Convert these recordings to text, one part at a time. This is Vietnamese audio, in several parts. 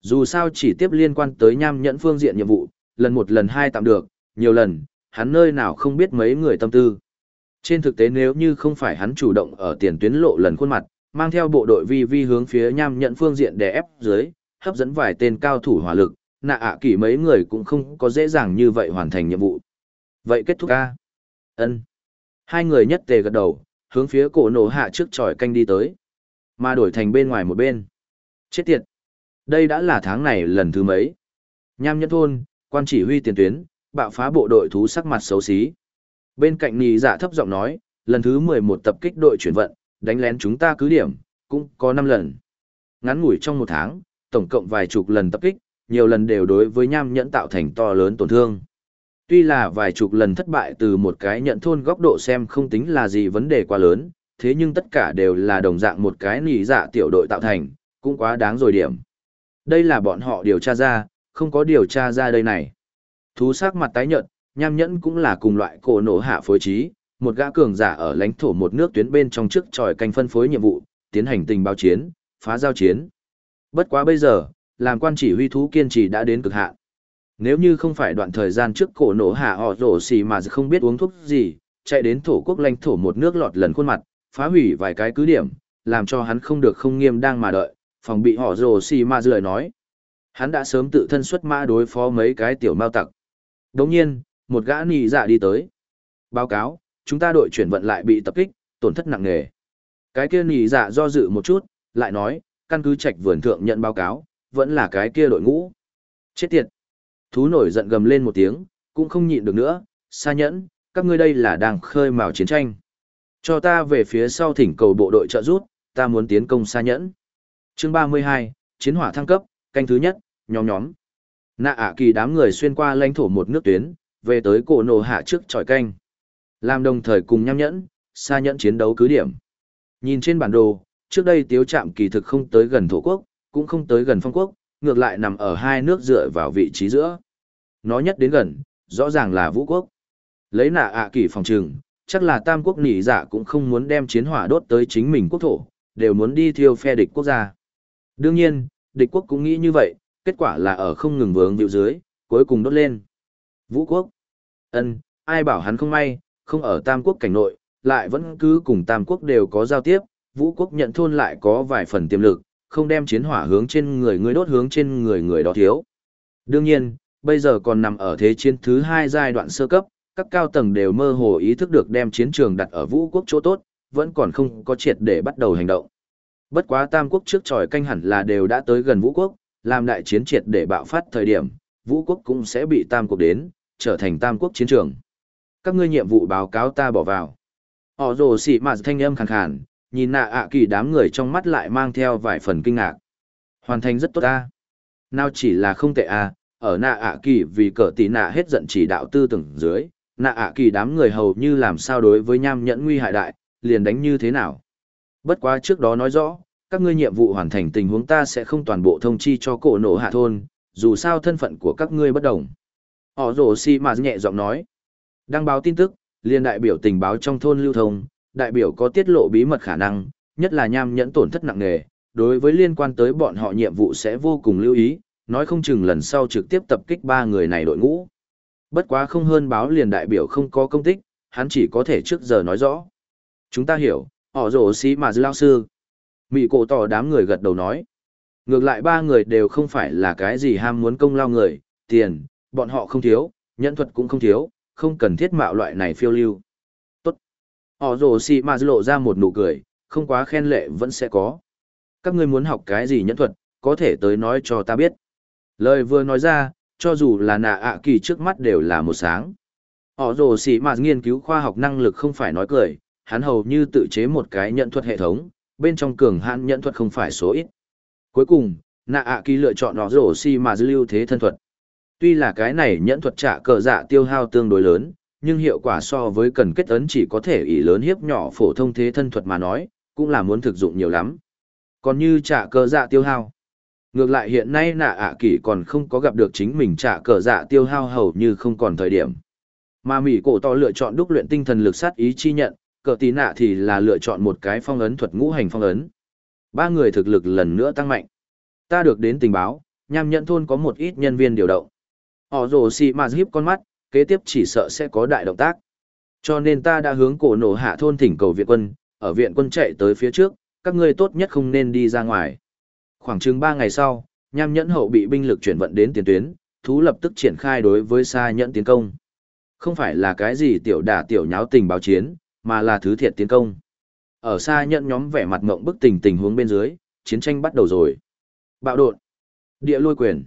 Dù sao chỉ tiếp liên quan tới nham nhẫn phương diện nhiệm vụ, lần một lần hai tạm được, nhiều lần, hắn nơi nào không biết mấy người tâm tư. Trên thực tế nếu như không phải hắn chủ động ở tiền tuyến lộ lần khuôn mặt, mang theo bộ đội vi vi hướng phía nham nhẫn phương diện để ép dưới, hấp dẫn vài tên cao thủ hỏa lực, nạ ạ à kỳ mấy người cũng không có dễ dàng như vậy hoàn thành nhiệm vụ. Vậy kết thúc ca. ân Hai người nhất tề gật đầu, hướng phía cổ nổ hạ trước tròi canh đi tới. Mà đổi thành bên ngoài một bên. Chết tiệt. Đây đã là tháng này lần thứ mấy. Nham nhẫn thôn, quan chỉ huy tiền tuyến, bạo phá bộ đội thú sắc mặt xấu xí. Bên cạnh nị dạ thấp giọng nói, lần thứ 11 tập kích đội chuyển vận, đánh lén chúng ta cứ điểm, cũng có 5 lần. Ngắn ngủi trong một tháng, tổng cộng vài chục lần tập kích, nhiều lần đều đối với nham nhẫn tạo thành to lớn tổn thương. Tuy là vài chục lần thất bại từ một cái nhận thôn góc độ xem không tính là gì vấn đề quá lớn, thế nhưng tất cả đều là đồng dạng một cái nỉ dạ tiểu đội tạo thành, cũng quá đáng rồi điểm. Đây là bọn họ điều tra ra, không có điều tra ra đây này. Thú sắc mặt tái nhợt, nham nhẫn cũng là cùng loại cổ nổ hạ phối trí, một gã cường giả ở lãnh thổ một nước tuyến bên trong trước tròi canh phân phối nhiệm vụ, tiến hành tình báo chiến, phá giao chiến. Bất quá bây giờ, làm quan chỉ huy thú kiên trì đã đến cực hạn. Nếu như không phải đoạn thời gian trước cổ nổ hạ họ rổ xì mà không biết uống thuốc gì, chạy đến thổ quốc lãnh thổ một nước lọt lần khuôn mặt, phá hủy vài cái cứ điểm, làm cho hắn không được không nghiêm đang mà đợi, phòng bị họ rồ xì mà lời nói. Hắn đã sớm tự thân xuất mã đối phó mấy cái tiểu mao tặc. Đồng nhiên, một gã nì dạ đi tới. Báo cáo, chúng ta đội chuyển vận lại bị tập kích, tổn thất nặng nề. Cái kia nì dạ do dự một chút, lại nói, căn cứ trạch vườn thượng nhận báo cáo, vẫn là cái kia đội ngũ. Chết tiệt. Thú nổi giận gầm lên một tiếng, cũng không nhịn được nữa, xa nhẫn, các ngươi đây là đang khơi mào chiến tranh. Cho ta về phía sau thỉnh cầu bộ đội trợ rút, ta muốn tiến công xa nhẫn. Chương 32, Chiến hỏa thăng cấp, canh thứ nhất, nhóm nhóm. Nạ ạ kỳ đám người xuyên qua lãnh thổ một nước tuyến, về tới cổ nổ hạ trước tròi canh. Làm đồng thời cùng nhăm nhẫn, xa nhẫn chiến đấu cứ điểm. Nhìn trên bản đồ, trước đây tiếu trạm kỳ thực không tới gần thổ quốc, cũng không tới gần phong quốc, ngược lại nằm ở hai nước dựa vào vị trí giữa. Nó nhất đến gần, rõ ràng là vũ quốc. Lấy nạ ạ kỳ phòng trừng, chắc là tam quốc nỉ dạ cũng không muốn đem chiến hỏa đốt tới chính mình quốc thổ, đều muốn đi thiêu phe địch quốc gia. Đương nhiên, địch quốc cũng nghĩ như vậy, kết quả là ở không ngừng vướng hiệu dưới, cuối cùng đốt lên. Vũ quốc. ân ai bảo hắn không may, không ở tam quốc cảnh nội, lại vẫn cứ cùng tam quốc đều có giao tiếp, vũ quốc nhận thôn lại có vài phần tiềm lực, không đem chiến hỏa hướng trên người người đốt hướng trên người người đó thiếu. Đương nhiên, bây giờ còn nằm ở thế chiến thứ hai giai đoạn sơ cấp, các cao tầng đều mơ hồ ý thức được đem chiến trường đặt ở vũ quốc chỗ tốt, vẫn còn không có triệt để bắt đầu hành động. Bất quá tam quốc trước tròi canh hẳn là đều đã tới gần vũ quốc, làm đại chiến triệt để bạo phát thời điểm, vũ quốc cũng sẽ bị tam quốc đến, trở thành tam quốc chiến trường. Các ngươi nhiệm vụ báo cáo ta bỏ vào. Họ rồ xỉ mà thanh âm khàn khàn, nhìn nạ ạ kỳ đám người trong mắt lại mang theo vài phần kinh ngạc. Hoàn thành rất tốt ta. Nào chỉ là không tệ à, ở nạ ạ kỳ vì cờ tỷ nạ hết giận chỉ đạo tư tưởng dưới, nạ ạ kỳ đám người hầu như làm sao đối với nham nhẫn nguy hại đại, liền đánh như thế nào. Bất quá trước đó nói rõ, các ngươi nhiệm vụ hoàn thành tình huống ta sẽ không toàn bộ thông chi cho cổ nổ hạ thôn, dù sao thân phận của các ngươi bất đồng. Họ rổ si mà nhẹ giọng nói. Đăng báo tin tức, liên đại biểu tình báo trong thôn lưu thông, đại biểu có tiết lộ bí mật khả năng, nhất là nham nhẫn tổn thất nặng nề, đối với liên quan tới bọn họ nhiệm vụ sẽ vô cùng lưu ý, nói không chừng lần sau trực tiếp tập kích ba người này đội ngũ. Bất quá không hơn báo liền đại biểu không có công tích, hắn chỉ có thể trước giờ nói rõ. Chúng ta hiểu, họ rổ xí mà dư lao sư. mỹ cổ tỏ đám người gật đầu nói. Ngược lại ba người đều không phải là cái gì ham muốn công lao người, tiền, bọn họ không thiếu, nhẫn thuật cũng không thiếu, không cần thiết mạo loại này phiêu lưu. Tốt. Họ rổ sĩ mà lộ ra một nụ cười, không quá khen lệ vẫn sẽ có. Các ngươi muốn học cái gì nhẫn thuật, có thể tới nói cho ta biết. Lời vừa nói ra, cho dù là nạ ạ kỳ trước mắt đều là một sáng. Họ rồ xì mà nghiên cứu khoa học năng lực không phải nói cười, hắn hầu như tự chế một cái nhận thuật hệ thống, bên trong cường hãn nhận thuật không phải số ít. Cuối cùng, nạ ạ kỳ lựa chọn nó rổ xì mà lưu thế thân thuật. Tuy là cái này nhận thuật trả cờ dạ tiêu hao tương đối lớn, nhưng hiệu quả so với cần kết ấn chỉ có thể ỷ lớn hiếp nhỏ phổ thông thế thân thuật mà nói, cũng là muốn thực dụng nhiều lắm. Còn như trả cờ dạ tiêu hao. Ngược lại hiện nay nạ ạ kỳ còn không có gặp được chính mình trả cờ dạ tiêu hao hầu như không còn thời điểm. Mà Mỹ cổ to lựa chọn đúc luyện tinh thần lực sát ý chi nhận, cờ tí nạ thì là lựa chọn một cái phong ấn thuật ngũ hành phong ấn. Ba người thực lực lần nữa tăng mạnh. Ta được đến tình báo, nham nhẫn thôn có một ít nhân viên điều động. Họ rồ xì mà hiếp con mắt, kế tiếp chỉ sợ sẽ có đại động tác. Cho nên ta đã hướng cổ nổ hạ thôn thỉnh cầu viện quân, ở viện quân chạy tới phía trước, các ngươi tốt nhất không nên đi ra ngoài. Khoảng chừng 3 ngày sau, nham nhẫn hậu bị binh lực chuyển vận đến tiền tuyến, thú lập tức triển khai đối với xa nhẫn tiến công. Không phải là cái gì tiểu đả tiểu nháo tình báo chiến, mà là thứ thiệt tiến công. Ở xa nhẫn nhóm vẻ mặt ngộng bức tình tình huống bên dưới, chiến tranh bắt đầu rồi. Bạo đột. Địa lôi quyền.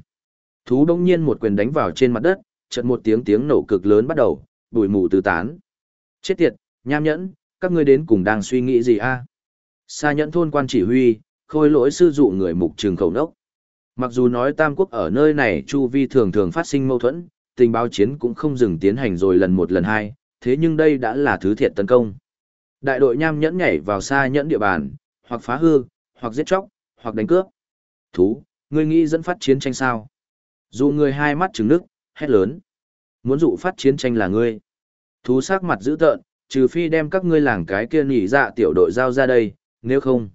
Thú đông nhiên một quyền đánh vào trên mặt đất, chợt một tiếng tiếng nổ cực lớn bắt đầu, bụi mù tứ tán. Chết tiệt, nham nhẫn, các ngươi đến cùng đang suy nghĩ gì a? À? Sa nhẫn thôn quan chỉ huy, khôi lỗi sư dụ người mục trường khẩu nốc. Mặc dù nói Tam Quốc ở nơi này chu vi thường thường phát sinh mâu thuẫn, tình báo chiến cũng không dừng tiến hành rồi lần một lần hai, thế nhưng đây đã là thứ thiệt tấn công. Đại đội nham nhẫn nhảy vào xa nhẫn địa bàn, hoặc phá hư, hoặc giết chóc, hoặc đánh cướp. Thú, ngươi nghĩ dẫn phát chiến tranh sao? Dù người hai mắt trừng nước, hét lớn. Muốn dụ phát chiến tranh là ngươi. Thú sắc mặt dữ tợn, trừ phi đem các ngươi làng cái kia nhỉ dạ tiểu đội giao ra đây, nếu không.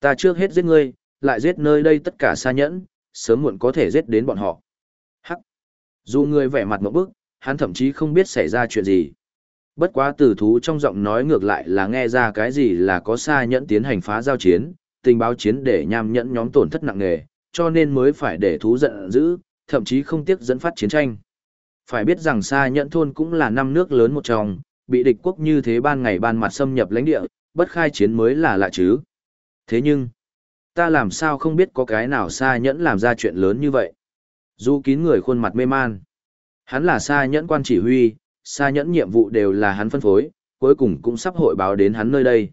Ta trước hết giết ngươi, lại giết nơi đây tất cả xa nhẫn, sớm muộn có thể giết đến bọn họ. Hắc. Dù người vẻ mặt một bức, hắn thậm chí không biết xảy ra chuyện gì. Bất quá tử thú trong giọng nói ngược lại là nghe ra cái gì là có xa nhẫn tiến hành phá giao chiến, tình báo chiến để nham nhẫn nhóm tổn thất nặng nề, cho nên mới phải để thú giận dữ, thậm chí không tiếc dẫn phát chiến tranh. Phải biết rằng xa nhẫn thôn cũng là năm nước lớn một trong, bị địch quốc như thế ban ngày ban mặt xâm nhập lãnh địa, bất khai chiến mới là lạ chứ. Thế nhưng, ta làm sao không biết có cái nào xa nhẫn làm ra chuyện lớn như vậy. Du kín người khuôn mặt mê man. Hắn là xa nhẫn quan chỉ huy, xa nhẫn nhiệm vụ đều là hắn phân phối, cuối cùng cũng sắp hội báo đến hắn nơi đây.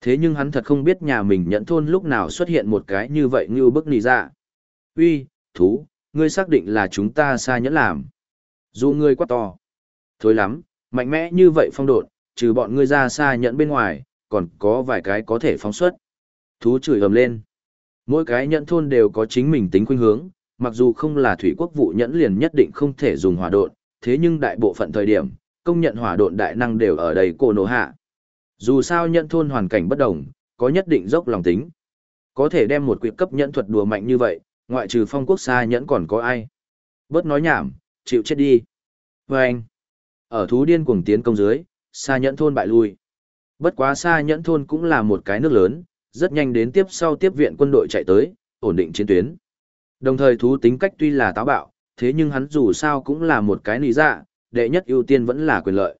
Thế nhưng hắn thật không biết nhà mình nhẫn thôn lúc nào xuất hiện một cái như vậy như bức nì ra. Uy, thú, ngươi xác định là chúng ta xa nhẫn làm. Dù ngươi quá to. Thôi lắm, mạnh mẽ như vậy phong độn, trừ bọn ngươi ra xa nhẫn bên ngoài, còn có vài cái có thể phóng xuất. Thú chửi ầm lên. Mỗi cái nhẫn thôn đều có chính mình tính khuynh hướng, mặc dù không là thủy quốc vụ nhẫn liền nhất định không thể dùng hỏa độn, thế nhưng đại bộ phận thời điểm, công nhận hỏa độn đại năng đều ở đầy cổ nổ hạ. Dù sao nhẫn thôn hoàn cảnh bất đồng, có nhất định dốc lòng tính. Có thể đem một quyệt cấp nhẫn thuật đùa mạnh như vậy, ngoại trừ phong quốc xa nhẫn còn có ai. Bớt nói nhảm, chịu chết đi. Và anh, ở thú điên cuồng tiến công dưới, xa nhẫn thôn bại lui. Bất quá xa nhẫn thôn cũng là một cái nước lớn, rất nhanh đến tiếp sau tiếp viện quân đội chạy tới, ổn định chiến tuyến. Đồng thời thú tính cách tuy là táo bạo, thế nhưng hắn dù sao cũng là một cái lý dạ, đệ nhất ưu tiên vẫn là quyền lợi.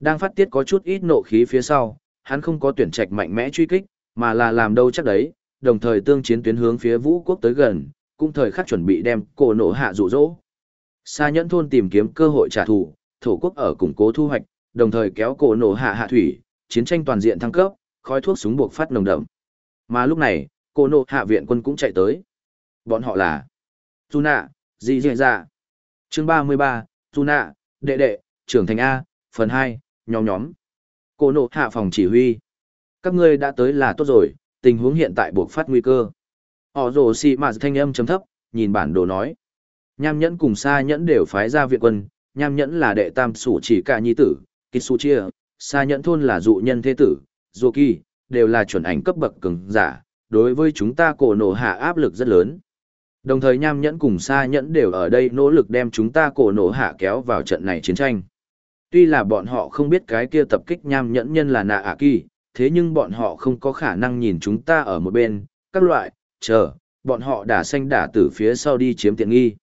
Đang phát tiết có chút ít nộ khí phía sau, hắn không có tuyển trạch mạnh mẽ truy kích, mà là làm đâu chắc đấy, đồng thời tương chiến tuyến hướng phía vũ quốc tới gần, cũng thời khắc chuẩn bị đem cổ nổ hạ dụ dỗ. Sa nhẫn thôn tìm kiếm cơ hội trả thù, thổ quốc ở củng cố thu hoạch, đồng thời kéo cổ nổ hạ hạ thủy, chiến tranh toàn diện thăng cấp, khói thuốc súng buộc phát nồng đậm. Mà lúc này, cổ nổ hạ viện quân cũng chạy tới. Bọn họ là Tuna, Dì Dì Dạ. Chương 33, nạ Đệ Đệ, trưởng thành A, phần 2, nhóm nhóm. Cổ nộ hạ phòng chỉ huy. Các ngươi đã tới là tốt rồi, tình huống hiện tại buộc phát nguy cơ. Họ rồ xì mà thanh âm chấm thấp, nhìn bản đồ nói. Nham nhẫn cùng sa nhẫn đều phái ra viện quân, nham nhẫn là đệ tam sủ chỉ cả nhi tử, Kitsuchia, sa nhẫn thôn là dụ nhân thế tử, Zoki, đều là chuẩn ảnh cấp bậc cường giả, đối với chúng ta cổ nổ hạ áp lực rất lớn. Đồng thời nham nhẫn cùng sa nhẫn đều ở đây nỗ lực đem chúng ta cổ nổ hạ kéo vào trận này chiến tranh. Tuy là bọn họ không biết cái kia tập kích nham nhẫn nhân là nạ ả kỳ, thế nhưng bọn họ không có khả năng nhìn chúng ta ở một bên, các loại, chờ, bọn họ đã xanh đả tử phía sau đi chiếm tiện nghi.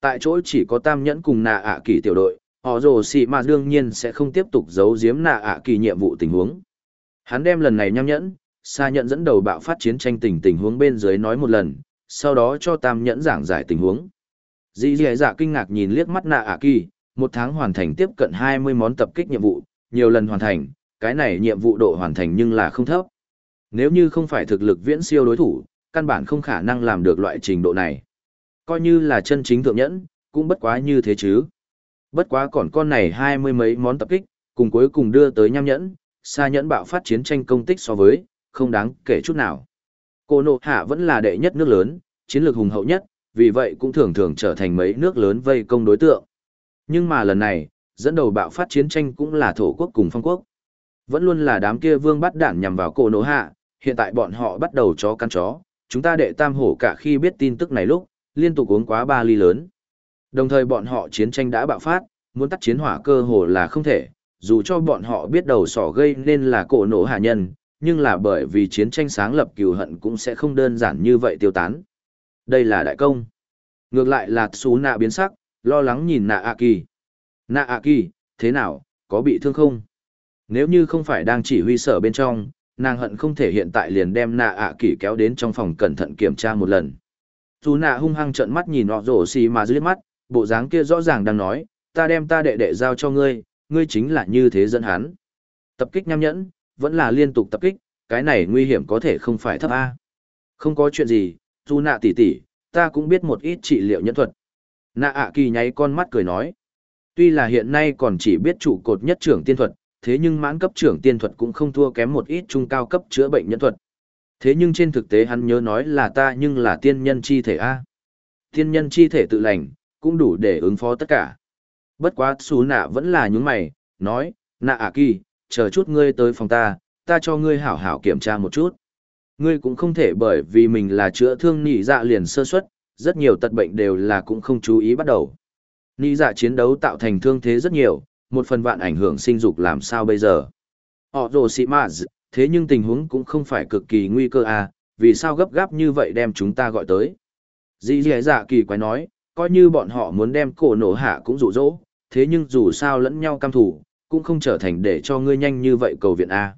Tại chỗ chỉ có tam nhẫn cùng nạ ạ kỳ tiểu đội, họ rồ xì mà đương nhiên sẽ không tiếp tục giấu giếm nạ ạ kỳ nhiệm vụ tình huống. Hắn đem lần này nham nhẫn, xa nhẫn dẫn đầu bạo phát chiến tranh tình tình huống bên dưới nói một lần, sau đó cho tam nhẫn giảng giải tình huống. Dì dì dạ kinh ngạc nhìn liếc mắt nạ ạ kỳ, một tháng hoàn thành tiếp cận 20 món tập kích nhiệm vụ, nhiều lần hoàn thành, cái này nhiệm vụ độ hoàn thành nhưng là không thấp. Nếu như không phải thực lực viễn siêu đối thủ, căn bản không khả năng làm được loại trình độ này. Coi như là chân chính thượng nhẫn, cũng bất quá như thế chứ. Bất quá còn con này hai mươi mấy món tập kích, cùng cuối cùng đưa tới nham nhẫn, xa nhẫn bạo phát chiến tranh công tích so với, không đáng kể chút nào. Cô nộ hạ vẫn là đệ nhất nước lớn, chiến lược hùng hậu nhất, vì vậy cũng thường thường trở thành mấy nước lớn vây công đối tượng. Nhưng mà lần này, dẫn đầu bạo phát chiến tranh cũng là thổ quốc cùng phong quốc. Vẫn luôn là đám kia vương bắt đảng nhằm vào cổ nộ hạ, hiện tại bọn họ bắt đầu chó căn chó, chúng ta đệ tam hổ cả khi biết tin tức này lúc, liên tục uống quá ba ly lớn. Đồng thời bọn họ chiến tranh đã bạo phát, muốn tắt chiến hỏa cơ hồ là không thể, dù cho bọn họ biết đầu sỏ gây nên là cổ nổ hạ nhân, nhưng là bởi vì chiến tranh sáng lập cừu hận cũng sẽ không đơn giản như vậy tiêu tán. Đây là đại công. Ngược lại là Sú Nạ biến sắc, lo lắng nhìn Nạ A Kỳ. Nạ A Kỳ, thế nào, có bị thương không? Nếu như không phải đang chỉ huy sở bên trong, nàng hận không thể hiện tại liền đem Nạ A Kỳ kéo đến trong phòng cẩn thận kiểm tra một lần. Sú Nạ hung hăng trợn mắt nhìn họ rổ xì mà dưới mắt, bộ dáng kia rõ ràng đang nói, ta đem ta đệ đệ giao cho ngươi, ngươi chính là như thế dẫn hắn. Tập kích nham nhẫn, vẫn là liên tục tập kích, cái này nguy hiểm có thể không phải thấp A. Không có chuyện gì, dù nạ tỷ tỷ, ta cũng biết một ít trị liệu nhân thuật. Nạ ạ kỳ nháy con mắt cười nói. Tuy là hiện nay còn chỉ biết trụ cột nhất trưởng tiên thuật, thế nhưng mãn cấp trưởng tiên thuật cũng không thua kém một ít trung cao cấp chữa bệnh nhân thuật. Thế nhưng trên thực tế hắn nhớ nói là ta nhưng là tiên nhân chi thể A. Tiên nhân chi thể tự lành, cũng đủ để ứng phó tất cả. Bất quá xú nạ vẫn là những mày, nói, nạ ạ kỳ, chờ chút ngươi tới phòng ta, ta cho ngươi hảo hảo kiểm tra một chút. Ngươi cũng không thể bởi vì mình là chữa thương nị dạ liền sơ suất, rất nhiều tật bệnh đều là cũng không chú ý bắt đầu. Nị dạ chiến đấu tạo thành thương thế rất nhiều, một phần vạn ảnh hưởng sinh dục làm sao bây giờ. Họ rồ xị mạ thế nhưng tình huống cũng không phải cực kỳ nguy cơ à, vì sao gấp gáp như vậy đem chúng ta gọi tới. Dĩ dì dạ kỳ quái nói, coi như bọn họ muốn đem cổ nổ hạ cũng rủ rỗ, thế nhưng dù sao lẫn nhau cam thủ, cũng không trở thành để cho ngươi nhanh như vậy cầu viện A.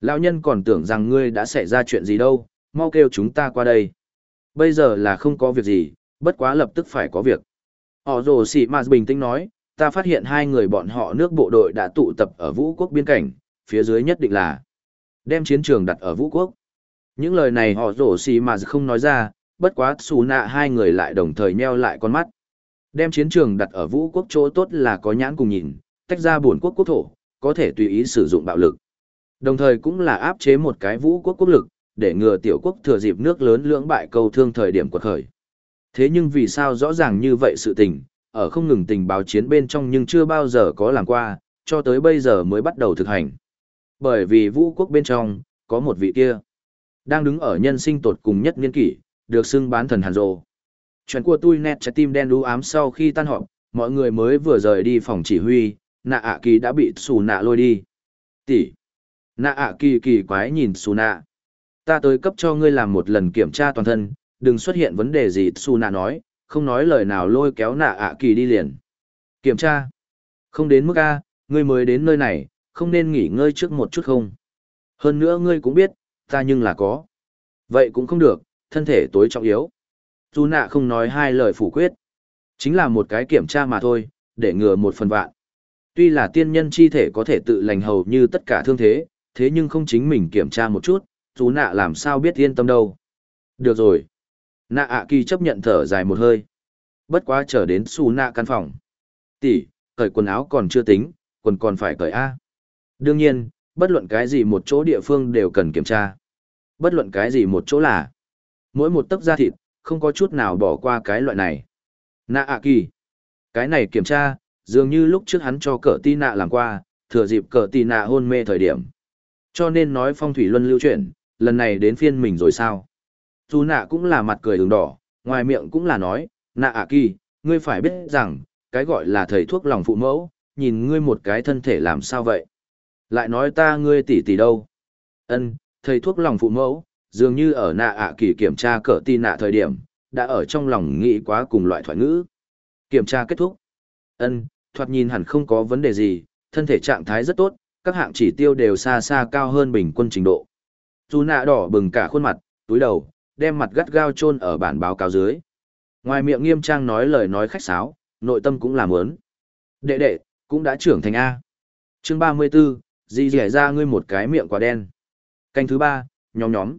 Lão nhân còn tưởng rằng ngươi đã xảy ra chuyện gì đâu, mau kêu chúng ta qua đây. Bây giờ là không có việc gì, bất quá lập tức phải có việc. Họ rồ xì mà bình tĩnh nói, ta phát hiện hai người bọn họ nước bộ đội đã tụ tập ở vũ quốc biên cảnh, phía dưới nhất định là đem chiến trường đặt ở vũ quốc. Những lời này họ rồ xì mà không nói ra, bất quá xù nạ hai người lại đồng thời nheo lại con mắt. Đem chiến trường đặt ở vũ quốc chỗ tốt là có nhãn cùng nhìn, tách ra buồn quốc quốc thổ, có thể tùy ý sử dụng bạo lực. Đồng thời cũng là áp chế một cái vũ quốc quốc lực, để ngừa tiểu quốc thừa dịp nước lớn lưỡng bại câu thương thời điểm quật khởi. Thế nhưng vì sao rõ ràng như vậy sự tình, ở không ngừng tình báo chiến bên trong nhưng chưa bao giờ có làm qua, cho tới bây giờ mới bắt đầu thực hành. Bởi vì vũ quốc bên trong, có một vị kia, đang đứng ở nhân sinh tột cùng nhất niên kỷ, được xưng bán thần hàn rồ. Chuyện của tôi nét trái tim đen đu ám sau khi tan họp, mọi người mới vừa rời đi phòng chỉ huy, nạ ạ kỳ đã bị xù nạ lôi đi. Tỷ. Nạ ạ kỳ kỳ quái nhìn xù nạ. Ta tới cấp cho ngươi làm một lần kiểm tra toàn thân, đừng xuất hiện vấn đề gì xù nạ nói, không nói lời nào lôi kéo nạ ạ kỳ đi liền. Kiểm tra. Không đến mức A, ngươi mới đến nơi này, không nên nghỉ ngơi trước một chút không. Hơn nữa ngươi cũng biết, ta nhưng là có. Vậy cũng không được, thân thể tối trọng yếu. Dù nạ không nói hai lời phủ quyết. Chính là một cái kiểm tra mà thôi, để ngừa một phần vạn. Tuy là tiên nhân chi thể có thể tự lành hầu như tất cả thương thế, thế nhưng không chính mình kiểm tra một chút, dù nạ làm sao biết yên tâm đâu. Được rồi. Nạ ạ kỳ chấp nhận thở dài một hơi. Bất quá trở đến xù nạ căn phòng. Tỷ, cởi quần áo còn chưa tính, quần còn phải cởi A. Đương nhiên, bất luận cái gì một chỗ địa phương đều cần kiểm tra. Bất luận cái gì một chỗ là mỗi một tấc da thịt, không có chút nào bỏ qua cái loại này. Nạ ạ kỳ. Cái này kiểm tra, dường như lúc trước hắn cho cờ ti nạ làm qua, thừa dịp cờ ti nạ hôn mê thời điểm. Cho nên nói phong thủy luân lưu chuyển, lần này đến phiên mình rồi sao? Dù nạ cũng là mặt cười đường đỏ, ngoài miệng cũng là nói, nạ ạ kỳ, ngươi phải biết rằng, cái gọi là thầy thuốc lòng phụ mẫu, nhìn ngươi một cái thân thể làm sao vậy? Lại nói ta ngươi tỷ tỷ đâu? Ân, thầy thuốc lòng phụ mẫu, dường như ở nạ ạ kỳ kiểm tra cỡ tin nạ thời điểm, đã ở trong lòng nghĩ quá cùng loại thoại ngữ. Kiểm tra kết thúc. Ân, thoạt nhìn hẳn không có vấn đề gì, thân thể trạng thái rất tốt, các hạng chỉ tiêu đều xa xa cao hơn bình quân trình độ. Dù nạ đỏ bừng cả khuôn mặt, túi đầu, đem mặt gắt gao chôn ở bản báo cáo dưới. Ngoài miệng nghiêm trang nói lời nói khách sáo, nội tâm cũng làm ớn. Đệ đệ, cũng đã trưởng thành A. chương 34, dì dẻ ra ngươi một cái miệng quả đen. Canh thứ ba, nhóm nhóm.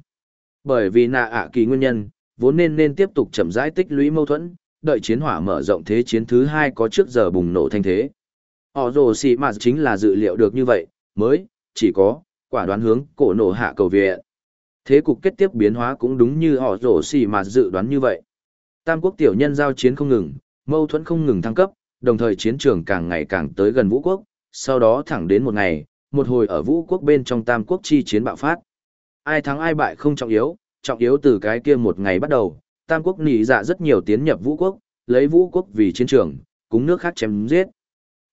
Bởi vì nạ ạ kỳ nguyên nhân, vốn nên nên tiếp tục chậm rãi tích lũy mâu thuẫn, đợi chiến hỏa mở rộng thế chiến thứ hai có trước giờ bùng nổ thanh thế. Họ rồ xì mà chính là dự liệu được như vậy, mới, chỉ có, quả đoán hướng cổ nổ hạ cầu viện. Thế cục kết tiếp biến hóa cũng đúng như họ rồ xì mà dự đoán như vậy. Tam quốc tiểu nhân giao chiến không ngừng, mâu thuẫn không ngừng thăng cấp, đồng thời chiến trường càng ngày càng tới gần vũ quốc, sau đó thẳng đến một ngày, một hồi ở vũ quốc bên trong tam quốc chi chiến bạo phát. Ai thắng ai bại không trọng yếu, trọng yếu từ cái kia một ngày bắt đầu, tam quốc nỉ dạ rất nhiều tiến nhập vũ quốc, lấy vũ quốc vì chiến trường, cúng nước khác chém giết.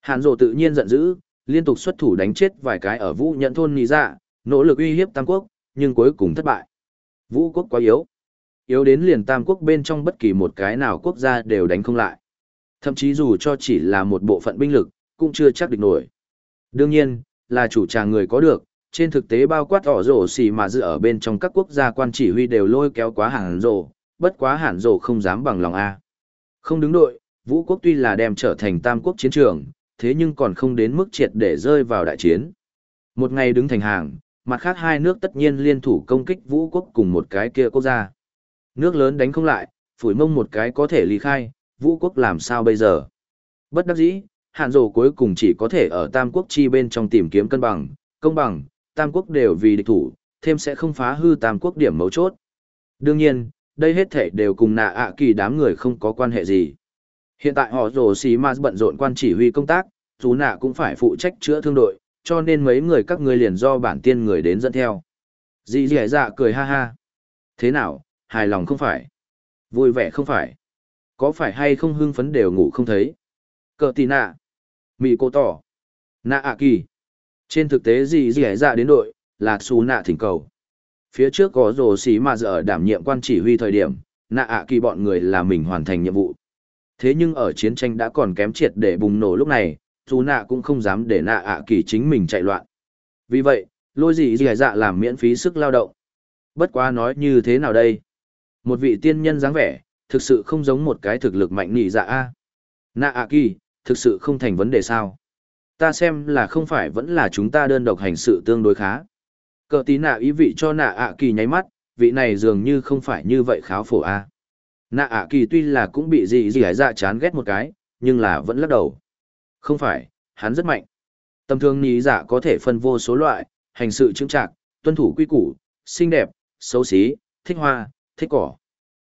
Hàn Dụ tự nhiên giận dữ, liên tục xuất thủ đánh chết vài cái ở vũ nhận thôn nỉ dạ, nỗ lực uy hiếp tam quốc, nhưng cuối cùng thất bại. Vũ quốc quá yếu. Yếu đến liền tam quốc bên trong bất kỳ một cái nào quốc gia đều đánh không lại. Thậm chí dù cho chỉ là một bộ phận binh lực, cũng chưa chắc địch nổi. Đương nhiên, là chủ tràng người có được, trên thực tế bao quát ỏ rổ xì mà dự ở bên trong các quốc gia quan chỉ huy đều lôi kéo quá hàng rổ, bất quá hẳn rổ không dám bằng lòng A. Không đứng đội, vũ quốc tuy là đem trở thành tam quốc chiến trường, thế nhưng còn không đến mức triệt để rơi vào đại chiến. Một ngày đứng thành hàng, mặt khác hai nước tất nhiên liên thủ công kích vũ quốc cùng một cái kia quốc gia. Nước lớn đánh không lại, phủi mông một cái có thể ly khai, vũ quốc làm sao bây giờ? Bất đắc dĩ, hạn rổ cuối cùng chỉ có thể ở tam quốc chi bên trong tìm kiếm cân bằng, công bằng, tam quốc đều vì địch thủ, thêm sẽ không phá hư tam quốc điểm mấu chốt. Đương nhiên, đây hết thể đều cùng nạ ạ kỳ đám người không có quan hệ gì. Hiện tại họ rồ xì ma bận rộn quan chỉ huy công tác, dù nạ cũng phải phụ trách chữa thương đội, cho nên mấy người các ngươi liền do bản tiên người đến dẫn theo. Dì dì dạ cười ha ha. Thế nào, hài lòng không phải? Vui vẻ không phải? Có phải hay không hưng phấn đều ngủ không thấy? Cờ tì nạ. Mị cô tỏ. Nạ ạ kỳ. Trên thực tế dì dì dạ đến đội, là xù nạ thỉnh cầu. Phía trước có rồ xí mà giờ đảm nhiệm quan chỉ huy thời điểm, nạ ạ kỳ bọn người là mình hoàn thành nhiệm vụ. Thế nhưng ở chiến tranh đã còn kém triệt để bùng nổ lúc này, dù nạ cũng không dám để nạ ạ kỳ chính mình chạy loạn. Vì vậy, lôi dị dị dạ làm miễn phí sức lao động. Bất quá nói như thế nào đây? Một vị tiên nhân dáng vẻ, thực sự không giống một cái thực lực mạnh nỉ dạ a. Nạ ạ kỳ, thực sự không thành vấn đề sao? Ta xem là không phải vẫn là chúng ta đơn độc hành sự tương đối khá. Cờ tí nạ ý vị cho nạ ạ kỳ nháy mắt, vị này dường như không phải như vậy kháo phổ a. Nạ ạ kỳ tuy là cũng bị gì gì dạ chán ghét một cái, nhưng là vẫn lắc đầu. Không phải, hắn rất mạnh. Tầm thường ní dạ có thể phân vô số loại, hành sự trưng trạc, tuân thủ quy củ, xinh đẹp, xấu xí, thích hoa, thích cỏ.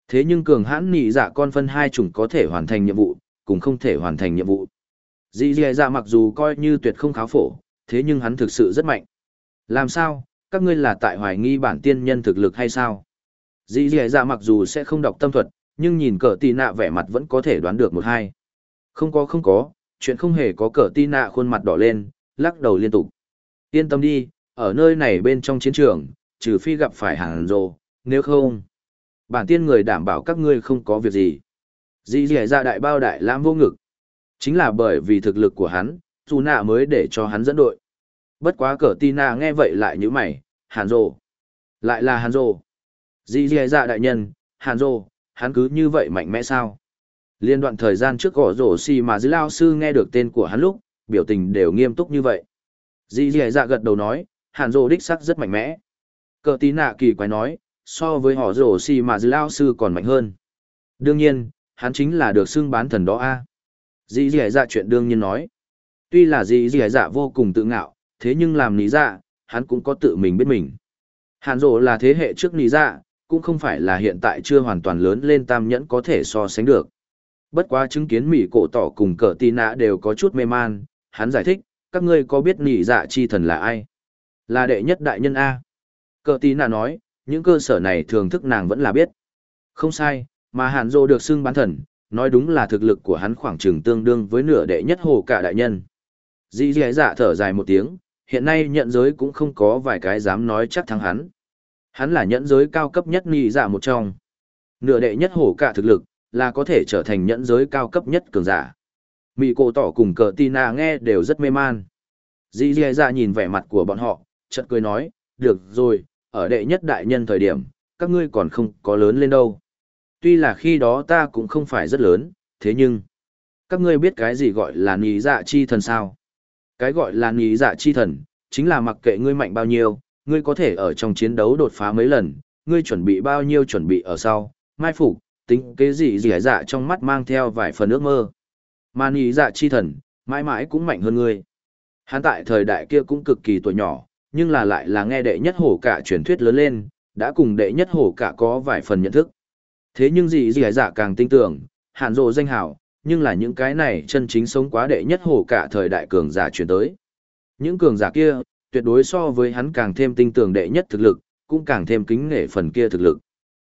Thế nhưng cường hãn nị dạ con phân hai chủng có thể hoàn thành nhiệm vụ, cũng không thể hoàn thành nhiệm vụ. Dì dì dạ mặc dù coi như tuyệt không kháo phổ, thế nhưng hắn thực sự rất mạnh. Làm sao, các ngươi là tại hoài nghi bản tiên nhân thực lực hay sao? Dì dì dạ mặc dù sẽ không đọc tâm thuật, nhưng nhìn cờ tì nạ vẻ mặt vẫn có thể đoán được một hai. Không có không có, chuyện không hề có cờ tì nạ khuôn mặt đỏ lên, lắc đầu liên tục. Yên tâm đi, ở nơi này bên trong chiến trường, trừ phi gặp phải hàng rồ, nếu không, bản tiên người đảm bảo các ngươi không có việc gì. Dì dì dạ đại bao đại lãm vô ngực. Chính là bởi vì thực lực của hắn, dù nạ mới để cho hắn dẫn đội. Bất quá cờ tì nạ nghe vậy lại như mày, hàn rồ. Lại là hàn rồ. Dì dì dạ đại nhân, hàn rồ, hắn cứ như vậy mạnh mẽ sao? Liên đoạn thời gian trước gõ rổ xì mà dưới lao sư nghe được tên của hắn lúc, biểu tình đều nghiêm túc như vậy. Dì dì dạ gật đầu nói, hàn rồ đích sắc rất mạnh mẽ. Cờ tina nạ kỳ quái nói, so với họ rổ xì mà dưới lao sư còn mạnh hơn. Đương nhiên, hắn chính là được xưng bán thần đó a. Dì dì dạ chuyện đương nhiên nói. Tuy là dì dì dạ vô cùng tự ngạo, thế nhưng làm lý dạ, hắn cũng có tự mình biết mình. Hàn rộ là thế hệ trước lý dạ, cũng không phải là hiện tại chưa hoàn toàn lớn lên tam nhẫn có thể so sánh được. Bất quá chứng kiến Mỹ cổ tỏ cùng cờ tì nạ đều có chút mê man, hắn giải thích, các ngươi có biết nỉ dạ chi thần là ai? Là đệ nhất đại nhân A. Cờ tì nạ nói, những cơ sở này thường thức nàng vẫn là biết. Không sai, mà hàn dô được xưng bán thần, nói đúng là thực lực của hắn khoảng chừng tương đương với nửa đệ nhất hồ cả đại nhân. Dĩ dĩ dạ thở dài một tiếng, hiện nay nhận giới cũng không có vài cái dám nói chắc thắng hắn. Hắn là nhẫn giới cao cấp nhất nhị giả một trong. Nửa đệ nhất hổ cả thực lực, là có thể trở thành nhẫn giới cao cấp nhất cường giả. Mị cổ tỏ cùng cờ tina nghe đều rất mê man. Dì dì ra nhìn vẻ mặt của bọn họ, chợt cười nói, được rồi, ở đệ nhất đại nhân thời điểm, các ngươi còn không có lớn lên đâu. Tuy là khi đó ta cũng không phải rất lớn, thế nhưng, các ngươi biết cái gì gọi là nhị dạ chi thần sao? Cái gọi là nì dạ chi thần, chính là mặc kệ ngươi mạnh bao nhiêu, ngươi có thể ở trong chiến đấu đột phá mấy lần, ngươi chuẩn bị bao nhiêu chuẩn bị ở sau, mai phục, tính kế gì gì dạ trong mắt mang theo vài phần ước mơ. Mà ý dạ chi thần, mãi mãi cũng mạnh hơn ngươi. Hắn tại thời đại kia cũng cực kỳ tuổi nhỏ, nhưng là lại là nghe đệ nhất hổ cả truyền thuyết lớn lên, đã cùng đệ nhất hổ cả có vài phần nhận thức. Thế nhưng gì gì dạ càng tin tưởng, hạn rộ danh hảo, nhưng là những cái này chân chính sống quá đệ nhất hổ cả thời đại cường giả chuyển tới. Những cường giả kia, tuyệt đối so với hắn càng thêm tinh tường đệ nhất thực lực, cũng càng thêm kính nể phần kia thực lực.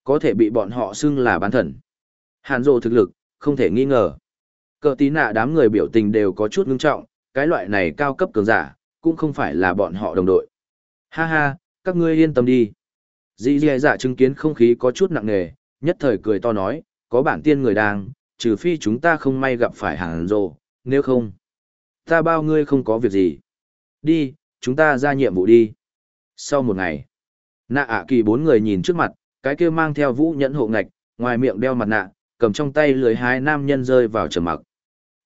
Có thể bị bọn họ xưng là bán thần. Hàn rồ thực lực, không thể nghi ngờ. Cờ tí nạ đám người biểu tình đều có chút ngưng trọng, cái loại này cao cấp cường giả, cũng không phải là bọn họ đồng đội. Ha ha, các ngươi yên tâm đi. Dì dì dạ chứng kiến không khí có chút nặng nề, nhất thời cười to nói, có bản tiên người đang, trừ phi chúng ta không may gặp phải hàng rồ, nếu không, ta bao ngươi không có việc gì. Đi, chúng ta ra nhiệm vụ đi. Sau một ngày, nạ ạ kỳ bốn người nhìn trước mặt, cái kia mang theo vũ nhẫn hộ ngạch, ngoài miệng đeo mặt nạ, cầm trong tay lưới hai nam nhân rơi vào trầm mặc.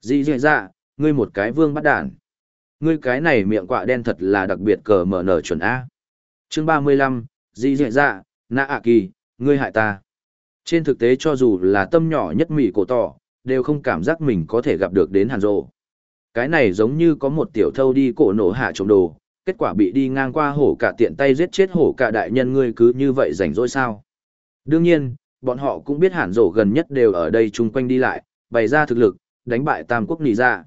Dì dì dạ, ngươi một cái vương bắt đản. Ngươi cái này miệng quạ đen thật là đặc biệt cờ mở nở chuẩn A. Chương ba mươi lăm, dì dì dạ, nạ ạ kỳ, ngươi hại ta. Trên thực tế cho dù là tâm nhỏ nhất mỉ cổ tỏ, đều không cảm giác mình có thể gặp được đến hàn rộ. Cái này giống như có một tiểu thâu đi cổ nổ hạ trộm đồ, kết quả bị đi ngang qua hổ cả tiện tay giết chết hổ cả đại nhân ngươi cứ như vậy rảnh rỗi sao. Đương nhiên, bọn họ cũng biết hàn rộ gần nhất đều ở đây chung quanh đi lại, bày ra thực lực, đánh bại tam quốc nì ra. Dạ.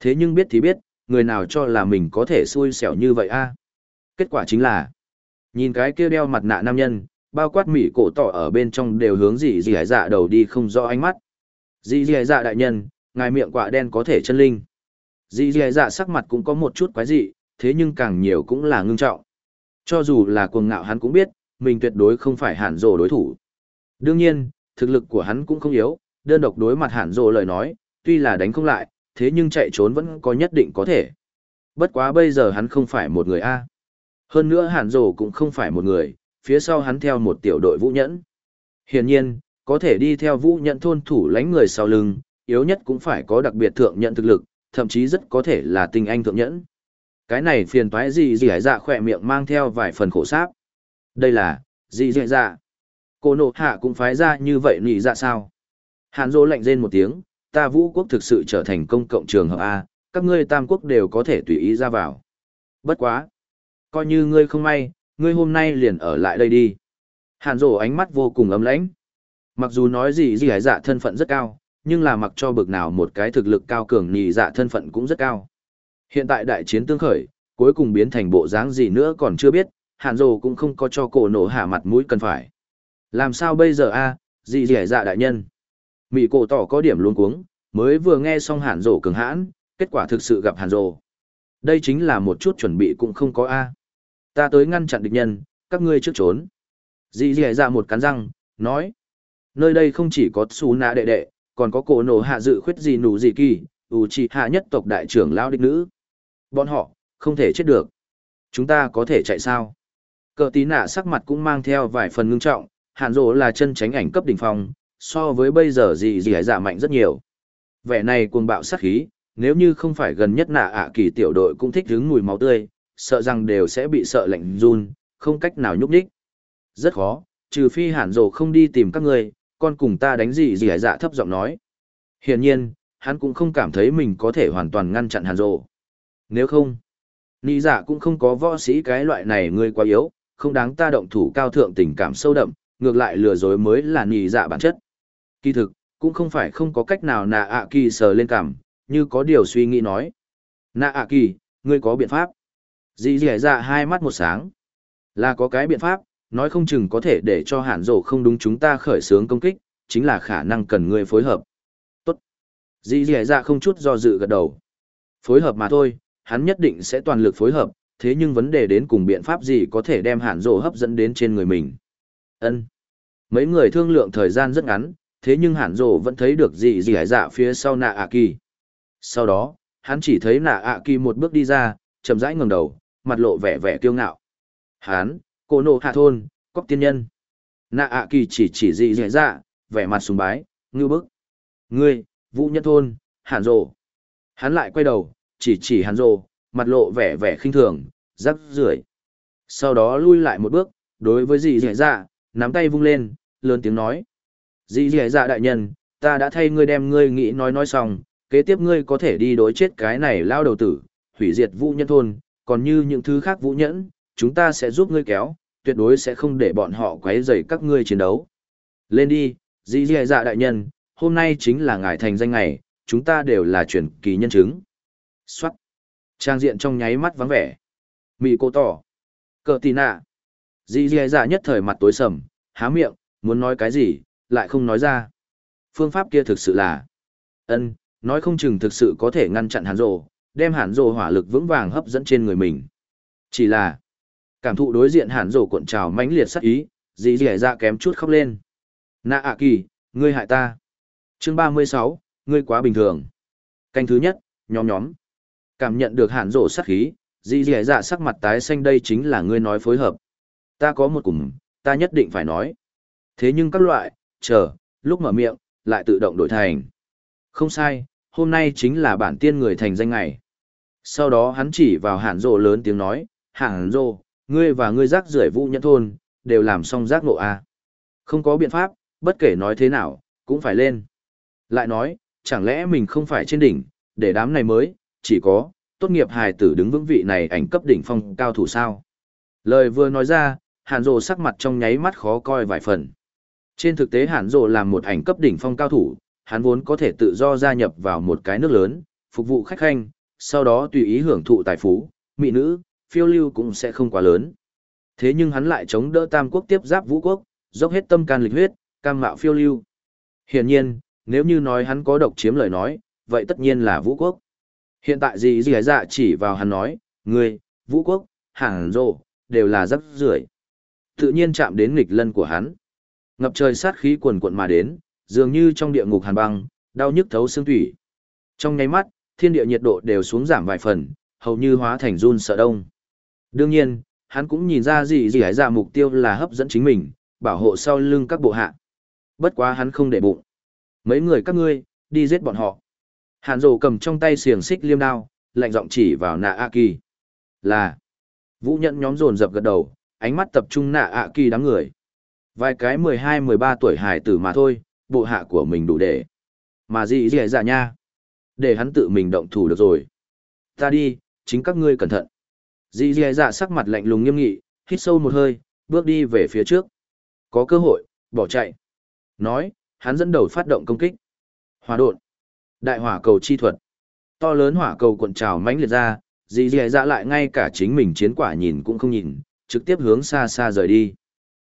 Thế nhưng biết thì biết, người nào cho là mình có thể xui xẻo như vậy a Kết quả chính là, nhìn cái kia đeo mặt nạ nam nhân, bao quát mỹ cổ tỏ ở bên trong đều hướng gì gì dạ đầu đi không rõ ánh mắt. Dì dì dạ đại nhân, ngài miệng quạ đen có thể chân linh. Dì dì dạ sắc mặt cũng có một chút quái dị, thế nhưng càng nhiều cũng là ngưng trọng. Cho dù là cuồng ngạo hắn cũng biết, mình tuyệt đối không phải hẳn rồ đối thủ. Đương nhiên, thực lực của hắn cũng không yếu, đơn độc đối mặt hẳn rồ lời nói, tuy là đánh không lại, thế nhưng chạy trốn vẫn có nhất định có thể. Bất quá bây giờ hắn không phải một người A. Hơn nữa hẳn rồ cũng không phải một người, phía sau hắn theo một tiểu đội vũ nhẫn. Hiển nhiên, có thể đi theo vũ nhẫn thôn thủ lánh người sau lưng, yếu nhất cũng phải có đặc biệt thượng nhận thực lực, thậm chí rất có thể là tinh anh thượng nhẫn. Cái này phiền toái gì gì hải dạ khỏe miệng mang theo vài phần khổ sáp. Đây là, gì gì dạ. Cô nộ hạ cũng phái ra như vậy nỉ dạ sao. Hàn dỗ lạnh rên một tiếng, ta vũ quốc thực sự trở thành công cộng trường hợp A, các ngươi tam quốc đều có thể tùy ý ra vào. Bất quá. Coi như ngươi không may, ngươi hôm nay liền ở lại đây đi. Hàn rổ ánh mắt vô cùng ấm lãnh. Mặc dù nói gì gì hải dạ thân phận rất cao, nhưng là mặc cho bực nào một cái thực lực cao cường nhì dạ thân phận cũng rất cao. Hiện tại đại chiến tương khởi, cuối cùng biến thành bộ dáng gì nữa còn chưa biết, hàn rồ cũng không có cho cổ nổ hạ mặt mũi cần phải. Làm sao bây giờ a gì gì dạ đại nhân? Mỹ cổ tỏ có điểm luôn cuống, mới vừa nghe xong hàn rồ cường hãn, kết quả thực sự gặp hàn rồ. Đây chính là một chút chuẩn bị cũng không có a Ta tới ngăn chặn địch nhân, các ngươi trước trốn. Dì dì ra một cắn răng, nói. Nơi đây không chỉ có xú nạ đệ đệ, còn có cổ nổ hạ dự khuyết gì nụ gì kỳ, ủ trị hạ nhất tộc đại trưởng lao địch nữ. Bọn họ, không thể chết được. Chúng ta có thể chạy sao? Cờ tí nạ sắc mặt cũng mang theo vài phần ngưng trọng, hàn rộ là chân tránh ảnh cấp đỉnh phong, so với bây giờ dì dì dạ mạnh rất nhiều. Vẻ này cuồng bạo sát khí, nếu như không phải gần nhất nạ ạ kỳ tiểu đội cũng thích hứng mùi máu tươi, sợ rằng đều sẽ bị sợ lạnh run, không cách nào nhúc nhích. Rất khó, trừ phi hàn rồ không đi tìm các ngươi, con cùng ta đánh gì gì hải dạ thấp giọng nói. Hiển nhiên, hắn cũng không cảm thấy mình có thể hoàn toàn ngăn chặn hàn rồ. Nếu không, nị dạ cũng không có võ sĩ cái loại này ngươi quá yếu, không đáng ta động thủ cao thượng tình cảm sâu đậm, ngược lại lừa dối mới là nị dạ bản chất. Kỳ thực, cũng không phải không có cách nào nạ ạ kỳ sờ lên cảm, như có điều suy nghĩ nói. Nạ ạ kỳ, ngươi có biện pháp. Dì dì dạ hai mắt một sáng. Là có cái biện pháp, nói không chừng có thể để cho hàn rổ không đúng chúng ta khởi xướng công kích, chính là khả năng cần ngươi phối hợp. Tốt. Dì dì dạ không chút do dự gật đầu. Phối hợp mà thôi, hắn nhất định sẽ toàn lực phối hợp, thế nhưng vấn đề đến cùng biện pháp gì có thể đem hàn rổ hấp dẫn đến trên người mình. ân Mấy người thương lượng thời gian rất ngắn, thế nhưng hàn rổ vẫn thấy được dì dì dạ phía sau nạ ạ kỳ. Sau đó, hắn chỉ thấy nạ ạ kỳ một bước đi ra, chậm rãi ngẩng đầu, mặt lộ vẻ vẻ kiêu ngạo. Hán, cô nộ hạ thôn, cóc tiên nhân. Nạ ạ kỳ chỉ chỉ dị dị dạ, vẻ mặt sùng bái, ngư bức. Ngươi, vũ nhân thôn, hàn rồ. Hắn lại quay đầu, chỉ chỉ hàn rồ, mặt lộ vẻ vẻ khinh thường, rắc rưởi. Sau đó lui lại một bước, đối với dị dị dạ, nắm tay vung lên, lớn tiếng nói. Dị dị dạ đại nhân, ta đã thay ngươi đem ngươi nghĩ nói nói xong, kế tiếp ngươi có thể đi đối chết cái này lao đầu tử, hủy diệt vũ nhân thôn, còn như những thứ khác vũ nhẫn, chúng ta sẽ giúp ngươi kéo, tuyệt đối sẽ không để bọn họ quấy rầy các ngươi chiến đấu. Lên đi, dì dì dạ đại nhân, hôm nay chính là ngài thành danh ngày, chúng ta đều là truyền kỳ nhân chứng. Xoát. Trang diện trong nháy mắt vắng vẻ. Mị cô tỏ. Cờ tì nạ. Dì dì dạ nhất thời mặt tối sầm, há miệng, muốn nói cái gì, lại không nói ra. Phương pháp kia thực sự là ân nói không chừng thực sự có thể ngăn chặn hàn rồ, đem hàn rồ hỏa lực vững vàng hấp dẫn trên người mình. Chỉ là, cảm thụ đối diện hàn rồ cuộn trào mãnh liệt sắc ý, dì dì ra kém chút khóc lên. Nạ ạ kỳ, ngươi hại ta. Chương ba mươi sáu ngươi quá bình thường. Canh thứ nhất, nhóm nhóm. Cảm nhận được hàn rồ sắc khí, dì dì dạ sắc mặt tái xanh đây chính là ngươi nói phối hợp. Ta có một cùng, ta nhất định phải nói. Thế nhưng các loại, chờ, lúc mở miệng, lại tự động đổi thành. Không sai, hôm nay chính là bản tiên người thành danh ngày. Sau đó hắn chỉ vào hàn rồ lớn tiếng nói, hàn rồ, ngươi và ngươi rác rưởi vũ nhẫn thôn, đều làm xong rác nộ a à? Không có biện pháp, bất kể nói thế nào, cũng phải lên. Lại nói, chẳng lẽ mình không phải trên đỉnh, để đám này mới, chỉ có, tốt nghiệp hài tử đứng vững vị này ảnh cấp đỉnh phong cao thủ sao. Lời vừa nói ra, hàn rồ sắc mặt trong nháy mắt khó coi vài phần. Trên thực tế hàn rồ làm một ảnh cấp đỉnh phong cao thủ, hắn vốn có thể tự do gia nhập vào một cái nước lớn, phục vụ khách khanh, sau đó tùy ý hưởng thụ tài phú, mỹ nữ, phiêu lưu cũng sẽ không quá lớn. Thế nhưng hắn lại chống đỡ tam quốc tiếp giáp vũ quốc, dốc hết tâm can lịch huyết, cam mạo phiêu lưu. Hiển nhiên, nếu như nói hắn có độc chiếm lời nói, vậy tất nhiên là vũ quốc. Hiện tại gì gì dạ chỉ vào hắn nói, người, vũ quốc, hàng rộ, đều là rất rưởi Tự nhiên chạm đến nghịch lân của hắn. Ngập trời sát khí cuồn cuộn mà đến, dường như trong địa ngục hàn băng, đau nhức thấu xương thủy. Trong nháy mắt, thiên địa nhiệt độ đều xuống giảm vài phần, hầu như hóa thành run sợ đông. Đương nhiên, hắn cũng nhìn ra gì gì ấy ra mục tiêu là hấp dẫn chính mình, bảo hộ sau lưng các bộ hạ. Bất quá hắn không để bụng. Mấy người các ngươi, đi giết bọn họ. Hàn rồ cầm trong tay xiềng xích liêm đao, lạnh giọng chỉ vào nạ A Kỳ. Là. Vũ nhận nhóm dồn dập gật đầu, ánh mắt tập trung nạ A Kỳ đám người. Vài cái 12-13 tuổi hải tử mà thôi, bộ hạ của mình đủ để. Mà gì gì ra nha. Để hắn tự mình động thủ được rồi. Ta đi, chính các ngươi cẩn thận. Dì dì dạ sắc mặt lạnh lùng nghiêm nghị, hít sâu một hơi, bước đi về phía trước. Có cơ hội, bỏ chạy. Nói, hắn dẫn đầu phát động công kích. Hỏa đột. Đại hỏa cầu chi thuật. To lớn hỏa cầu cuộn trào mãnh liệt ra, dì dì dạ lại ngay cả chính mình chiến quả nhìn cũng không nhìn, trực tiếp hướng xa xa rời đi.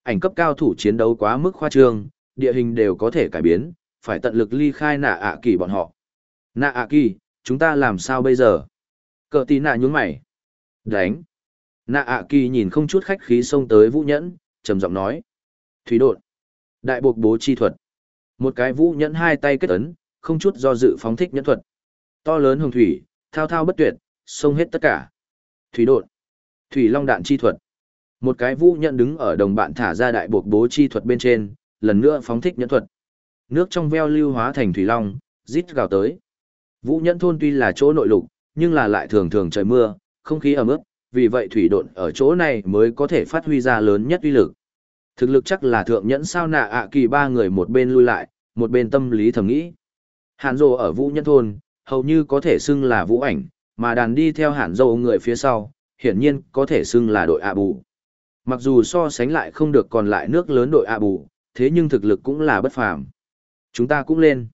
Ảnh cấp cao thủ chiến đấu quá mức khoa trương, địa hình đều có thể cải biến, phải tận lực ly khai nạ ạ kỳ bọn họ. Nạ ạ kỳ, chúng ta làm sao bây giờ? Cờ tí nạ nhún mày. Đánh. Nạ ạ kỳ nhìn không chút khách khí xông tới vũ nhẫn, trầm giọng nói. Thủy đột. Đại buộc bố chi thuật. Một cái vũ nhẫn hai tay kết ấn, không chút do dự phóng thích nhẫn thuật. To lớn hồng thủy, thao thao bất tuyệt, xông hết tất cả. Thủy đột. Thủy long đạn chi thuật. Một cái vũ nhẫn đứng ở đồng bạn thả ra đại buộc bố chi thuật bên trên, lần nữa phóng thích nhẫn thuật. Nước trong veo lưu hóa thành thủy long, rít gào tới. Vũ nhẫn thôn tuy là chỗ nội lục, nhưng là lại thường thường trời mưa, không khí ẩm ướt, vì vậy thủy độn ở chỗ này mới có thể phát huy ra lớn nhất uy lực. Thực lực chắc là thượng nhẫn sao nạ ạ kỳ ba người một bên lui lại, một bên tâm lý thầm nghĩ. Hàn Dô ở Vũ Nhẫn thôn, hầu như có thể xưng là Vũ ảnh, mà đàn đi theo Hàn Dô người phía sau, hiển nhiên có thể xưng là đội ạ bù. Mặc dù so sánh lại không được còn lại nước lớn đội ạ bù, thế nhưng thực lực cũng là bất phàm. Chúng ta cũng lên.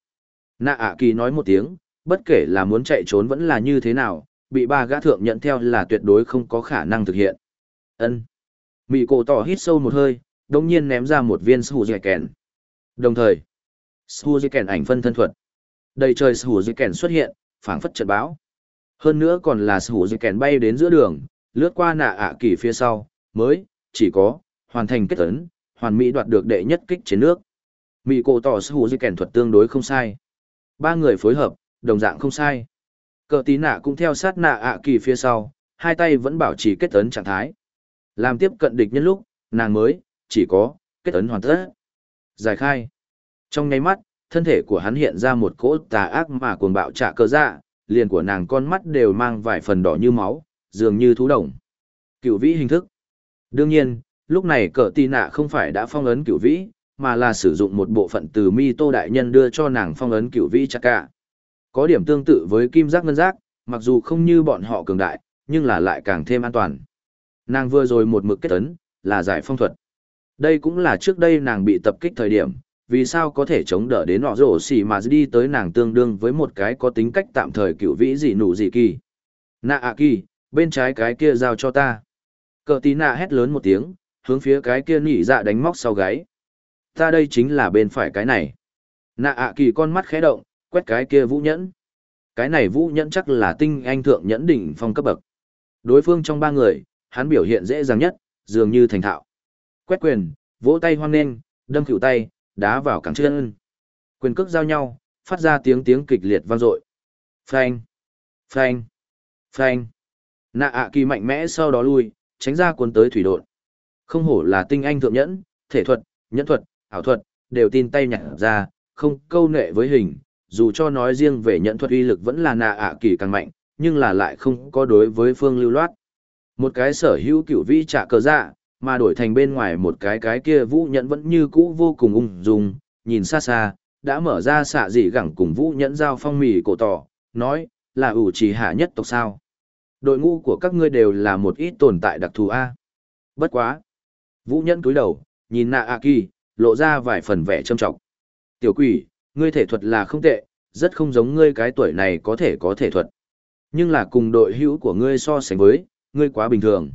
Nạ ạ kỳ nói một tiếng, bất kể là muốn chạy trốn vẫn là như thế nào, bị ba gã thượng nhận theo là tuyệt đối không có khả năng thực hiện. Ân. Mị cổ tỏ hít sâu một hơi, đồng nhiên ném ra một viên sù dì kèn. Đồng thời, sù dì kèn ảnh phân thân thuật. Đầy trời sù dì kèn xuất hiện, phảng phất trận báo. Hơn nữa còn là sù dì kèn bay đến giữa đường, lướt qua nạ ạ kỳ phía sau, mới, chỉ có, hoàn thành kết ấn, hoàn mỹ đoạt được đệ nhất kích chiến nước. Mị cổ tỏ sù dì kèn thuật tương đối không sai. Ba người phối hợp, đồng dạng không sai. Cờ tí nạ cũng theo sát nạ ạ kỳ phía sau, hai tay vẫn bảo trì kết ấn trạng thái. Làm tiếp cận địch nhân lúc, nàng mới, chỉ có, kết ấn hoàn tất. Giải khai. Trong nháy mắt, thân thể của hắn hiện ra một cỗ tà ác mà cuồng bạo trả cơ dạ, liền của nàng con mắt đều mang vài phần đỏ như máu, dường như thú đồng. Cửu vĩ hình thức. Đương nhiên, lúc này cờ tì nạ không phải đã phong ấn cửu vĩ, mà là sử dụng một bộ phận từ mi tô đại nhân đưa cho nàng phong ấn cửu vĩ chắc cả. Có điểm tương tự với kim giác ngân giác, mặc dù không như bọn họ cường đại, nhưng là lại càng thêm an toàn. Nàng vừa rồi một mực kết ấn, là giải phong thuật. Đây cũng là trước đây nàng bị tập kích thời điểm, vì sao có thể chống đỡ đến nọ rổ xỉ mà đi tới nàng tương đương với một cái có tính cách tạm thời cựu vĩ dị nụ dị kỳ. Nạ ạ kỳ, bên trái cái kia giao cho ta. Cờ tí nạ hét lớn một tiếng, hướng phía cái kia nỉ dạ đánh móc sau gáy. Ta đây chính là bên phải cái này. Nạ ạ kỳ con mắt khẽ động, quét cái kia vũ nhẫn. Cái này vũ nhẫn chắc là tinh anh thượng nhẫn đỉnh phong cấp bậc. Đối phương trong ba người, hắn biểu hiện dễ dàng nhất, dường như thành thạo. Quét quyền, vỗ tay hoang lên, đâm cựu tay, đá vào cẳng chân. Quyền cước giao nhau, phát ra tiếng tiếng kịch liệt vang dội. Phanh, phanh, phanh. Nạ ạ kỳ mạnh mẽ sau đó lui, tránh ra cuốn tới thủy độn. Không hổ là tinh anh thượng nhẫn, thể thuật, nhẫn thuật, ảo thuật, đều tin tay nhặt ra, không câu nệ với hình, dù cho nói riêng về nhận thuật uy lực vẫn là nạ ạ kỳ càng mạnh, nhưng là lại không có đối với phương lưu loát. Một cái sở hữu cửu vi trả cờ dạ, mà đổi thành bên ngoài một cái cái kia vũ nhẫn vẫn như cũ vô cùng ung dung, nhìn xa xa, đã mở ra xạ dị gẳng cùng vũ nhẫn giao phong mì cổ tỏ, nói, là ủ trì hạ nhất tộc sao. Đội ngũ của các ngươi đều là một ít tồn tại đặc thù A. Bất quá. Vũ nhẫn cúi đầu, nhìn nạ A kỳ, lộ ra vài phần vẻ trâm trọng. Tiểu quỷ, ngươi thể thuật là không tệ, rất không giống ngươi cái tuổi này có thể có thể thuật. Nhưng là cùng đội hữu của ngươi so sánh với, ngươi quá bình thường.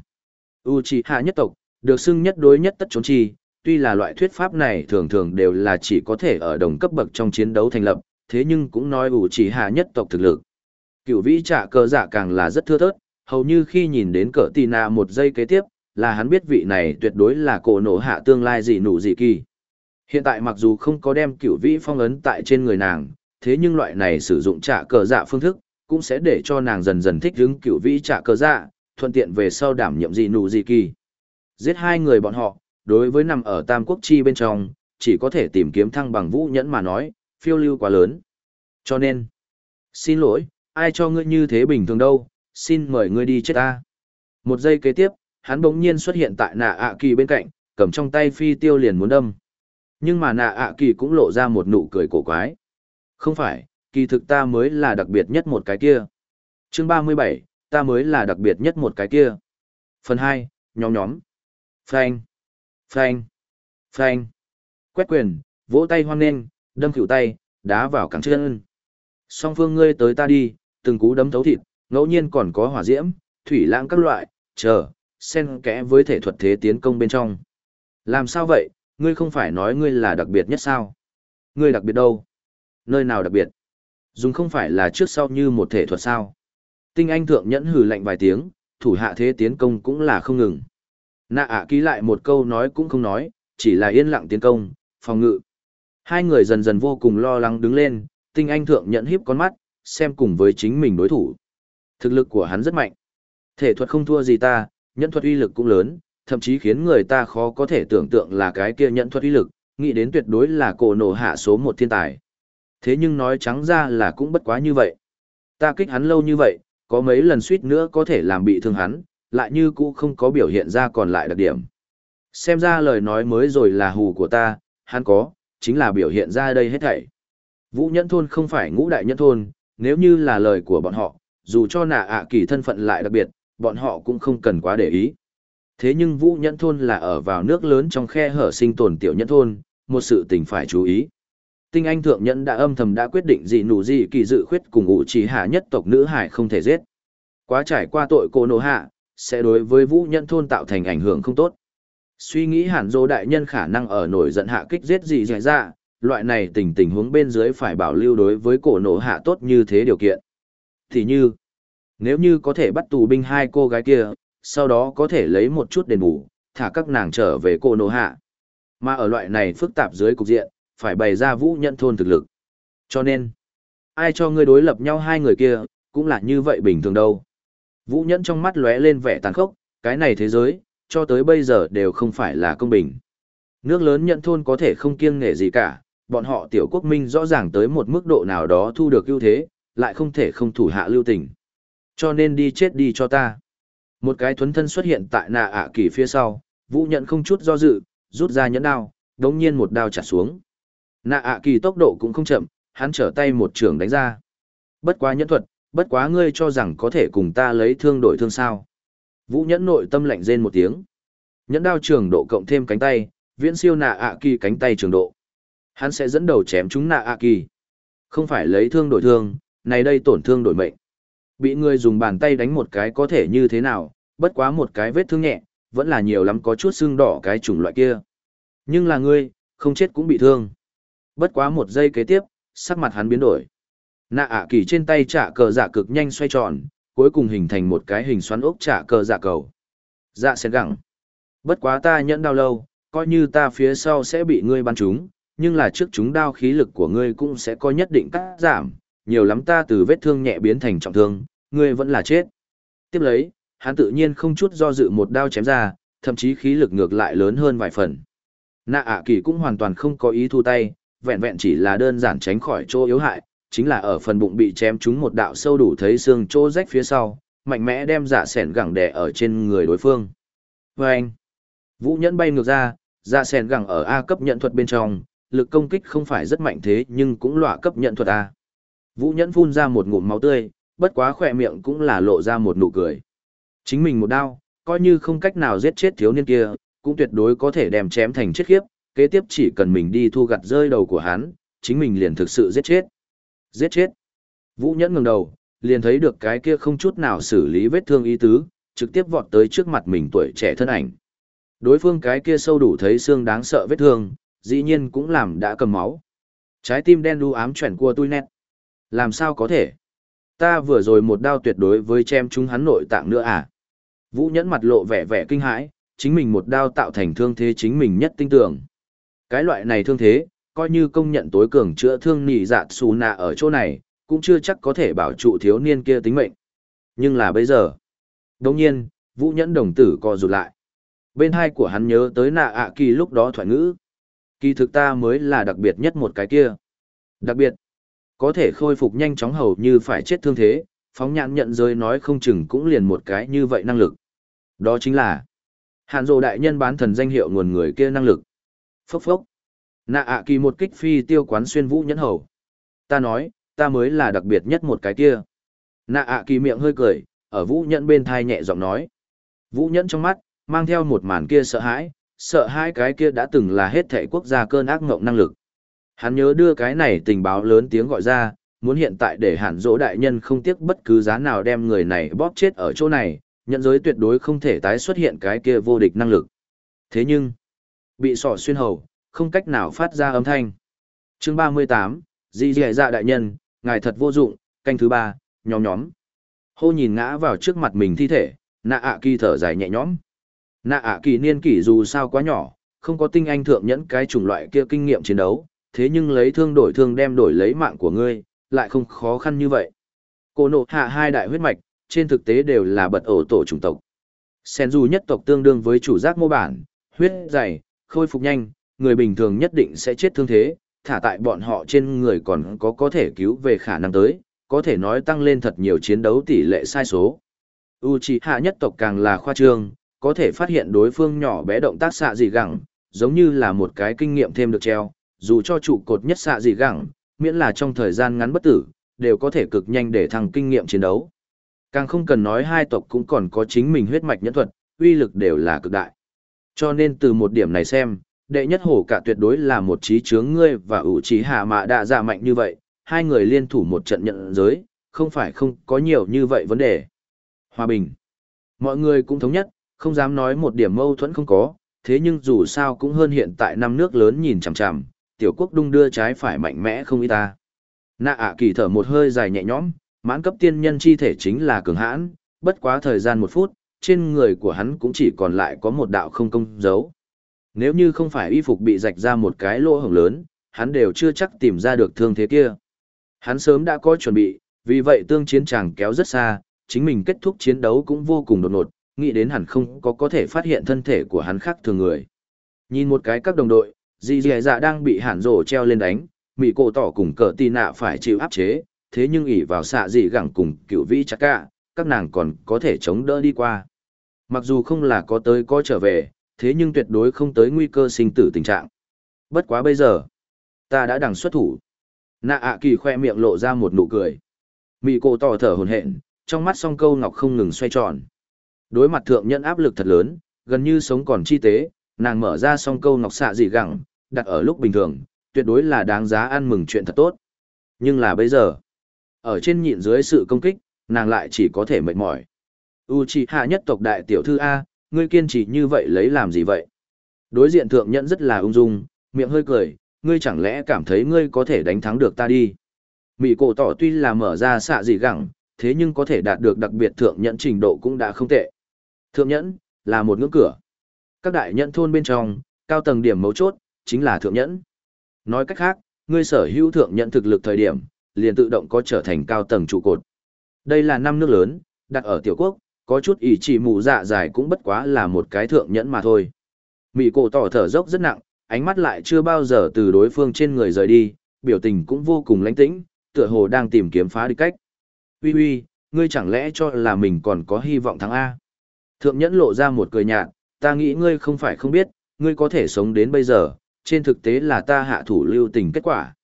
Uchiha nhất tộc, được xưng nhất đối nhất tất trốn chi, tuy là loại thuyết pháp này thường thường đều là chỉ có thể ở đồng cấp bậc trong chiến đấu thành lập, thế nhưng cũng nói Uchiha nhất tộc thực lực. Cựu vĩ trả cờ giả càng là rất thưa thớt, hầu như khi nhìn đến cờ tì nạ một giây kế tiếp, là hắn biết vị này tuyệt đối là cổ nổ hạ tương lai gì nụ gì kỳ. Hiện tại mặc dù không có đem cửu vĩ phong ấn tại trên người nàng, thế nhưng loại này sử dụng trả cờ dạ phương thức, cũng sẽ để cho nàng dần dần thích ứng cửu vĩ trả cờ dạ, thuận tiện về sau đảm nhiệm gì nụ gì kỳ. Giết hai người bọn họ, đối với nằm ở Tam Quốc Chi bên trong, chỉ có thể tìm kiếm thăng bằng vũ nhẫn mà nói, phiêu lưu quá lớn. Cho nên, xin lỗi, ai cho ngươi như thế bình thường đâu, xin mời ngươi đi chết ta. Một giây kế tiếp, hắn bỗng nhiên xuất hiện tại nạ ạ kỳ bên cạnh, cầm trong tay phi tiêu liền muốn đâm. Nhưng mà nạ ạ kỳ cũng lộ ra một nụ cười cổ quái. Không phải, kỳ thực ta mới là đặc biệt nhất một cái kia. Chương 37, ta mới là đặc biệt nhất một cái kia. Phần 2, nhóm nhóm. Phanh, phanh, phanh. Quét quyền, vỗ tay hoan nên, đâm khỉu tay, đá vào cẳng chân. Song phương ngươi tới ta đi, từng cú đấm thấu thịt, ngẫu nhiên còn có hỏa diễm, thủy lãng các loại, chờ, xen kẽ với thể thuật thế tiến công bên trong. Làm sao vậy, ngươi không phải nói ngươi là đặc biệt nhất sao? Ngươi đặc biệt đâu? Nơi nào đặc biệt? Dùng không phải là trước sau như một thể thuật sao? Tinh Anh thượng nhẫn hừ lạnh vài tiếng, thủ hạ thế tiến công cũng là không ngừng. Nạ ạ ký lại một câu nói cũng không nói, chỉ là yên lặng tiến công, phòng ngự. Hai người dần dần vô cùng lo lắng đứng lên, tinh anh thượng nhẫn hiếp con mắt, xem cùng với chính mình đối thủ. Thực lực của hắn rất mạnh. Thể thuật không thua gì ta, nhẫn thuật uy lực cũng lớn, thậm chí khiến người ta khó có thể tưởng tượng là cái kia nhẫn thuật uy lực, nghĩ đến tuyệt đối là cổ nổ hạ số một thiên tài. Thế nhưng nói trắng ra là cũng bất quá như vậy. Ta kích hắn lâu như vậy, có mấy lần suýt nữa có thể làm bị thương hắn, lại như cũ không có biểu hiện ra còn lại đặc điểm. Xem ra lời nói mới rồi là hù của ta, hắn có, chính là biểu hiện ra đây hết thảy. Vũ Nhẫn Thôn không phải ngũ đại nhẫn thôn, nếu như là lời của bọn họ, dù cho nạ ạ kỳ thân phận lại đặc biệt, bọn họ cũng không cần quá để ý. Thế nhưng Vũ Nhẫn Thôn là ở vào nước lớn trong khe hở sinh tồn tiểu nhẫn thôn, một sự tình phải chú ý. Tinh Anh Thượng Nhẫn đã âm thầm đã quyết định gì nụ gì kỳ dự khuyết cùng ủ trì hạ nhất tộc nữ hải không thể giết. Quá trải qua tội cô nổ hạ, sẽ đối với Vũ Nhẫn Thôn tạo thành ảnh hưởng không tốt. Suy nghĩ hẳn dô đại nhân khả năng ở nổi giận hạ kích giết gì dạy ra, loại này tình tình huống bên dưới phải bảo lưu đối với cổ nổ hạ tốt như thế điều kiện. Thì như, nếu như có thể bắt tù binh hai cô gái kia, sau đó có thể lấy một chút đền bù, thả các nàng trở về cô nô hạ. Mà ở loại này phức tạp dưới cục diện, phải bày ra vũ nhận thôn thực lực. Cho nên, ai cho ngươi đối lập nhau hai người kia, cũng là như vậy bình thường đâu. Vũ nhẫn trong mắt lóe lên vẻ tàn khốc, cái này thế giới, cho tới bây giờ đều không phải là công bình. Nước lớn nhận thôn có thể không kiêng nể gì cả, bọn họ tiểu quốc minh rõ ràng tới một mức độ nào đó thu được ưu thế, lại không thể không thủ hạ lưu tình. Cho nên đi chết đi cho ta. Một cái thuấn thân xuất hiện tại nạ ạ kỳ phía sau, vũ nhận không chút do dự, rút ra nhẫn đao, đống nhiên một đao chặt xuống. Nạ ạ kỳ tốc độ cũng không chậm, hắn trở tay một trường đánh ra. Bất quá nhẫn thuật, bất quá ngươi cho rằng có thể cùng ta lấy thương đổi thương sao. Vũ nhẫn nội tâm lạnh rên một tiếng. Nhẫn đao trường độ cộng thêm cánh tay, viễn siêu nạ ạ kỳ cánh tay trường độ. Hắn sẽ dẫn đầu chém chúng nạ ạ kỳ. Không phải lấy thương đổi thương, này đây tổn thương đổi mệnh. Bị người dùng bàn tay đánh một cái có thể như thế nào, bất quá một cái vết thương nhẹ, vẫn là nhiều lắm có chút xương đỏ cái chủng loại kia. Nhưng là ngươi, không chết cũng bị thương. Bất quá một giây kế tiếp, sắc mặt hắn biến đổi. Nạ ạ kỳ trên tay trả cờ giả cực nhanh xoay tròn, cuối cùng hình thành một cái hình xoắn ốc trả cờ giả cầu. Dạ sen gẳng. Bất quá ta nhẫn đau lâu, coi như ta phía sau sẽ bị ngươi bắn trúng, nhưng là trước chúng đao khí lực của ngươi cũng sẽ có nhất định cắt giảm, nhiều lắm ta từ vết thương nhẹ biến thành trọng thương, ngươi vẫn là chết. Tiếp lấy, hắn tự nhiên không chút do dự một đao chém ra, thậm chí khí lực ngược lại lớn hơn vài phần. Nạ ạ kỳ cũng hoàn toàn không có ý thu tay, vẹn vẹn chỉ là đơn giản tránh khỏi chỗ yếu hại, chính là ở phần bụng bị chém trúng một đạo sâu đủ thấy xương chỗ rách phía sau, mạnh mẽ đem dạ sẻn gẳng đè ở trên người đối phương. Và anh, vũ nhẫn bay ngược ra, dạ sẻn gẳng ở A cấp nhận thuật bên trong, lực công kích không phải rất mạnh thế nhưng cũng lọa cấp nhận thuật A. Vũ nhẫn phun ra một ngụm máu tươi, bất quá khỏe miệng cũng là lộ ra một nụ cười. Chính mình một đao, coi như không cách nào giết chết thiếu niên kia, cũng tuyệt đối có thể đem chém thành chết khiếp, kế tiếp chỉ cần mình đi thu gặt rơi đầu của hắn, chính mình liền thực sự giết chết. Giết chết. Vũ Nhẫn ngẩng đầu, liền thấy được cái kia không chút nào xử lý vết thương ý tứ, trực tiếp vọt tới trước mặt mình tuổi trẻ thân ảnh. Đối phương cái kia sâu đủ thấy xương đáng sợ vết thương, dĩ nhiên cũng làm đã cầm máu. Trái tim đen đu ám chuyển qua tôi nét. Làm sao có thể? Ta vừa rồi một đao tuyệt đối với chém chúng hắn nội tạng nữa à? Vũ nhẫn mặt lộ vẻ vẻ kinh hãi, chính mình một đao tạo thành thương thế chính mình nhất tinh tưởng. Cái loại này thương thế, coi như công nhận tối cường chữa thương nỉ dạ xù nạ ở chỗ này, cũng chưa chắc có thể bảo trụ thiếu niên kia tính mệnh. Nhưng là bây giờ, đồng nhiên, vũ nhẫn đồng tử co rụt lại. Bên hai của hắn nhớ tới nạ ạ kỳ lúc đó thoại ngữ. Kỳ thực ta mới là đặc biệt nhất một cái kia. Đặc biệt, có thể khôi phục nhanh chóng hầu như phải chết thương thế, phóng nhãn nhận rơi nói không chừng cũng liền một cái như vậy năng lực. Đó chính là Hàn dồ đại nhân bán thần danh hiệu nguồn người kia năng lực. Phốc phốc. Nạ ạ kỳ một kích phi tiêu quán xuyên vũ nhẫn hầu. Ta nói, ta mới là đặc biệt nhất một cái kia. Nạ ạ kỳ miệng hơi cười, ở vũ nhẫn bên thai nhẹ giọng nói. Vũ nhẫn trong mắt, mang theo một màn kia sợ hãi, sợ hai cái kia đã từng là hết thảy quốc gia cơn ác ngộng năng lực. Hắn nhớ đưa cái này tình báo lớn tiếng gọi ra, muốn hiện tại để hạn dỗ đại nhân không tiếc bất cứ giá nào đem người này bóp chết ở chỗ này, nhận giới tuyệt đối không thể tái xuất hiện cái kia vô địch năng lực. Thế nhưng, bị sỏ xuyên hầu, không cách nào phát ra âm thanh. Chương 38, Di Dì Dạ đại nhân, ngài thật vô dụng, canh thứ ba, nhóm nhóm. Hô nhìn ngã vào trước mặt mình thi thể, nạ ạ kỳ thở dài nhẹ nhõm. Nạ ạ kỳ niên kỷ dù sao quá nhỏ, không có tinh anh thượng nhẫn cái chủng loại kia kinh nghiệm chiến đấu, thế nhưng lấy thương đổi thương đem đổi lấy mạng của ngươi, lại không khó khăn như vậy. Cô nộ hạ hai đại huyết mạch, trên thực tế đều là bật ổ tổ chủng tộc. Sen dù nhất tộc tương đương với chủ giác mô bản, huyết dày, khôi phục nhanh, người bình thường nhất định sẽ chết thương thế, thả tại bọn họ trên người còn có có thể cứu về khả năng tới, có thể nói tăng lên thật nhiều chiến đấu tỷ lệ sai số. Uchiha nhất tộc càng là khoa trương, có thể phát hiện đối phương nhỏ bé động tác xạ gì gẳng, giống như là một cái kinh nghiệm thêm được treo, dù cho trụ cột nhất xạ gì gẳng, miễn là trong thời gian ngắn bất tử, đều có thể cực nhanh để thăng kinh nghiệm chiến đấu. Càng không cần nói hai tộc cũng còn có chính mình huyết mạch nhẫn thuật, uy lực đều là cực đại. Cho nên từ một điểm này xem, đệ nhất hổ cả tuyệt đối là một trí chướng ngươi và ủ trí hạ mạ đã dạ mạnh như vậy, hai người liên thủ một trận nhận giới, không phải không có nhiều như vậy vấn đề. Hòa bình. Mọi người cũng thống nhất, không dám nói một điểm mâu thuẫn không có, thế nhưng dù sao cũng hơn hiện tại năm nước lớn nhìn chằm chằm, tiểu quốc đung đưa trái phải mạnh mẽ không ít ta. Nạ ạ kỳ thở một hơi dài nhẹ nhõm, mãn cấp tiên nhân chi thể chính là cường hãn, bất quá thời gian một phút, trên người của hắn cũng chỉ còn lại có một đạo không công dấu. Nếu như không phải y phục bị rạch ra một cái lỗ hổng lớn, hắn đều chưa chắc tìm ra được thương thế kia. Hắn sớm đã có chuẩn bị, vì vậy tương chiến chàng kéo rất xa, chính mình kết thúc chiến đấu cũng vô cùng đột ngột, nghĩ đến hẳn không có có thể phát hiện thân thể của hắn khác thường người. Nhìn một cái các đồng đội, dì dì dạ đang bị hẳn rổ treo lên đánh, mỹ cổ tỏ cùng cờ tì nạ phải chịu áp chế, thế nhưng ỉ vào xạ dị gẳng cùng cựu vĩ chắc cả, các nàng còn có thể chống đỡ đi qua. Mặc dù không là có tới có trở về, thế nhưng tuyệt đối không tới nguy cơ sinh tử tình trạng. Bất quá bây giờ, ta đã đằng xuất thủ. Nạ ạ kỳ khoe miệng lộ ra một nụ cười. Mỹ cổ tỏ thở hồn hện, trong mắt song câu ngọc không ngừng xoay tròn. Đối mặt thượng nhận áp lực thật lớn, gần như sống còn chi tế, nàng mở ra song câu ngọc xạ dị gẳng, đặt ở lúc bình thường, tuyệt đối là đáng giá ăn mừng chuyện thật tốt. Nhưng là bây giờ, ở trên nhịn dưới sự công kích, nàng lại chỉ có thể mệt mỏi. Uchiha nhất tộc đại tiểu thư A, ngươi kiên trì như vậy lấy làm gì vậy? Đối diện thượng nhẫn rất là ung dung, miệng hơi cười, ngươi chẳng lẽ cảm thấy ngươi có thể đánh thắng được ta đi. Mỹ cổ tỏ tuy là mở ra xạ dị gẳng, thế nhưng có thể đạt được đặc biệt thượng nhẫn trình độ cũng đã không tệ. Thượng nhẫn, là một ngưỡng cửa. Các đại nhẫn thôn bên trong, cao tầng điểm mấu chốt, chính là thượng nhẫn. Nói cách khác, ngươi sở hữu thượng nhẫn thực lực thời điểm, liền tự động có trở thành cao tầng trụ cột. Đây là năm nước lớn, đặt ở tiểu quốc, có chút ý chỉ mù dạ dài cũng bất quá là một cái thượng nhẫn mà thôi. Mị cổ tỏ thở dốc rất nặng, ánh mắt lại chưa bao giờ từ đối phương trên người rời đi, biểu tình cũng vô cùng lãnh tĩnh, tựa hồ đang tìm kiếm phá đi cách. Uy uy, ngươi chẳng lẽ cho là mình còn có hy vọng thắng A? Thượng nhẫn lộ ra một cười nhạt, ta nghĩ ngươi không phải không biết, ngươi có thể sống đến bây giờ, trên thực tế là ta hạ thủ lưu tình kết quả.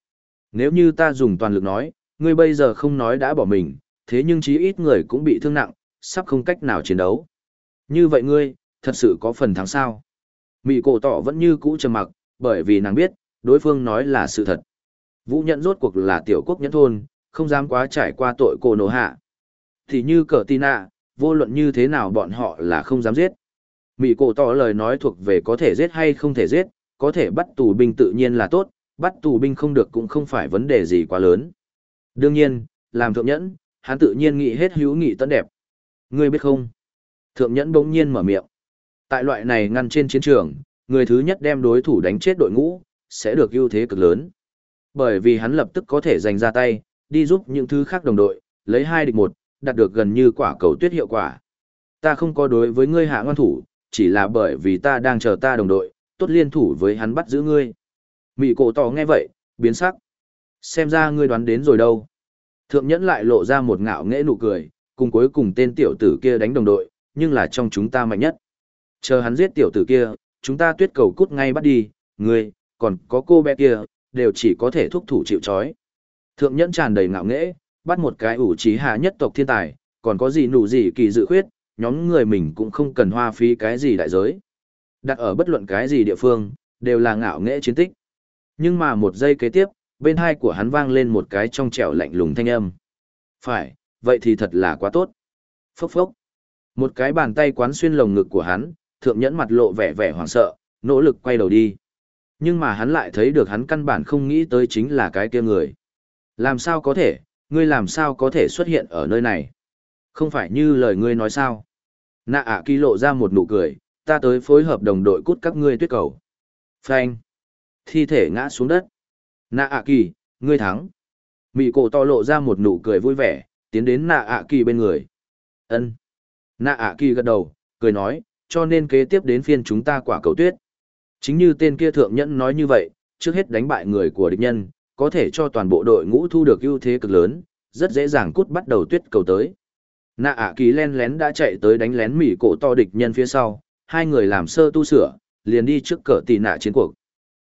Nếu như ta dùng toàn lực nói, ngươi bây giờ không nói đã bỏ mình, thế nhưng chí ít người cũng bị thương nặng, sắp không cách nào chiến đấu. Như vậy ngươi, thật sự có phần thắng sao? Mị cổ tỏ vẫn như cũ trầm mặc, bởi vì nàng biết, đối phương nói là sự thật. Vũ nhận rốt cuộc là tiểu quốc nhẫn thôn, không dám quá trải qua tội cổ nổ hạ. Thì như cờ tina, vô luận như thế nào bọn họ là không dám giết. Mỹ cổ tỏ lời nói thuộc về có thể giết hay không thể giết, có thể bắt tù binh tự nhiên là tốt, bắt tù binh không được cũng không phải vấn đề gì quá lớn. Đương nhiên, làm thượng nhẫn, hắn tự nhiên nghĩ hết hữu nghị tận đẹp. Ngươi biết không? Thượng nhẫn bỗng nhiên mở miệng. Tại loại này ngăn trên chiến trường, người thứ nhất đem đối thủ đánh chết đội ngũ, sẽ được ưu thế cực lớn. Bởi vì hắn lập tức có thể giành ra tay, đi giúp những thứ khác đồng đội, lấy hai địch một, đạt được gần như quả cầu tuyết hiệu quả. Ta không có đối với ngươi hạ ngoan thủ, chỉ là bởi vì ta đang chờ ta đồng đội, tốt liên thủ với hắn bắt giữ ngươi. Mị cổ tỏ nghe vậy, biến sắc. Xem ra ngươi đoán đến rồi đâu. Thượng nhẫn lại lộ ra một ngạo nghễ nụ cười, cùng cuối cùng tên tiểu tử kia đánh đồng đội, nhưng là trong chúng ta mạnh nhất. Chờ hắn giết tiểu tử kia, chúng ta tuyết cầu cút ngay bắt đi, ngươi, còn có cô bé kia, đều chỉ có thể thúc thủ chịu chói. Thượng nhẫn tràn đầy ngạo nghễ, bắt một cái ủ trí hạ nhất tộc thiên tài, còn có gì nụ gì kỳ dự khuyết, nhóm người mình cũng không cần hoa phí cái gì đại giới. Đặt ở bất luận cái gì địa phương, đều là ngạo nghễ chiến tích. Nhưng mà một giây kế tiếp, bên hai của hắn vang lên một cái trong trẻo lạnh lùng thanh âm. Phải, vậy thì thật là quá tốt. Phốc phốc. Một cái bàn tay quán xuyên lồng ngực của hắn, thượng nhẫn mặt lộ vẻ vẻ hoảng sợ, nỗ lực quay đầu đi. Nhưng mà hắn lại thấy được hắn căn bản không nghĩ tới chính là cái kia người. Làm sao có thể, ngươi làm sao có thể xuất hiện ở nơi này? Không phải như lời ngươi nói sao? Nạ ạ kỳ lộ ra một nụ cười, ta tới phối hợp đồng đội cút các ngươi tuyết cầu. Phanh. Thi thể ngã xuống đất. Nạ ạ kỳ, ngươi thắng. Mị cổ to lộ ra một nụ cười vui vẻ, tiến đến nạ ạ kỳ bên người. ân Nạ ạ kỳ gật đầu, cười nói, cho nên kế tiếp đến phiên chúng ta quả cầu tuyết. Chính như tên kia thượng nhẫn nói như vậy, trước hết đánh bại người của địch nhân, có thể cho toàn bộ đội ngũ thu được ưu thế cực lớn, rất dễ dàng cút bắt đầu tuyết cầu tới. Nạ ạ kỳ len lén đã chạy tới đánh lén mỹ cổ to địch nhân phía sau, hai người làm sơ tu sửa, liền đi trước cờ tì nạ chiến cuộc.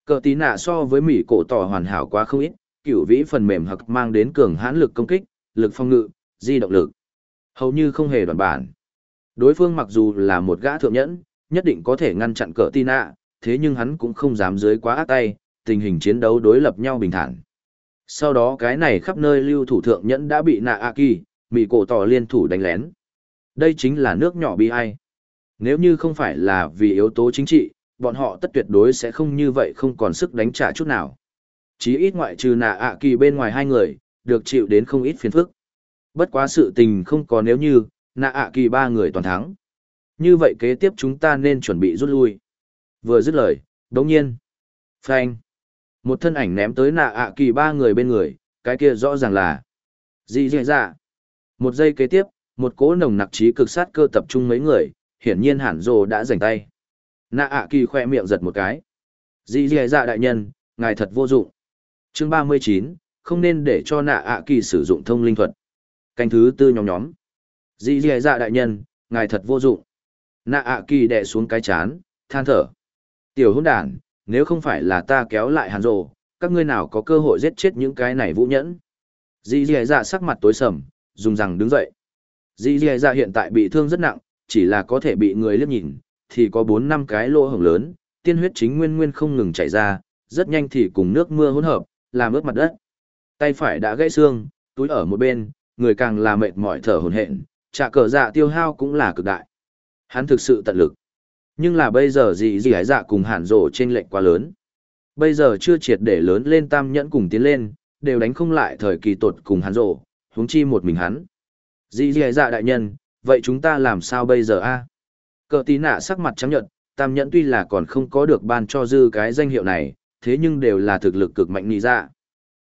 Cờ tì nạ so với mỹ cổ to hoàn hảo quá không ít, cựu vĩ phần mềm hặc mang đến cường hãn lực công kích, lực phong ngự, di động lực. Hầu như không hề đoạn bản. Đối phương mặc dù là một gã thượng nhẫn, nhất định có thể ngăn chặn cờ tì nạ, thế nhưng hắn cũng không dám dưới quá ác tay, tình hình chiến đấu đối lập nhau bình thản. Sau đó cái này khắp nơi lưu thủ thượng nhẫn đã bị nạ A Kỳ, mị cổ tỏ liên thủ đánh lén. Đây chính là nước nhỏ bi ai. Nếu như không phải là vì yếu tố chính trị, bọn họ tất tuyệt đối sẽ không như vậy không còn sức đánh trả chút nào. Chí ít ngoại trừ nạ ạ kỳ bên ngoài hai người, được chịu đến không ít phiền phức. Bất quá sự tình không có nếu như, nạ ạ kỳ ba người toàn thắng. Như vậy kế tiếp chúng ta nên chuẩn bị rút lui. Vừa dứt lời, đồng nhiên. Phanh. Một thân ảnh ném tới nạ ạ kỳ ba người bên người, cái kia rõ ràng là. Gì gì dạ. Một giây kế tiếp, một cỗ nồng nặc trí cực sát cơ tập trung mấy người, hiển nhiên hẳn rồ đã giành tay. Nạ ạ kỳ khoe miệng giật một cái. Dì dì dạ đại nhân, ngài thật vô dụng. chương ba mươi chín, không nên để cho nạ ạ kỳ sử dụng thông linh thuật. Canh thứ tư nhóm nhóm. Dì dì dạ đại nhân, ngài thật vô dụng. Nạ ạ kỳ đè xuống cái chán, than thở. Tiểu hôn đàn, nếu không phải là ta kéo lại hàn rồ, các ngươi nào có cơ hội giết chết những cái này vũ nhẫn. Dì dì dạ sắc mặt tối sầm, dùng rằng đứng dậy. Dì dì dạ hiện tại bị thương rất nặng, chỉ là có thể bị người liếc nhìn, thì có 4 năm cái lỗ hổng lớn, tiên huyết chính nguyên nguyên không ngừng chảy ra, rất nhanh thì cùng nước mưa hỗn hợp, làm ướt mặt đất. Tay phải đã gãy xương, túi ở một bên, người càng là mệt mỏi thở hổn hển, trả cờ dạ tiêu hao cũng là cực đại. Hắn thực sự tận lực. Nhưng là bây giờ dì dì dạ cùng hàn rổ trên lệnh quá lớn. Bây giờ chưa triệt để lớn lên tam nhẫn cùng tiến lên, đều đánh không lại thời kỳ tột cùng hàn rổ, huống chi một mình hắn. Dì dì dạ đại nhân, vậy chúng ta làm sao bây giờ a? Cờ tí nạ sắc mặt trắng nhợt, tam nhẫn tuy là còn không có được ban cho dư cái danh hiệu này, thế nhưng đều là thực lực cực mạnh nì dạ.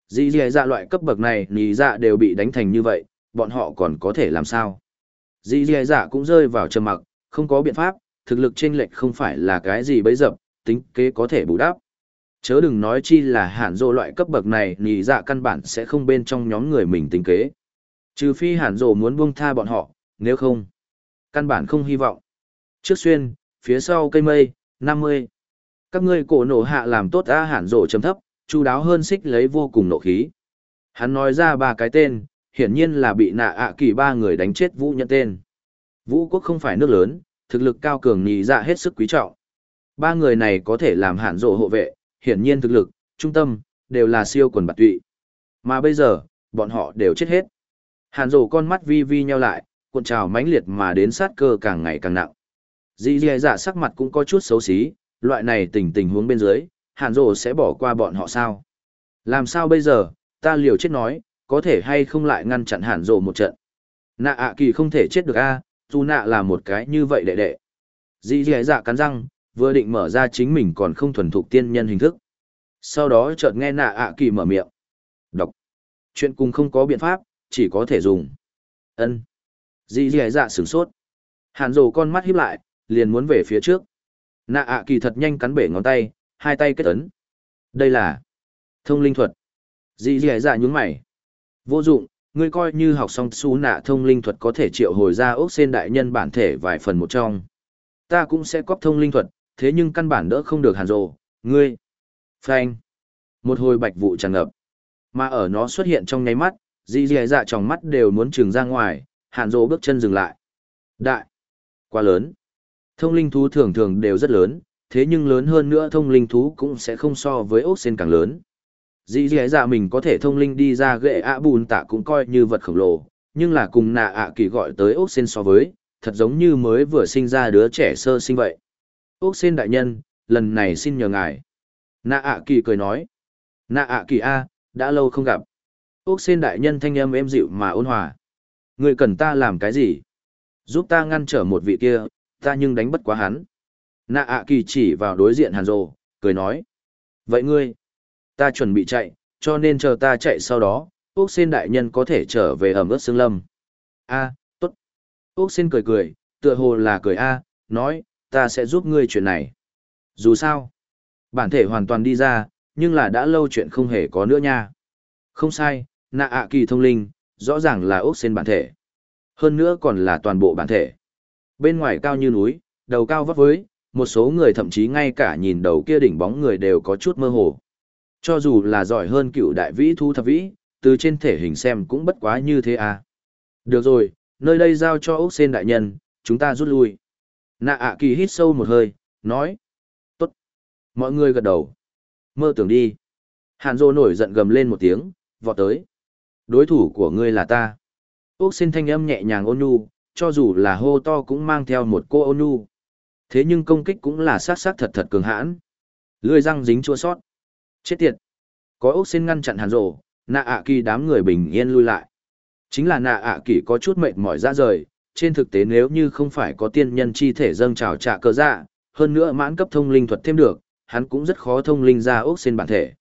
Dì dì dạ loại cấp bậc này nì dạ đều bị đánh thành như vậy, bọn họ còn có thể làm sao? Dì dì dạ cũng rơi vào trầm mặc, không có biện pháp, thực lực chênh lệch không phải là cái gì bấy dập, tính kế có thể bù đắp. Chớ đừng nói chi là hạn dô loại cấp bậc này nhị dạ căn bản sẽ không bên trong nhóm người mình tính kế. Trừ phi hạn dô muốn buông tha bọn họ, nếu không, căn bản không hy vọng. Trước xuyên, phía sau cây mây, 50. Các ngươi cổ nổ hạ làm tốt a hạn dô chấm thấp, chu đáo hơn xích lấy vô cùng nộ khí. Hắn nói ra ba cái tên, hiển nhiên là bị nạ ạ kỳ ba người đánh chết vũ nhận tên. Vũ quốc không phải nước lớn, thực lực cao cường nhị dạ hết sức quý trọng. Ba người này có thể làm hạn rộ hộ vệ, hiển nhiên thực lực, trung tâm, đều là siêu quần bạc tụy. Mà bây giờ, bọn họ đều chết hết. Hàn rổ con mắt vi vi nheo lại, cuộn trào mãnh liệt mà đến sát cơ càng ngày càng nặng. Dì dì dạ sắc mặt cũng có chút xấu xí, loại này tình tình huống bên dưới, hàn rổ sẽ bỏ qua bọn họ sao? Làm sao bây giờ, ta liều chết nói, có thể hay không lại ngăn chặn hàn rổ một trận. Nạ ạ kỳ không thể chết được a dù nạ là một cái như vậy đệ đệ. Dì dì dạ cắn răng, vừa định mở ra chính mình còn không thuần thục tiên nhân hình thức. Sau đó chợt nghe nạ ạ kỳ mở miệng. Đọc. Chuyện cùng không có biện pháp, chỉ có thể dùng. ân Dì dì dạ sửng sốt. Hàn rồ con mắt híp lại, liền muốn về phía trước. Nạ ạ kỳ thật nhanh cắn bể ngón tay, hai tay kết ấn. Đây là thông linh thuật. Dì dì dạ nhún mày. Vô dụng, ngươi coi như học xong su nạ thông linh thuật có thể triệu hồi ra ốc sen đại nhân bản thể vài phần một trong. Ta cũng sẽ cóp thông linh thuật, thế nhưng căn bản đỡ không được hàn rồ, ngươi. Phanh. Một hồi bạch vụ tràn ngập. Mà ở nó xuất hiện trong nháy mắt, dì dì dạ trong mắt đều muốn trừng ra ngoài, hàn rồ bước chân dừng lại. Đại. Quá lớn. Thông linh thú thường thường đều rất lớn, thế nhưng lớn hơn nữa thông linh thú cũng sẽ không so với ốc sen càng lớn dì dì dạ mình có thể thông linh đi ra ghệ ạ bùn tạ cũng coi như vật khổng lồ nhưng là cùng nạ ạ kỳ gọi tới ốc sen so với thật giống như mới vừa sinh ra đứa trẻ sơ sinh vậy ốc sen đại nhân lần này xin nhờ ngài. Nạ ạ kỳ cười nói. Nạ ạ kỳ a đã lâu không gặp. Ốc sen đại nhân thanh âm êm dịu mà ôn hòa. Người cần ta làm cái gì? Giúp ta ngăn trở một vị kia ta nhưng đánh bất quá hắn. Nạ ạ kỳ chỉ vào đối diện hàn rồ cười nói. Vậy ngươi Ta chuẩn bị chạy, cho nên chờ ta chạy sau đó, Úc Sen đại nhân có thể trở về ẩm ướt xương lâm. A, tốt. Úc Sen cười cười, tựa hồ là cười A, nói, ta sẽ giúp ngươi chuyện này. Dù sao, bản thể hoàn toàn đi ra, nhưng là đã lâu chuyện không hề có nữa nha. Không sai, nạ ạ kỳ thông linh, rõ ràng là ốc Sen bản thể. Hơn nữa còn là toàn bộ bản thể. Bên ngoài cao như núi, đầu cao vấp với, một số người thậm chí ngay cả nhìn đầu kia đỉnh bóng người đều có chút mơ hồ. Cho dù là giỏi hơn cựu đại vĩ thu thập vĩ, từ trên thể hình xem cũng bất quá như thế à. Được rồi, nơi đây giao cho ốc Sen đại nhân, chúng ta rút lui. Nạ ạ kỳ hít sâu một hơi, nói. Tốt. Mọi người gật đầu. Mơ tưởng đi. Hàn Dô nổi giận gầm lên một tiếng, vọt tới. Đối thủ của ngươi là ta. ốc xin thanh âm nhẹ nhàng ôn nhu, cho dù là hô to cũng mang theo một cô ôn nhu. Thế nhưng công kích cũng là sát sát thật thật cường hãn. Lưỡi răng dính chua sót. Chết tiệt! Có ốc xin ngăn chặn hàn rộ nạ ạ kỳ đám người bình yên lui lại. Chính là nạ ạ kỳ có chút mệt mỏi ra rời, trên thực tế nếu như không phải có tiên nhân chi thể dâng trào trạ cơ dạ, hơn nữa mãn cấp thông linh thuật thêm được, hắn cũng rất khó thông linh ra ốc xin bản thể.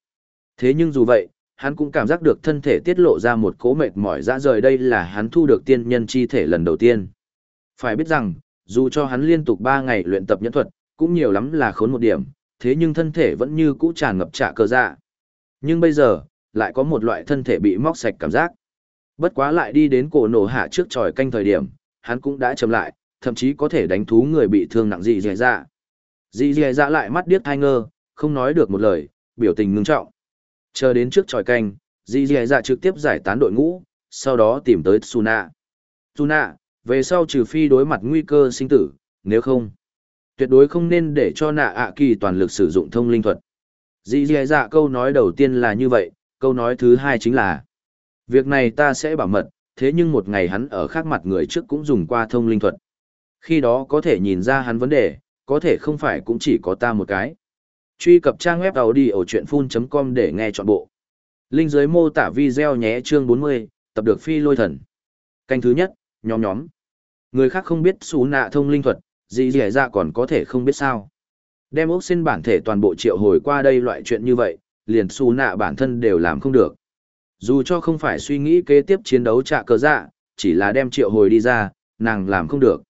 Thế nhưng dù vậy, hắn cũng cảm giác được thân thể tiết lộ ra một cố mệt mỏi ra rời đây là hắn thu được tiên nhân chi thể lần đầu tiên. Phải biết rằng, dù cho hắn liên tục 3 ngày luyện tập nhẫn thuật, cũng nhiều lắm là khốn một điểm, thế nhưng thân thể vẫn như cũ tràn ngập trạ cơ dạ. Nhưng bây giờ, lại có một loại thân thể bị móc sạch cảm giác. Bất quá lại đi đến cổ nổ hạ trước tròi canh thời điểm, hắn cũng đã chậm lại, thậm chí có thể đánh thú người bị thương nặng gì dè dạ. Dì dè dạ lại mắt điếc thai ngơ, không nói được một lời, biểu tình ngưng trọng. Chờ đến trước tròi canh, dì dè dạ trực tiếp giải tán đội ngũ, sau đó tìm tới Tsuna. Tsuna, về sau trừ phi đối mặt nguy cơ sinh tử, nếu không tuyệt đối không nên để cho nạ ạ kỳ toàn lực sử dụng thông linh thuật dì dì dạ câu nói đầu tiên là như vậy câu nói thứ hai chính là việc này ta sẽ bảo mật thế nhưng một ngày hắn ở khác mặt người trước cũng dùng qua thông linh thuật khi đó có thể nhìn ra hắn vấn đề có thể không phải cũng chỉ có ta một cái Truy cập trang web đầu đi ở chuyện full.com để nghe trọn bộ. Linh dưới mô tả video nhé chương 40, tập được phi lôi thần. Canh thứ nhất, nhóm nhóm. Người khác không biết xú nạ thông linh thuật, gì gì ra còn có thể không biết sao. Đem ốc xin bản thể toàn bộ triệu hồi qua đây loại chuyện như vậy, liền xú nạ bản thân đều làm không được. Dù cho không phải suy nghĩ kế tiếp chiến đấu trả cờ dạ, chỉ là đem triệu hồi đi ra, nàng làm không được.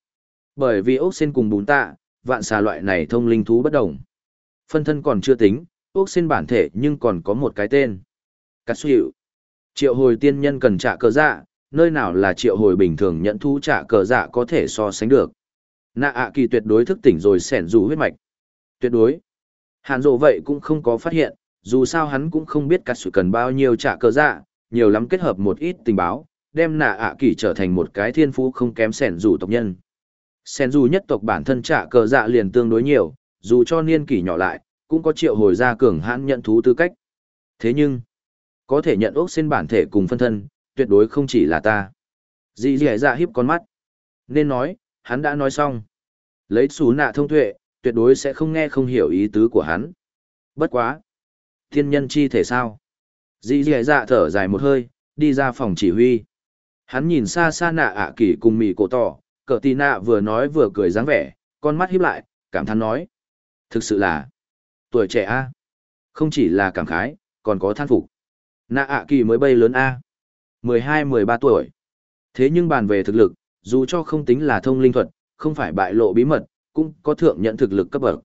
Bởi vì ốc xin cùng bùn tạ, vạn xà loại này thông linh thú bất đồng. Phân thân còn chưa tính, ốc xin bản thể nhưng còn có một cái tên. Cắt suy Triệu hồi tiên nhân cần trả cờ dạ, nơi nào là triệu hồi bình thường nhận thú trả cờ dạ có thể so sánh được. Nạ ạ kỳ tuyệt đối thức tỉnh rồi sẻn dù huyết mạch. Tuyệt đối. Hàn dộ vậy cũng không có phát hiện, dù sao hắn cũng không biết cắt sự cần bao nhiêu trả cờ dạ, nhiều lắm kết hợp một ít tình báo, đem nạ ạ kỳ trở thành một cái thiên phú không kém sẻn dù tộc nhân. Sẻn dù nhất tộc bản thân trả cờ dạ liền tương đối nhiều, dù cho niên kỷ nhỏ lại, cũng có triệu hồi ra cường hãn nhận thú tư cách. Thế nhưng, có thể nhận ốc xin bản thể cùng phân thân, tuyệt đối không chỉ là ta. Dì dì dạ hiếp con mắt. Nên nói, hắn đã nói xong. Lấy xú nạ thông tuệ, tuyệt đối sẽ không nghe không hiểu ý tứ của hắn. Bất quá. Thiên nhân chi thể sao? Dì dì dạ thở dài một hơi, đi ra phòng chỉ huy. Hắn nhìn xa xa nạ ạ kỳ cùng mì cổ tỏ, cờ tì nạ vừa nói vừa cười dáng vẻ, con mắt híp lại, cảm thán nói. Thực sự là, tuổi trẻ a Không chỉ là cảm khái, còn có than phục. Nạ ạ kỳ mới bay lớn a mười hai mười ba tuổi. Thế nhưng bàn về thực lực, dù cho không tính là thông linh thuật, không phải bại lộ bí mật, cũng có thượng nhận thực lực cấp bậc.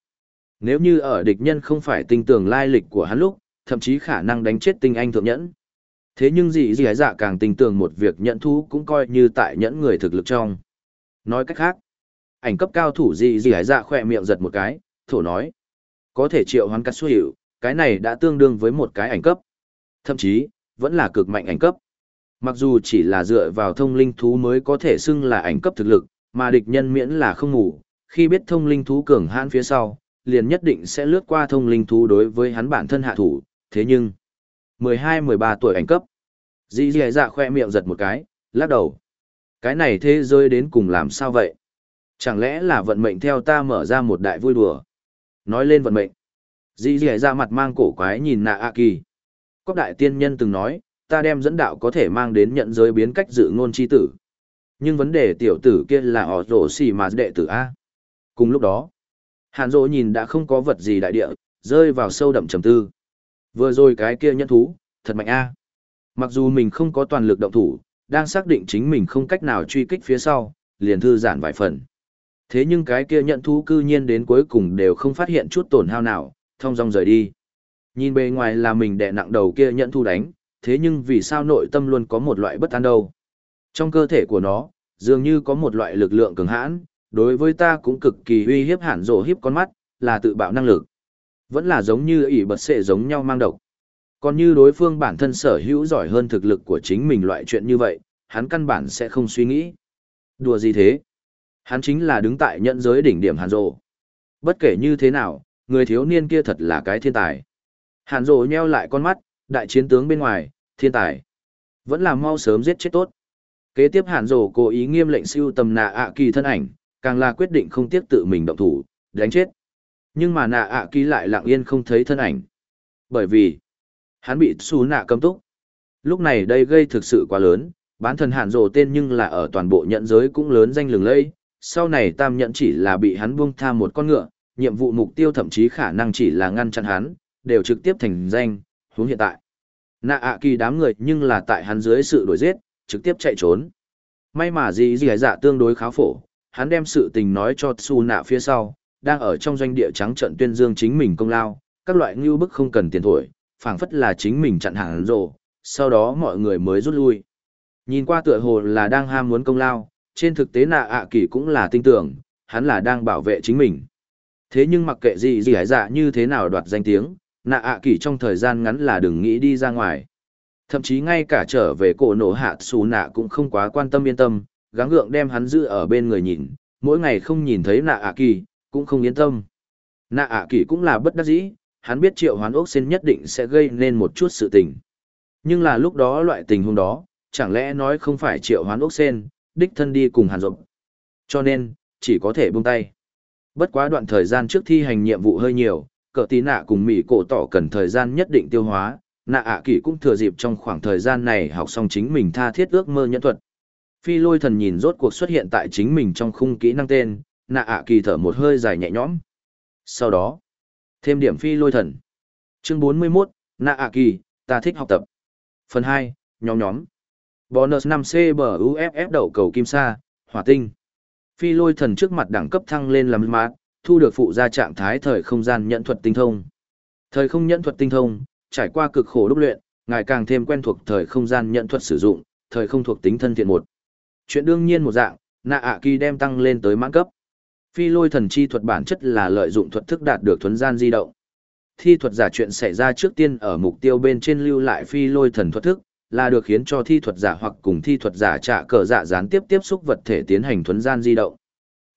Nếu như ở địch nhân không phải tinh tường lai lịch của hắn lúc, thậm chí khả năng đánh chết tinh anh thượng nhẫn. Thế nhưng gì gì dạ càng tinh tường một việc nhận thu cũng coi như tại nhẫn người thực lực trong. Nói cách khác, ảnh cấp cao thủ gì gì dạ khỏe miệng giật một cái, thổ nói. Có thể triệu hoán cắt xuất hiệu, cái này đã tương đương với một cái ảnh cấp. Thậm chí, vẫn là cực mạnh ảnh cấp. Mặc dù chỉ là dựa vào thông linh thú mới có thể xưng là ảnh cấp thực lực, mà địch nhân miễn là không ngủ, khi biết thông linh thú cường hãn phía sau, liền nhất định sẽ lướt qua thông linh thú đối với hắn bản thân hạ thủ, thế nhưng 12-13 tuổi ảnh cấp. Dĩ dì dạ khoe miệng giật một cái, lắc đầu. Cái này thế giới đến cùng làm sao vậy? Chẳng lẽ là vận mệnh theo ta mở ra một đại vui đùa? Nói lên vận mệnh. Dĩ dì dạ mặt mang cổ quái nhìn nạ A Kỳ. Cóc đại tiên nhân từng nói, ta đem dẫn đạo có thể mang đến nhận giới biến cách dự ngôn chi tử. Nhưng vấn đề tiểu tử kia là họ rổ xì mà đệ tử A. Cùng lúc đó, hàn Dỗ nhìn đã không có vật gì đại địa, rơi vào sâu đậm trầm tư. Vừa rồi cái kia nhân thú, thật mạnh A. Mặc dù mình không có toàn lực động thủ, đang xác định chính mình không cách nào truy kích phía sau, liền thư giãn vài phần. Thế nhưng cái kia nhận thú cư nhiên đến cuối cùng đều không phát hiện chút tổn hao nào, thông dong rời đi. Nhìn bề ngoài là mình đè nặng đầu kia nhận thú đánh, thế nhưng vì sao nội tâm luôn có một loại bất an đâu. Trong cơ thể của nó, dường như có một loại lực lượng cường hãn, đối với ta cũng cực kỳ uy hiếp hẳn rổ hiếp con mắt, là tự bạo năng lực. Vẫn là giống như ỷ bật sệ giống nhau mang độc. Còn như đối phương bản thân sở hữu giỏi hơn thực lực của chính mình loại chuyện như vậy, hắn căn bản sẽ không suy nghĩ. Đùa gì thế? Hắn chính là đứng tại nhận giới đỉnh điểm hàn rộ. Bất kể như thế nào, người thiếu niên kia thật là cái thiên tài. Hàn rộ nheo lại con mắt, đại chiến tướng bên ngoài, thiên tài. Vẫn là mau sớm giết chết tốt. Kế tiếp hàn rộ cố ý nghiêm lệnh siêu tầm nạ ạ kỳ thân ảnh, càng là quyết định không tiếc tự mình động thủ, đánh chết. Nhưng mà nạ ạ kỳ lại lặng yên không thấy thân ảnh. Bởi vì, hắn bị xú nạ cấm túc. Lúc này đây gây thực sự quá lớn, bán thần hàn rồ tên nhưng là ở toàn bộ nhận giới cũng lớn danh lừng lẫy. Sau này tam nhận chỉ là bị hắn buông tha một con ngựa, nhiệm vụ mục tiêu thậm chí khả năng chỉ là ngăn chặn hắn, đều trực tiếp thành danh, huống hiện tại. Nạ ạ kỳ đám người nhưng là tại hắn dưới sự đuổi giết, trực tiếp chạy trốn. May mà gì gì dạ tương đối khá phổ, hắn đem sự tình nói cho Tsu nạ phía sau, đang ở trong doanh địa trắng trận tuyên dương chính mình công lao, các loại ngưu bức không cần tiền thổi, phảng phất là chính mình chặn hàng rồ, sau đó mọi người mới rút lui. Nhìn qua tựa hồ là đang ham muốn công lao, trên thực tế nạ ạ kỳ cũng là tin tưởng, hắn là đang bảo vệ chính mình. Thế nhưng mặc kệ gì gì hải dạ như thế nào đoạt danh tiếng, nạ ạ kỳ trong thời gian ngắn là đừng nghĩ đi ra ngoài thậm chí ngay cả trở về cổ nổ hạ xù nạ cũng không quá quan tâm yên tâm gắng gượng đem hắn giữ ở bên người nhìn mỗi ngày không nhìn thấy nạ ạ kỳ cũng không yên tâm. Nạ ạ kỳ cũng là bất đắc dĩ hắn biết triệu hoán ốc sen nhất định sẽ gây nên một chút sự tình. Nhưng là lúc đó loại tình huống đó chẳng lẽ nói không phải triệu hoán ốc sen đích thân đi cùng hàn rộng cho nên chỉ có thể buông tay. Bất quá đoạn thời gian trước thi hành nhiệm vụ hơi nhiều cờ tí nạ cùng mỹ cổ tỏ cần thời gian nhất định tiêu hóa, nạ ạ kỳ cũng thừa dịp trong khoảng thời gian này học xong chính mình tha thiết ước mơ nhân thuật. Phi lôi thần nhìn rốt cuộc xuất hiện tại chính mình trong khung kỹ năng tên, nạ ạ kỳ thở một hơi dài nhẹ nhõm. Sau đó, thêm điểm phi lôi thần. Chương 41, nạ ạ kỳ, ta thích học tập. Phần 2, nhóm nhóm. Bonus 5C bờ UFF đậu cầu kim sa, hỏa tinh. Phi lôi thần trước mặt đẳng cấp thăng lên làm mát, thu được phụ gia trạng thái thời không gian nhận thuật tinh thông. Thời không nhận thuật tinh thông, trải qua cực khổ đúc luyện, ngài càng thêm quen thuộc thời không gian nhận thuật sử dụng, thời không thuộc tính thân thiện một. Chuyện đương nhiên một dạng, nạ ạ kỳ đem tăng lên tới mãn cấp. Phi lôi thần chi thuật bản chất là lợi dụng thuật thức đạt được thuấn gian di động. Thi thuật giả chuyện xảy ra trước tiên ở mục tiêu bên trên lưu lại phi lôi thần thuật thức, là được khiến cho thi thuật giả hoặc cùng thi thuật giả trả cờ dạ gián tiếp tiếp xúc vật thể tiến hành thuấn gian di động.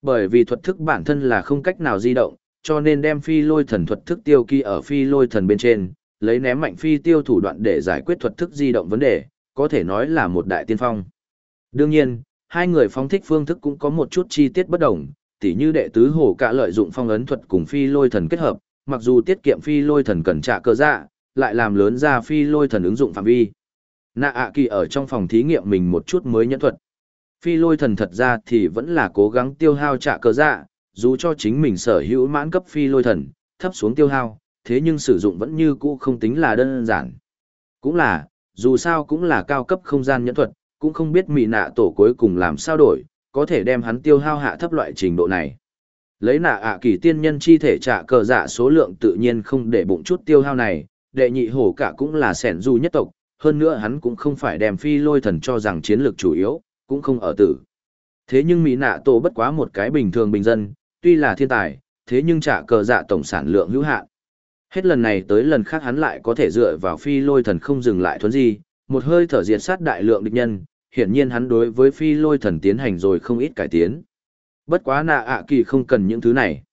Bởi vì thuật thức bản thân là không cách nào di động, cho nên đem phi lôi thần thuật thức tiêu kỳ ở phi lôi thần bên trên, lấy ném mạnh phi tiêu thủ đoạn để giải quyết thuật thức di động vấn đề, có thể nói là một đại tiên phong. Đương nhiên, hai người phong thích phương thức cũng có một chút chi tiết bất đồng, tỉ như đệ tứ hổ cả lợi dụng phong ấn thuật cùng phi lôi thần kết hợp, mặc dù tiết kiệm phi lôi thần cần trả cơ dạ, lại làm lớn ra phi lôi thần ứng dụng phạm vi. Nạ ạ kỳ ở trong phòng thí nghiệm mình một chút mới nhẫn thuật. Phi lôi thần thật ra thì vẫn là cố gắng tiêu hao trả cơ dạ, dù cho chính mình sở hữu mãn cấp phi lôi thần, thấp xuống tiêu hao, thế nhưng sử dụng vẫn như cũ không tính là đơn giản. Cũng là, dù sao cũng là cao cấp không gian nhẫn thuật, cũng không biết mị nạ tổ cuối cùng làm sao đổi, có thể đem hắn tiêu hao hạ thấp loại trình độ này. Lấy nạ ạ kỳ tiên nhân chi thể trả cờ dạ số lượng tự nhiên không để bụng chút tiêu hao này, đệ nhị hổ cả cũng là sẻn du nhất tộc, hơn nữa hắn cũng không phải đem phi lôi thần cho rằng chiến lược chủ yếu, cũng không ở tử. Thế nhưng Mỹ nạ tổ bất quá một cái bình thường bình dân, tuy là thiên tài, thế nhưng trả cờ dạ tổng sản lượng hữu hạn. Hết lần này tới lần khác hắn lại có thể dựa vào phi lôi thần không dừng lại thuấn gì, một hơi thở diệt sát đại lượng địch nhân, hiển nhiên hắn đối với phi lôi thần tiến hành rồi không ít cải tiến. Bất quá nạ ạ kỳ không cần những thứ này.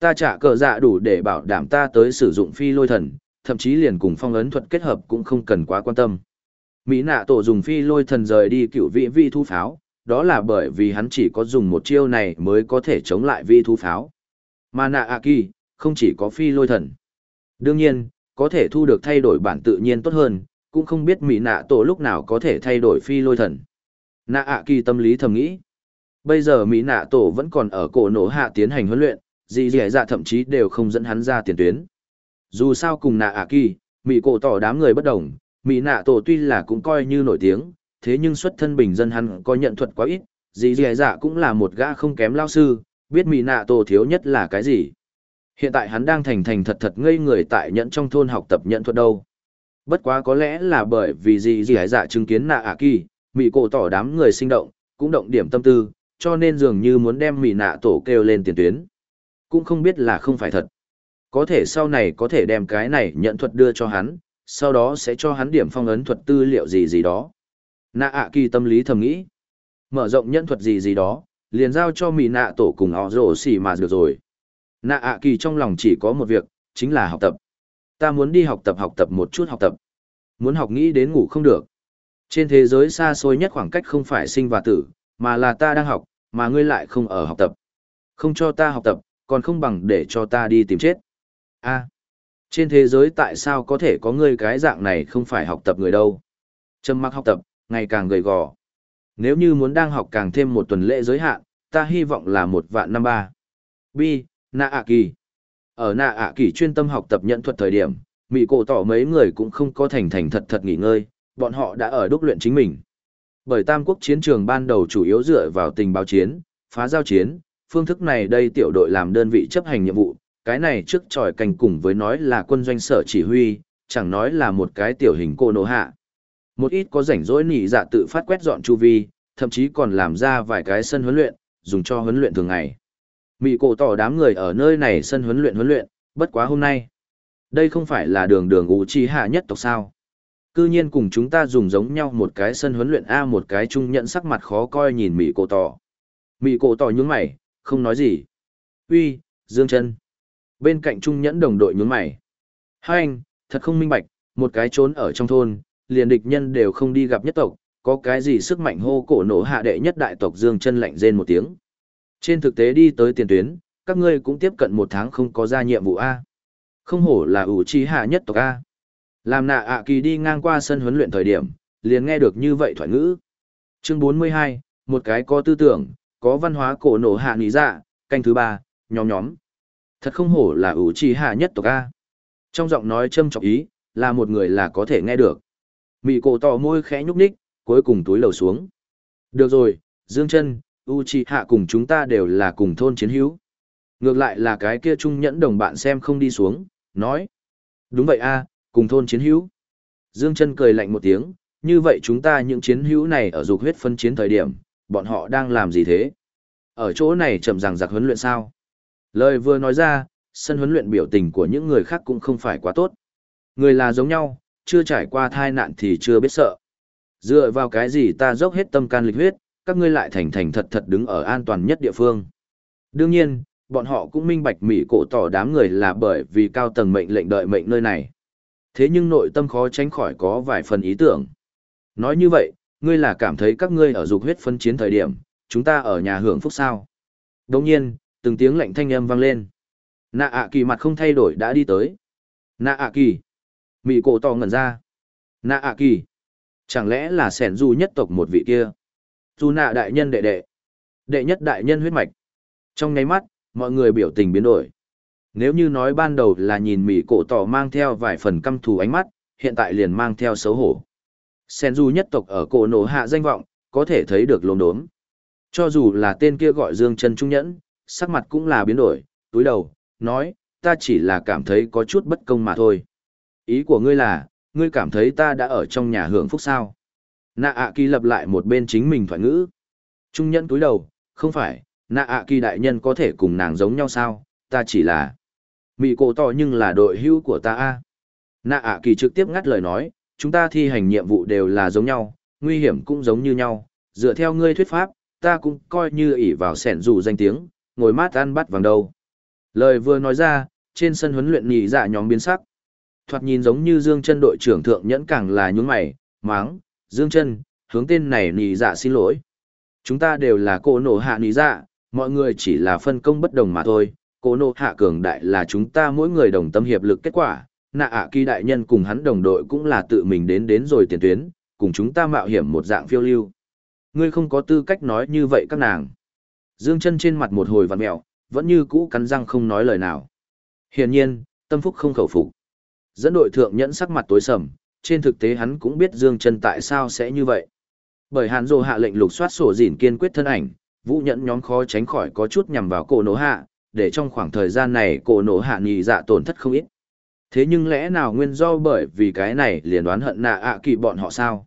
Ta trả cờ dạ đủ để bảo đảm ta tới sử dụng phi lôi thần, thậm chí liền cùng phong ấn thuật kết hợp cũng không cần quá quan tâm. Mỹ nạ tổ dùng phi lôi thần rời đi cựu vị vi thu pháo, đó là bởi vì hắn chỉ có dùng một chiêu này mới có thể chống lại vi thu pháo. Mà nạ ạ kỳ, không chỉ có phi lôi thần. Đương nhiên, có thể thu được thay đổi bản tự nhiên tốt hơn, cũng không biết mỹ nạ tổ lúc nào có thể thay đổi phi lôi thần. Nạ ạ kỳ tâm lý thầm nghĩ. Bây giờ mỹ nạ tổ vẫn còn ở cổ nổ hạ tiến hành huấn luyện, dì dì dạ thậm chí đều không dẫn hắn ra tiền tuyến. Dù sao cùng nạ ạ kỳ, mỹ cổ tỏ đám người bất đồng, mỹ nạ tổ tuy là cũng coi như nổi tiếng, thế nhưng xuất thân bình dân hắn có nhận thuật quá ít, dì dì dạ cũng là một gã không kém lao sư, biết mỹ nạ tổ thiếu nhất là cái gì. Hiện tại hắn đang thành thành thật thật ngây người tại nhận trong thôn học tập nhận thuật đâu. Bất quá có lẽ là bởi vì gì gì hải dạ chứng kiến nạ ạ kỳ, mỹ cổ tỏ đám người sinh động, cũng động điểm tâm tư, cho nên dường như muốn đem mỹ nạ tổ kêu lên tiền tuyến. Cũng không biết là không phải thật. Có thể sau này có thể đem cái này nhận thuật đưa cho hắn, sau đó sẽ cho hắn điểm phong ấn thuật tư liệu gì gì đó. Nạ ạ kỳ tâm lý thầm nghĩ. Mở rộng nhận thuật gì gì đó, liền giao cho mỹ nạ tổ cùng họ rổ xỉ mà được rồi. Nạ ạ kỳ trong lòng chỉ có một việc, chính là học tập. Ta muốn đi học tập học tập một chút học tập. Muốn học nghĩ đến ngủ không được. Trên thế giới xa xôi nhất khoảng cách không phải sinh và tử, mà là ta đang học, mà ngươi lại không ở học tập. Không cho ta học tập, còn không bằng để cho ta đi tìm chết. a trên thế giới tại sao có thể có ngươi cái dạng này không phải học tập người đâu. Trầm mặc học tập, ngày càng gầy gò. Nếu như muốn đang học càng thêm một tuần lễ giới hạn, ta hy vọng là một vạn năm ba. Bi, nạ ạ kỳ ở nạ ạ kỳ chuyên tâm học tập nhận thuật thời điểm mỹ cổ tỏ mấy người cũng không có thành thành thật thật nghỉ ngơi, bọn họ đã ở đúc luyện chính mình. Bởi tam quốc chiến trường ban đầu chủ yếu dựa vào tình báo chiến, phá giao chiến, phương thức này đây tiểu đội làm đơn vị chấp hành nhiệm vụ, cái này trước tròi canh cùng với nói là quân doanh sở chỉ huy, chẳng nói là một cái tiểu hình cô nô hạ. Một ít có rảnh rỗi nỉ dạ tự phát quét dọn chu vi, thậm chí còn làm ra vài cái sân huấn luyện, dùng cho huấn luyện thường ngày. Mị cổ tỏ đám người ở nơi này sân huấn luyện huấn luyện, bất quá hôm nay. Đây không phải là đường đường ủ chi hạ nhất tộc sao. Cư nhiên cùng chúng ta dùng giống nhau một cái sân huấn luyện A một cái trung nhận sắc mặt khó coi nhìn mị cổ tỏ. Mị cổ tỏ nhướng mày, không nói gì. Uy, Dương chân Bên cạnh trung nhẫn đồng đội nhướng mày. Hai anh, thật không minh bạch, một cái trốn ở trong thôn, liền địch nhân đều không đi gặp nhất tộc, có cái gì sức mạnh hô cổ nổ hạ đệ nhất đại tộc Dương chân lạnh rên một tiếng. Trên thực tế đi tới tiền tuyến, các ngươi cũng tiếp cận một tháng không có ra nhiệm vụ A. Không hổ là ủ trí hạ nhất tộc A. Làm nạ ạ kỳ đi ngang qua sân huấn luyện thời điểm, liền nghe được như vậy thoại ngữ. Chương 42, một cái có tư tưởng, có văn hóa cổ nổ hạ nghĩ dạ, canh thứ ba, nhóm nhóm. Thật không hổ là ủ trí hạ nhất tộc A. Trong giọng nói châm trọng ý, là một người là có thể nghe được. Mị cổ tỏ môi khẽ nhúc nhích, cuối cùng túi lầu xuống. Được rồi, Dương chân, U Chi Hạ cùng chúng ta đều là cùng thôn chiến hữu. Ngược lại là cái kia trung nhẫn đồng bạn xem không đi xuống, nói. Đúng vậy a, cùng thôn chiến hữu. Dương chân cười lạnh một tiếng, như vậy chúng ta những chiến hữu này ở dục huyết phân chiến thời điểm, bọn họ đang làm gì thế? Ở chỗ này chậm rằng giặc huấn luyện sao? Lời vừa nói ra, sân huấn luyện biểu tình của những người khác cũng không phải quá tốt. Người là giống nhau, chưa trải qua thai nạn thì chưa biết sợ. Dựa vào cái gì ta dốc hết tâm can lịch huyết, các ngươi lại thành thành thật thật đứng ở an toàn nhất địa phương. Đương nhiên, bọn họ cũng minh bạch mỹ cổ tỏ đám người là bởi vì cao tầng mệnh lệnh đợi mệnh nơi này. Thế nhưng nội tâm khó tránh khỏi có vài phần ý tưởng. Nói như vậy, ngươi là cảm thấy các ngươi ở dục huyết phân chiến thời điểm, chúng ta ở nhà hưởng phúc sao. Đồng nhiên, từng tiếng lệnh thanh âm vang lên. Nạ ạ kỳ mặt không thay đổi đã đi tới. Nạ ạ kỳ. mỉ cổ to ngẩn ra. Nạ ạ kỳ. Chẳng lẽ là sẻn du nhất tộc một vị kia? Dù nạ đại nhân đệ đệ. Đệ nhất đại nhân huyết mạch. Trong nháy mắt, mọi người biểu tình biến đổi. Nếu như nói ban đầu là nhìn mỹ cổ tỏ mang theo vài phần căm thù ánh mắt, hiện tại liền mang theo xấu hổ. Sen du nhất tộc ở cổ nổ hạ danh vọng, có thể thấy được lốm đốm. Cho dù là tên kia gọi Dương chân Trung Nhẫn, sắc mặt cũng là biến đổi, túi đầu, nói, ta chỉ là cảm thấy có chút bất công mà thôi. Ý của ngươi là, ngươi cảm thấy ta đã ở trong nhà hưởng phúc sao? Nạ ạ kỳ lập lại một bên chính mình thoại ngữ. Trung Nhẫn túi đầu, không phải, nạ ạ kỳ đại nhân có thể cùng nàng giống nhau sao, ta chỉ là... mỹ cổ tỏ nhưng là đội hữu của ta a Nạ ạ kỳ trực tiếp ngắt lời nói, chúng ta thi hành nhiệm vụ đều là giống nhau, nguy hiểm cũng giống như nhau, dựa theo ngươi thuyết pháp, ta cũng coi như ỷ vào sẻn dù danh tiếng, ngồi mát ăn bắt vàng đâu. Lời vừa nói ra, trên sân huấn luyện nhị dạ nhóm biến sắc. Thoạt nhìn giống như Dương chân đội trưởng thượng nhẫn càng là nhún mày, máng, Dương chân, hướng tên này nì dạ xin lỗi. Chúng ta đều là cô nổ hạ nì dạ, mọi người chỉ là phân công bất đồng mà thôi. Cô nổ hạ cường đại là chúng ta mỗi người đồng tâm hiệp lực kết quả, nạ ạ kỳ đại nhân cùng hắn đồng đội cũng là tự mình đến đến rồi tiền tuyến, cùng chúng ta mạo hiểm một dạng phiêu lưu. Ngươi không có tư cách nói như vậy các nàng. Dương chân trên mặt một hồi vặn mẹo, vẫn như cũ cắn răng không nói lời nào. Hiển nhiên, tâm phúc không khẩu phục. Dẫn đội thượng nhẫn sắc mặt tối sầm, trên thực tế hắn cũng biết Dương chân tại sao sẽ như vậy. Bởi Hàn Dô hạ lệnh lục soát sổ dỉn kiên quyết thân ảnh, vũ nhẫn nhóm khó tránh khỏi có chút nhằm vào cổ nổ hạ, để trong khoảng thời gian này cổ nổ hạ nhì dạ tổn thất không ít. Thế nhưng lẽ nào nguyên do bởi vì cái này liền đoán hận nạ ạ kỳ bọn họ sao?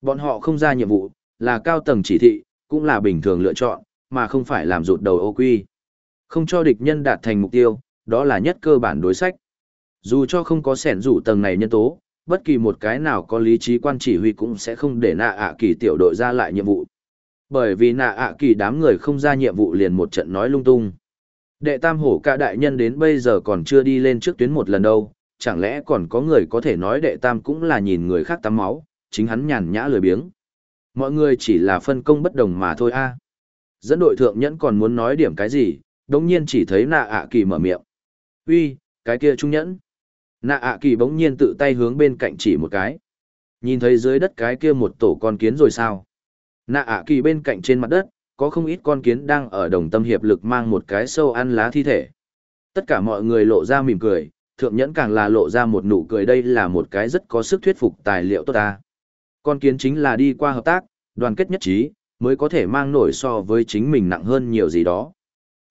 Bọn họ không ra nhiệm vụ, là cao tầng chỉ thị, cũng là bình thường lựa chọn, mà không phải làm rụt đầu ô quy. Không cho địch nhân đạt thành mục tiêu, đó là nhất cơ bản đối sách. Dù cho không có sẻn rủ tầng này nhân tố, bất kỳ một cái nào có lý trí quan chỉ huy cũng sẽ không để nạ ạ kỳ tiểu đội ra lại nhiệm vụ. Bởi vì nạ ạ kỳ đám người không ra nhiệm vụ liền một trận nói lung tung. Đệ tam hổ ca đại nhân đến bây giờ còn chưa đi lên trước tuyến một lần đâu, chẳng lẽ còn có người có thể nói đệ tam cũng là nhìn người khác tắm máu, chính hắn nhàn nhã lười biếng. Mọi người chỉ là phân công bất đồng mà thôi a. Dẫn đội thượng nhẫn còn muốn nói điểm cái gì, đồng nhiên chỉ thấy nạ ạ kỳ mở miệng. uy cái kia trung nhẫn. Nạ ạ kỳ bỗng nhiên tự tay hướng bên cạnh chỉ một cái. Nhìn thấy dưới đất cái kia một tổ con kiến rồi sao? Nạ ạ kỳ bên cạnh trên mặt đất, có không ít con kiến đang ở đồng tâm hiệp lực mang một cái sâu ăn lá thi thể. Tất cả mọi người lộ ra mỉm cười, thượng nhẫn càng là lộ ra một nụ cười đây là một cái rất có sức thuyết phục tài liệu tốt ta. Con kiến chính là đi qua hợp tác, đoàn kết nhất trí, mới có thể mang nổi so với chính mình nặng hơn nhiều gì đó.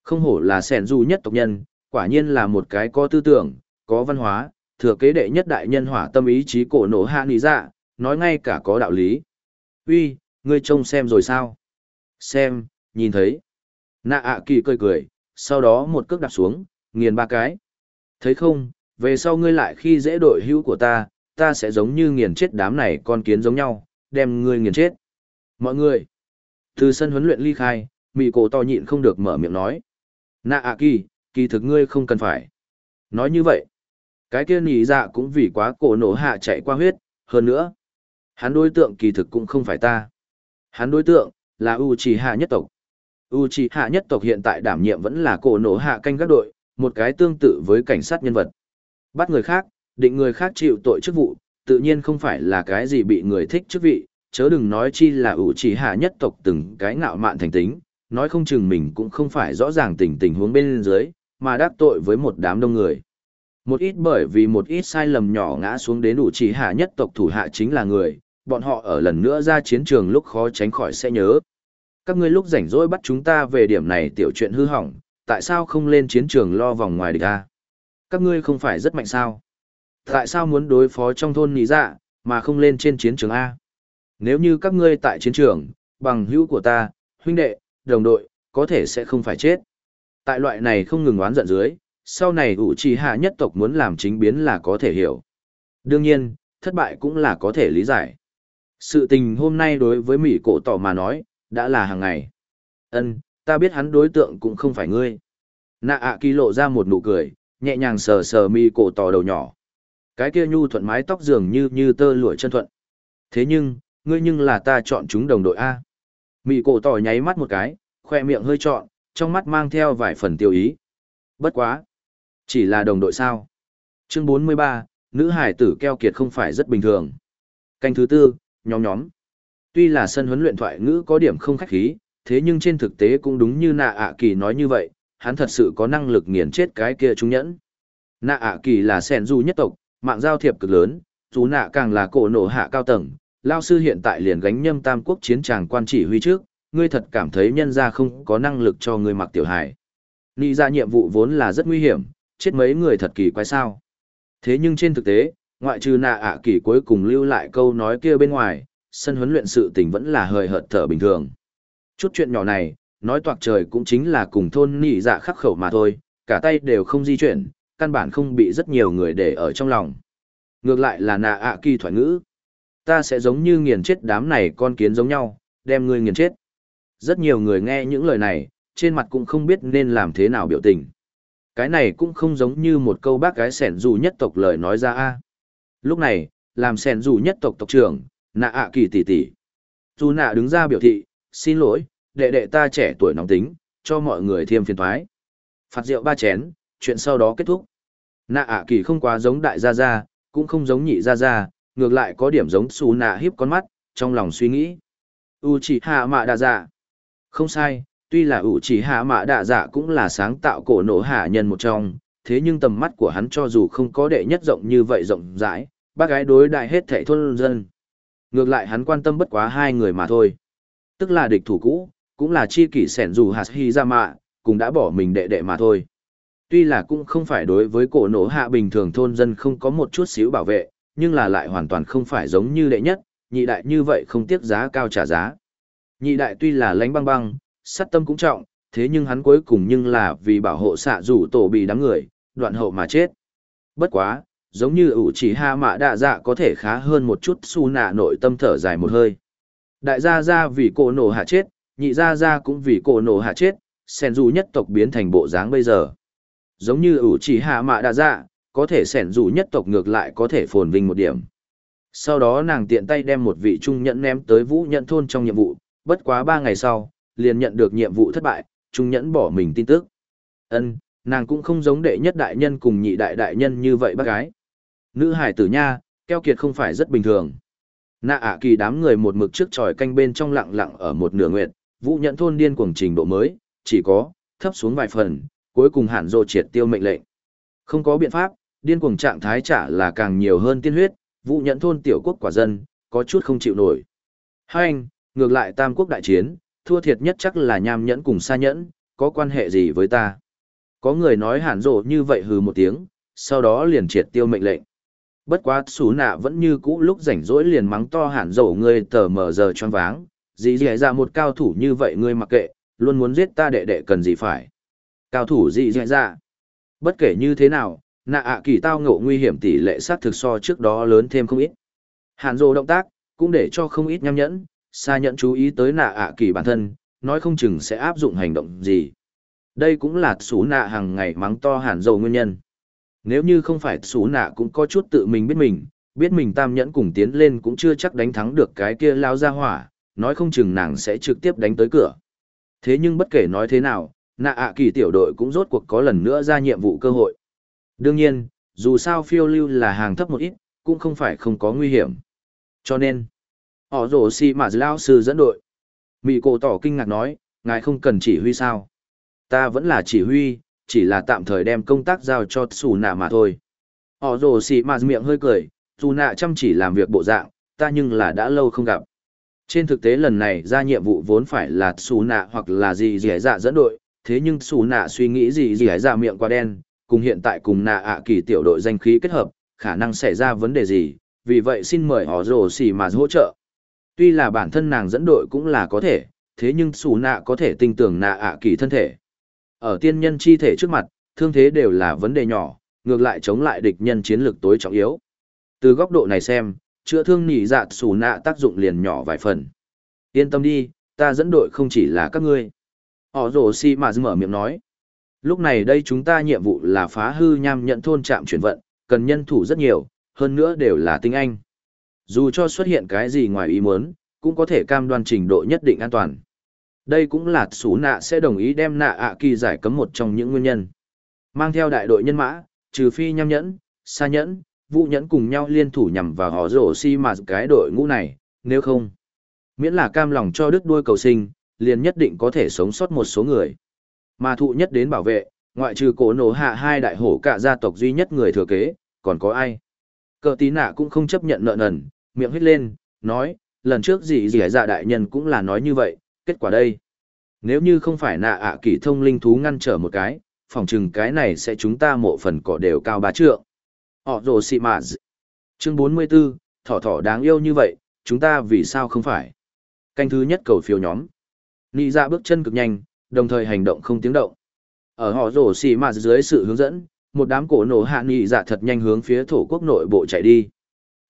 Không hổ là sẻn du nhất tộc nhân, quả nhiên là một cái có tư tưởng, có văn hóa, thừa kế đệ nhất đại nhân hỏa tâm ý chí cổ nổ hạ lý dạ, nói ngay cả có đạo lý. Uy, ngươi trông xem rồi sao? Xem, nhìn thấy. Nạ ạ kỳ cười cười, sau đó một cước đạp xuống, nghiền ba cái. Thấy không, về sau ngươi lại khi dễ đội hữu của ta, ta sẽ giống như nghiền chết đám này con kiến giống nhau, đem ngươi nghiền chết. Mọi người, từ sân huấn luyện ly khai, mị cổ to nhịn không được mở miệng nói. Nạ ạ kỳ, kỳ thực ngươi không cần phải. Nói như vậy, cái kia nỉ dạ cũng vì quá cổ nổ hạ chạy qua huyết, hơn nữa. Hắn đối tượng kỳ thực cũng không phải ta. Hắn đối tượng, là U Chỉ Hạ nhất tộc. U Chỉ Hạ nhất tộc hiện tại đảm nhiệm vẫn là cổ nổ hạ canh các đội, một cái tương tự với cảnh sát nhân vật. Bắt người khác, định người khác chịu tội chức vụ, tự nhiên không phải là cái gì bị người thích chức vị, chớ đừng nói chi là U chỉ hạ nhất tộc từng cái ngạo mạn thành tính, nói không chừng mình cũng không phải rõ ràng tình tình huống bên dưới, mà đắc tội với một đám đông người. Một ít bởi vì một ít sai lầm nhỏ ngã xuống đến ủ chỉ hạ nhất tộc thủ hạ chính là người, bọn họ ở lần nữa ra chiến trường lúc khó tránh khỏi sẽ nhớ. Các ngươi lúc rảnh rỗi bắt chúng ta về điểm này tiểu chuyện hư hỏng, tại sao không lên chiến trường lo vòng ngoài địch ta? Các ngươi không phải rất mạnh sao? Tại sao muốn đối phó trong thôn nì dạ, mà không lên trên chiến trường A? Nếu như các ngươi tại chiến trường, bằng hữu của ta, huynh đệ, đồng đội, có thể sẽ không phải chết. Tại loại này không ngừng oán giận dưới, sau này ủ trì hạ nhất tộc muốn làm chính biến là có thể hiểu. Đương nhiên, thất bại cũng là có thể lý giải. Sự tình hôm nay đối với Mỹ cổ tỏ mà nói, đã là hàng ngày. ân ta biết hắn đối tượng cũng không phải ngươi. Nạ ạ kỳ lộ ra một nụ cười, nhẹ nhàng sờ sờ mi cổ tỏ đầu nhỏ. Cái kia nhu thuận mái tóc dường như như tơ lụa chân thuận. Thế nhưng, ngươi nhưng là ta chọn chúng đồng đội A. Mỹ cổ tỏ nháy mắt một cái, khoe miệng hơi trọn, trong mắt mang theo vài phần tiêu ý. Bất quá. Chỉ là đồng đội sao. Chương 43, nữ hải tử keo kiệt không phải rất bình thường. Canh thứ tư, nhóm nhóm. Tuy là sân huấn luyện thoại ngữ có điểm không khách khí, thế nhưng trên thực tế cũng đúng như nạ ạ kỳ nói như vậy, hắn thật sự có năng lực nghiền chết cái kia trung nhẫn. Nạ ạ kỳ là sẻn du nhất tộc, mạng giao thiệp cực lớn, dù nạ càng là cổ nổ hạ cao tầng, lao sư hiện tại liền gánh nhâm tam quốc chiến tràng quan chỉ huy trước, ngươi thật cảm thấy nhân ra không có năng lực cho ngươi mặc tiểu hải. Nị ra nhiệm vụ vốn là rất nguy hiểm, chết mấy người thật kỳ quái sao. Thế nhưng trên thực tế, ngoại trừ nạ ạ kỳ cuối cùng lưu lại câu nói kia bên ngoài, sân huấn luyện sự tình vẫn là hời hợt thở bình thường. Chút chuyện nhỏ này, nói toạc trời cũng chính là cùng thôn nỉ dạ khắc khẩu mà thôi, cả tay đều không di chuyển, căn bản không bị rất nhiều người để ở trong lòng. Ngược lại là nạ ạ kỳ thoại ngữ. Ta sẽ giống như nghiền chết đám này con kiến giống nhau, đem ngươi nghiền chết. Rất nhiều người nghe những lời này, trên mặt cũng không biết nên làm thế nào biểu tình. Cái này cũng không giống như một câu bác gái sẻn dù nhất tộc lời nói ra a. Lúc này, làm sẻn dù nhất tộc tộc trưởng, nạ ạ kỳ tỷ tỷ. Dù nạ đứng ra biểu thị, xin lỗi, đệ đệ ta trẻ tuổi nóng tính, cho mọi người thêm phiền thoái. Phạt rượu ba chén, chuyện sau đó kết thúc. Nạ ạ kỳ không quá giống đại gia gia, cũng không giống nhị gia gia, ngược lại có điểm giống xù nạ hiếp con mắt, trong lòng suy nghĩ. U chỉ hạ mạ đa dạ. Không sai, tuy là ủ chỉ hạ mạ đạ dạ cũng là sáng tạo cổ nổ hạ nhân một trong, thế nhưng tầm mắt của hắn cho dù không có đệ nhất rộng như vậy rộng rãi, bác gái đối đại hết thảy thôn dân. Ngược lại hắn quan tâm bất quá hai người mà thôi. Tức là địch thủ cũ, cũng là chi kỷ sẻn dù hạt hy ra mạ, cũng đã bỏ mình đệ đệ mà thôi. Tuy là cũng không phải đối với cổ nổ hạ bình thường thôn dân không có một chút xíu bảo vệ, nhưng là lại hoàn toàn không phải giống như đệ nhất, nhị đại như vậy không tiếc giá cao trả giá. Nhị đại tuy là lánh băng băng, sát tâm cũng trọng, thế nhưng hắn cuối cùng nhưng là vì bảo hộ xạ rủ tổ bị đám người, đoạn hậu mà chết. Bất quá, giống như ủ chỉ ha mạ đạ dạ có thể khá hơn một chút su nạ nội tâm thở dài một hơi. Đại gia gia vì cổ nổ hạ chết, nhị gia gia cũng vì cổ nổ hạ chết, sen dù nhất tộc biến thành bộ dáng bây giờ. Giống như ủ chỉ hạ mạ đạ dạ, có thể sẻn dù nhất tộc ngược lại có thể phồn vinh một điểm. Sau đó nàng tiện tay đem một vị trung nhận ném tới vũ nhận thôn trong nhiệm vụ, bất quá ba ngày sau, liền nhận được nhiệm vụ thất bại, trung nhẫn bỏ mình tin tức. Ân, nàng cũng không giống đệ nhất đại nhân cùng nhị đại đại nhân như vậy bác gái. Nữ hải tử nha, keo kiệt không phải rất bình thường. Nạ ạ kỳ đám người một mực trước tròi canh bên trong lặng lặng ở một nửa nguyện, vũ nhận thôn điên cuồng trình độ mới, chỉ có, thấp xuống vài phần, cuối cùng hạn rồ triệt tiêu mệnh lệnh. Không có biện pháp, điên cuồng trạng thái trả là càng nhiều hơn tiên huyết, Vũ nhận thôn tiểu quốc quả dân, có chút không chịu nổi. Hai anh, ngược lại tam quốc đại chiến, thua thiệt nhất chắc là nham nhẫn cùng xa nhẫn, có quan hệ gì với ta. Có người nói hẳn rộ như vậy hừ một tiếng, sau đó liền triệt tiêu mệnh lệnh. Bất quá xú nạ vẫn như cũ lúc rảnh rỗi liền mắng to hẳn rộ ngươi tờ mờ giờ choáng váng, gì gì ra một cao thủ như vậy ngươi mặc kệ, luôn muốn giết ta đệ đệ cần gì phải. Cao thủ gì gì ra. Bất kể như thế nào, nạ ạ kỳ tao ngộ nguy hiểm tỷ lệ sát thực so trước đó lớn thêm không ít. Hàn rồ động tác, cũng để cho không ít nham nhẫn, xa nhận chú ý tới nạ ạ kỳ bản thân, nói không chừng sẽ áp dụng hành động gì. Đây cũng là xú nạ hàng ngày mắng to hàn dầu nguyên nhân. Nếu như không phải xú nạ cũng có chút tự mình biết mình, biết mình tam nhẫn cùng tiến lên cũng chưa chắc đánh thắng được cái kia lao ra hỏa, nói không chừng nàng sẽ trực tiếp đánh tới cửa. Thế nhưng bất kể nói thế nào, nạ ạ kỳ tiểu đội cũng rốt cuộc có lần nữa ra nhiệm vụ cơ hội. Đương nhiên, Dù sao phiêu lưu là hàng thấp một ít, cũng không phải không có nguy hiểm. Cho nên, họ rổ xì mà lao sư dẫn đội. mỹ cổ tỏ kinh ngạc nói, ngài không cần chỉ huy sao. Ta vẫn là chỉ huy, chỉ là tạm thời đem công tác giao cho xù nạ mà thôi. Họ rồ xì mà miệng hơi cười, dù nạ chăm chỉ làm việc bộ dạng, ta nhưng là đã lâu không gặp. Trên thực tế lần này ra nhiệm vụ vốn phải là xù nạ hoặc là gì gì dạ dẫn đội, thế nhưng xù nạ suy nghĩ gì gì dạ miệng quá đen, cùng hiện tại cùng nạ ạ kỳ tiểu đội danh khí kết hợp, khả năng xảy ra vấn đề gì, vì vậy xin mời họ rồ xì mà hỗ trợ. Tuy là bản thân nàng dẫn đội cũng là có thể, thế nhưng xù nạ có thể tin tưởng nạ ạ kỳ thân thể. Ở tiên nhân chi thể trước mặt, thương thế đều là vấn đề nhỏ, ngược lại chống lại địch nhân chiến lược tối trọng yếu. Từ góc độ này xem, chữa thương nỉ dạ xù nạ tác dụng liền nhỏ vài phần. Yên tâm đi, ta dẫn đội không chỉ là các ngươi. Họ rổ si mà mở miệng nói. Lúc này đây chúng ta nhiệm vụ là phá hư nham nhận thôn trạm chuyển vận, cần nhân thủ rất nhiều, hơn nữa đều là tinh anh. Dù cho xuất hiện cái gì ngoài ý muốn, cũng có thể cam đoan trình độ nhất định an toàn. Đây cũng là Sú nạ sẽ đồng ý đem nạ ạ kỳ giải cấm một trong những nguyên nhân. Mang theo đại đội nhân mã, trừ phi nham nhẫn, xa nhẫn, vũ nhẫn cùng nhau liên thủ nhằm vào họ rổ si mà cái đội ngũ này, nếu không. Miễn là cam lòng cho đứt đuôi cầu sinh, liền nhất định có thể sống sót một số người. Mà thụ nhất đến bảo vệ, ngoại trừ cổ nổ hạ hai đại hổ cả gia tộc duy nhất người thừa kế, còn có ai? Cờ tí nạ cũng không chấp nhận nợ nần, miệng hít lên, nói, lần trước gì gì dạ đại nhân cũng là nói như vậy, kết quả đây. Nếu như không phải nạ ạ à kỳ thông linh thú ngăn trở một cái, phòng chừng cái này sẽ chúng ta mộ phần cỏ đều cao bá trượng. Họ rồ xị mạ Chương 44, thỏ thỏ đáng yêu như vậy, chúng ta vì sao không phải? Canh thứ nhất cầu phiếu nhóm. Nị ra bước chân cực nhanh, đồng thời hành động không tiếng động. Ở họ rồ xì mạ dưới sự hướng dẫn, một đám cổ nổ hạ nghị dạ thật nhanh hướng phía thổ quốc nội bộ chạy đi.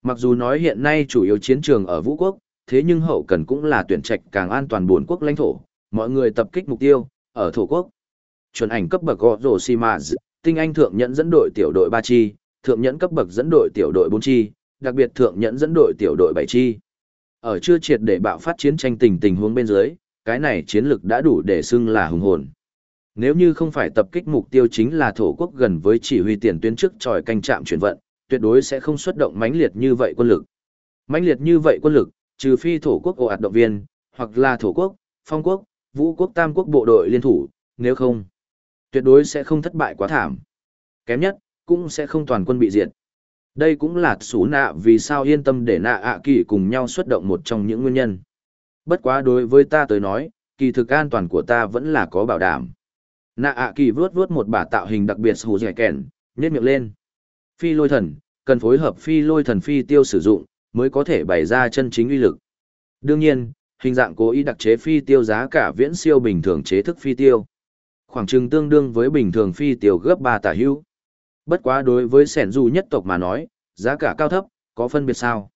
Mặc dù nói hiện nay chủ yếu chiến trường ở Vũ quốc, thế nhưng hậu cần cũng là tuyển trạch càng an toàn buồn quốc lãnh thổ, mọi người tập kích mục tiêu, ở thổ quốc. Chuẩn ảnh cấp bậc gọ rổ xì tinh anh thượng nhẫn dẫn đội tiểu đội 3 chi, thượng nhẫn cấp bậc dẫn đội tiểu đội 4 chi, đặc biệt thượng nhẫn dẫn đội tiểu đội 7 chi. Ở chưa triệt để bạo phát chiến tranh tình tình huống bên dưới, cái này chiến lực đã đủ để xưng là hùng hồn. Nếu như không phải tập kích mục tiêu chính là thổ quốc gần với chỉ huy tiền tuyến trước tròi canh trạm chuyển vận, tuyệt đối sẽ không xuất động mãnh liệt như vậy quân lực. Mãnh liệt như vậy quân lực, trừ phi thổ quốc ồ ạt động viên, hoặc là thổ quốc, phong quốc, vũ quốc tam quốc bộ đội liên thủ, nếu không, tuyệt đối sẽ không thất bại quá thảm. Kém nhất, cũng sẽ không toàn quân bị diệt. Đây cũng là sủ nạ vì sao yên tâm để nạ ạ kỳ cùng nhau xuất động một trong những nguyên nhân. Bất quá đối với ta tới nói, kỳ thực an toàn của ta vẫn là có bảo đảm. Nạ ạ kỳ vuốt vuốt một bả tạo hình đặc biệt hù dẻ kèn, nhét miệng lên. Phi lôi thần, cần phối hợp phi lôi thần phi tiêu sử dụng, mới có thể bày ra chân chính uy lực. Đương nhiên, hình dạng cố ý đặc chế phi tiêu giá cả viễn siêu bình thường chế thức phi tiêu. Khoảng chừng tương đương với bình thường phi tiêu gấp ba tả hữu. Bất quá đối với sẻn dù nhất tộc mà nói, giá cả cao thấp, có phân biệt sao?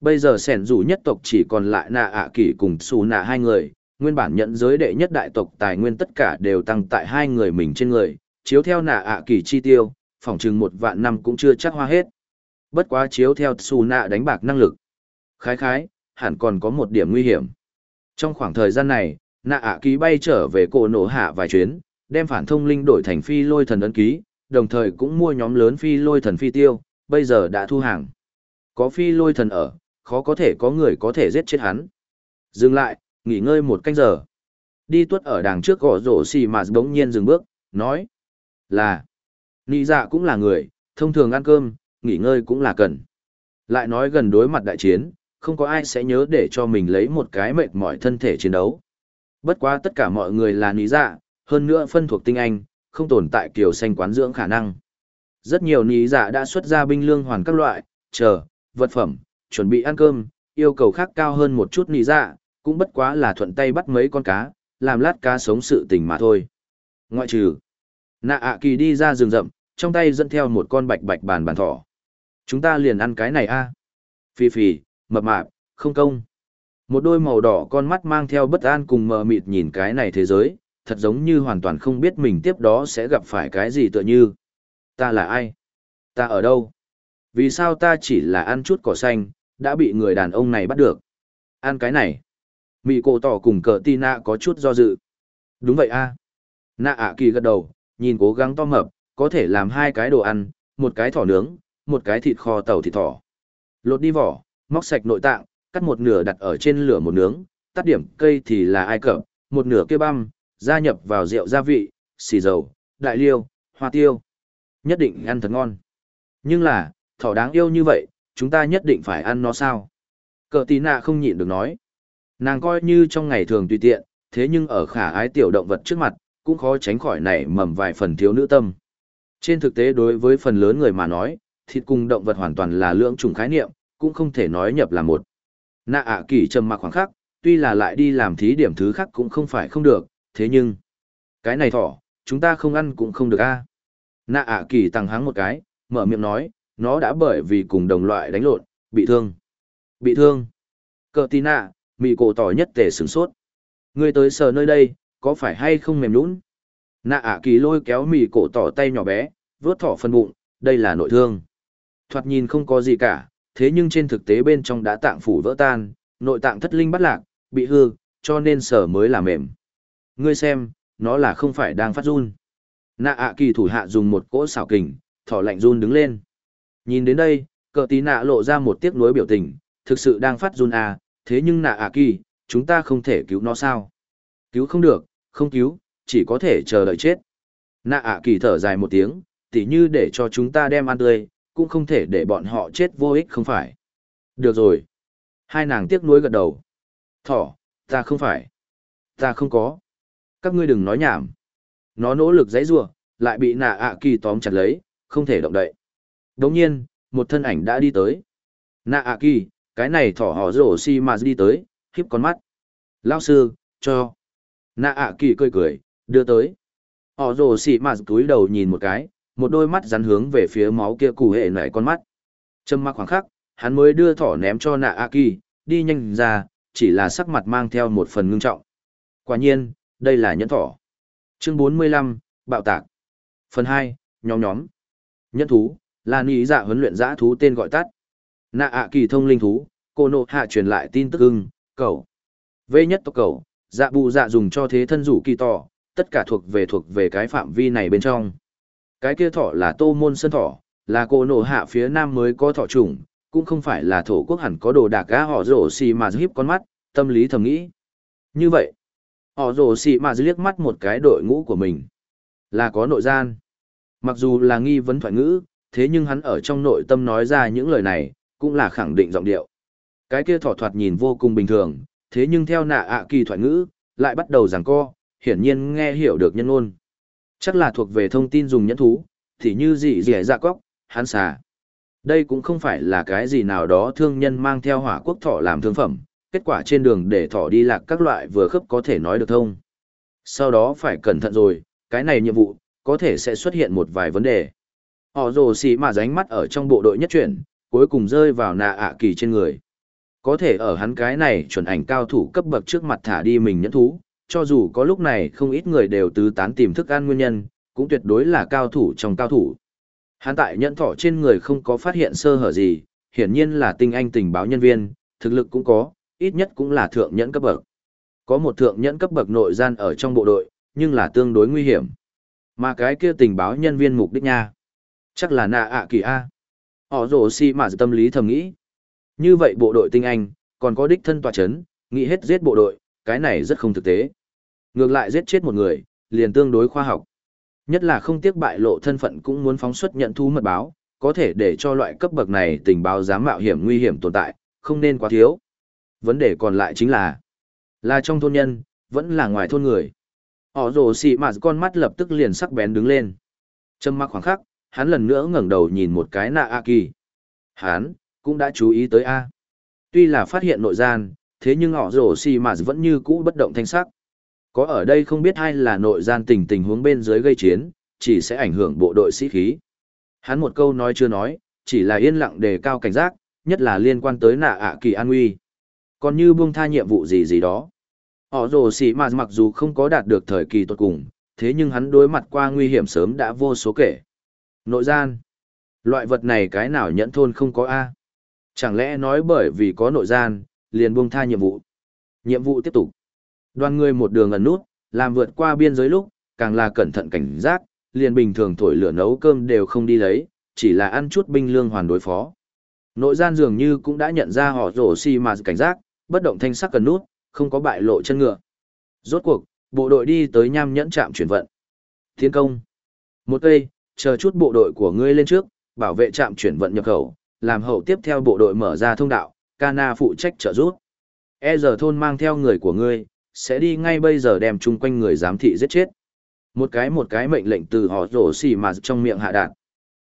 Bây giờ sẻn dù nhất tộc chỉ còn lại nạ ạ kỳ cùng xù nạ hai người, nguyên bản nhận giới đệ nhất đại tộc tài nguyên tất cả đều tăng tại hai người mình trên người, chiếu theo nạ ạ kỳ chi tiêu, phỏng chừng một vạn năm cũng chưa chắc hoa hết. Bất quá chiếu theo xù nạ đánh bạc năng lực. Khái khái, hẳn còn có một điểm nguy hiểm. Trong khoảng thời gian này, nạ ạ ký bay trở về cổ nổ hạ vài chuyến, đem phản thông linh đổi thành phi lôi thần ấn ký, đồng thời cũng mua nhóm lớn phi lôi thần phi tiêu, bây giờ đã thu hàng. Có phi lôi thần ở, khó có thể có người có thể giết chết hắn. Dừng lại, nghỉ ngơi một canh giờ. Đi tuất ở đằng trước gõ rổ xì mà đống nhiên dừng bước, nói là, nị dạ cũng là người, thông thường ăn cơm, nghỉ ngơi cũng là cần. Lại nói gần đối mặt đại chiến, không có ai sẽ nhớ để cho mình lấy một cái mệt mỏi thân thể chiến đấu. Bất quá tất cả mọi người là nị dạ, hơn nữa phân thuộc tinh anh, không tồn tại kiểu xanh quán dưỡng khả năng. Rất nhiều nị dạ đã xuất ra binh lương hoàn các loại, chờ, vật phẩm, chuẩn bị ăn cơm, yêu cầu khác cao hơn một chút nị dạ, cũng bất quá là thuận tay bắt mấy con cá, làm lát cá sống sự tình mà thôi. Ngoại trừ, nạ ạ kỳ đi ra rừng rậm, trong tay dẫn theo một con bạch bạch bàn bàn thỏ. Chúng ta liền ăn cái này a Phi phì, mập mạp, không công. Một đôi màu đỏ con mắt mang theo bất an cùng mờ mịt nhìn cái này thế giới, thật giống như hoàn toàn không biết mình tiếp đó sẽ gặp phải cái gì tựa như. Ta là ai? Ta ở đâu? Vì sao ta chỉ là ăn chút cỏ xanh, đã bị người đàn ông này bắt được? Ăn cái này. Mị cổ tỏ cùng cờ tì nạ có chút do dự. Đúng vậy a Nạ ạ kỳ gật đầu, nhìn cố gắng to mập, có thể làm hai cái đồ ăn, một cái thỏ nướng, một cái thịt kho tàu thịt thỏ. Lột đi vỏ, móc sạch nội tạng, cắt một nửa đặt ở trên lửa một nướng, tắt điểm cây thì là ai cập, một nửa kia băm, gia nhập vào rượu gia vị, xì dầu, đại liêu, hoa tiêu. Nhất định ăn thật ngon. Nhưng là, thỏ đáng yêu như vậy, chúng ta nhất định phải ăn nó sao? Cờ tì nạ không nhịn được nói. Nàng coi như trong ngày thường tùy tiện, thế nhưng ở khả ái tiểu động vật trước mặt, cũng khó tránh khỏi nảy mầm vài phần thiếu nữ tâm. Trên thực tế đối với phần lớn người mà nói, thịt cùng động vật hoàn toàn là lưỡng chủng khái niệm, cũng không thể nói nhập là một. Nạ ạ kỳ trầm mặc khoảng khắc, tuy là lại đi làm thí điểm thứ khác cũng không phải không được, thế nhưng, cái này thỏ, chúng ta không ăn cũng không được a. Nạ ạ kỳ tăng háng một cái, mở miệng nói, nó đã bởi vì cùng đồng loại đánh lộn, bị thương. Bị thương. Cờ tì nạ, mị cổ tỏ nhất tề sửng sốt. Người tới sờ nơi đây, có phải hay không mềm lún Nạ Ả kỳ lôi kéo mị cổ tỏ tay nhỏ bé, vớt thỏ phân bụng, đây là nội thương. Thoạt nhìn không có gì cả, thế nhưng trên thực tế bên trong đã tạng phủ vỡ tan, nội tạng thất linh bắt lạc, bị hư, cho nên sở mới là mềm. Ngươi xem, nó là không phải đang phát run. Nạ ạ kỳ thủ hạ dùng một cỗ xảo kình, thỏ lạnh run đứng lên. Nhìn đến đây, cờ tí nạ lộ ra một tiếc nuối biểu tình, thực sự đang phát run à, thế nhưng nạ ạ kỳ, chúng ta không thể cứu nó sao? Cứu không được, không cứu, chỉ có thể chờ đợi chết. Nạ ạ kỳ thở dài một tiếng, tỉ như để cho chúng ta đem ăn tươi, cũng không thể để bọn họ chết vô ích không phải. Được rồi. Hai nàng tiếc nuối gật đầu. Thỏ, ta không phải. Ta không có. Các ngươi đừng nói nhảm. Nó nỗ lực dãy rủa lại bị nạ ạ kỳ tóm chặt lấy, không thể động đậy. Đồng nhiên, một thân ảnh đã đi tới. Nạ ạ kỳ, cái này thỏ họ rổ xi mà đi tới, híp con mắt. Lao sư, cho. Nạ ạ kỳ cười cười, đưa tới. Họ rổ xi mà túi đầu nhìn một cái, một đôi mắt rắn hướng về phía máu kia cụ hệ nảy con mắt. trâm mặc khoảng khắc, hắn mới đưa thỏ ném cho nạ a kỳ, đi nhanh ra, chỉ là sắc mặt mang theo một phần ngưng trọng. Quả nhiên, đây là nhẫn thỏ. Chương 45, Bạo tạc. Phần 2, nhóm nhóm. Nhẫn thú, là nghĩ dạ huấn luyện giã thú tên gọi tắt. Nạ ạ kỳ thông linh thú, cô nộ hạ truyền lại tin tức ưng, cầu. Vê nhất tộc cầu, dạ bù dạ dùng cho thế thân rủ kỳ tỏ, tất cả thuộc về thuộc về cái phạm vi này bên trong. Cái kia thỏ là tô môn sơn thỏ, là cô Nộ hạ phía nam mới có thỏ trùng, cũng không phải là thổ quốc hẳn có đồ đạc gã họ rổ xì mà hiếp con mắt, tâm lý thầm nghĩ. Như vậy, họ rổ xì mà liếc mắt một cái đội ngũ của mình. Là có nội gian. Mặc dù là nghi vấn thoại ngữ, thế nhưng hắn ở trong nội tâm nói ra những lời này, cũng là khẳng định giọng điệu. Cái kia thỏ thoạt nhìn vô cùng bình thường, thế nhưng theo nạ ạ kỳ thoại ngữ, lại bắt đầu giằng co, hiển nhiên nghe hiểu được nhân ôn. Chắc là thuộc về thông tin dùng nhẫn thú, thì như gì rẻ dạ cóc, hắn xà. Đây cũng không phải là cái gì nào đó thương nhân mang theo hỏa quốc thỏ làm thương phẩm, kết quả trên đường để thỏ đi lạc các loại vừa khớp có thể nói được thông. Sau đó phải cẩn thận rồi, cái này nhiệm vụ, có thể sẽ xuất hiện một vài vấn đề. Họ rồ xì mà ránh mắt ở trong bộ đội nhất chuyển, cuối cùng rơi vào nạ ạ kỳ trên người. Có thể ở hắn cái này chuẩn ảnh cao thủ cấp bậc trước mặt thả đi mình nhẫn thú, cho dù có lúc này không ít người đều tứ tán tìm thức ăn nguyên nhân, cũng tuyệt đối là cao thủ trong cao thủ. Hắn tại nhẫn thỏ trên người không có phát hiện sơ hở gì, hiển nhiên là tinh anh tình báo nhân viên, thực lực cũng có, ít nhất cũng là thượng nhẫn cấp bậc. Có một thượng nhẫn cấp bậc nội gian ở trong bộ đội, nhưng là tương đối nguy hiểm. Mà cái kia tình báo nhân viên mục đích nha. Chắc là nạ ạ kỳ A. Họ rổ si mà tâm lý thầm nghĩ. Như vậy bộ đội tinh anh, còn có đích thân tòa chấn, nghĩ hết giết bộ đội, cái này rất không thực tế. Ngược lại giết chết một người, liền tương đối khoa học. Nhất là không tiếc bại lộ thân phận cũng muốn phóng xuất nhận thu mật báo, có thể để cho loại cấp bậc này tình báo dám mạo hiểm nguy hiểm tồn tại, không nên quá thiếu. Vấn đề còn lại chính là, là trong thôn nhân, vẫn là ngoài thôn người. Họ rồ xị mà con mắt lập tức liền sắc bén đứng lên. trâm mặc khoảng khắc, hắn lần nữa ngẩng đầu nhìn một cái nạ A Kỳ. Hắn, cũng đã chú ý tới A. Tuy là phát hiện nội gian, thế nhưng họ rổ xì mà vẫn như cũ bất động thanh sắc. Có ở đây không biết ai là nội gian tình tình huống bên dưới gây chiến, chỉ sẽ ảnh hưởng bộ đội sĩ khí. Hắn một câu nói chưa nói, chỉ là yên lặng đề cao cảnh giác, nhất là liên quan tới nạ ạ kỳ an nguy. Còn như buông tha nhiệm vụ gì gì đó. Họ rồ xì mà mặc dù không có đạt được thời kỳ tột cùng, thế nhưng hắn đối mặt qua nguy hiểm sớm đã vô số kể. Nội gian. Loại vật này cái nào nhẫn thôn không có A. Chẳng lẽ nói bởi vì có nội gian, liền buông tha nhiệm vụ. Nhiệm vụ tiếp tục. Đoàn người một đường ẩn nút, làm vượt qua biên giới lúc, càng là cẩn thận cảnh giác, liền bình thường thổi lửa nấu cơm đều không đi lấy, chỉ là ăn chút binh lương hoàn đối phó. Nội gian dường như cũng đã nhận ra họ rổ xì mà cảnh giác, bất động thanh sắc cần nút, không có bại lộ chân ngựa. Rốt cuộc, bộ đội đi tới nham nhẫn trạm chuyển vận. Tiến công. Một cây, chờ chút bộ đội của ngươi lên trước, bảo vệ trạm chuyển vận nhập khẩu, làm hậu tiếp theo bộ đội mở ra thông đạo, Cana phụ trách trợ giúp. E giờ thôn mang theo người của ngươi, sẽ đi ngay bây giờ đem chung quanh người giám thị giết chết. Một cái một cái mệnh lệnh từ họ rổ xì mà trong miệng hạ đạn.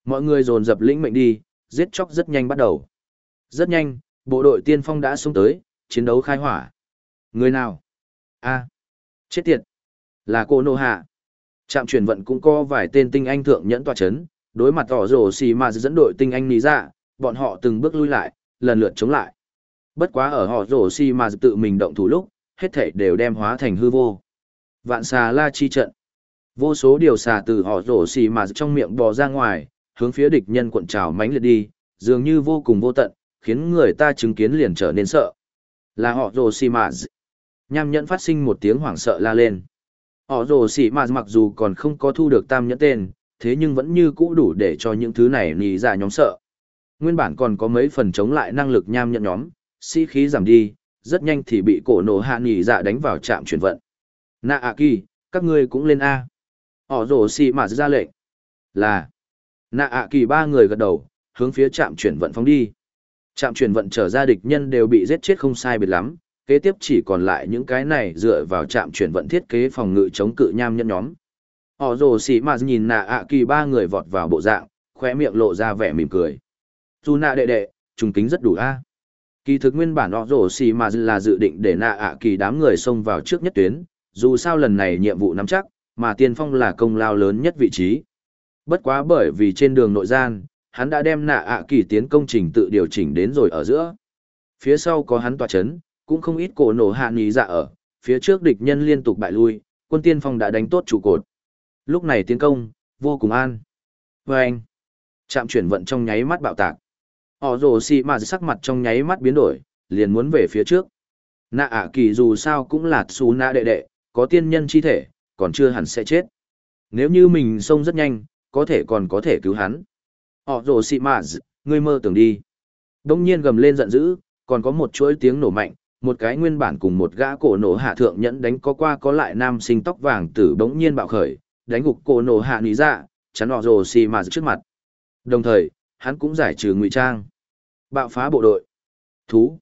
Mọi người dồn dập lĩnh mệnh đi, giết chóc rất nhanh bắt đầu. Rất nhanh, bộ đội tiên phong đã xuống tới, chiến đấu khai hỏa. Người nào? a chết tiệt. Là cô nô hạ. Trạm chuyển vận cũng có vài tên tinh anh thượng nhẫn tòa chấn, đối mặt tỏ rổ xì mà dẫn đội tinh anh ní ra, dạ, bọn họ từng bước lui lại, lần lượt chống lại. Bất quá ở họ rổ xì mà tự mình động thủ lúc, hết thảy đều đem hóa thành hư vô. Vạn xà la chi trận. Vô số điều xà từ họ rổ xì mà trong miệng bò ra ngoài, hướng phía địch nhân cuộn trào mánh liệt đi, dường như vô cùng vô tận, khiến người ta chứng kiến liền trở nên sợ. Là họ rổ xì mà Nham nhẫn phát sinh một tiếng hoảng sợ la lên. Họ rồ xì mà mặc dù còn không có thu được tam nhẫn tên, thế nhưng vẫn như cũ đủ để cho những thứ này nì ra nhóm sợ. Nguyên bản còn có mấy phần chống lại năng lực nham nhẫn nhóm, sĩ khí giảm đi, rất nhanh thì bị cổ nổ hạ nì dạ đánh vào trạm chuyển vận. Nạ ạ kỳ, các ngươi cũng lên A. Họ rồ xì mà ra lệnh. Là. Nạ ạ kỳ ba người gật đầu, hướng phía trạm chuyển vận phóng đi. Trạm chuyển vận trở ra địch nhân đều bị giết chết không sai biệt lắm, kế tiếp chỉ còn lại những cái này dựa vào trạm chuyển vận thiết kế phòng ngự chống cự nham nhân nhóm. Họ rồ xì mà nhìn nạ ạ kỳ ba người vọt vào bộ dạng, khóe miệng lộ ra vẻ mỉm cười. Dù nạ đệ đệ, trùng kính rất đủ a. Kỳ thực nguyên bản họ rồ xì mà là dự định để nạ ạ kỳ đám người xông vào trước nhất tuyến, dù sao lần này nhiệm vụ nắm chắc, mà tiên phong là công lao lớn nhất vị trí. Bất quá bởi vì trên đường nội gian, hắn đã đem nạ ạ kỳ tiến công trình tự điều chỉnh đến rồi ở giữa. Phía sau có hắn tòa chấn, cũng không ít cổ nổ hạ nghỉ dạ ở, phía trước địch nhân liên tục bại lui, quân tiên phong đã đánh tốt trụ cột. Lúc này tiến công, vô cùng an. Và anh, chạm chuyển vận trong nháy mắt bạo tạc. Họ rồ xì mà sắc mặt trong nháy mắt biến đổi, liền muốn về phía trước. Nạ ả kỳ dù sao cũng là xú nạ đệ đệ, có tiên nhân chi thể, còn chưa hẳn sẽ chết. Nếu như mình xông rất nhanh, có thể còn có thể cứu hắn. Họ rồ xị mà ngươi mơ tưởng đi. Đông nhiên gầm lên giận dữ, còn có một chuỗi tiếng nổ mạnh, một cái nguyên bản cùng một gã cổ nổ hạ thượng nhẫn đánh có qua có lại nam sinh tóc vàng tử bỗng nhiên bạo khởi, đánh gục cổ nổ hạ ní ra, dạ, chắn họ rồ xì mà trước mặt. Đồng thời, hắn cũng giải trừ ngụy trang. Bạo phá bộ đội. Thú.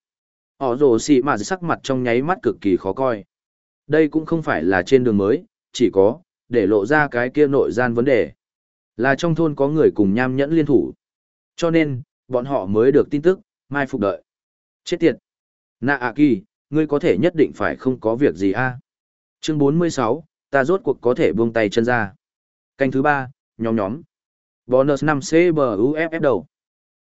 Họ rồ xì mà sắc mặt trong nháy mắt cực kỳ khó coi. Đây cũng không phải là trên đường mới, chỉ có, để lộ ra cái kia nội gian vấn đề. Là trong thôn có người cùng nham nhẫn liên thủ. Cho nên, bọn họ mới được tin tức, mai phục đợi. Chết tiệt. Nạ ạ kỳ, ngươi có thể nhất định phải không có việc gì a Chương 46, ta rốt cuộc có thể buông tay chân ra. Canh thứ ba, nhóm nhóm. Bonus 5 CBUFF đầu.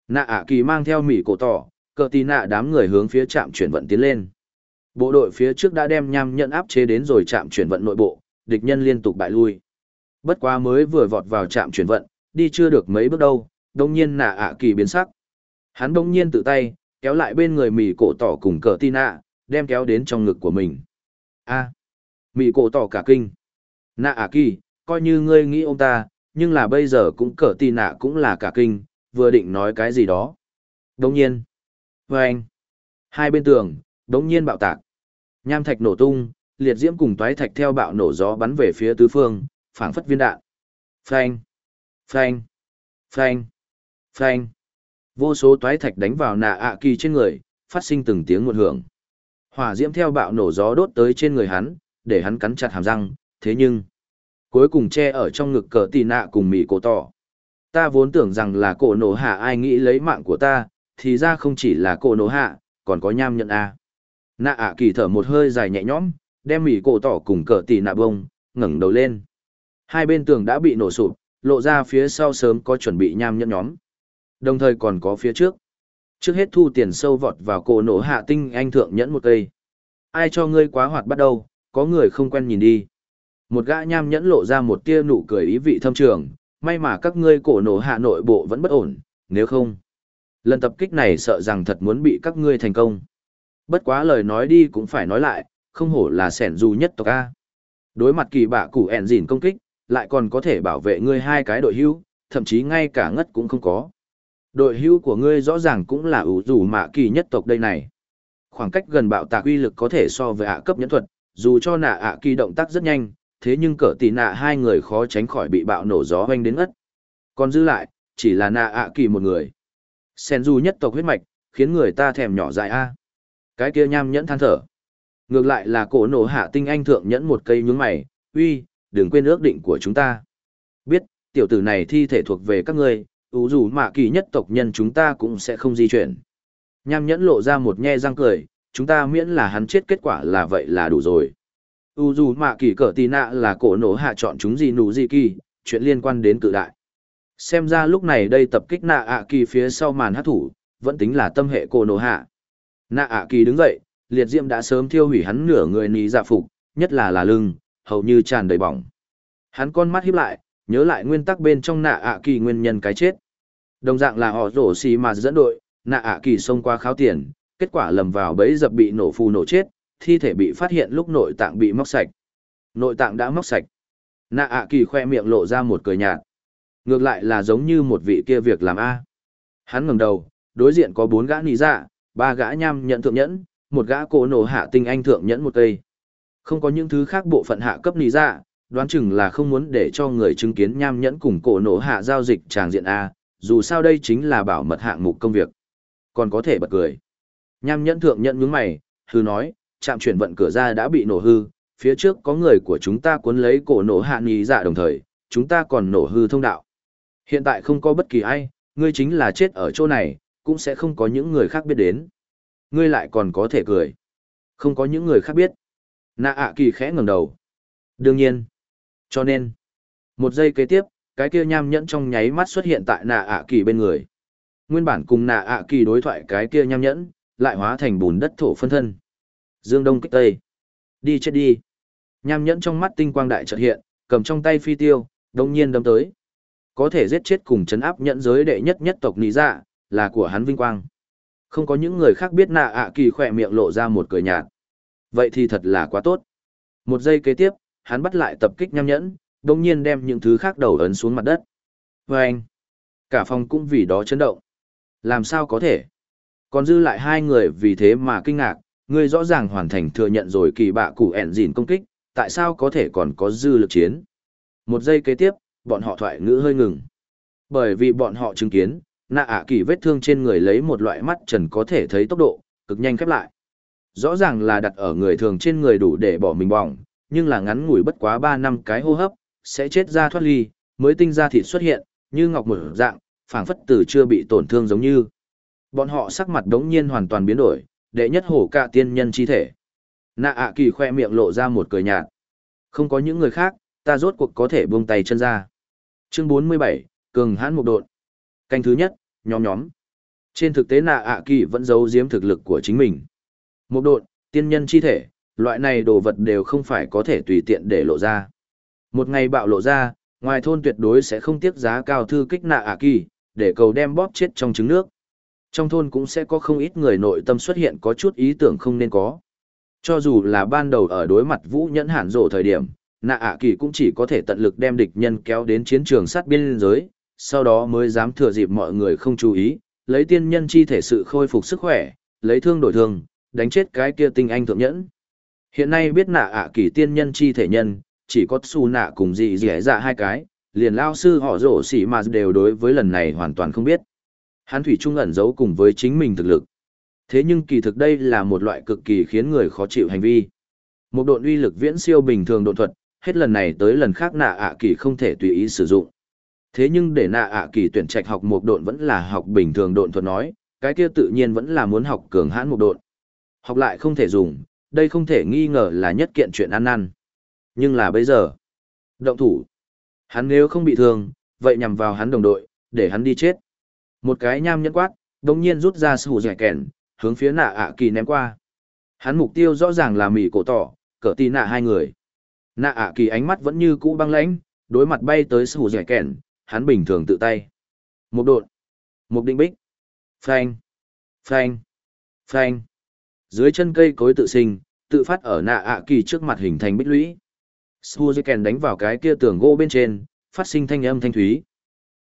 Nạ ạ kỳ mang theo mỹ cổ tỏ, cờ tì nạ đám người hướng phía trạm chuyển vận tiến lên. Bộ đội phía trước đã đem nham nhẫn áp chế đến rồi trạm chuyển vận nội bộ, địch nhân liên tục bại lui. Bất quá mới vừa vọt vào trạm chuyển vận, đi chưa được mấy bước đâu, đông nhiên nạ ạ kỳ biến sắc. Hắn đông nhiên tự tay, kéo lại bên người mì cổ tỏ cùng cờ tin nạ, đem kéo đến trong ngực của mình. a à, mì cổ tỏ cả kinh. Nạ à kỳ, coi như ngươi nghĩ ông ta, nhưng là bây giờ cũng cờ tin nạ cũng là cả kinh, vừa định nói cái gì đó. Đông nhiên. vê anh. Hai bên tường, đống nhiên bạo tạc. Nham thạch nổ tung, liệt diễm cùng toái thạch theo bạo nổ gió bắn về phía tứ phương, phảng phất viên đạn. Phanh, phanh, phanh, phanh. Vô số toái thạch đánh vào nạ ạ kỳ trên người, phát sinh từng tiếng một hưởng. Hỏa diễm theo bạo nổ gió đốt tới trên người hắn, để hắn cắn chặt hàm răng, thế nhưng cuối cùng che ở trong ngực cờ tì nạ cùng mì cổ tỏ. Ta vốn tưởng rằng là cổ nổ hạ ai nghĩ lấy mạng của ta, thì ra không chỉ là cổ nổ hạ, còn có nham nhận a. Nạ ạ kỳ thở một hơi dài nhẹ nhõm, đem mì cổ tỏ cùng cờ tì nạ bông, ngẩng đầu lên. Hai bên tường đã bị nổ sụp, lộ ra phía sau sớm có chuẩn bị nham nhẫn nhóm. Đồng thời còn có phía trước. Trước hết thu tiền sâu vọt vào cổ nổ hạ tinh anh thượng nhẫn một cây. Ai cho ngươi quá hoạt bắt đầu, có người không quen nhìn đi. Một gã nham nhẫn lộ ra một tia nụ cười ý vị thâm trường, may mà các ngươi cổ nổ hạ nội bộ vẫn bất ổn, nếu không. Lần tập kích này sợ rằng thật muốn bị các ngươi thành công. Bất quá lời nói đi cũng phải nói lại, không hổ là sẻn dù nhất tộc A. Đối mặt kỳ bạ củ ẹn dìn công kích, lại còn có thể bảo vệ ngươi hai cái đội hữu, thậm chí ngay cả ngất cũng không có. Đội hữu của ngươi rõ ràng cũng là ủ rủ mạ kỳ nhất tộc đây này. Khoảng cách gần bạo tạc uy lực có thể so với ạ cấp nhẫn thuật, dù cho nạ ạ kỳ động tác rất nhanh, thế nhưng cỡ tỷ nạ hai người khó tránh khỏi bị bạo nổ gió oanh đến ngất. Còn dư lại, chỉ là nạ ạ kỳ một người. Sen du nhất tộc huyết mạch, khiến người ta thèm nhỏ dại a. Cái kia nham nhẫn than thở. Ngược lại là cổ nổ hạ tinh anh thượng nhẫn một cây nhướng mày, uy, đừng quên ước định của chúng ta. Biết, tiểu tử này thi thể thuộc về các ngươi, ủ dù mạ kỳ nhất tộc nhân chúng ta cũng sẽ không di chuyển. Nham nhẫn lộ ra một nhe răng cười, chúng ta miễn là hắn chết kết quả là vậy là đủ rồi. U dù mạ kỳ cỡ tì nạ là cổ nổ hạ chọn chúng gì nụ gì kỳ, chuyện liên quan đến cự đại. Xem ra lúc này đây tập kích nạ ạ kỳ phía sau màn hát thủ, vẫn tính là tâm hệ cổ nổ hạ. Nạ ạ kỳ đứng dậy, liệt diệm đã sớm thiêu hủy hắn nửa người ní dạ phục, nhất là là lưng, hầu như tràn đầy bỏng. Hắn con mắt híp lại, nhớ lại nguyên tắc bên trong nạ ạ kỳ nguyên nhân cái chết. Đồng dạng là họ rổ xì mà dẫn đội, nạ ạ kỳ xông qua kháo tiền, kết quả lầm vào bẫy dập bị nổ phù nổ chết, thi thể bị phát hiện lúc nội tạng bị móc sạch. Nội tạng đã móc sạch. Nạ ạ kỳ khoe miệng lộ ra một cười nhạt. Ngược lại là giống như một vị kia việc làm A. Hắn ngẩng đầu, đối diện có bốn gã nị dạ, ba gã nham nhận thượng nhẫn, một gã cổ nổ hạ tinh anh thượng nhẫn một cây. Không có những thứ khác bộ phận hạ cấp nị dạ, đoán chừng là không muốn để cho người chứng kiến nham nhẫn cùng cổ nổ hạ giao dịch tràng diện A, dù sao đây chính là bảo mật hạng mục công việc. Còn có thể bật cười. Nham nhẫn thượng nhận nhướng mày, hư nói, trạm chuyển vận cửa ra đã bị nổ hư, phía trước có người của chúng ta cuốn lấy cổ nổ hạ nghi dạ đồng thời, chúng ta còn nổ hư thông đạo. Hiện tại không có bất kỳ ai, ngươi chính là chết ở chỗ này, cũng sẽ không có những người khác biết đến. Ngươi lại còn có thể cười. Không có những người khác biết. Nạ ạ kỳ khẽ ngẩng đầu. Đương nhiên. Cho nên, một giây kế tiếp, cái kia nham nhẫn trong nháy mắt xuất hiện tại nạ ạ kỳ bên người. Nguyên bản cùng nạ ạ kỳ đối thoại cái kia nham nhẫn, lại hóa thành bùn đất thổ phân thân. Dương Đông kích Tây. Đi chết đi. Nham nhẫn trong mắt tinh quang đại chợt hiện, cầm trong tay phi tiêu, đông nhiên đâm tới. Có thể giết chết cùng chấn áp nhẫn giới đệ nhất nhất tộc lý dạ, là của hắn vinh quang. Không có những người khác biết nạ ạ kỳ khỏe miệng lộ ra một cười nhạt. Vậy thì thật là quá tốt. Một giây kế tiếp, hắn bắt lại tập kích nham nhẫn, đồng nhiên đem những thứ khác đầu ấn xuống mặt đất. Và anh, cả phòng cũng vì đó chấn động. Làm sao có thể? Còn dư lại hai người vì thế mà kinh ngạc, ngươi rõ ràng hoàn thành thừa nhận rồi kỳ bạ cụ ẻn dìn công kích, tại sao có thể còn có dư lực chiến? Một giây kế tiếp, bọn họ thoại ngữ hơi ngừng. Bởi vì bọn họ chứng kiến, nạ ạ kỳ vết thương trên người lấy một loại mắt trần có thể thấy tốc độ, cực nhanh khép lại. Rõ ràng là đặt ở người thường trên người đủ để bỏ mình bỏng, nhưng là ngắn ngủi bất quá 3 năm cái hô hấp, sẽ chết ra thoát ly, mới tinh ra thịt xuất hiện, như ngọc mở dạng, phảng phất từ chưa bị tổn thương giống như. Bọn họ sắc mặt đống nhiên hoàn toàn biến đổi, đệ nhất hổ cả tiên nhân chi thể. Nạ ạ kỳ khoe miệng lộ ra một cười nhạt. Không có những người khác, ta rốt cuộc có thể buông tay chân ra. Chương 47, Cường hãn một độn. Canh thứ nhất, nhóm nhóm. Trên thực tế nạ ạ kỳ vẫn giấu giếm thực lực của chính mình. Một độn, tiên nhân chi thể, loại này đồ vật đều không phải có thể tùy tiện để lộ ra. Một ngày bạo lộ ra, ngoài thôn tuyệt đối sẽ không tiếc giá cao thư kích nạ ạ kỳ, để cầu đem bóp chết trong trứng nước. Trong thôn cũng sẽ có không ít người nội tâm xuất hiện có chút ý tưởng không nên có. Cho dù là ban đầu ở đối mặt vũ nhẫn hẳn rổ thời điểm, nạ ạ kỳ cũng chỉ có thể tận lực đem địch nhân kéo đến chiến trường sát biên giới, sau đó mới dám thừa dịp mọi người không chú ý, lấy tiên nhân chi thể sự khôi phục sức khỏe, lấy thương đổi thương, đánh chết cái kia tinh anh thượng nhẫn. Hiện nay biết nạ ạ kỳ tiên nhân chi thể nhân, chỉ có su nạ cùng dị dẻ dạ hai cái, liền lao sư họ rổ xỉ mà đều đối với lần này hoàn toàn không biết. Hắn thủy trung ẩn giấu cùng với chính mình thực lực. Thế nhưng kỳ thực đây là một loại cực kỳ khiến người khó chịu hành vi. Một độn uy lực viễn siêu bình thường độn thuật, hết lần này tới lần khác nạ ạ kỳ không thể tùy ý sử dụng. Thế nhưng để nạ ạ kỳ tuyển trạch học một độn vẫn là học bình thường độn thuật nói, cái kia tự nhiên vẫn là muốn học cường hãn một độn. Học lại không thể dùng, đây không thể nghi ngờ là nhất kiện chuyện ăn năn. Nhưng là bây giờ, động thủ, hắn nếu không bị thương, vậy nhằm vào hắn đồng đội, để hắn đi chết. Một cái nham nhẫn quát, đồng nhiên rút ra sủ rẻ kèn, hướng phía nạ ạ kỳ ném qua. Hắn mục tiêu rõ ràng là mỉ cổ tỏ, cỡ tì nạ hai người. Nạ ạ kỳ ánh mắt vẫn như cũ băng lãnh, đối mặt bay tới sủ rẻ kèn, hắn bình thường tự tay. Một đột. Một định bích. Phanh. Phanh. Phanh. Dưới chân cây cối tự sinh, tự phát ở nạ ạ kỳ trước mặt hình thành bích lũy. Suzuken đánh vào cái kia tường gỗ bên trên, phát sinh thanh âm thanh thúy.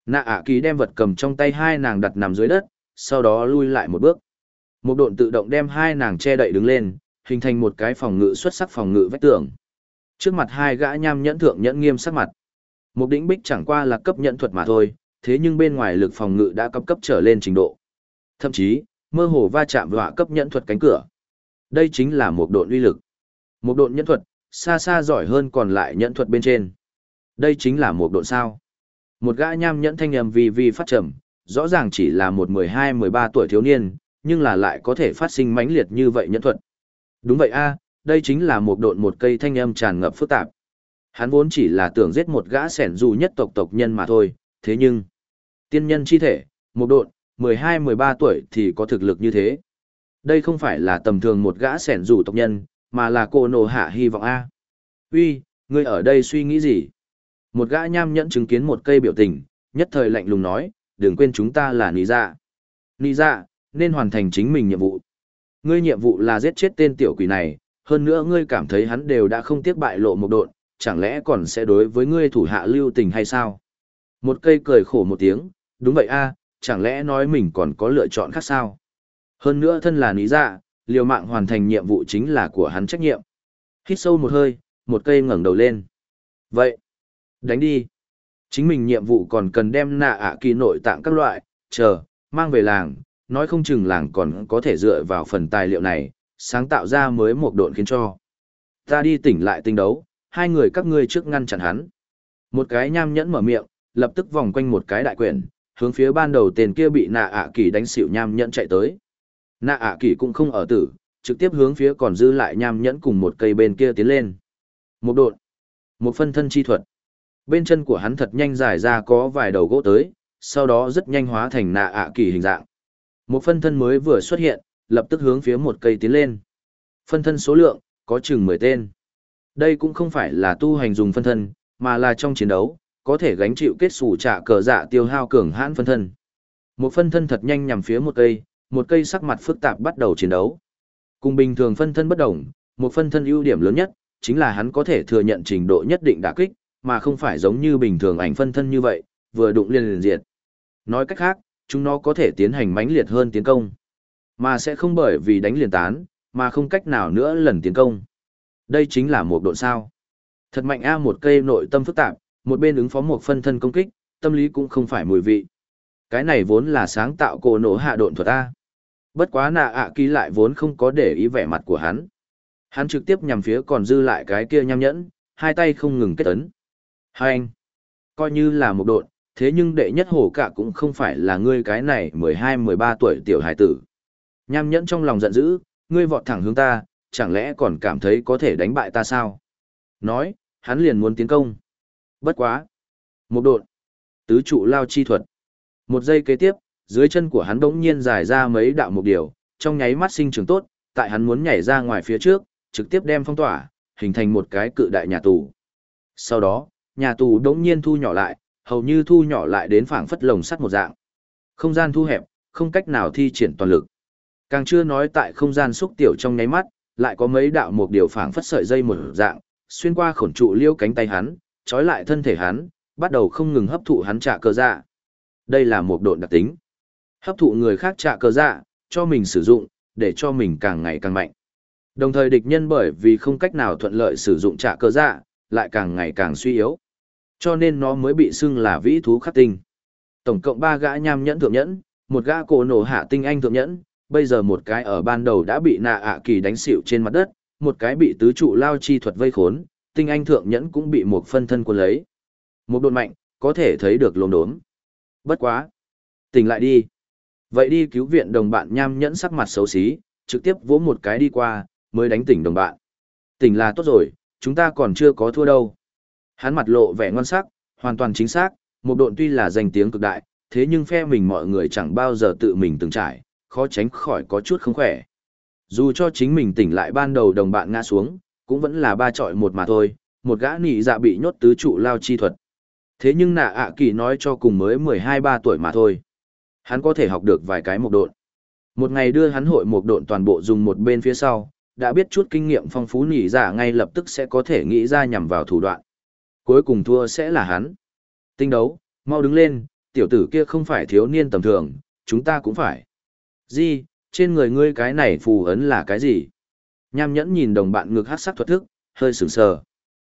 Nạ ạ kỳ đem vật cầm trong tay hai nàng đặt nằm dưới đất, sau đó lui lại một bước. Một độn tự động đem hai nàng che đậy đứng lên, hình thành một cái phòng ngự xuất sắc phòng ngự vách tường. Trước mặt hai gã nham nhẫn thượng nhẫn nghiêm sắc mặt. Một đỉnh bích chẳng qua là cấp nhẫn thuật mà thôi, thế nhưng bên ngoài lực phòng ngự đã cấp cấp trở lên trình độ. Thậm chí, mơ hồ va chạm vào cấp nhẫn thuật cánh cửa. Đây chính là một độn uy lực. Một độn nhẫn thuật, xa xa giỏi hơn còn lại nhẫn thuật bên trên. Đây chính là một độn sao. Một gã nham nhẫn thanh âm vì vì phát trầm, rõ ràng chỉ là một 12-13 tuổi thiếu niên, nhưng là lại có thể phát sinh mãnh liệt như vậy nhẫn thuật. Đúng vậy a, đây chính là một độn một cây thanh âm tràn ngập phức tạp. Hắn vốn chỉ là tưởng giết một gã sẻn dù nhất tộc tộc nhân mà thôi, thế nhưng, tiên nhân chi thể, một độn, 12-13 tuổi thì có thực lực như thế. Đây không phải là tầm thường một gã sẻn rủ tộc nhân, mà là cô nổ hạ hy vọng A. Uy, ngươi ở đây suy nghĩ gì? Một gã nham nhẫn chứng kiến một cây biểu tình, nhất thời lạnh lùng nói, đừng quên chúng ta là nì dạ. Nì dạ, nên hoàn thành chính mình nhiệm vụ. Ngươi nhiệm vụ là giết chết tên tiểu quỷ này, hơn nữa ngươi cảm thấy hắn đều đã không tiếc bại lộ một độn, chẳng lẽ còn sẽ đối với ngươi thủ hạ lưu tình hay sao? Một cây cười khổ một tiếng, đúng vậy a, chẳng lẽ nói mình còn có lựa chọn khác sao? Hơn nữa thân là lý dạ, liều mạng hoàn thành nhiệm vụ chính là của hắn trách nhiệm. Hít sâu một hơi, một cây ngẩng đầu lên. Vậy, đánh đi. Chính mình nhiệm vụ còn cần đem nạ ạ kỳ nội tạng các loại, chờ, mang về làng, nói không chừng làng còn có thể dựa vào phần tài liệu này, sáng tạo ra mới một độn khiến cho. Ta đi tỉnh lại tinh đấu, hai người các ngươi trước ngăn chặn hắn. Một cái nham nhẫn mở miệng, lập tức vòng quanh một cái đại quyển, hướng phía ban đầu tên kia bị nạ ạ kỳ đánh xỉu nham nhẫn chạy tới. Nạ ạ kỳ cũng không ở tử, trực tiếp hướng phía còn dư lại nham nhẫn cùng một cây bên kia tiến lên. Một đột, một phân thân chi thuật. Bên chân của hắn thật nhanh dài ra có vài đầu gỗ tới, sau đó rất nhanh hóa thành nạ ạ kỳ hình dạng. Một phân thân mới vừa xuất hiện, lập tức hướng phía một cây tiến lên. Phân thân số lượng, có chừng 10 tên. Đây cũng không phải là tu hành dùng phân thân, mà là trong chiến đấu, có thể gánh chịu kết xù trả cờ dạ tiêu hao cường hãn phân thân. Một phân thân thật nhanh nhằm phía một cây, một cây sắc mặt phức tạp bắt đầu chiến đấu. Cùng bình thường phân thân bất đồng, một phân thân ưu điểm lớn nhất, chính là hắn có thể thừa nhận trình độ nhất định đả kích, mà không phải giống như bình thường ảnh phân thân như vậy, vừa đụng liền liền diệt. Nói cách khác, chúng nó có thể tiến hành mãnh liệt hơn tiến công, mà sẽ không bởi vì đánh liền tán, mà không cách nào nữa lần tiến công. Đây chính là một độ sao. Thật mạnh A một cây nội tâm phức tạp, một bên ứng phó một phân thân công kích, tâm lý cũng không phải mùi vị. Cái này vốn là sáng tạo cổ nổ hạ độn thuật A. Bất quá nạ ạ ký lại vốn không có để ý vẻ mặt của hắn. Hắn trực tiếp nhằm phía còn dư lại cái kia nham nhẫn, hai tay không ngừng kết ấn. Hai anh, coi như là một độn, thế nhưng đệ nhất hổ cả cũng không phải là ngươi cái này 12-13 tuổi tiểu hải tử. Nham nhẫn trong lòng giận dữ, ngươi vọt thẳng hướng ta, chẳng lẽ còn cảm thấy có thể đánh bại ta sao? Nói, hắn liền muốn tiến công. Bất quá. Một độn. Tứ trụ lao chi thuật. Một giây kế tiếp, dưới chân của hắn bỗng nhiên dài ra mấy đạo mục điều, trong nháy mắt sinh trưởng tốt, tại hắn muốn nhảy ra ngoài phía trước, trực tiếp đem phong tỏa, hình thành một cái cự đại nhà tù. Sau đó, nhà tù đống nhiên thu nhỏ lại, hầu như thu nhỏ lại đến phảng phất lồng sắt một dạng. Không gian thu hẹp, không cách nào thi triển toàn lực. Càng chưa nói tại không gian xúc tiểu trong nháy mắt, lại có mấy đạo một điều phảng phất sợi dây một dạng, xuyên qua khổn trụ liêu cánh tay hắn, trói lại thân thể hắn, bắt đầu không ngừng hấp thụ hắn trả cơ dạ. Đây là một độn đặc tính. Hấp thụ người khác trả cơ dạ, cho mình sử dụng, để cho mình càng ngày càng mạnh. Đồng thời địch nhân bởi vì không cách nào thuận lợi sử dụng trả cơ dạ, lại càng ngày càng suy yếu. Cho nên nó mới bị xưng là vĩ thú khắc tinh. Tổng cộng 3 gã nham nhẫn thượng nhẫn, một gã cổ nổ hạ tinh anh thượng nhẫn, bây giờ một cái ở ban đầu đã bị nạ ạ kỳ đánh xỉu trên mặt đất, một cái bị tứ trụ lao chi thuật vây khốn, tinh anh thượng nhẫn cũng bị một phân thân quân lấy. Một đột mạnh, có thể thấy được lồn đốm. Bất quá. Tỉnh lại đi. Vậy đi cứu viện đồng bạn nham nhẫn sắc mặt xấu xí, trực tiếp vỗ một cái đi qua, mới đánh tỉnh đồng bạn. Tỉnh là tốt rồi, chúng ta còn chưa có thua đâu. Hắn mặt lộ vẻ ngon sắc, hoàn toàn chính xác, một độn tuy là danh tiếng cực đại, thế nhưng phe mình mọi người chẳng bao giờ tự mình từng trải, khó tránh khỏi có chút không khỏe. Dù cho chính mình tỉnh lại ban đầu đồng bạn ngã xuống, cũng vẫn là ba trọi một mà thôi, một gã nỉ dạ bị nhốt tứ trụ lao chi thuật. Thế nhưng nạ ạ kỳ nói cho cùng mới 12-3 tuổi mà thôi. Hắn có thể học được vài cái một độn. Một ngày đưa hắn hội một độn toàn bộ dùng một bên phía sau, đã biết chút kinh nghiệm phong phú nỉ giả ngay lập tức sẽ có thể nghĩ ra nhằm vào thủ đoạn. Cuối cùng thua sẽ là hắn. Tinh đấu, mau đứng lên, tiểu tử kia không phải thiếu niên tầm thường, chúng ta cũng phải. Di, trên người ngươi cái này phù ấn là cái gì? Nham nhẫn nhìn đồng bạn ngược hát sắc thuật thức, hơi sửng sờ.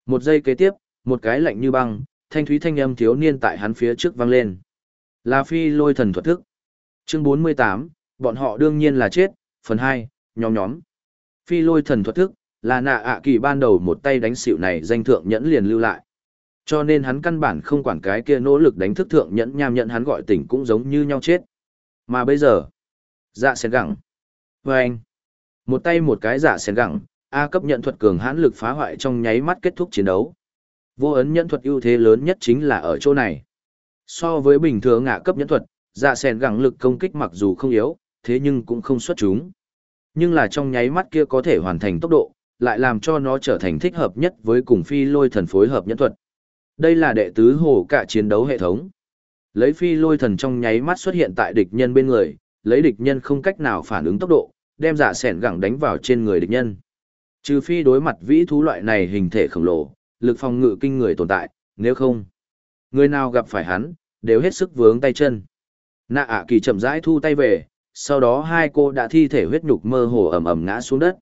Một giây kế tiếp, một cái lạnh như băng, thanh thúy thanh âm thiếu niên tại hắn phía trước vang lên. Là phi lôi thần thuật thức. Chương 48, bọn họ đương nhiên là chết, phần 2, nhóm nhóm. Phi lôi thần thuật thức, là nạ ạ kỳ ban đầu một tay đánh xịu này danh thượng nhẫn liền lưu lại. Cho nên hắn căn bản không quản cái kia nỗ lực đánh thức thượng nhẫn nham nhẫn hắn gọi tỉnh cũng giống như nhau chết. Mà bây giờ, dạ sen gẳng. với anh, một tay một cái dạ sen gẳng, A cấp nhận thuật cường hãn lực phá hoại trong nháy mắt kết thúc chiến đấu. Vô ấn nhẫn thuật ưu thế lớn nhất chính là ở chỗ này. So với bình thường ngạ cấp nhẫn thuật, dạ sen gẳng lực công kích mặc dù không yếu, thế nhưng cũng không xuất chúng. Nhưng là trong nháy mắt kia có thể hoàn thành tốc độ, lại làm cho nó trở thành thích hợp nhất với cùng phi lôi thần phối hợp nhẫn thuật. Đây là đệ tứ hồ cả chiến đấu hệ thống. Lấy phi lôi thần trong nháy mắt xuất hiện tại địch nhân bên người, lấy địch nhân không cách nào phản ứng tốc độ, đem dạ sẻn gẳng đánh vào trên người địch nhân. Trừ phi đối mặt vĩ thú loại này hình thể khổng lồ, lực phòng ngự kinh người tồn tại, nếu không, người nào gặp phải hắn, đều hết sức vướng tay chân. Nạ ạ kỳ chậm rãi thu tay về, sau đó hai cô đã thi thể huyết nhục mơ hồ ẩm ẩm ngã xuống đất.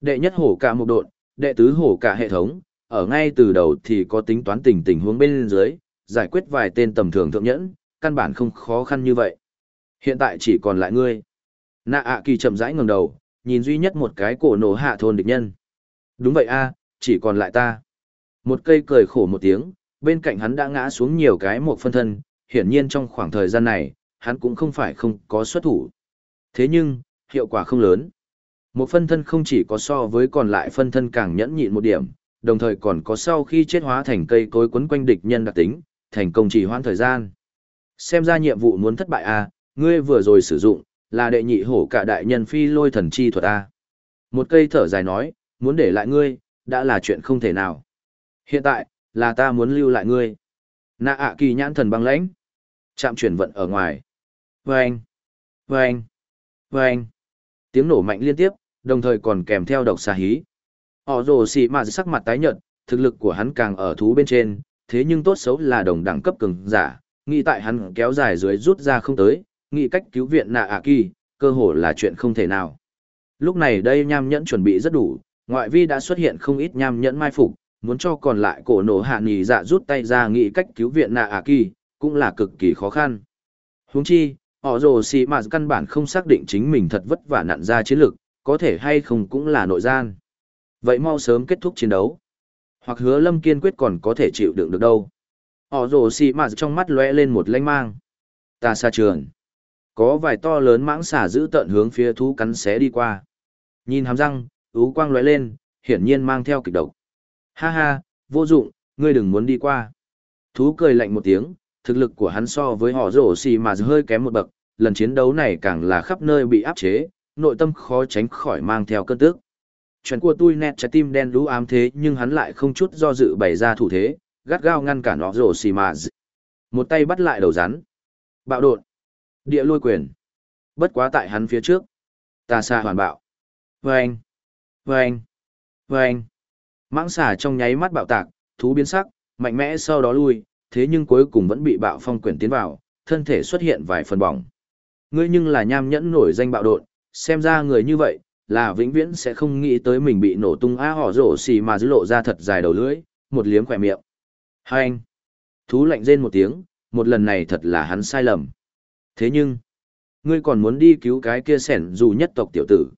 Đệ nhất hổ cả một độn, đệ tứ hổ cả hệ thống, ở ngay từ đầu thì có tính toán tình tình huống bên dưới, giải quyết vài tên tầm thường thượng nhẫn, căn bản không khó khăn như vậy. Hiện tại chỉ còn lại ngươi. Nạ ạ kỳ chậm rãi ngẩng đầu, nhìn duy nhất một cái cổ nổ hạ thôn địch nhân. Đúng vậy a, chỉ còn lại ta. Một cây cười khổ một tiếng, bên cạnh hắn đã ngã xuống nhiều cái một phân thân, hiển nhiên trong khoảng thời gian này, hắn cũng không phải không có xuất thủ. Thế nhưng, hiệu quả không lớn. Một phân thân không chỉ có so với còn lại phân thân càng nhẫn nhịn một điểm, đồng thời còn có sau khi chết hóa thành cây cối quấn quanh địch nhân đặc tính, thành công chỉ hoãn thời gian. Xem ra nhiệm vụ muốn thất bại à, ngươi vừa rồi sử dụng, là đệ nhị hổ cả đại nhân phi lôi thần chi thuật a. Một cây thở dài nói, muốn để lại ngươi, đã là chuyện không thể nào. Hiện tại, là ta muốn lưu lại ngươi. Nạ ạ kỳ nhãn thần băng lãnh. Chạm chuyển vận ở ngoài. Vâng! Vâng! Vâng! Tiếng nổ mạnh liên tiếp, đồng thời còn kèm theo độc xà hí. Họ rồ xì mà sắc mặt tái nhợt, thực lực của hắn càng ở thú bên trên, thế nhưng tốt xấu là đồng đẳng cấp cường giả, nghĩ tại hắn kéo dài dưới rút ra không tới, nghĩ cách cứu viện nạ ạ kỳ, cơ hồ là chuyện không thể nào. Lúc này đây nham nhẫn chuẩn bị rất đủ, ngoại vi đã xuất hiện không ít nham nhẫn mai phục, muốn cho còn lại cổ nổ hạ nghỉ dạ rút tay ra nghĩ cách cứu viện nạ ạ kỳ, cũng là cực kỳ khó khăn. Huống chi, họ rồ xì mà căn bản không xác định chính mình thật vất vả nặn ra chiến lược có thể hay không cũng là nội gian. Vậy mau sớm kết thúc chiến đấu. Hoặc hứa lâm kiên quyết còn có thể chịu đựng được đâu. Họ rồ xì mà trong mắt lóe lên một lanh mang. Ta xa trường. Có vài to lớn mãng xả giữ tận hướng phía thú cắn xé đi qua. Nhìn hàm răng, ú quang lóe lên, hiển nhiên mang theo kịch độc. Ha ha, vô dụng, ngươi đừng muốn đi qua. Thú cười lạnh một tiếng, thực lực của hắn so với họ rổ xì mà hơi kém một bậc, lần chiến đấu này càng là khắp nơi bị áp chế, nội tâm khó tránh khỏi mang theo cơn tức. Chuyện của tôi nét trái tim đen lũ ám thế nhưng hắn lại không chút do dự bày ra thủ thế, gắt gao ngăn cản họ rổ xì mà. Một tay bắt lại đầu rắn. Bạo đột. Địa lôi quyền. Bất quá tại hắn phía trước. Tà xa hoàn bạo. Vâng. Vâng. Vâng. Mãng xà trong nháy mắt bạo tạc, thú biến sắc, mạnh mẽ sau đó lui, thế nhưng cuối cùng vẫn bị bạo phong quyển tiến vào, thân thể xuất hiện vài phần bỏng. Ngươi nhưng là nham nhẫn nổi danh bạo đột, xem ra người như vậy, là vĩnh viễn sẽ không nghĩ tới mình bị nổ tung á họ rổ xì mà dữ lộ ra thật dài đầu lưỡi, một liếm khỏe miệng. Hai anh. Thú lạnh rên một tiếng, một lần này thật là hắn sai lầm. Thế nhưng, ngươi còn muốn đi cứu cái kia sẻn dù nhất tộc tiểu tử.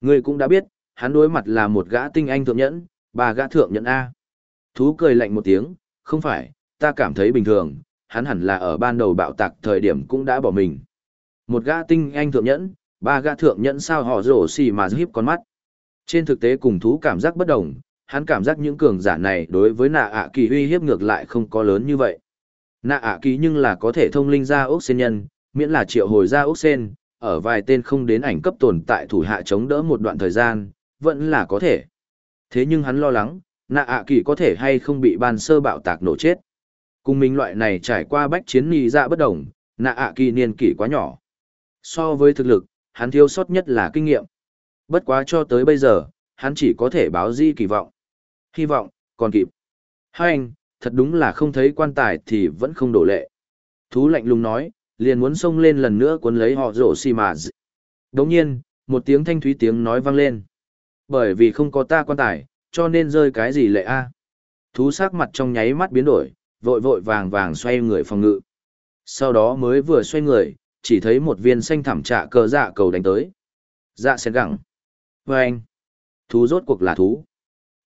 Ngươi cũng đã biết, hắn đối mặt là một gã tinh anh thượng nhẫn, ba gã thượng nhẫn A. Thú cười lạnh một tiếng, không phải, ta cảm thấy bình thường, hắn hẳn là ở ban đầu bạo tạc thời điểm cũng đã bỏ mình. Một gã tinh anh thượng nhẫn, ba gã thượng nhẫn sao họ rổ xì mà hiếp con mắt. Trên thực tế cùng thú cảm giác bất đồng, hắn cảm giác những cường giả này đối với nạ ạ kỳ uy hiếp ngược lại không có lớn như vậy. Nạ ạ kỳ nhưng là có thể thông linh ra ốc sen nhân, miễn là triệu hồi ra ốc sen, ở vài tên không đến ảnh cấp tồn tại thủ hạ chống đỡ một đoạn thời gian, vẫn là có thể. Thế nhưng hắn lo lắng, nạ ạ kỳ có thể hay không bị ban sơ bạo tạc nổ chết. Cùng mình loại này trải qua bách chiến nghi dạ bất đồng, nạ ạ kỳ niên kỷ quá nhỏ. So với thực lực, hắn thiếu sót nhất là kinh nghiệm. Bất quá cho tới bây giờ, hắn chỉ có thể báo di kỳ vọng. Hy vọng, còn kịp. Hai anh, thật đúng là không thấy quan tài thì vẫn không đổ lệ. Thú lạnh lùng nói, liền muốn xông lên lần nữa cuốn lấy họ rổ xì mà. Đồng nhiên, một tiếng thanh thúy tiếng nói vang lên. Bởi vì không có ta quan tài, cho nên rơi cái gì lệ a Thú sắc mặt trong nháy mắt biến đổi, vội vội vàng vàng xoay người phòng ngự. Sau đó mới vừa xoay người, chỉ thấy một viên xanh thảm trạ cờ dạ cầu đánh tới. Dạ sen gẳng. Và anh. Thú rốt cuộc là thú.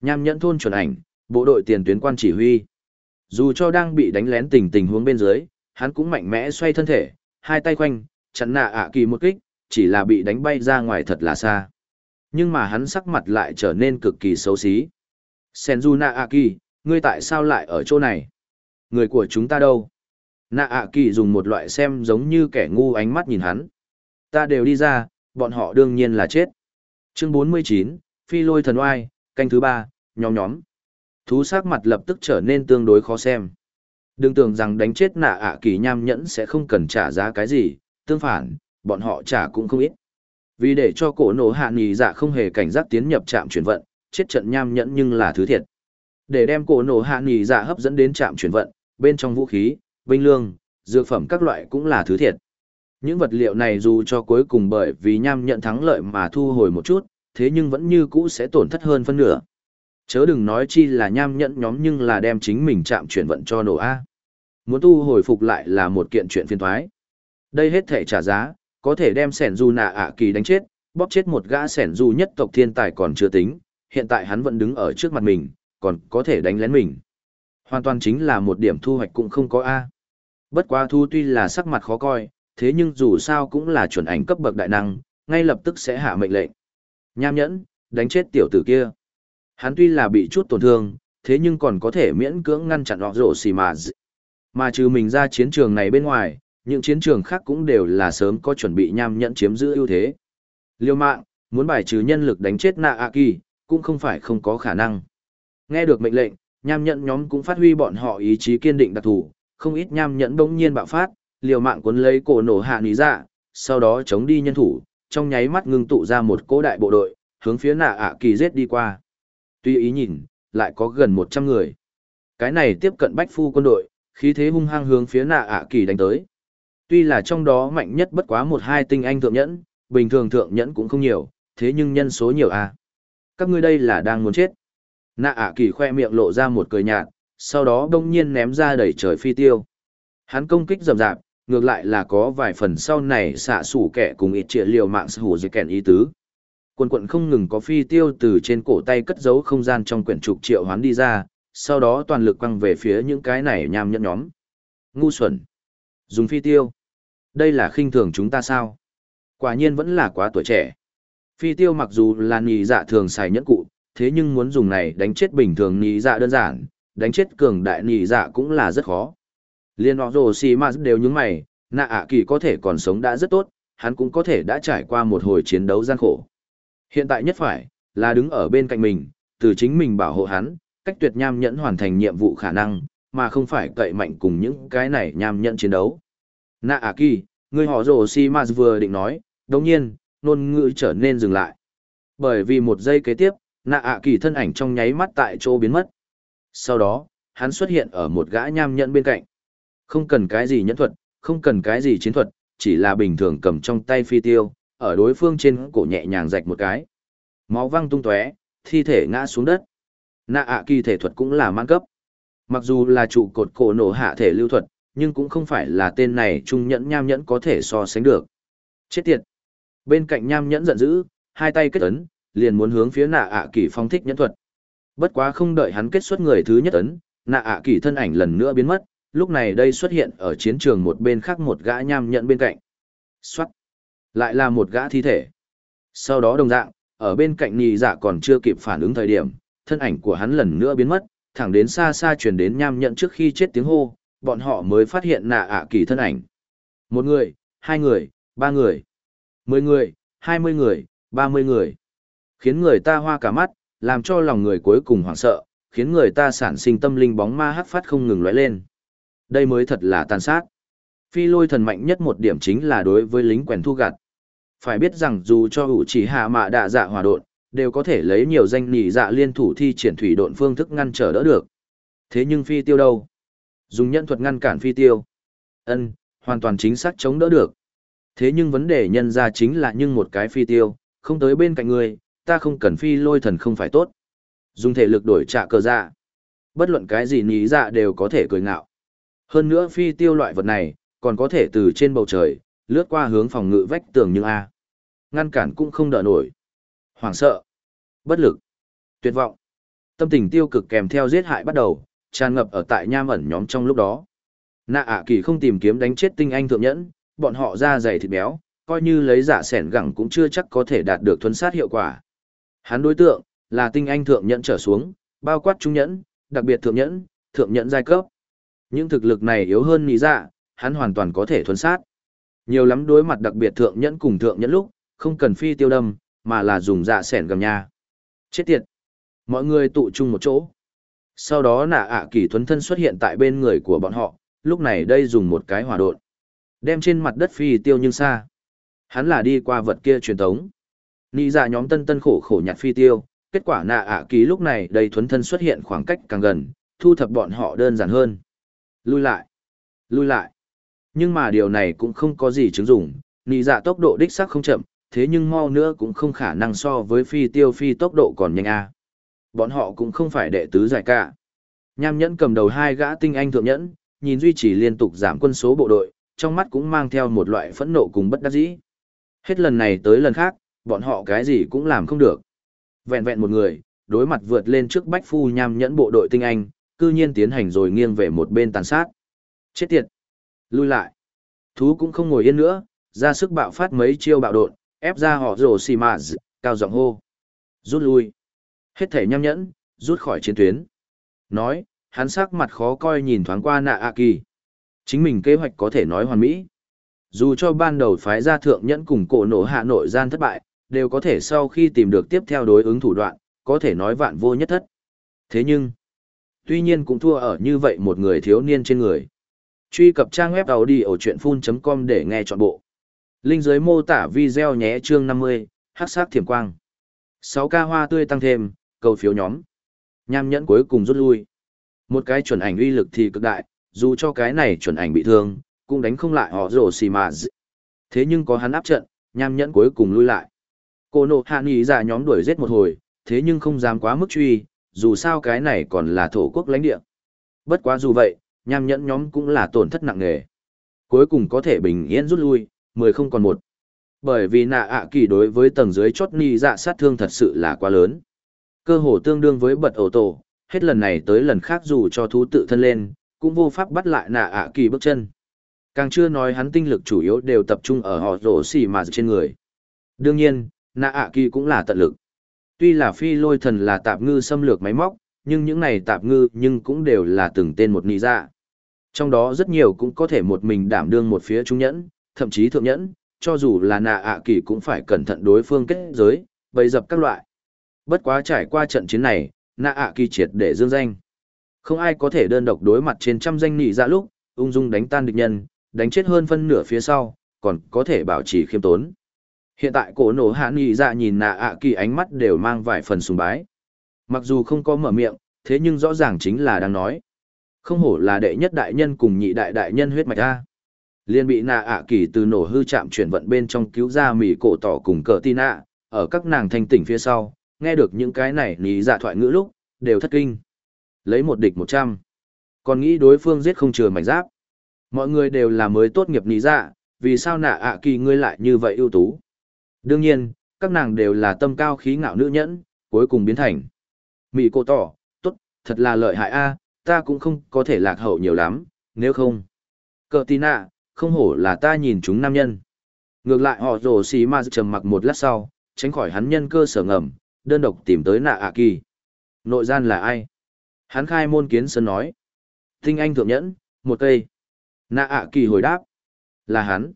Nham nhẫn thôn chuẩn ảnh, bộ đội tiền tuyến quan chỉ huy. Dù cho đang bị đánh lén tình tình huống bên dưới, hắn cũng mạnh mẽ xoay thân thể, hai tay quanh, chặn nạ ạ kỳ một kích, chỉ là bị đánh bay ra ngoài thật là xa. Nhưng mà hắn sắc mặt lại trở nên cực kỳ xấu xí. Senju Naaki, ngươi tại sao lại ở chỗ này? Người của chúng ta đâu? Naaki dùng một loại xem giống như kẻ ngu ánh mắt nhìn hắn. Ta đều đi ra, bọn họ đương nhiên là chết. Chương 49, Phi lôi thần oai, canh thứ ba, nhóm nhóm. Thú sắc mặt lập tức trở nên tương đối khó xem. Đừng tưởng rằng đánh chết nạ ạ kỳ nham nhẫn sẽ không cần trả giá cái gì, tương phản, bọn họ trả cũng không ít. Vì để cho cổ nổ hạ nghỉ dạ không hề cảnh giác tiến nhập trạm chuyển vận, chết trận nham nhẫn nhưng là thứ thiệt. Để đem cổ nổ hạ nghỉ dạ hấp dẫn đến trạm chuyển vận, bên trong vũ khí, binh lương, dược phẩm các loại cũng là thứ thiệt. Những vật liệu này dù cho cuối cùng bởi vì nham nhận thắng lợi mà thu hồi một chút, thế nhưng vẫn như cũ sẽ tổn thất hơn phân nửa. Chớ đừng nói chi là nham nhẫn nhóm nhưng là đem chính mình chạm chuyển vận cho nổ A. Muốn tu hồi phục lại là một kiện chuyện phiền thoái. Đây hết thể trả giá, có thể đem sẻn du nạ ạ kỳ đánh chết, bóp chết một gã sẻn du nhất tộc thiên tài còn chưa tính, hiện tại hắn vẫn đứng ở trước mặt mình, còn có thể đánh lén mình. Hoàn toàn chính là một điểm thu hoạch cũng không có A. Bất quá thu tuy là sắc mặt khó coi, thế nhưng dù sao cũng là chuẩn ảnh cấp bậc đại năng, ngay lập tức sẽ hạ mệnh lệnh. Nham nhẫn, đánh chết tiểu tử kia. Hắn tuy là bị chút tổn thương, thế nhưng còn có thể miễn cưỡng ngăn chặn họ rổ xì mà Mà trừ mình ra chiến trường này bên ngoài, những chiến trường khác cũng đều là sớm có chuẩn bị nham nhẫn chiếm giữ ưu thế. Liêu mạng, muốn bài trừ nhân lực đánh chết Na a kỳ, cũng không phải không có khả năng. Nghe được mệnh lệnh, nham nhẫn nhóm cũng phát huy bọn họ ý chí kiên định đặc thủ, không ít nham nhẫn bỗng nhiên bạo phát, liều mạng cuốn lấy cổ nổ hạ nỉ dạ, sau đó chống đi nhân thủ, trong nháy mắt ngưng tụ ra một cỗ đại bộ đội, hướng phía nạ ạ kỳ giết đi qua. Tuy ý nhìn, lại có gần 100 người. Cái này tiếp cận bách phu quân đội, khí thế hung hăng hướng phía nạ ạ kỳ đánh tới. Tuy là trong đó mạnh nhất bất quá một hai tinh anh thượng nhẫn, bình thường thượng nhẫn cũng không nhiều, thế nhưng nhân số nhiều à. Các ngươi đây là đang muốn chết. Nạ ạ kỳ khoe miệng lộ ra một cười nhạt, sau đó đông nhiên ném ra đẩy trời phi tiêu. Hắn công kích rầm rạp, ngược lại là có vài phần sau này xạ sủ kẻ cùng ít trịa liều mạng hủ dưới kẹn ý tứ. Quần quận không ngừng có phi tiêu từ trên cổ tay cất giấu không gian trong quyển trục triệu hoán đi ra, sau đó toàn lực quăng về phía những cái này nham nhẫn nhóm. Ngu xuẩn. Dùng phi tiêu. Đây là khinh thường chúng ta sao? Quả nhiên vẫn là quá tuổi trẻ. Phi tiêu mặc dù là nì dạ thường xài nhẫn cụ, thế nhưng muốn dùng này đánh chết bình thường nì dạ đơn giản, đánh chết cường đại nì dạ cũng là rất khó. Liên họ rồ xì mà đều những mày, nạ ạ kỳ có thể còn sống đã rất tốt, hắn cũng có thể đã trải qua một hồi chiến đấu gian khổ. Hiện tại nhất phải, là đứng ở bên cạnh mình, từ chính mình bảo hộ hắn, cách tuyệt nham nhẫn hoàn thành nhiệm vụ khả năng, mà không phải cậy mạnh cùng những cái này nham nhẫn chiến đấu. Nạ ạ kỳ, người họ rồ si mà vừa định nói, đồng nhiên, nôn ngữ trở nên dừng lại. Bởi vì một giây kế tiếp, nạ ạ kỳ thân ảnh trong nháy mắt tại chỗ biến mất. Sau đó, hắn xuất hiện ở một gã nham nhẫn bên cạnh. Không cần cái gì nhẫn thuật, không cần cái gì chiến thuật, chỉ là bình thường cầm trong tay phi tiêu, ở đối phương trên cổ nhẹ nhàng rạch một cái. Máu văng tung tóe, thi thể ngã xuống đất. Nạ ạ kỳ thể thuật cũng là mang cấp. Mặc dù là trụ cột cổ nổ hạ thể lưu thuật, nhưng cũng không phải là tên này trung nhẫn nham nhẫn có thể so sánh được. Chết tiệt. Bên cạnh nham nhẫn giận dữ, hai tay kết ấn, liền muốn hướng phía nạ ạ kỳ phong thích nhẫn thuật. Bất quá không đợi hắn kết xuất người thứ nhất ấn, nạ ạ kỳ thân ảnh lần nữa biến mất, lúc này đây xuất hiện ở chiến trường một bên khác một gã nham nhẫn bên cạnh. Xoát! Lại là một gã thi thể. Sau đó đồng dạng, ở bên cạnh nhì dạ còn chưa kịp phản ứng thời điểm, thân ảnh của hắn lần nữa biến mất, thẳng đến xa xa chuyển đến nham nhẫn trước khi chết tiếng hô, bọn họ mới phát hiện nạ ạ kỳ thân ảnh. Một người, hai người, ba người, mười người, hai mươi người, ba mươi người. Khiến người ta hoa cả mắt, làm cho lòng người cuối cùng hoảng sợ, khiến người ta sản sinh tâm linh bóng ma hắc phát không ngừng lóe lên. Đây mới thật là tàn sát. Phi lôi thần mạnh nhất một điểm chính là đối với lính quèn thu gặt. Phải biết rằng dù cho ủ chỉ hạ mạ đạ dạ hòa độn, đều có thể lấy nhiều danh nỉ dạ liên thủ thi triển thủy độn phương thức ngăn trở đỡ được. Thế nhưng phi tiêu đâu? Dùng nhân thuật ngăn cản phi tiêu. Ân, hoàn toàn chính xác chống đỡ được. Thế nhưng vấn đề nhân ra chính là nhưng một cái phi tiêu, không tới bên cạnh người, ta không cần phi lôi thần không phải tốt. Dùng thể lực đổi trả cờ dạ. Bất luận cái gì ní dạ đều có thể cười ngạo. Hơn nữa phi tiêu loại vật này, còn có thể từ trên bầu trời, lướt qua hướng phòng ngự vách tường nhưng A. Ngăn cản cũng không đỡ nổi. Hoảng sợ. Bất lực. Tuyệt vọng. Tâm tình tiêu cực kèm theo giết hại bắt đầu, tràn ngập ở tại nham ẩn nhóm trong lúc đó. Nạ ạ kỳ không tìm kiếm đánh chết tinh anh thượng nhẫn, bọn họ ra dày thịt béo, coi như lấy giả sẻn gẳng cũng chưa chắc có thể đạt được thuấn sát hiệu quả. Hắn đối tượng, là tinh anh thượng nhẫn trở xuống, bao quát trung nhẫn, đặc biệt thượng nhẫn, thượng nhẫn giai cấp. Những thực lực này yếu hơn nghĩ dạ, hắn hoàn toàn có thể thuấn sát. Nhiều lắm đối mặt đặc biệt thượng nhẫn cùng thượng nhẫn lúc, không cần phi tiêu đâm, mà là dùng dạ sẻn gầm nha. Chết tiệt! Mọi người tụ chung một chỗ. Sau đó nạ ạ kỳ thuấn thân xuất hiện tại bên người của bọn họ, lúc này đây dùng một cái hỏa độn. Đem trên mặt đất phi tiêu nhưng xa. Hắn là đi qua vật kia truyền tống. Nị dạ nhóm tân tân khổ khổ nhặt phi tiêu, kết quả nạ ạ kỳ lúc này đây thuấn thân xuất hiện khoảng cách càng gần, thu thập bọn họ đơn giản hơn. Lui lại, lui lại. Nhưng mà điều này cũng không có gì chứng dụng, nị dạ tốc độ đích xác không chậm, thế nhưng mau nữa cũng không khả năng so với phi tiêu phi tốc độ còn nhanh a. Bọn họ cũng không phải đệ tứ giải cả. Nham nhẫn cầm đầu hai gã tinh anh thượng nhẫn, nhìn duy trì liên tục giảm quân số bộ đội, trong mắt cũng mang theo một loại phẫn nộ cùng bất đắc dĩ. Hết lần này tới lần khác, bọn họ cái gì cũng làm không được. Vẹn vẹn một người, đối mặt vượt lên trước bách phu nham nhẫn bộ đội tinh anh, cư nhiên tiến hành rồi nghiêng về một bên tàn sát. Chết tiệt! Lui lại! Thú cũng không ngồi yên nữa, ra sức bạo phát mấy chiêu bạo đột, ép ra họ rồ xì mà cao giọng hô. Rút lui! Hết thể nham nhẫn, rút khỏi chiến tuyến. Nói, hắn sắc mặt khó coi nhìn thoáng qua nạ a kỳ. Chính mình kế hoạch có thể nói hoàn mỹ. Dù cho ban đầu phái gia thượng nhẫn cùng cổ nổ hạ nội gian thất bại, đều có thể sau khi tìm được tiếp theo đối ứng thủ đoạn, có thể nói vạn vô nhất thất. Thế nhưng, tuy nhiên cũng thua ở như vậy một người thiếu niên trên người. Truy cập trang web đầu đi ở chuyện full.com để nghe trọn bộ. Linh dưới mô tả video nhé chương 50, hát sát thiểm quang. 6 ca hoa tươi tăng thêm, cầu phiếu nhóm. Nham nhẫn cuối cùng rút lui. Một cái chuẩn ảnh uy lực thì cực đại, dù cho cái này chuẩn ảnh bị thương, cũng đánh không lại họ rổ xì mà Thế nhưng có hắn áp trận, nham nhẫn cuối cùng lui lại. Cô nộ hạ nghĩ ra dạ nhóm đuổi giết một hồi, thế nhưng không dám quá mức truy, dù sao cái này còn là thổ quốc lãnh địa. Bất quá dù vậy, nham nhẫn nhóm cũng là tổn thất nặng nề. Cuối cùng có thể bình yên rút lui, mười không còn một. Bởi vì nạ ạ kỳ đối với tầng dưới chốt ni dạ sát thương thật sự là quá lớn. Cơ hồ tương đương với bật ổ tổ, hết lần này tới lần khác dù cho thú tự thân lên, cũng vô pháp bắt lại nạ ạ kỳ bước chân. Càng chưa nói hắn tinh lực chủ yếu đều tập trung ở họ rổ xì mà trên người. Đương nhiên, nạ ạ kỳ cũng là tận lực. Tuy là phi lôi thần là tạp ngư xâm lược máy móc, nhưng những này tạp ngư nhưng cũng đều là từng tên một nị dạ. Trong đó rất nhiều cũng có thể một mình đảm đương một phía trung nhẫn, thậm chí thượng nhẫn, cho dù là nạ ạ kỳ cũng phải cẩn thận đối phương kết giới, bày dập các loại. Bất quá trải qua trận chiến này, nạ ạ kỳ triệt để dương danh. Không ai có thể đơn độc đối mặt trên trăm danh nị dạ lúc, ung dung đánh tan địch nhân, đánh chết hơn phân nửa phía sau, còn có thể bảo trì khiêm tốn. Hiện tại cổ nổ hạ nị dạ nhìn nạ ạ kỳ ánh mắt đều mang vài phần sùng bái. Mặc dù không có mở miệng, thế nhưng rõ ràng chính là đang nói. Không hổ là đệ nhất đại nhân cùng nhị đại đại nhân huyết mạch a. Liên bị nạ ạ kỳ từ nổ hư chạm chuyển vận bên trong cứu ra mỉ cổ tỏ cùng cờ tin ạ, ở các nàng thanh tỉnh phía sau, nghe được những cái này nị dạ thoại ngữ lúc, đều thất kinh. Lấy một địch một trăm. Còn nghĩ đối phương giết không chừa mảnh giáp. Mọi người đều là mới tốt nghiệp nị dạ, vì sao nạ ạ kỳ ngươi lại như vậy ưu tú. Đương nhiên, các nàng đều là tâm cao khí ngạo nữ nhẫn, cuối cùng biến thành. Mị cô tỏ, tốt, thật là lợi hại a, ta cũng không có thể lạc hậu nhiều lắm, nếu không. Cờ tì nạ, không hổ là ta nhìn chúng nam nhân. Ngược lại họ rồ xì ma trầm mặc một lát sau, tránh khỏi hắn nhân cơ sở ngầm, đơn độc tìm tới nạ ạ kỳ. Nội gian là ai? Hắn khai môn kiến sơn nói. Tinh anh thượng nhẫn, một cây. Nạ ạ kỳ hồi đáp. Là hắn.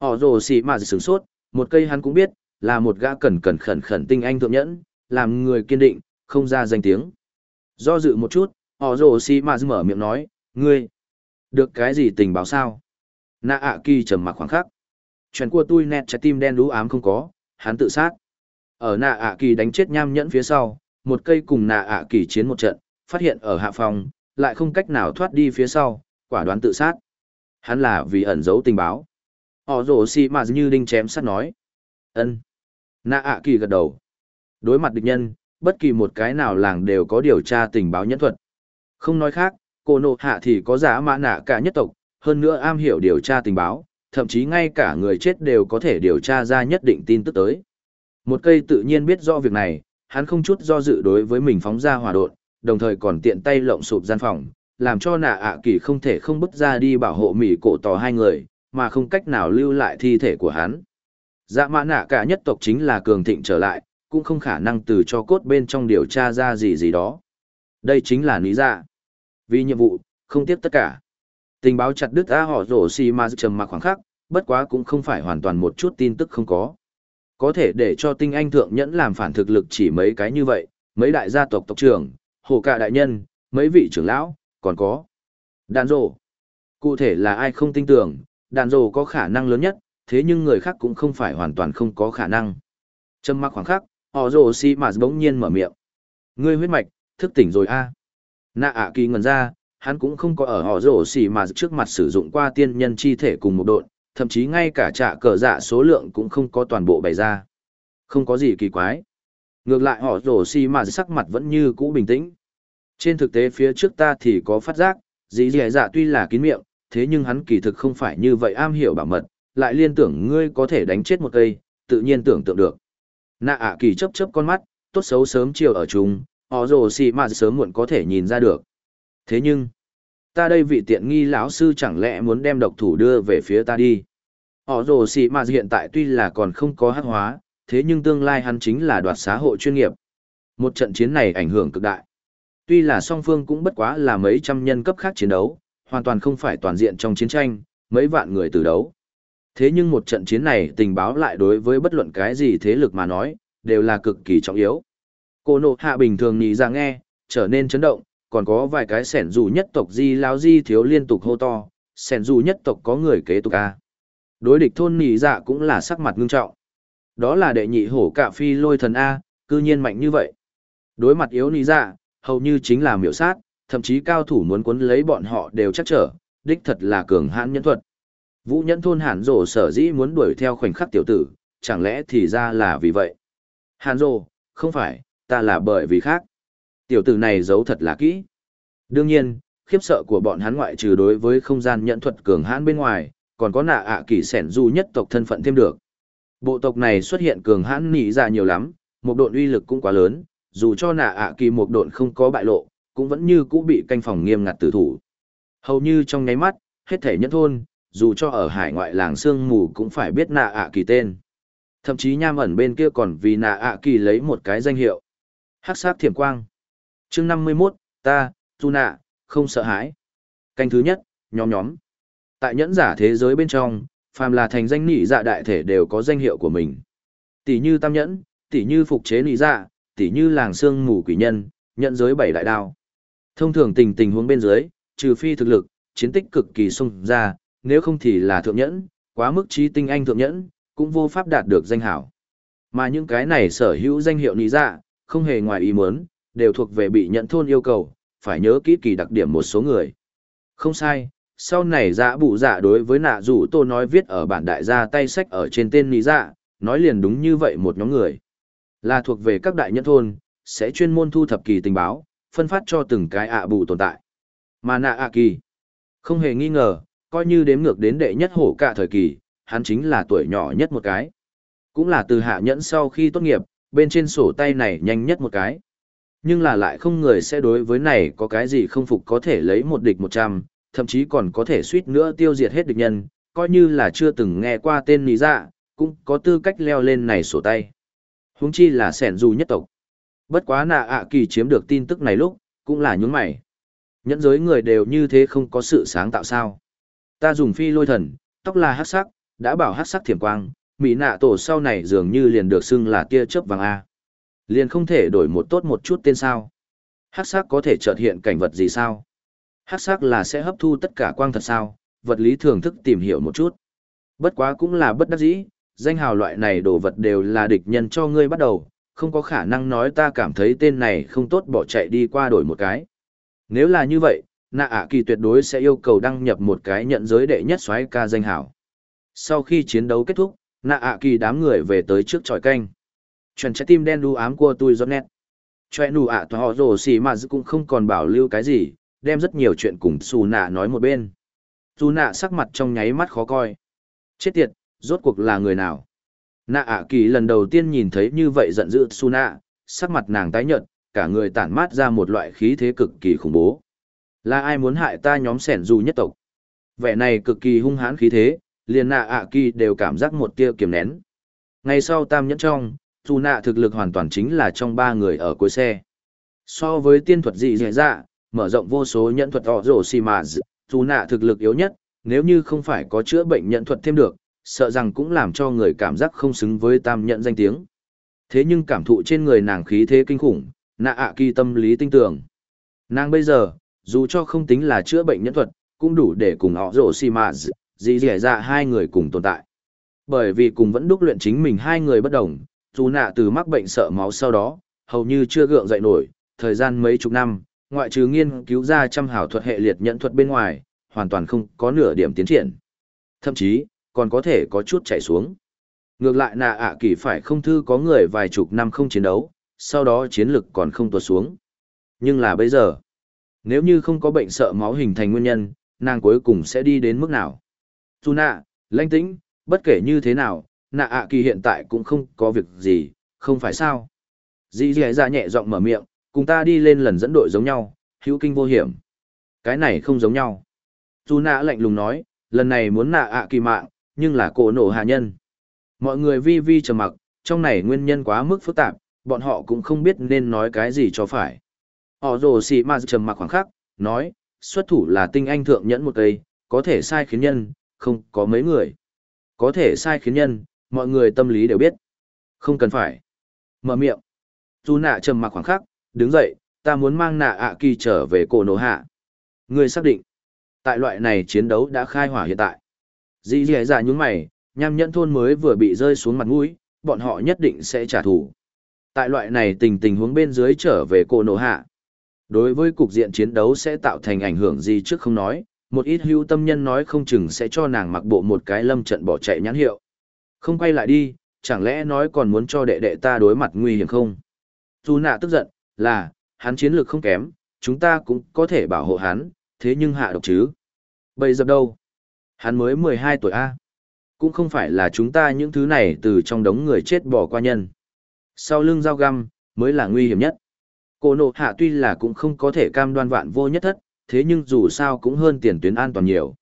Họ rồ xì ma sửng sốt, một cây hắn cũng biết, là một gã cẩn cẩn khẩn khẩn tinh anh thượng nhẫn, làm người kiên định, không ra danh tiếng. Do dự một chút, họ rồ xì ma mở miệng nói, ngươi, được cái gì tình báo sao? Nạ ạ kỳ trầm mặc khoảng khắc. Chuyện của tôi nẹt trái tim đen đú ám không có, hắn tự sát. Ở nạ ạ kỳ đánh chết nham nhẫn phía sau, một cây cùng nạ ạ kỳ chiến một trận, phát hiện ở hạ phòng, lại không cách nào thoát đi phía sau, quả đoán tự sát. Hắn là vì ẩn giấu tình báo. Họ rổ xì mà như đinh chém sắt nói. ân Nạ ạ kỳ gật đầu. Đối mặt địch nhân, bất kỳ một cái nào làng đều có điều tra tình báo nhẫn thuật. Không nói khác, cô nộ hạ thì có giá mã nạ cả nhất tộc, hơn nữa am hiểu điều tra tình báo, thậm chí ngay cả người chết đều có thể điều tra ra nhất định tin tức tới. Một cây tự nhiên biết rõ việc này, hắn không chút do dự đối với mình phóng ra hỏa đột, đồng thời còn tiện tay lộng sụp gian phòng, làm cho nạ ạ kỳ không thể không bước ra đi bảo hộ mỹ cổ tỏ hai người, mà không cách nào lưu lại thi thể của hắn. Dạ mã nạ cả nhất tộc chính là cường thịnh trở lại, cũng không khả năng từ cho cốt bên trong điều tra ra gì gì đó. Đây chính là lý dạ. Vì nhiệm vụ, không tiếp tất cả. Tình báo chặt đứt A họ rổ xì mà trầm mặc khoảng khắc, bất quá cũng không phải hoàn toàn một chút tin tức không có. Có thể để cho tinh anh thượng nhẫn làm phản thực lực chỉ mấy cái như vậy, mấy đại gia tộc tộc trưởng, hồ cả đại nhân, mấy vị trưởng lão, còn có. Đàn rổ. Cụ thể là ai không tin tưởng, đàn rổ có khả năng lớn nhất, thế nhưng người khác cũng không phải hoàn toàn không có khả năng. Trâm mắc khoảng khắc, họ rổ xì mà bỗng nhiên mở miệng. Ngươi huyết mạch, thức tỉnh rồi a Nạ ạ kỳ ngần ra, hắn cũng không có ở họ rổ xì mà trước mặt sử dụng qua tiên nhân chi thể cùng một độn, thậm chí ngay cả trạ cờ dạ số lượng cũng không có toàn bộ bày ra. Không có gì kỳ quái. Ngược lại họ rổ xì mà sắc mặt vẫn như cũ bình tĩnh. Trên thực tế phía trước ta thì có phát giác, dì dì dạ tuy là kín miệng, thế nhưng hắn kỳ thực không phải như vậy am hiểu bảo mật, lại liên tưởng ngươi có thể đánh chết một cây, tự nhiên tưởng tượng được. Nạ ạ kỳ chấp chấp con mắt, tốt xấu sớm chiều ở chúng, họ rồ xì mà sớm muộn có thể nhìn ra được. Thế nhưng, ta đây vị tiện nghi lão sư chẳng lẽ muốn đem độc thủ đưa về phía ta đi. Họ rồ xì mà hiện tại tuy là còn không có hắc hóa, thế nhưng tương lai hắn chính là đoạt xã hội chuyên nghiệp. Một trận chiến này ảnh hưởng cực đại. Tuy là song phương cũng bất quá là mấy trăm nhân cấp khác chiến đấu, hoàn toàn không phải toàn diện trong chiến tranh, mấy vạn người từ đấu. Thế nhưng một trận chiến này tình báo lại đối với bất luận cái gì thế lực mà nói, đều là cực kỳ trọng yếu. Cô nộ hạ bình thường nhì ra nghe, trở nên chấn động, còn có vài cái sẻn dù nhất tộc di lao di thiếu liên tục hô to, sẻn dù nhất tộc có người kế tục a. Đối địch thôn nỉ dạ cũng là sắc mặt ngưng trọng. Đó là đệ nhị hổ cạ phi lôi thần A, cư nhiên mạnh như vậy. Đối mặt yếu nỉ dạ, hầu như chính là miểu sát, thậm chí cao thủ muốn cuốn lấy bọn họ đều chắc trở, đích thật là cường hãn nhân thuật. Vũ nhẫn thôn hàn rổ sở dĩ muốn đuổi theo khoảnh khắc tiểu tử, chẳng lẽ thì ra là vì vậy. Hàn rổ, không phải, ta là bởi vì khác. Tiểu tử này giấu thật là kỹ. Đương nhiên, khiếp sợ của bọn hắn ngoại trừ đối với không gian nhận thuật cường hãn bên ngoài, còn có nạ ạ à kỳ sẻn du nhất tộc thân phận thêm được. Bộ tộc này xuất hiện cường hãn nỉ ra nhiều lắm, một độn uy lực cũng quá lớn, dù cho nạ ạ kỳ một độn không có bại lộ, cũng vẫn như cũ bị canh phòng nghiêm ngặt tử thủ. Hầu như trong nháy mắt, hết thể nhất thôn, dù cho ở hải ngoại làng sương mù cũng phải biết nạ ạ kỳ tên. Thậm chí nham ẩn bên kia còn vì nạ ạ kỳ lấy một cái danh hiệu. Hắc sát thiểm quang chương năm mươi mốt ta, tu nạ, không sợ hãi. Canh thứ nhất, nhóm nhóm. Tại nhẫn giả thế giới bên trong, phàm là thành danh nị dạ đại thể đều có danh hiệu của mình. Tỷ như tam nhẫn, tỷ như phục chế nị dạ, tỷ như làng sương mù quỷ nhân, nhận giới bảy đại đao. Thông thường tình tình huống bên dưới, trừ phi thực lực, chiến tích cực kỳ sung ra, nếu không thì là thượng nhẫn, quá mức trí tinh anh thượng nhẫn, cũng vô pháp đạt được danh hảo. Mà những cái này sở hữu danh hiệu nị dạ, không hề ngoài ý muốn, đều thuộc về bị nhận thôn yêu cầu, phải nhớ kỹ kỳ đặc điểm một số người. Không sai, sau này dạ bụ dạ đối với nạ rủ tô nói viết ở bản đại gia tay sách ở trên tên lý dạ, nói liền đúng như vậy một nhóm người. Là thuộc về các đại nhân thôn, sẽ chuyên môn thu thập kỳ tình báo, phân phát cho từng cái ạ bù tồn tại. Mà nạ ạ kỳ, không hề nghi ngờ, coi như đếm ngược đến đệ nhất hổ cả thời kỳ, hắn chính là tuổi nhỏ nhất một cái. Cũng là từ hạ nhẫn sau khi tốt nghiệp, bên trên sổ tay này nhanh nhất một cái. Nhưng là lại không người sẽ đối với này có cái gì không phục có thể lấy một địch một trăm, thậm chí còn có thể suýt nữa tiêu diệt hết địch nhân, coi như là chưa từng nghe qua tên lý dạ, cũng có tư cách leo lên này sổ tay. Huống chi là sẻn dù nhất tộc. Bất quá nạ ạ kỳ chiếm được tin tức này lúc, cũng là nhún mày. Nhẫn giới người đều như thế không có sự sáng tạo sao. Ta dùng phi lôi thần, tóc là hát sắc, đã bảo hát sắc thiểm quang, mỹ nạ tổ sau này dường như liền được xưng là tia chớp vàng A. Liền không thể đổi một tốt một chút tên sao. Hát sắc có thể chợt hiện cảnh vật gì sao? Hát sắc là sẽ hấp thu tất cả quang thật sao, vật lý thưởng thức tìm hiểu một chút. Bất quá cũng là bất đắc dĩ, danh hào loại này đồ vật đều là địch nhân cho ngươi bắt đầu, không có khả năng nói ta cảm thấy tên này không tốt bỏ chạy đi qua đổi một cái. Nếu là như vậy, nạ ạ kỳ tuyệt đối sẽ yêu cầu đăng nhập một cái nhận giới đệ nhất soái ca danh hảo. Sau khi chiến đấu kết thúc, nạ ạ kỳ đám người về tới trước tròi canh. Chuẩn trái tim đen đu ám của tôi giọt nét. Choe nụ ạ tòa họ rồ xì mà cũng không còn bảo lưu cái gì, đem rất nhiều chuyện cùng xù nạ nói một bên. Xù nạ sắc mặt trong nháy mắt khó coi. Chết tiệt, rốt cuộc là người nào? Nạ ạ kỳ lần đầu tiên nhìn thấy như vậy giận dữ xù nạ, sắc mặt nàng tái nhợt, cả người tản mát ra một loại khí thế cực kỳ khủng bố. Là ai muốn hại ta nhóm sẻn dù nhất tộc? Vẻ này cực kỳ hung hãn khí thế, liền nạ ạ kỳ đều cảm giác một tia kiềm nén. Ngày sau tam nhẫn trong, dù nạ thực lực hoàn toàn chính là trong ba người ở cuối xe. So với tiên thuật dị dẻ dạ, mở rộng vô số nhận thuật họ rổ xì mà dù nạ thực lực yếu nhất, nếu như không phải có chữa bệnh nhận thuật thêm được, sợ rằng cũng làm cho người cảm giác không xứng với tam nhận danh tiếng. Thế nhưng cảm thụ trên người nàng khí thế kinh khủng, nạ ạ kỳ tâm lý tinh tường. Nàng bây giờ, dù cho không tính là chữa bệnh nhận thuật, cũng đủ để cùng họ rổ xì mà dị dẻ dạ hai người cùng tồn tại. Bởi vì cùng vẫn đúc luyện chính mình hai người bất đồng, dù nạ từ mắc bệnh sợ máu sau đó, hầu như chưa gượng dậy nổi, thời gian mấy chục năm, ngoại trừ nghiên cứu ra trăm hảo thuật hệ liệt nhận thuật bên ngoài, hoàn toàn không có nửa điểm tiến triển. Thậm chí, còn có thể có chút chảy xuống. Ngược lại nạ ạ kỳ phải không thư có người vài chục năm không chiến đấu, sau đó chiến lực còn không tuột xuống. Nhưng là bây giờ, nếu như không có bệnh sợ máu hình thành nguyên nhân, nàng cuối cùng sẽ đi đến mức nào? Tuna, nạ, lãnh tĩnh, bất kể như thế nào, nạ ạ kỳ hiện tại cũng không có việc gì, không phải sao. Dì dì dạ nhẹ giọng mở miệng, cùng ta đi lên lần dẫn đội giống nhau, hữu kinh vô hiểm. Cái này không giống nhau. Dù nạ lạnh lùng nói, lần này muốn nạ ạ kỳ mạng, nhưng là cổ nổ hạ nhân. Mọi người vi vi trầm mặc, trong này nguyên nhân quá mức phức tạp, bọn họ cũng không biết nên nói cái gì cho phải. Họ rồ xì mà trầm mặc khoảng khắc, nói, xuất thủ là tinh anh thượng nhẫn một cây, có thể sai khiến nhân, không có mấy người. Có thể sai khiến nhân, mọi người tâm lý đều biết. Không cần phải. Mở miệng. Dù nạ trầm mặc khoảng khắc, đứng dậy, ta muốn mang nạ ạ kỳ trở về cổ nổ hạ. Người xác định. Tại loại này chiến đấu đã khai hỏa hiện tại. Dĩ dì dạ nhúng mày, nham nhẫn thôn mới vừa bị rơi xuống mặt mũi, bọn họ nhất định sẽ trả thù. Tại loại này tình tình huống bên dưới trở về cổ nổ hạ. Đối với cục diện chiến đấu sẽ tạo thành ảnh hưởng gì trước không nói, một ít hưu tâm nhân nói không chừng sẽ cho nàng mặc bộ một cái lâm trận bỏ chạy nhãn hiệu. Không quay lại đi, chẳng lẽ nói còn muốn cho đệ đệ ta đối mặt nguy hiểm không? Dù nạ tức giận, là, hắn chiến lược không kém, chúng ta cũng có thể bảo hộ hắn, thế nhưng hạ độc chứ. Bây giờ đâu? Hắn mới 12 tuổi A. Cũng không phải là chúng ta những thứ này từ trong đống người chết bỏ qua nhân. Sau lưng dao găm, mới là nguy hiểm nhất. Cô nộ hạ tuy là cũng không có thể cam đoan vạn vô nhất thất, thế nhưng dù sao cũng hơn tiền tuyến an toàn nhiều.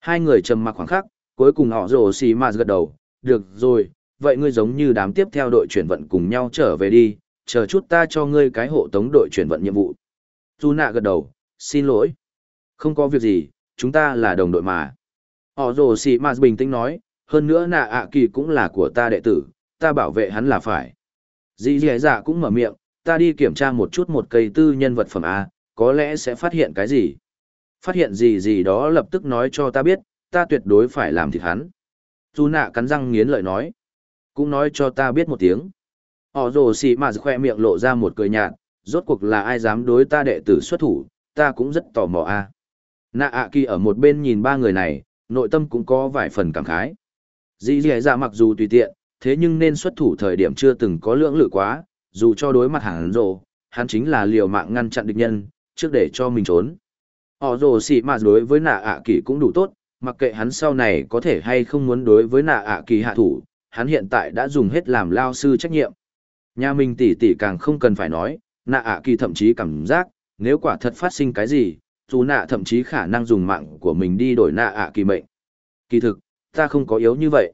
Hai người trầm mặc khoảng khắc, cuối cùng họ rồ xì mà gật đầu, được rồi, vậy ngươi giống như đám tiếp theo đội chuyển vận cùng nhau trở về đi, chờ chút ta cho ngươi cái hộ tống đội chuyển vận nhiệm vụ. Tu nạ gật đầu, xin lỗi. Không có việc gì, chúng ta là đồng đội mà. Họ rồ xì mà bình tĩnh nói, hơn nữa nạ ạ kỳ cũng là của ta đệ tử, ta bảo vệ hắn là phải. Dì dì dạ cũng mở miệng, ta đi kiểm tra một chút một cây tư nhân vật phẩm A, có lẽ sẽ phát hiện cái gì. Phát hiện gì gì đó lập tức nói cho ta biết, ta tuyệt đối phải làm thịt hắn. Dù nạ cắn răng nghiến lợi nói. Cũng nói cho ta biết một tiếng. Họ rồ xì mà khoe miệng lộ ra một cười nhạt, rốt cuộc là ai dám đối ta đệ tử xuất thủ, ta cũng rất tò mò a. Nạ ạ kỳ ở một bên nhìn ba người này, nội tâm cũng có vài phần cảm khái. dì dì dạ mặc dù tùy tiện, thế nhưng nên xuất thủ thời điểm chưa từng có lưỡng lự quá, dù cho đối mặt hắn rồ, hắn chính là liều mạng ngăn chặn địch nhân, trước để cho mình trốn. Họ rồ xì mà đối với nạ ạ kỳ cũng đủ tốt, mặc kệ hắn sau này có thể hay không muốn đối với nạ ạ kỳ hạ thủ, hắn hiện tại đã dùng hết làm lao sư trách nhiệm. Nhà mình tỷ tỷ càng không cần phải nói, nạ ạ kỳ thậm chí cảm giác, nếu quả thật phát sinh cái gì, dù nạ thậm chí khả năng dùng mạng của mình đi đổi nạ ạ kỳ mệnh. Kỳ thực, ta không có yếu như vậy.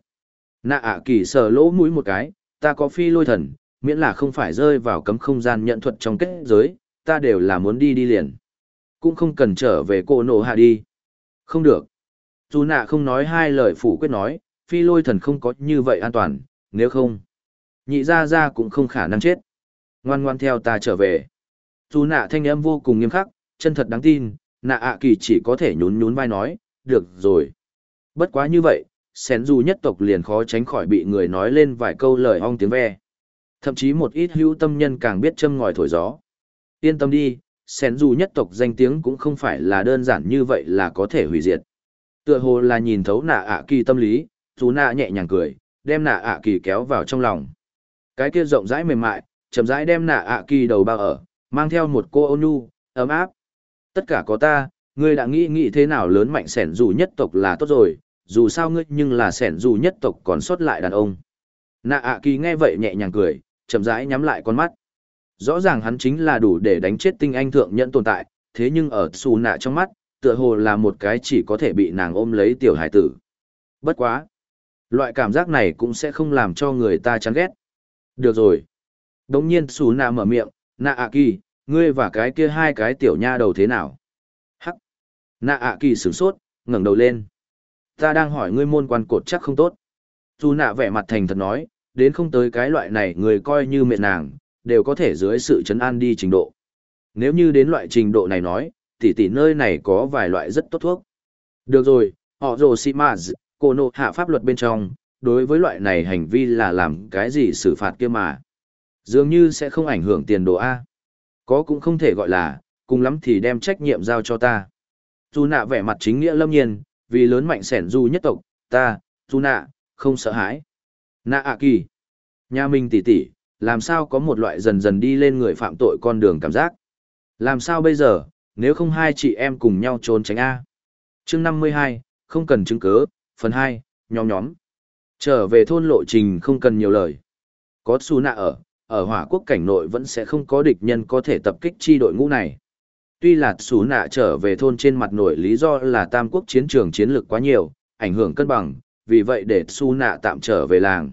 Nạ ạ kỳ sờ lỗ mũi một cái, ta có phi lôi thần, miễn là không phải rơi vào cấm không gian nhận thuật trong kết giới, ta đều là muốn đi đi liền. Cũng không cần trở về cô nổ hạ đi. Không được. Dù nạ không nói hai lời phủ quyết nói, phi lôi thần không có như vậy an toàn, nếu không, nhị ra ra cũng không khả năng chết. Ngoan ngoan theo ta trở về. Dù nạ thanh âm vô cùng nghiêm khắc, chân thật đáng tin, nạ ạ kỳ chỉ có thể nhún nhún vai nói, được rồi. Bất quá như vậy, xén dù nhất tộc liền khó tránh khỏi bị người nói lên vài câu lời ong tiếng ve. Thậm chí một ít hữu tâm nhân càng biết châm ngòi thổi gió. Yên tâm đi, sen dù nhất tộc danh tiếng cũng không phải là đơn giản như vậy là có thể hủy diệt. Tựa hồ là nhìn thấu nạ ạ kỳ tâm lý, dù nạ nhẹ nhàng cười, đem nạ ạ kỳ kéo vào trong lòng. Cái kia rộng rãi mềm mại, chậm rãi đem nạ ạ kỳ đầu bao ở, mang theo một cô ôn nhu, ấm áp. Tất cả có ta, ngươi đã nghĩ nghĩ thế nào lớn mạnh sẻn dù nhất tộc là tốt rồi, dù sao ngươi nhưng là sẻn dù nhất tộc còn sót lại đàn ông. Nạ ạ kỳ nghe vậy nhẹ nhàng cười, chậm rãi nhắm lại con mắt. Rõ ràng hắn chính là đủ để đánh chết tinh anh thượng nhẫn tồn tại, thế nhưng ở xù nạ trong mắt, tựa hồ là một cái chỉ có thể bị nàng ôm lấy tiểu hải tử. Bất quá. Loại cảm giác này cũng sẽ không làm cho người ta chán ghét. Được rồi. Đống nhiên xù nạ mở miệng, nạ ạ kỳ, ngươi và cái kia hai cái tiểu nha đầu thế nào? Hắc. Nạ ạ kỳ sửng sốt, ngẩng đầu lên. Ta đang hỏi ngươi môn quan cột chắc không tốt. Dù nạ vẻ mặt thành thật nói, đến không tới cái loại này người coi như mẹ nàng, đều có thể dưới sự chấn an đi trình độ. Nếu như đến loại trình độ này nói, tỷ tỷ nơi này có vài loại rất tốt thuốc. Được rồi, họ rồ xị mà cô nộ hạ pháp luật bên trong, đối với loại này hành vi là làm cái gì xử phạt kia mà. Dường như sẽ không ảnh hưởng tiền đồ A. Có cũng không thể gọi là, cùng lắm thì đem trách nhiệm giao cho ta. Dù nạ vẻ mặt chính nghĩa lâm nhiên, vì lớn mạnh sẻn du nhất tộc, ta, dù nạ, không sợ hãi. Nạ ạ kỳ. Nhà mình tỷ tỷ, làm sao có một loại dần dần đi lên người phạm tội con đường cảm giác. Làm sao bây giờ, nếu không hai chị em cùng nhau trốn tránh A. chương năm mươi hai, không cần chứng cớ, phần hai, nhóm nhóm. Trở về thôn lộ trình không cần nhiều lời. Có su nạ ở, ở hỏa quốc cảnh nội vẫn sẽ không có địch nhân có thể tập kích chi đội ngũ này. Tuy là su nạ trở về thôn trên mặt nổi lý do là tam quốc chiến trường chiến lược quá nhiều, ảnh hưởng cân bằng, vì vậy để su nạ tạm trở về làng.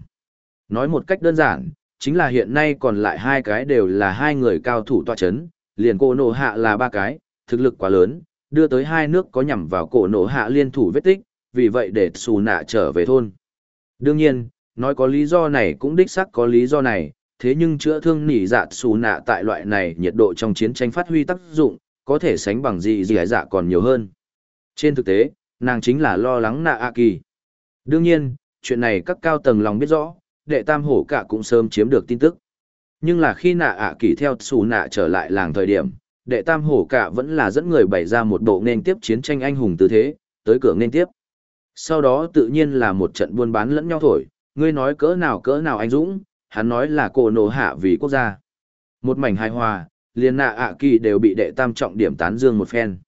Nói một cách đơn giản, chính là hiện nay còn lại hai cái đều là hai người cao thủ tọa chấn, liền cô nổ hạ là ba cái, thực lực quá lớn, đưa tới hai nước có nhằm vào cổ nổ hạ liên thủ vết tích, vì vậy để xù nạ trở về thôn. Đương nhiên, nói có lý do này cũng đích xác có lý do này, thế nhưng chữa thương nỉ dạ xù nạ tại loại này nhiệt độ trong chiến tranh phát huy tác dụng, có thể sánh bằng gì gì dạ còn nhiều hơn. Trên thực tế, nàng chính là lo lắng nạ A Kỳ. Đương nhiên, chuyện này các cao tầng lòng biết rõ, đệ tam hổ cả cũng sớm chiếm được tin tức. Nhưng là khi nạ ạ kỳ theo xù nạ trở lại làng thời điểm, đệ tam hổ cả vẫn là dẫn người bày ra một bộ nên tiếp chiến tranh anh hùng tư thế, tới cửa nên tiếp. Sau đó tự nhiên là một trận buôn bán lẫn nhau thổi, ngươi nói cỡ nào cỡ nào anh dũng, hắn nói là cổ nổ hạ vì quốc gia. Một mảnh hài hòa, liền nạ ạ kỳ đều bị đệ tam trọng điểm tán dương một phen.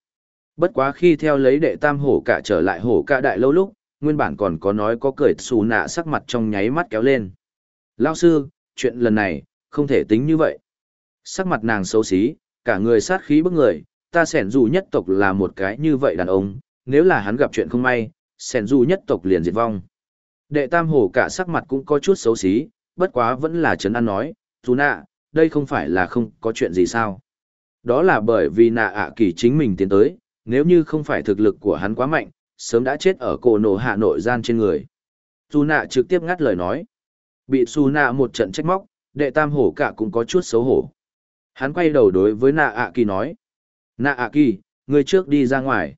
Bất quá khi theo lấy đệ tam hổ cả trở lại hổ cả đại lâu lúc, nguyên bản còn có nói có cười xù nạ sắc mặt trong nháy mắt kéo lên. Lao sư, chuyện lần này, không thể tính như vậy. Sắc mặt nàng xấu xí, cả người sát khí bức người, ta sẻn dù nhất tộc là một cái như vậy đàn ông, nếu là hắn gặp chuyện không may, sẻn dù nhất tộc liền diệt vong. Đệ tam hổ cả sắc mặt cũng có chút xấu xí, bất quá vẫn là chấn an nói, dù nạ, đây không phải là không có chuyện gì sao. Đó là bởi vì nạ ạ kỳ chính mình tiến tới, nếu như không phải thực lực của hắn quá mạnh, sớm đã chết ở cổ nổ hạ nội gian trên người. Dù nạ trực tiếp ngắt lời nói. Bị xù nạ một trận trách móc, đệ tam hổ cả cũng có chút xấu hổ. Hắn quay đầu đối với nạ ạ kỳ nói. Nạ ạ kỳ, người trước đi ra ngoài.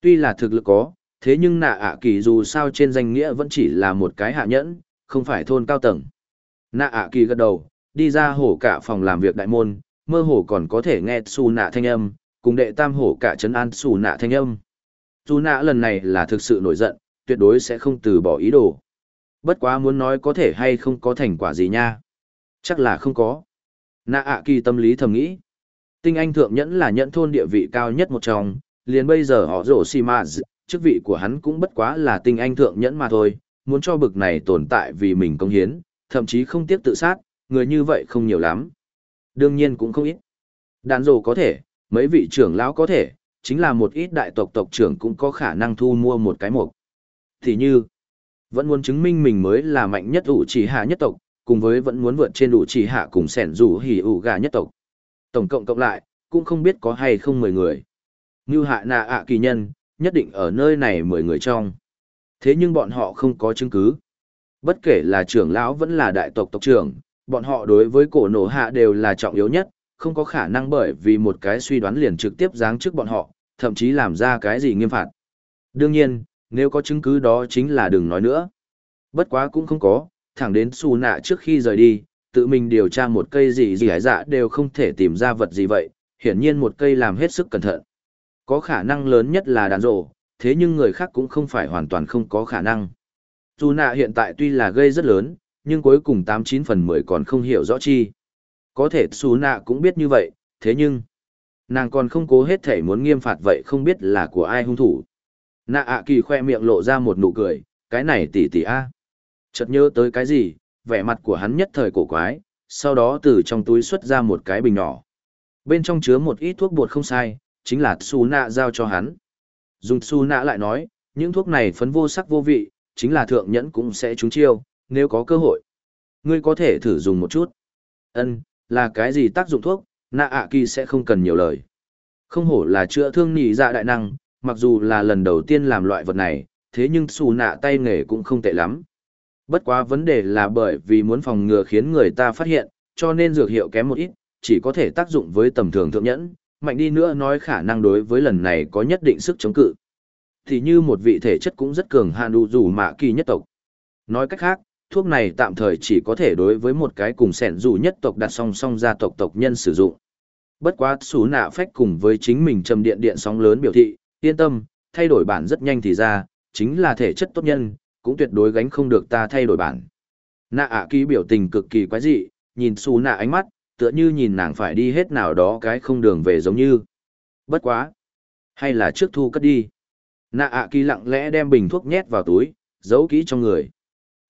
Tuy là thực lực có, thế nhưng nạ ạ kỳ dù sao trên danh nghĩa vẫn chỉ là một cái hạ nhẫn, không phải thôn cao tầng. Nạ ạ kỳ gật đầu, đi ra hổ cả phòng làm việc đại môn, mơ hồ còn có thể nghe xù nạ thanh âm, cùng đệ tam hổ cả chấn an xù nạ thanh âm. Dù nạ lần này là thực sự nổi giận, tuyệt đối sẽ không từ bỏ ý đồ. Bất quá muốn nói có thể hay không có thành quả gì nha. Chắc là không có. Nạ ạ kỳ tâm lý thầm nghĩ. Tinh anh thượng nhẫn là nhẫn thôn địa vị cao nhất một trong, liền bây giờ họ rổ xì chức vị của hắn cũng bất quá là tinh anh thượng nhẫn mà thôi, muốn cho bực này tồn tại vì mình công hiến, thậm chí không tiếc tự sát, người như vậy không nhiều lắm. Đương nhiên cũng không ít. Đàn rổ có thể, mấy vị trưởng lão có thể, chính là một ít đại tộc tộc trưởng cũng có khả năng thu mua một cái mục. Thì như, vẫn muốn chứng minh mình mới là mạnh nhất ủ chỉ hạ nhất tộc, cùng với vẫn muốn vượt trên đủ chỉ hạ cùng sẻn rủ hỉ ủ gà nhất tộc. Tổng cộng cộng lại, cũng không biết có hay không mười người. Như hạ nà ạ kỳ nhân, nhất định ở nơi này mười người trong. Thế nhưng bọn họ không có chứng cứ. Bất kể là trưởng lão vẫn là đại tộc tộc trưởng, bọn họ đối với cổ nổ hạ đều là trọng yếu nhất, không có khả năng bởi vì một cái suy đoán liền trực tiếp giáng trước bọn họ, thậm chí làm ra cái gì nghiêm phạt. Đương nhiên, nếu có chứng cứ đó chính là đừng nói nữa. Bất quá cũng không có, thẳng đến xù nạ trước khi rời đi, tự mình điều tra một cây gì gì hải dạ đều không thể tìm ra vật gì vậy, hiển nhiên một cây làm hết sức cẩn thận. Có khả năng lớn nhất là đàn rổ, thế nhưng người khác cũng không phải hoàn toàn không có khả năng. Dù nạ hiện tại tuy là gây rất lớn, nhưng cuối cùng 89 phần 10 còn không hiểu rõ chi. Có thể xù nạ cũng biết như vậy, thế nhưng, nàng còn không cố hết thể muốn nghiêm phạt vậy không biết là của ai hung thủ. Nạ ạ kỳ khoe miệng lộ ra một nụ cười, cái này tỷ tỷ a. Chợt nhớ tới cái gì, vẻ mặt của hắn nhất thời cổ quái, sau đó từ trong túi xuất ra một cái bình nhỏ. Bên trong chứa một ít thuốc bột không sai, chính là su nạ giao cho hắn. Dùng su nạ lại nói, những thuốc này phấn vô sắc vô vị, chính là thượng nhẫn cũng sẽ trúng chiêu, nếu có cơ hội. Ngươi có thể thử dùng một chút. Ân, là cái gì tác dụng thuốc, nạ ạ kỳ sẽ không cần nhiều lời. Không hổ là chữa thương nỉ dạ đại năng, mặc dù là lần đầu tiên làm loại vật này, thế nhưng xù nạ tay nghề cũng không tệ lắm. Bất quá vấn đề là bởi vì muốn phòng ngừa khiến người ta phát hiện, cho nên dược hiệu kém một ít, chỉ có thể tác dụng với tầm thường thượng nhẫn, mạnh đi nữa nói khả năng đối với lần này có nhất định sức chống cự. Thì như một vị thể chất cũng rất cường hạn đủ dù mạ kỳ nhất tộc. Nói cách khác, thuốc này tạm thời chỉ có thể đối với một cái cùng sẻn dù nhất tộc đặt song song gia tộc tộc nhân sử dụng. Bất quá xú nạ phách cùng với chính mình trầm điện điện sóng lớn biểu thị, yên tâm, thay đổi bản rất nhanh thì ra, chính là thể chất tốt nhân, cũng tuyệt đối gánh không được ta thay đổi bản. Nạ ạ kỳ biểu tình cực kỳ quái dị, nhìn xù nạ ánh mắt, tựa như nhìn nàng phải đi hết nào đó cái không đường về giống như. Bất quá. Hay là trước thu cất đi. Nạ ạ kỳ lặng lẽ đem bình thuốc nhét vào túi, giấu kỹ trong người.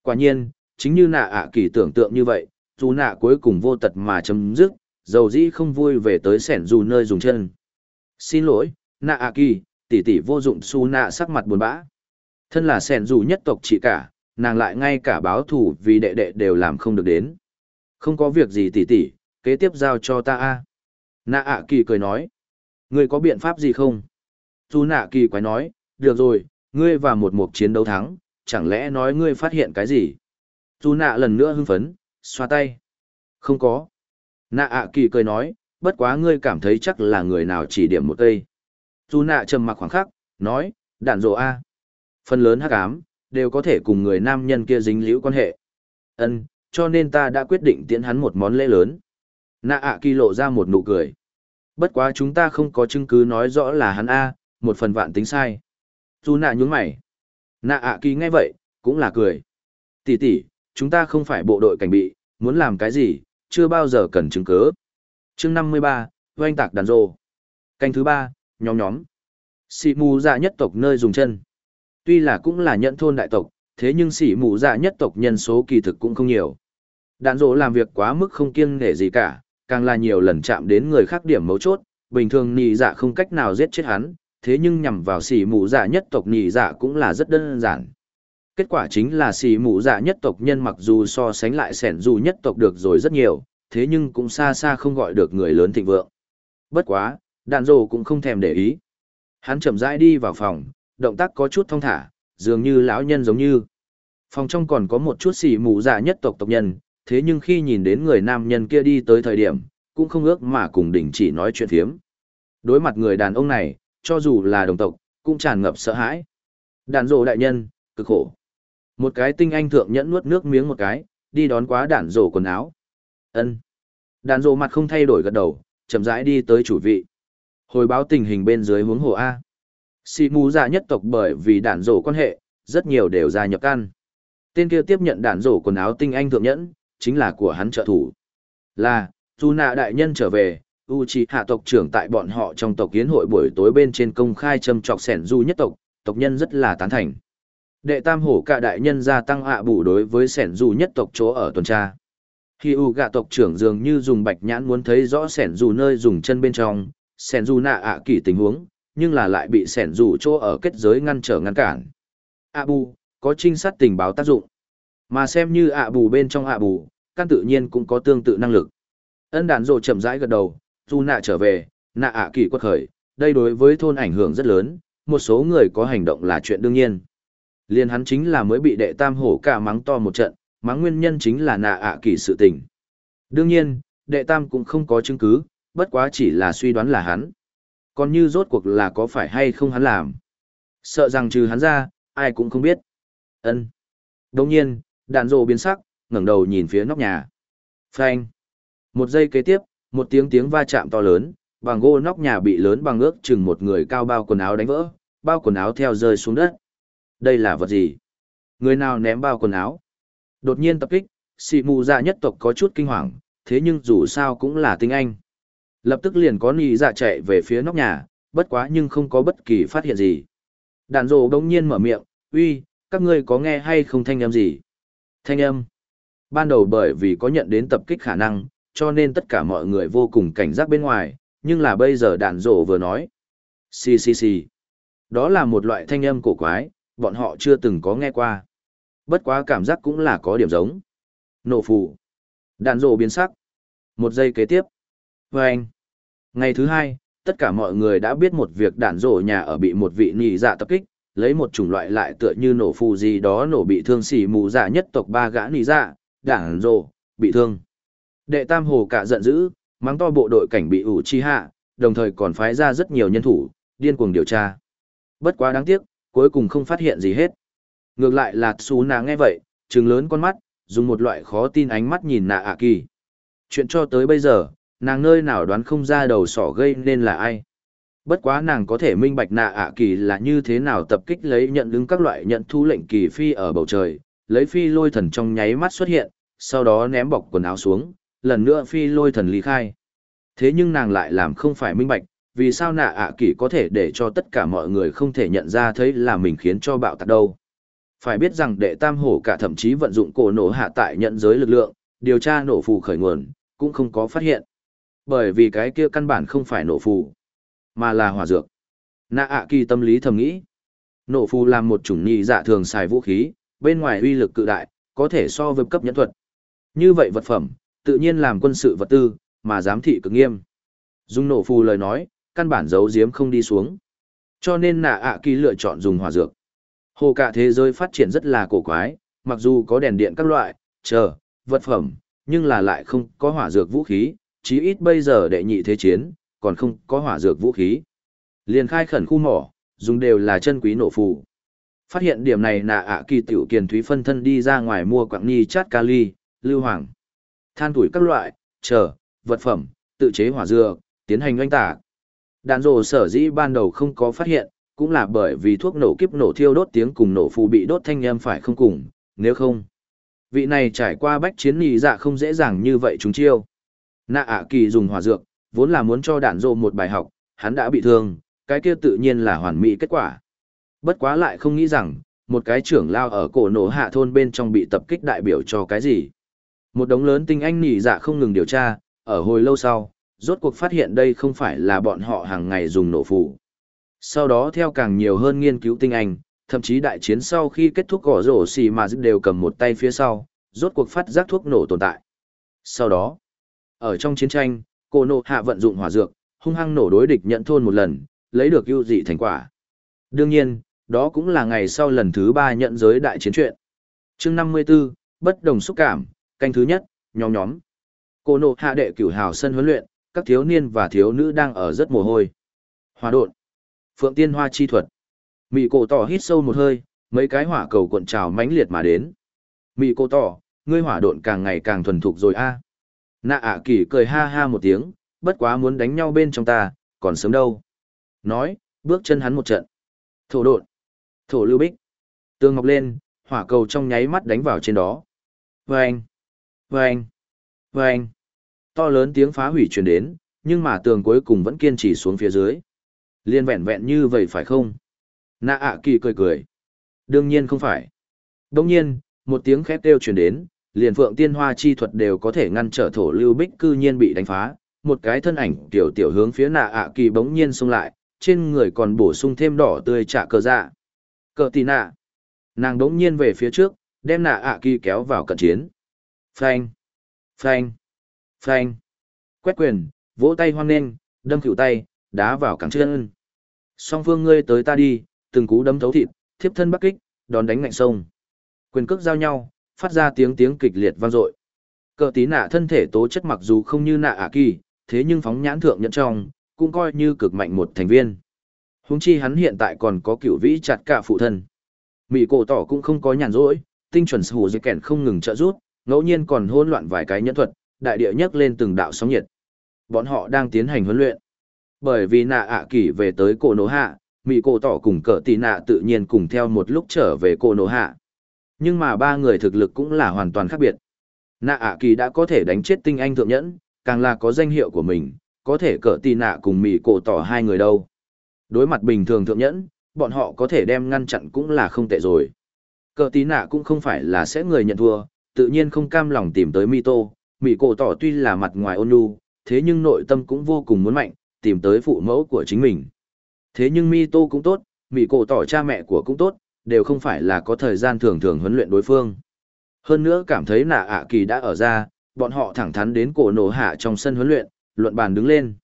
Quả nhiên, chính như nạ ạ kỳ tưởng tượng như vậy, dù nạ cuối cùng vô tật mà chấm dứt, dầu dĩ không vui về tới sẻn dù nơi dùng chân. Xin lỗi, nạ ạ kỳ, tỷ tỷ vô dụng su nạ sắc mặt buồn bã. Thân là sẻn dù nhất tộc chị cả, nàng lại ngay cả báo thủ vì đệ đệ đều làm không được đến. Không có việc gì tỷ tỷ, kế tiếp giao cho ta a. Nạ ạ kỳ cười nói. Ngươi có biện pháp gì không? Dù nạ kỳ quái nói, được rồi, ngươi và một mục chiến đấu thắng, chẳng lẽ nói ngươi phát hiện cái gì? Dù nạ lần nữa hưng phấn, xoa tay. Không có. Nạ ạ kỳ cười nói, bất quá ngươi cảm thấy chắc là người nào chỉ điểm một cây. Dù nạ trầm mặc khoảng khắc, nói, đạn rộ A. Phần lớn hắc ám, đều có thể cùng người nam nhân kia dính liễu quan hệ. Ân, cho nên ta đã quyết định tiễn hắn một món lễ lớn. Nạ ạ kỳ lộ ra một nụ cười. Bất quá chúng ta không có chứng cứ nói rõ là hắn A, một phần vạn tính sai. Dù nạ nhún mày. Nạ ạ kỳ nghe vậy, cũng là cười. Tỷ tỷ, chúng ta không phải bộ đội cảnh bị, muốn làm cái gì, chưa bao giờ cần chứng cứ. chương 53, oanh tạc đàn rô. Canh thứ ba, nhóm nhóm. Sĩ mù dạ nhất tộc nơi dùng chân. Tuy là cũng là nhận thôn đại tộc, thế nhưng sỉ mù dạ nhất tộc nhân số kỳ thực cũng không nhiều. Đạn dỗ làm việc quá mức không kiêng nể gì cả, càng là nhiều lần chạm đến người khác điểm mấu chốt, bình thường nhị dạ không cách nào giết chết hắn, thế nhưng nhằm vào xỉ mù dạ nhất tộc nhị dạ cũng là rất đơn giản. Kết quả chính là xỉ mù dạ nhất tộc nhân mặc dù so sánh lại sẻn dù nhất tộc được rồi rất nhiều, thế nhưng cũng xa xa không gọi được người lớn thịnh vượng. Bất quá, đạn dỗ cũng không thèm để ý. Hắn chậm rãi đi vào phòng, động tác có chút thong thả, dường như lão nhân giống như. Phòng trong còn có một chút xỉ mù dạ nhất tộc tộc nhân, thế nhưng khi nhìn đến người nam nhân kia đi tới thời điểm, cũng không ước mà cùng đình chỉ nói chuyện phiếm. Đối mặt người đàn ông này, cho dù là đồng tộc, cũng tràn ngập sợ hãi. Đàn rồ đại nhân, cực khổ. Một cái tinh anh thượng nhẫn nuốt nước miếng một cái, đi đón quá đàn rồ quần áo. ân Đàn rồ mặt không thay đổi gật đầu, chậm rãi đi tới chủ vị. Hồi báo tình hình bên dưới huống hồ A. Sĩ mù dạ nhất tộc bởi vì đàn rổ quan hệ, rất nhiều đều gia nhập căn. Tên kia tiếp nhận đàn rổ quần áo tinh anh thượng nhẫn, chính là của hắn trợ thủ. Là, dù nạ đại nhân trở về, u c hạ tộc trưởng tại bọn họ trong tộc kiến hội buổi tối bên trên công khai châm trọc sẻn du nhất tộc tộc nhân rất là tán thành đệ tam hổ cả đại nhân gia tăng hạ bù đối với sẻn du nhất tộc chỗ ở tuần tra khi u gạ tộc trưởng dường như dùng bạch nhãn muốn thấy rõ sẻn du nơi dùng chân bên trong sẻn du nạ ạ kỳ tình huống nhưng là lại bị sẻn rủ chỗ ở kết giới ngăn trở ngăn cản ạ bù có trinh sát tình báo tác dụng mà xem như ạ bù bên trong ạ bù căn tự nhiên cũng có tương tự năng lực ân đàn rộ chậm rãi gật đầu dù nạ trở về, nạ ạ kỳ quất khởi, đây đối với thôn ảnh hưởng rất lớn, một số người có hành động là chuyện đương nhiên. Liên hắn chính là mới bị đệ tam hổ cả mắng to một trận, mắng nguyên nhân chính là nạ ạ kỳ sự tình. Đương nhiên, đệ tam cũng không có chứng cứ, bất quá chỉ là suy đoán là hắn. Còn như rốt cuộc là có phải hay không hắn làm. Sợ rằng trừ hắn ra, ai cũng không biết. ân Đồng nhiên, đạn rồ biến sắc, ngẩng đầu nhìn phía nóc nhà. Phanh. Một giây kế tiếp, một tiếng tiếng va chạm to lớn, Bằng gỗ nóc nhà bị lớn bằng ước chừng một người cao bao quần áo đánh vỡ, bao quần áo theo rơi xuống đất. Đây là vật gì? Người nào ném bao quần áo? Đột nhiên tập kích, xì mù dạ nhất tộc có chút kinh hoàng, thế nhưng dù sao cũng là tinh anh. Lập tức liền có nì dạ chạy về phía nóc nhà, bất quá nhưng không có bất kỳ phát hiện gì. Đàn rồ đông nhiên mở miệng, uy, các ngươi có nghe hay không thanh âm gì? Thanh âm. Ban đầu bởi vì có nhận đến tập kích khả năng, cho nên tất cả mọi người vô cùng cảnh giác bên ngoài, nhưng là bây giờ đàn rồ vừa nói. Xì xì xì. Đó là một loại thanh âm cổ quái, bọn họ chưa từng có nghe qua. Bất quá cảm giác cũng là có điểm giống. Nổ phù. Đàn rồ biến sắc. Một giây kế tiếp. Vâng. Ngày thứ hai, tất cả mọi người đã biết một việc đạn rổ nhà ở bị một vị nỉ dạ tập kích, lấy một chủng loại lại tựa như nổ phù gì đó nổ bị thương xỉ mù dạ nhất tộc ba gã nỉ dạ, đạn rổ, bị thương. Đệ tam hồ cả giận dữ, mắng to bộ đội cảnh bị ủ chi hạ, đồng thời còn phái ra rất nhiều nhân thủ, điên cuồng điều tra. Bất quá đáng tiếc, cuối cùng không phát hiện gì hết. Ngược lại là Xú Nà nghe vậy, trừng lớn con mắt, dùng một loại khó tin ánh mắt nhìn nạ ạ kỳ. Chuyện cho tới bây giờ, nàng nơi nào đoán không ra đầu sỏ gây nên là ai. Bất quá nàng có thể minh bạch nạ ạ kỳ là như thế nào tập kích lấy nhận đứng các loại nhận thu lệnh kỳ phi ở bầu trời, lấy phi lôi thần trong nháy mắt xuất hiện, sau đó ném bọc quần áo xuống, lần nữa phi lôi thần lý khai. Thế nhưng nàng lại làm không phải minh bạch, vì sao nạ ạ kỳ có thể để cho tất cả mọi người không thể nhận ra thấy là mình khiến cho bạo tạc đâu. Phải biết rằng đệ tam hổ cả thậm chí vận dụng cổ nổ hạ tại nhận giới lực lượng, điều tra nổ phù khởi nguồn, cũng không có phát hiện. Bởi vì cái kia căn bản không phải nổ phù, mà là hỏa dược. Nạ ạ kỳ tâm lý thầm nghĩ. Nổ phù là một chủng nhị dạ thường xài vũ khí, bên ngoài uy lực cự đại, có thể so với cấp nhẫn thuật. Như vậy vật phẩm, tự nhiên làm quân sự vật tư, mà giám thị cực nghiêm. Dùng nổ phù lời nói, căn bản giấu giếm không đi xuống. Cho nên nạ ạ kỳ lựa chọn dùng hỏa dược. Hồ cả thế giới phát triển rất là cổ quái, mặc dù có đèn điện các loại, chờ, vật phẩm, nhưng là lại không có hỏa dược vũ khí, chí ít bây giờ đệ nhị thế chiến, còn không có hỏa dược vũ khí. Liền khai khẩn khu mỏ, dùng đều là chân quý nổ phù. Phát hiện điểm này nạ ạ kỳ tiểu kiền thúy phân thân đi ra ngoài mua quặng ni chát kali, lưu hoàng, than tuổi các loại, chờ, vật phẩm, tự chế hỏa dược, tiến hành oanh tạc. Đạn rồ sở dĩ ban đầu không có phát hiện, cũng là bởi vì thuốc nổ kiếp nổ thiêu đốt tiếng cùng nổ phù bị đốt thanh âm phải không cùng, nếu không. Vị này trải qua bách chiến nhị dạ không dễ dàng như vậy chúng chiêu. Nạ ạ kỳ dùng hỏa dược, vốn là muốn cho đạn dộ một bài học, hắn đã bị thương, cái kia tự nhiên là hoàn mỹ kết quả. Bất quá lại không nghĩ rằng, một cái trưởng lao ở cổ nổ hạ thôn bên trong bị tập kích đại biểu cho cái gì. Một đống lớn tinh anh nhị dạ không ngừng điều tra, ở hồi lâu sau, rốt cuộc phát hiện đây không phải là bọn họ hàng ngày dùng nổ phủ Sau đó theo càng nhiều hơn nghiên cứu tinh anh, thậm chí đại chiến sau khi kết thúc gõ rổ xì mà đều cầm một tay phía sau, rốt cuộc phát giác thuốc nổ tồn tại. Sau đó, ở trong chiến tranh, cô nộ hạ vận dụng hỏa dược, hung hăng nổ đối địch nhận thôn một lần, lấy được ưu dị thành quả. Đương nhiên, đó cũng là ngày sau lần thứ ba nhận giới đại chiến chuyện. chương 54, bất đồng xúc cảm, canh thứ nhất, nhóm nhóm. Cô nộ hạ đệ cửu hào sân huấn luyện, các thiếu niên và thiếu nữ đang ở rất mồ hôi. Hòa đột, Phượng tiên hoa chi thuật. Mị cổ tỏ hít sâu một hơi, mấy cái hỏa cầu cuộn trào mãnh liệt mà đến. Mị cổ tỏ, ngươi hỏa độn càng ngày càng thuần thục rồi a. Nạ ạ kỳ cười ha ha một tiếng, bất quá muốn đánh nhau bên trong ta, còn sớm đâu. Nói, bước chân hắn một trận. Thổ độn. Thổ lưu bích. Tương ngọc lên, hỏa cầu trong nháy mắt đánh vào trên đó. Vâng! Vâng! Vâng! To lớn tiếng phá hủy truyền đến, nhưng mà tường cuối cùng vẫn kiên trì xuống phía dưới. Liên vẹn vẹn như vậy phải không? Nạ ạ kỳ cười cười. Đương nhiên không phải. Đông nhiên, một tiếng khét kêu truyền đến, liền phượng tiên hoa chi thuật đều có thể ngăn trở thổ lưu bích cư nhiên bị đánh phá. Một cái thân ảnh tiểu tiểu hướng phía nạ ạ kỳ bỗng nhiên xông lại, trên người còn bổ sung thêm đỏ tươi trả cờ dạ. Cờ tì nạ. Nàng bỗng nhiên về phía trước, đem nạ ạ kỳ kéo vào cận chiến. Phanh. Phanh. Phanh. Quét quyền, vỗ tay hoang nghênh đâm cựu tay, đá vào cẳng chân. Song phương ngươi tới ta đi, từng cú đấm thấu thịt, thiếp thân bắc kích, đón đánh ngạnh sông. Quyền cước giao nhau, phát ra tiếng tiếng kịch liệt vang dội. Cờ tí nạ thân thể tố chất mặc dù không như nạ ả kỳ, thế nhưng phóng nhãn thượng nhẫn trong, cũng coi như cực mạnh một thành viên. Húng chi hắn hiện tại còn có cửu vĩ chặt cả phụ thân. Mỹ cổ tỏ cũng không có nhàn rỗi, tinh chuẩn hù dây kèn không ngừng trợ rút, ngẫu nhiên còn hỗn loạn vài cái nhẫn thuật, đại địa nhấc lên từng đạo sóng nhiệt. Bọn họ đang tiến hành huấn luyện. Bởi vì nạ ạ kỳ về tới cổ nổ hạ, mỹ cổ tỏ cùng cờ tì nạ tự nhiên cùng theo một lúc trở về cổ nổ hạ. Nhưng mà ba người thực lực cũng là hoàn toàn khác biệt. Nạ ạ kỳ đã có thể đánh chết tinh anh thượng nhẫn, càng là có danh hiệu của mình, có thể cờ tì nạ cùng mỹ cổ tỏ hai người đâu. Đối mặt bình thường thượng nhẫn, bọn họ có thể đem ngăn chặn cũng là không tệ rồi. Cờ tì nạ cũng không phải là sẽ người nhận thua, tự nhiên không cam lòng tìm tới Mito, Mỹ cổ tỏ tuy là mặt ngoài ôn nhu, thế nhưng nội tâm cũng vô cùng muốn mạnh, tìm tới phụ mẫu của chính mình. Thế nhưng Mito cũng tốt, Mỹ cổ tỏ cha mẹ của cũng tốt, đều không phải là có thời gian thường thường huấn luyện đối phương. Hơn nữa cảm thấy nạ ạ kỳ đã ở ra, bọn họ thẳng thắn đến cổ nổ hạ trong sân huấn luyện, luận bàn đứng lên.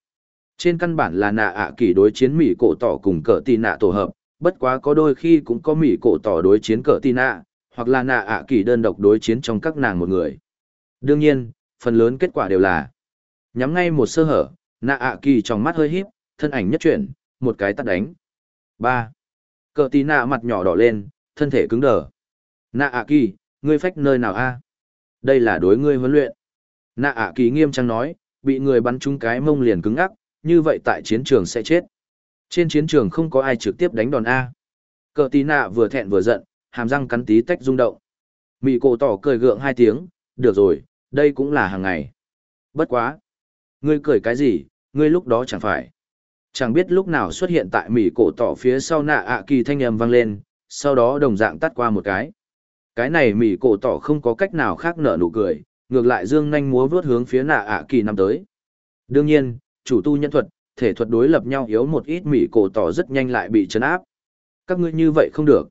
Trên căn bản là nạ ạ kỳ đối chiến Mỹ cổ tỏ cùng cờ tì nạ tổ hợp, bất quá có đôi khi cũng có Mỹ cổ tỏ đối chiến cờ tì nạ, hoặc là nạ ạ kỳ đơn độc đối chiến trong các nàng một người. Đương nhiên, phần lớn kết quả đều là nhắm ngay một sơ hở, nạ ạ kỳ trong mắt hơi híp, thân ảnh nhất chuyển, một cái tắt đánh. ba Cờ tì nạ mặt nhỏ đỏ lên, thân thể cứng đờ. Nạ ạ kỳ, ngươi phách nơi nào a? Đây là đối ngươi huấn luyện. Nạ ạ kỳ nghiêm trang nói, bị người bắn trúng cái mông liền cứng ngắc, như vậy tại chiến trường sẽ chết. Trên chiến trường không có ai trực tiếp đánh đòn A. Cờ tí nạ vừa thẹn vừa giận, hàm răng cắn tí tách rung động. Mị cổ tỏ cười gượng hai tiếng, được rồi, đây cũng là hàng ngày. Bất quá. Ngươi cười cái gì, ngươi lúc đó chẳng phải. Chẳng biết lúc nào xuất hiện tại mỉ cổ tỏ phía sau nạ ạ kỳ thanh âm vang lên, sau đó đồng dạng tắt qua một cái. Cái này mỉ cổ tỏ không có cách nào khác nở nụ cười, ngược lại dương nhanh múa vớt hướng phía nạ ạ kỳ năm tới. Đương nhiên, chủ tu nhân thuật, thể thuật đối lập nhau yếu một ít mỉ cổ tỏ rất nhanh lại bị chấn áp. Các ngươi như vậy không được.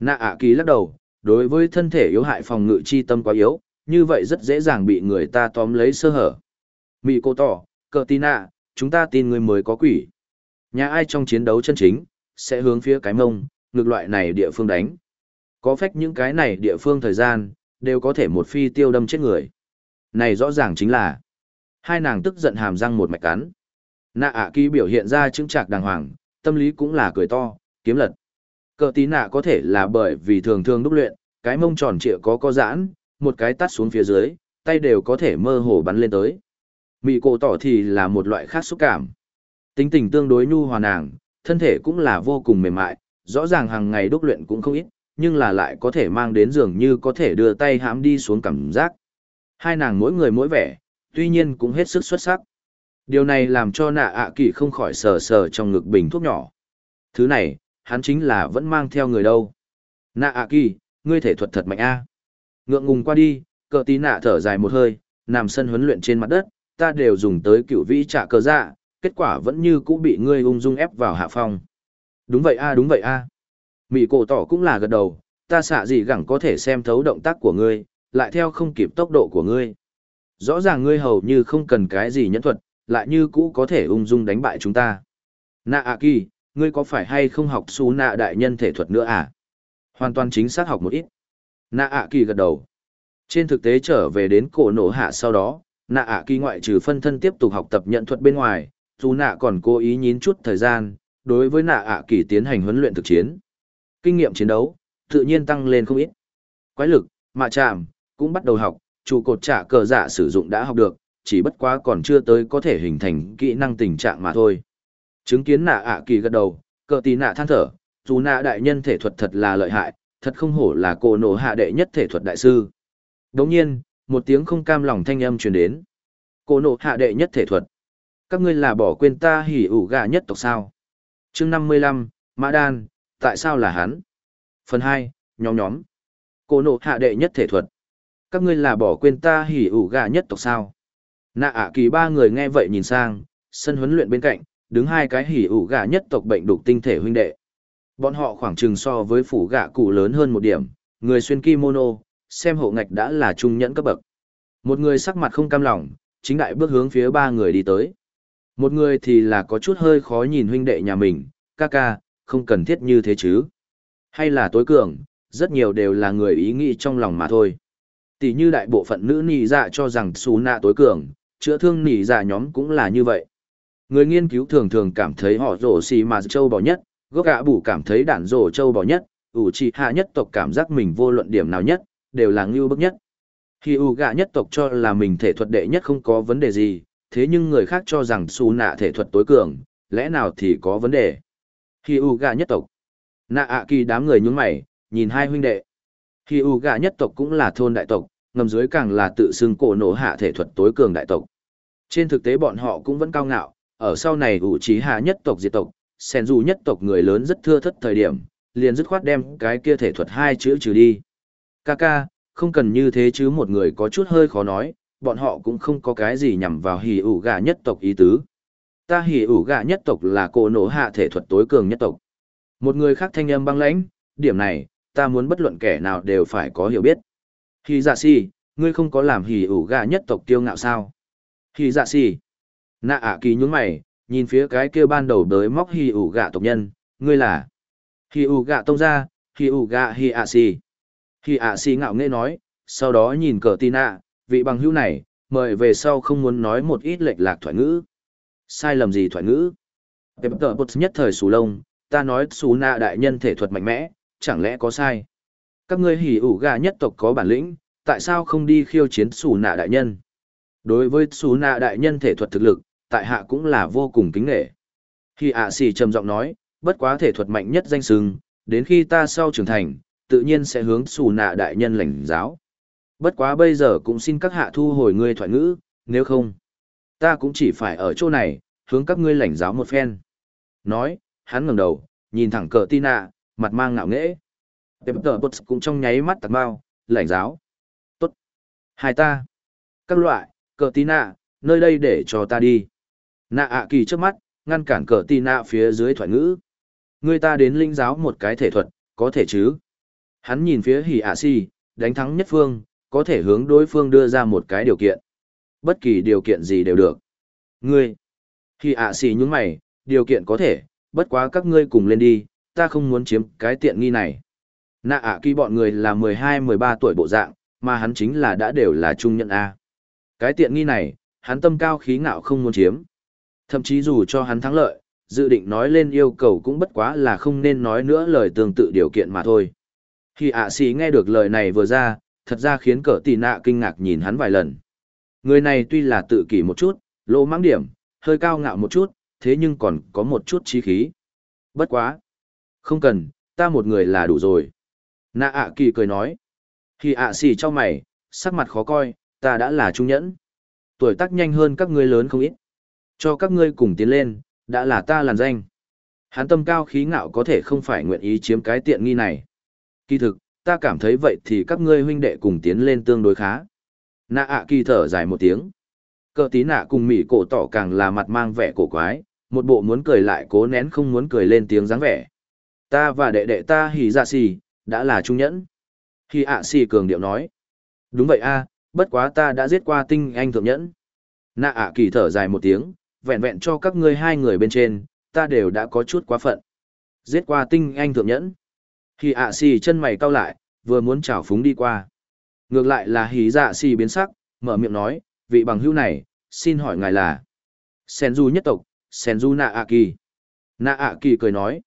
Nạ ạ kỳ lắc đầu, đối với thân thể yếu hại phòng ngự chi tâm quá yếu, như vậy rất dễ dàng bị người ta tóm lấy sơ hở. Mỉ cổ tỏ, cờ tin nạ, chúng ta tin người mới có quỷ. Nhà ai trong chiến đấu chân chính, sẽ hướng phía cái mông, ngược loại này địa phương đánh. Có phách những cái này địa phương thời gian, đều có thể một phi tiêu đâm chết người. Này rõ ràng chính là hai nàng tức giận hàm răng một mạch cắn. Nạ ạ kỳ biểu hiện ra chứng trạc đàng hoàng, tâm lý cũng là cười to, kiếm lật. Cờ tí nạ có thể là bởi vì thường thường đúc luyện, cái mông tròn trịa có co giãn, một cái tắt xuống phía dưới, tay đều có thể mơ hồ bắn lên tới. Mị cổ tỏ thì là một loại khác xúc cảm. Tính tình tương đối nhu hòa nàng, thân thể cũng là vô cùng mềm mại, rõ ràng hàng ngày đúc luyện cũng không ít, nhưng là lại có thể mang đến dường như có thể đưa tay hãm đi xuống cảm giác. Hai nàng mỗi người mỗi vẻ, tuy nhiên cũng hết sức xuất sắc. Điều này làm cho nạ ạ kỳ không khỏi sờ sờ trong ngực bình thuốc nhỏ. Thứ này, hắn chính là vẫn mang theo người đâu. Nạ ạ kỳ, ngươi thể thuật thật mạnh a. Ngượng ngùng qua đi, cờ tí nạ thở dài một hơi, nằm sân huấn luyện trên mặt đất, ta đều dùng tới cựu vĩ trả cờ dạ, kết quả vẫn như cũ bị ngươi ung dung ép vào hạ phong. Đúng vậy a à, đúng vậy a. À. Mị cổ tỏ cũng là gật đầu, ta xạ gì gẳng có thể xem thấu động tác của ngươi, lại theo không kịp tốc độ của ngươi. Rõ ràng ngươi hầu như không cần cái gì nhẫn thuật, lại như cũ có thể ung dung đánh bại chúng ta. Nạ ạ kỳ, ngươi có phải hay không học su nạ đại nhân thể thuật nữa à? Hoàn toàn chính xác học một ít. Nạ ạ kỳ gật đầu. Trên thực tế trở về đến cổ nổ hạ sau đó, nạ ạ kỳ ngoại trừ phân thân tiếp tục học tập nhận thuật bên ngoài, dù nạ còn cố ý nhín chút thời gian, đối với nạ ạ kỳ tiến hành huấn luyện thực chiến. Kinh nghiệm chiến đấu, tự nhiên tăng lên không ít. Quái lực, mạ chạm, cũng bắt đầu học, trụ cột trả cờ giả sử dụng đã học được, chỉ bất quá còn chưa tới có thể hình thành kỹ năng tình trạng mà thôi. Chứng kiến nạ ạ kỳ gật đầu, cờ tí nạ than thở, dù nạ đại nhân thể thuật thật là lợi hại, thật không hổ là cổ nổ hạ đệ nhất thể thuật đại sư. Đồng nhiên, một tiếng không cam lòng thanh âm truyền đến. Cổ nổ hạ đệ nhất thể thuật. Các ngươi là bỏ quên ta hỉ ủ gà nhất tộc sao? chương 55, Mã Đan, tại sao là hắn? Phần hai nhóm nhóm. Cổ nộ hạ đệ nhất thể thuật. Các ngươi là bỏ quên ta hỉ ủ gà nhất tộc sao? Nạ ạ kỳ ba người nghe vậy nhìn sang, sân huấn luyện bên cạnh, đứng hai cái hỉ ủ gà nhất tộc bệnh đục tinh thể huynh đệ. Bọn họ khoảng chừng so với phủ gạ cụ lớn hơn một điểm, người xuyên kimono, xem hộ ngạch đã là trung nhẫn cấp bậc. Một người sắc mặt không cam lòng, chính đại bước hướng phía ba người đi tới. Một người thì là có chút hơi khó nhìn huynh đệ nhà mình, ca ca, không cần thiết như thế chứ. Hay là tối cường, rất nhiều đều là người ý nghĩ trong lòng mà thôi. Tỷ như đại bộ phận nữ nì dạ cho rằng xù nạ tối cường, chữa thương nỉ dạ nhóm cũng là như vậy. Người nghiên cứu thường thường cảm thấy họ rổ xì mà châu bò nhất, gốc gạ bủ cảm thấy đạn rổ châu bò nhất, ủ trì hạ nhất tộc cảm giác mình vô luận điểm nào nhất, đều là ngưu bức nhất. Khi ủ gạ nhất tộc cho là mình thể thuật đệ nhất không có vấn đề gì, thế nhưng người khác cho rằng xù nạ thể thuật tối cường, lẽ nào thì có vấn đề. khi u gà nhất tộc. Nạ ạ kỳ đám người nhúng mày, nhìn hai huynh đệ. khi u gà nhất tộc cũng là thôn đại tộc, ngầm dưới càng là tự xưng cổ nổ hạ thể thuật tối cường đại tộc. Trên thực tế bọn họ cũng vẫn cao ngạo, ở sau này ủ trí hạ nhất tộc diệt tộc, sen dù nhất tộc người lớn rất thưa thất thời điểm, liền dứt khoát đem cái kia thể thuật hai chữ trừ đi. Kaka, không cần như thế chứ một người có chút hơi khó nói, bọn họ cũng không có cái gì nhằm vào hỉ ủ gà nhất tộc ý tứ. Ta hỉ ủ gà nhất tộc là cổ nổ hạ thể thuật tối cường nhất tộc. Một người khác thanh âm băng lãnh, điểm này, ta muốn bất luận kẻ nào đều phải có hiểu biết. Hỉ dạ si, ngươi không có làm hỉ ủ gà nhất tộc kiêu ngạo sao? Hỉ dạ si. Nạ ạ kỳ nhún mày, nhìn phía cái kia ban đầu đới móc hỉ ủ gà tộc nhân, ngươi là hỉ ủ gà tông gia, hỉ ủ gà hỉ ạ si. Hỉ ạ si ngạo nghễ nói, sau đó nhìn cờ tina, vị bằng hữu này, mời về sau không muốn nói một ít lệch lạc thoại ngữ. Sai lầm gì thoại ngữ? Tệp tờ bột nhất thời xù lông, ta nói xù nạ đại nhân thể thuật mạnh mẽ, chẳng lẽ có sai? Các ngươi hỉ ủ gà nhất tộc có bản lĩnh, tại sao không đi khiêu chiến xù nạ đại nhân? Đối với xù nạ đại nhân thể thuật thực lực, tại hạ cũng là vô cùng kính nghệ. Khi ạ xì trầm giọng nói, bất quá thể thuật mạnh nhất danh sừng, đến khi ta sau trưởng thành, tự nhiên sẽ hướng xù nạ đại nhân lãnh giáo. Bất quá bây giờ cũng xin các hạ thu hồi ngươi thoại ngữ, nếu không, ta cũng chỉ phải ở chỗ này, hướng các ngươi lãnh giáo một phen. Nói, hắn ngẩng đầu, nhìn thẳng cờ Tina, mặt mang ngạo nghễ. Tệp tờ bột cũng trong nháy mắt tạc bao, lãnh giáo. Tốt. Hai ta. Các loại, cờ Tina, nơi đây để cho ta đi. Nạ ạ kỳ trước mắt, ngăn cản cờ Tina phía dưới thoại ngữ. Ngươi ta đến linh giáo một cái thể thuật, có thể chứ? Hắn nhìn phía hỉ ạ si, đánh thắng nhất phương, có thể hướng đối phương đưa ra một cái điều kiện. Bất kỳ điều kiện gì đều được. Ngươi, khi ạ xì nhúng mày, điều kiện có thể, bất quá các ngươi cùng lên đi, ta không muốn chiếm cái tiện nghi này. Nạ ạ kỳ bọn người là 12-13 tuổi bộ dạng, mà hắn chính là đã đều là trung nhận A. Cái tiện nghi này, hắn tâm cao khí ngạo không muốn chiếm. Thậm chí dù cho hắn thắng lợi, dự định nói lên yêu cầu cũng bất quá là không nên nói nữa lời tương tự điều kiện mà thôi. Khi ạ xì nghe được lời này vừa ra, thật ra khiến cỡ tì nạ kinh ngạc nhìn hắn vài lần. Người này tuy là tự kỷ một chút, lỗ mãng điểm, hơi cao ngạo một chút, thế nhưng còn có một chút trí khí. Bất quá. Không cần, ta một người là đủ rồi. Nạ ạ kỳ cười nói. Khi ạ xì cho mày, sắc mặt khó coi, ta đã là trung nhẫn. Tuổi tác nhanh hơn các ngươi lớn không ít. Cho các ngươi cùng tiến lên, đã là ta làn danh. Hắn tâm cao khí ngạo có thể không phải nguyện ý chiếm cái tiện nghi này. Kỳ thực, ta cảm thấy vậy thì các ngươi huynh đệ cùng tiến lên tương đối khá. Nạ ạ kỳ thở dài một tiếng. Cờ tí nạ cùng mỉ cổ tỏ càng là mặt mang vẻ cổ quái, một bộ muốn cười lại cố nén không muốn cười lên tiếng dáng vẻ. Ta và đệ đệ ta hỉ dạ xì, đã là trung nhẫn. Hỉ ạ xì cường điệu nói. Đúng vậy a, bất quá ta đã giết qua tinh anh thượng nhẫn. Nạ ạ kỳ thở dài một tiếng, vẹn vẹn cho các ngươi hai người bên trên, ta đều đã có chút quá phận. Giết qua tinh anh thượng nhẫn. Hỉ ạ xì chân mày cau lại, vừa muốn chào phúng đi qua. Ngược lại là hỉ dạ xì biến sắc, mở miệng nói, vị bằng hữu này, xin hỏi ngài là Senju nhất tộc, Senju Naaki. Naaki Kỳ. Kỳ cười nói,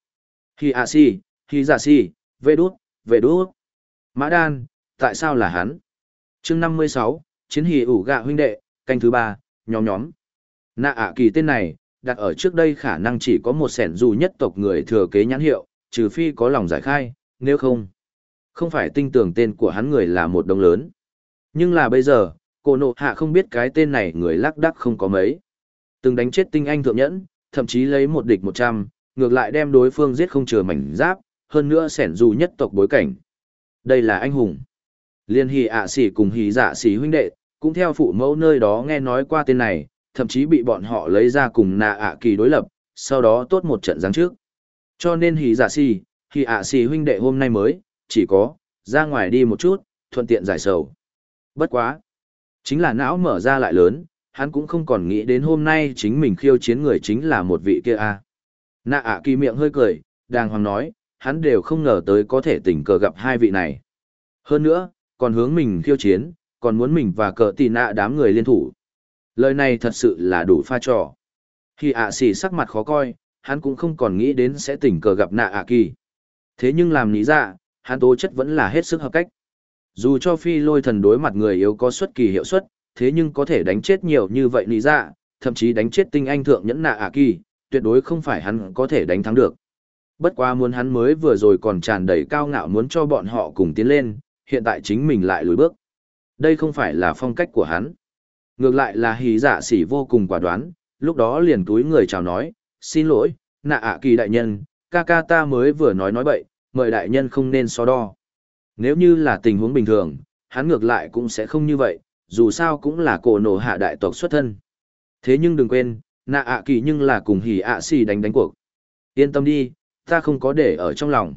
Hỉ ạ xì, hỉ dạ xì, về đút, về đút. Mã đan, tại sao là hắn? chương 56, chiến hỉ ủ gạ huynh đệ, canh thứ ba, nhóm nhóm. Naaki ạ kỳ tên này, đặt ở trước đây khả năng chỉ có một sẻn dù nhất tộc người thừa kế nhãn hiệu, trừ phi có lòng giải khai, nếu không, không phải tinh tưởng tên của hắn người là một đồng lớn. Nhưng là bây giờ, cô nộ hạ không biết cái tên này người lắc đắc không có mấy. Từng đánh chết tinh anh thượng nhẫn, thậm chí lấy một địch một trăm, ngược lại đem đối phương giết không chừa mảnh giáp, hơn nữa sẻn dù nhất tộc bối cảnh. Đây là anh hùng. Liên hì ạ xỉ cùng hì dạ xỉ huynh đệ, cũng theo phụ mẫu nơi đó nghe nói qua tên này, thậm chí bị bọn họ lấy ra cùng nạ ạ kỳ đối lập, sau đó tốt một trận giáng trước. Cho nên hì dạ xỉ, thì ạ xì huynh đệ hôm nay mới, chỉ có, ra ngoài đi một chút, thuận tiện giải sầu. Bất quá. Chính là não mở ra lại lớn, hắn cũng không còn nghĩ đến hôm nay chính mình khiêu chiến người chính là một vị kia a. Nạ ạ kỳ miệng hơi cười, đàng hoàng nói, hắn đều không ngờ tới có thể tình cờ gặp hai vị này. Hơn nữa, còn hướng mình khiêu chiến, còn muốn mình và cờ tì nạ đám người liên thủ. Lời này thật sự là đủ pha trò. Khi ạ xì sắc mặt khó coi, hắn cũng không còn nghĩ đến sẽ tình cờ gặp nạ ạ kỳ. Thế nhưng làm lý dạ, hắn tố chất vẫn là hết sức hợp cách. Dù cho phi lôi thần đối mặt người yếu có xuất kỳ hiệu suất, thế nhưng có thể đánh chết nhiều như vậy lý dạ, thậm chí đánh chết tinh anh thượng nhẫn nạ ạ kỳ, tuyệt đối không phải hắn có thể đánh thắng được. Bất quá muốn hắn mới vừa rồi còn tràn đầy cao ngạo muốn cho bọn họ cùng tiến lên, hiện tại chính mình lại lùi bước. Đây không phải là phong cách của hắn. Ngược lại là hí dạ sỉ vô cùng quả đoán, lúc đó liền túi người chào nói, xin lỗi, nạ ạ kỳ đại nhân, ca ca ta mới vừa nói nói bậy, mời đại nhân không nên so đo. Nếu như là tình huống bình thường, hắn ngược lại cũng sẽ không như vậy, dù sao cũng là cổ nổ hạ đại tộc xuất thân. Thế nhưng đừng quên, nạ ạ kỳ nhưng là cùng hỉ ạ xì đánh đánh cuộc. Yên tâm đi, ta không có để ở trong lòng.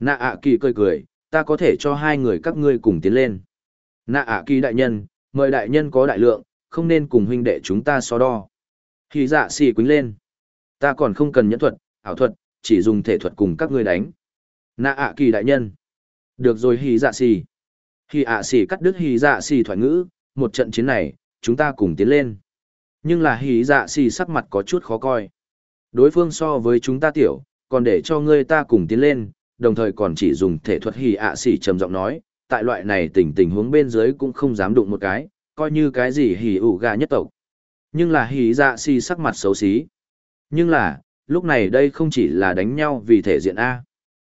Nạ ạ kỳ cười cười, ta có thể cho hai người các ngươi cùng tiến lên. Nạ ạ kỳ đại nhân, mời đại nhân có đại lượng, không nên cùng huynh đệ chúng ta so đo. Hỉ dạ xì quính lên. Ta còn không cần nhẫn thuật, ảo thuật, chỉ dùng thể thuật cùng các ngươi đánh. Nạ ạ kỳ đại nhân. Được rồi hỉ dạ xì. Hỉ ạ xì cắt đứt hỉ dạ xì thoại ngữ, một trận chiến này, chúng ta cùng tiến lên. Nhưng là hỉ dạ xì sắc mặt có chút khó coi. Đối phương so với chúng ta tiểu, còn để cho ngươi ta cùng tiến lên, đồng thời còn chỉ dùng thể thuật hỉ ạ xì trầm giọng nói, tại loại này tình tình huống bên dưới cũng không dám đụng một cái, coi như cái gì hỉ ủ gà nhất tộc. Nhưng là hỉ dạ xì sắc mặt xấu xí. Nhưng là, lúc này đây không chỉ là đánh nhau vì thể diện A,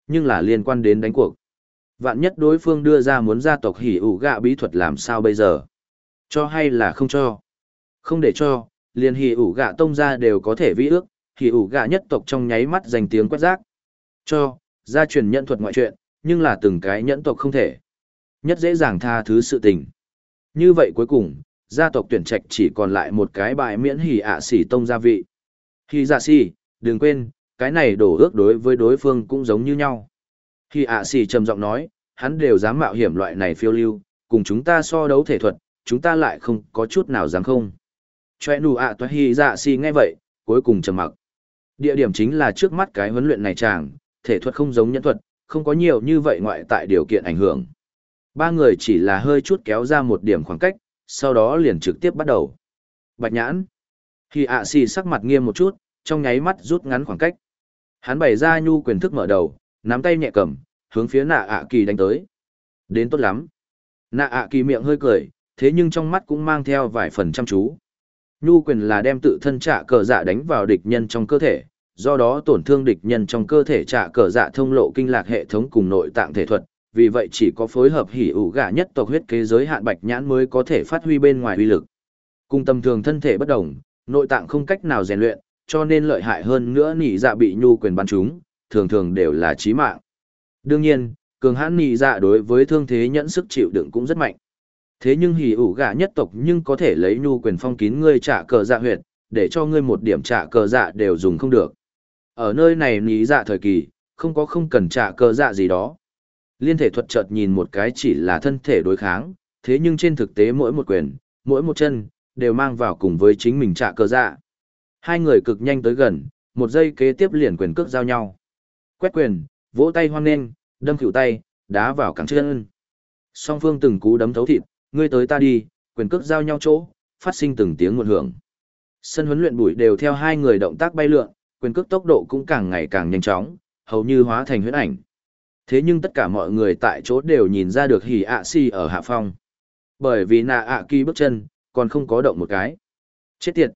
nhưng là liên quan đến đánh cuộc. Vạn nhất đối phương đưa ra muốn gia tộc hỉ ủ gạ bí thuật làm sao bây giờ? Cho hay là không cho? Không để cho, liền hỉ ủ gạ tông ra đều có thể vi ước, hỉ ủ gạ nhất tộc trong nháy mắt giành tiếng quét rác. Cho, gia truyền nhận thuật ngoại chuyện, nhưng là từng cái nhẫn tộc không thể. Nhất dễ dàng tha thứ sự tình. Như vậy cuối cùng, gia tộc tuyển trạch chỉ còn lại một cái bài miễn hỉ ạ xỉ tông gia vị. Hỉ dạ xỉ, đừng quên, cái này đổ ước đối với đối phương cũng giống như nhau. Khi ạ xì trầm giọng nói, hắn đều dám mạo hiểm loại này phiêu lưu, cùng chúng ta so đấu thể thuật, chúng ta lại không có chút nào dám không. Chòe nụ ạ toa Hi dạ xì nghe vậy, cuối cùng trầm mặc. Địa điểm chính là trước mắt cái huấn luyện này chàng, thể thuật không giống nhân thuật, không có nhiều như vậy ngoại tại điều kiện ảnh hưởng. Ba người chỉ là hơi chút kéo ra một điểm khoảng cách, sau đó liền trực tiếp bắt đầu. Bạch nhãn. Khi ạ xì sắc mặt nghiêm một chút, trong nháy mắt rút ngắn khoảng cách. Hắn bày ra nhu quyền thức mở đầu, nắm tay nhẹ cầm, hướng phía nạ ạ kỳ đánh tới. Đến tốt lắm. Nạ ạ kỳ miệng hơi cười, thế nhưng trong mắt cũng mang theo vài phần chăm chú. Nhu quyền là đem tự thân trả cờ dạ đánh vào địch nhân trong cơ thể, do đó tổn thương địch nhân trong cơ thể trả cờ dạ thông lộ kinh lạc hệ thống cùng nội tạng thể thuật, vì vậy chỉ có phối hợp hỉ ủ gà nhất tộc huyết kế giới hạn bạch nhãn mới có thể phát huy bên ngoài uy lực. Cùng tầm thường thân thể bất đồng, nội tạng không cách nào rèn luyện, cho nên lợi hại hơn nữa nỉ dạ bị nhu quyền bắn chúng, thường thường đều là chí mạng. Đương nhiên, cường hãn nỉ dạ đối với thương thế nhẫn sức chịu đựng cũng rất mạnh. Thế nhưng hỉ ủ gạ nhất tộc nhưng có thể lấy nhu quyền phong kín ngươi trả cờ dạ huyệt, để cho ngươi một điểm trả cờ dạ đều dùng không được. Ở nơi này nỉ dạ thời kỳ, không có không cần trả cờ dạ gì đó. Liên thể thuật chợt nhìn một cái chỉ là thân thể đối kháng, thế nhưng trên thực tế mỗi một quyền, mỗi một chân, đều mang vào cùng với chính mình trả cờ dạ. Hai người cực nhanh tới gần, một giây kế tiếp liền quyền cước giao nhau. Quét quyền, vỗ tay hoang nghênh, đâm khỉu tay, đá vào cẳng chân. Song phương từng cú đấm thấu thịt, ngươi tới ta đi, quyền cước giao nhau chỗ, phát sinh từng tiếng nguồn hưởng. Sân huấn luyện bụi đều theo hai người động tác bay lượn, quyền cước tốc độ cũng càng ngày càng nhanh chóng, hầu như hóa thành huyễn ảnh. Thế nhưng tất cả mọi người tại chỗ đều nhìn ra được hỉ ạ si ở hạ phong. Bởi vì nạ ạ kỳ bước chân, còn không có động một cái. Chết tiệt!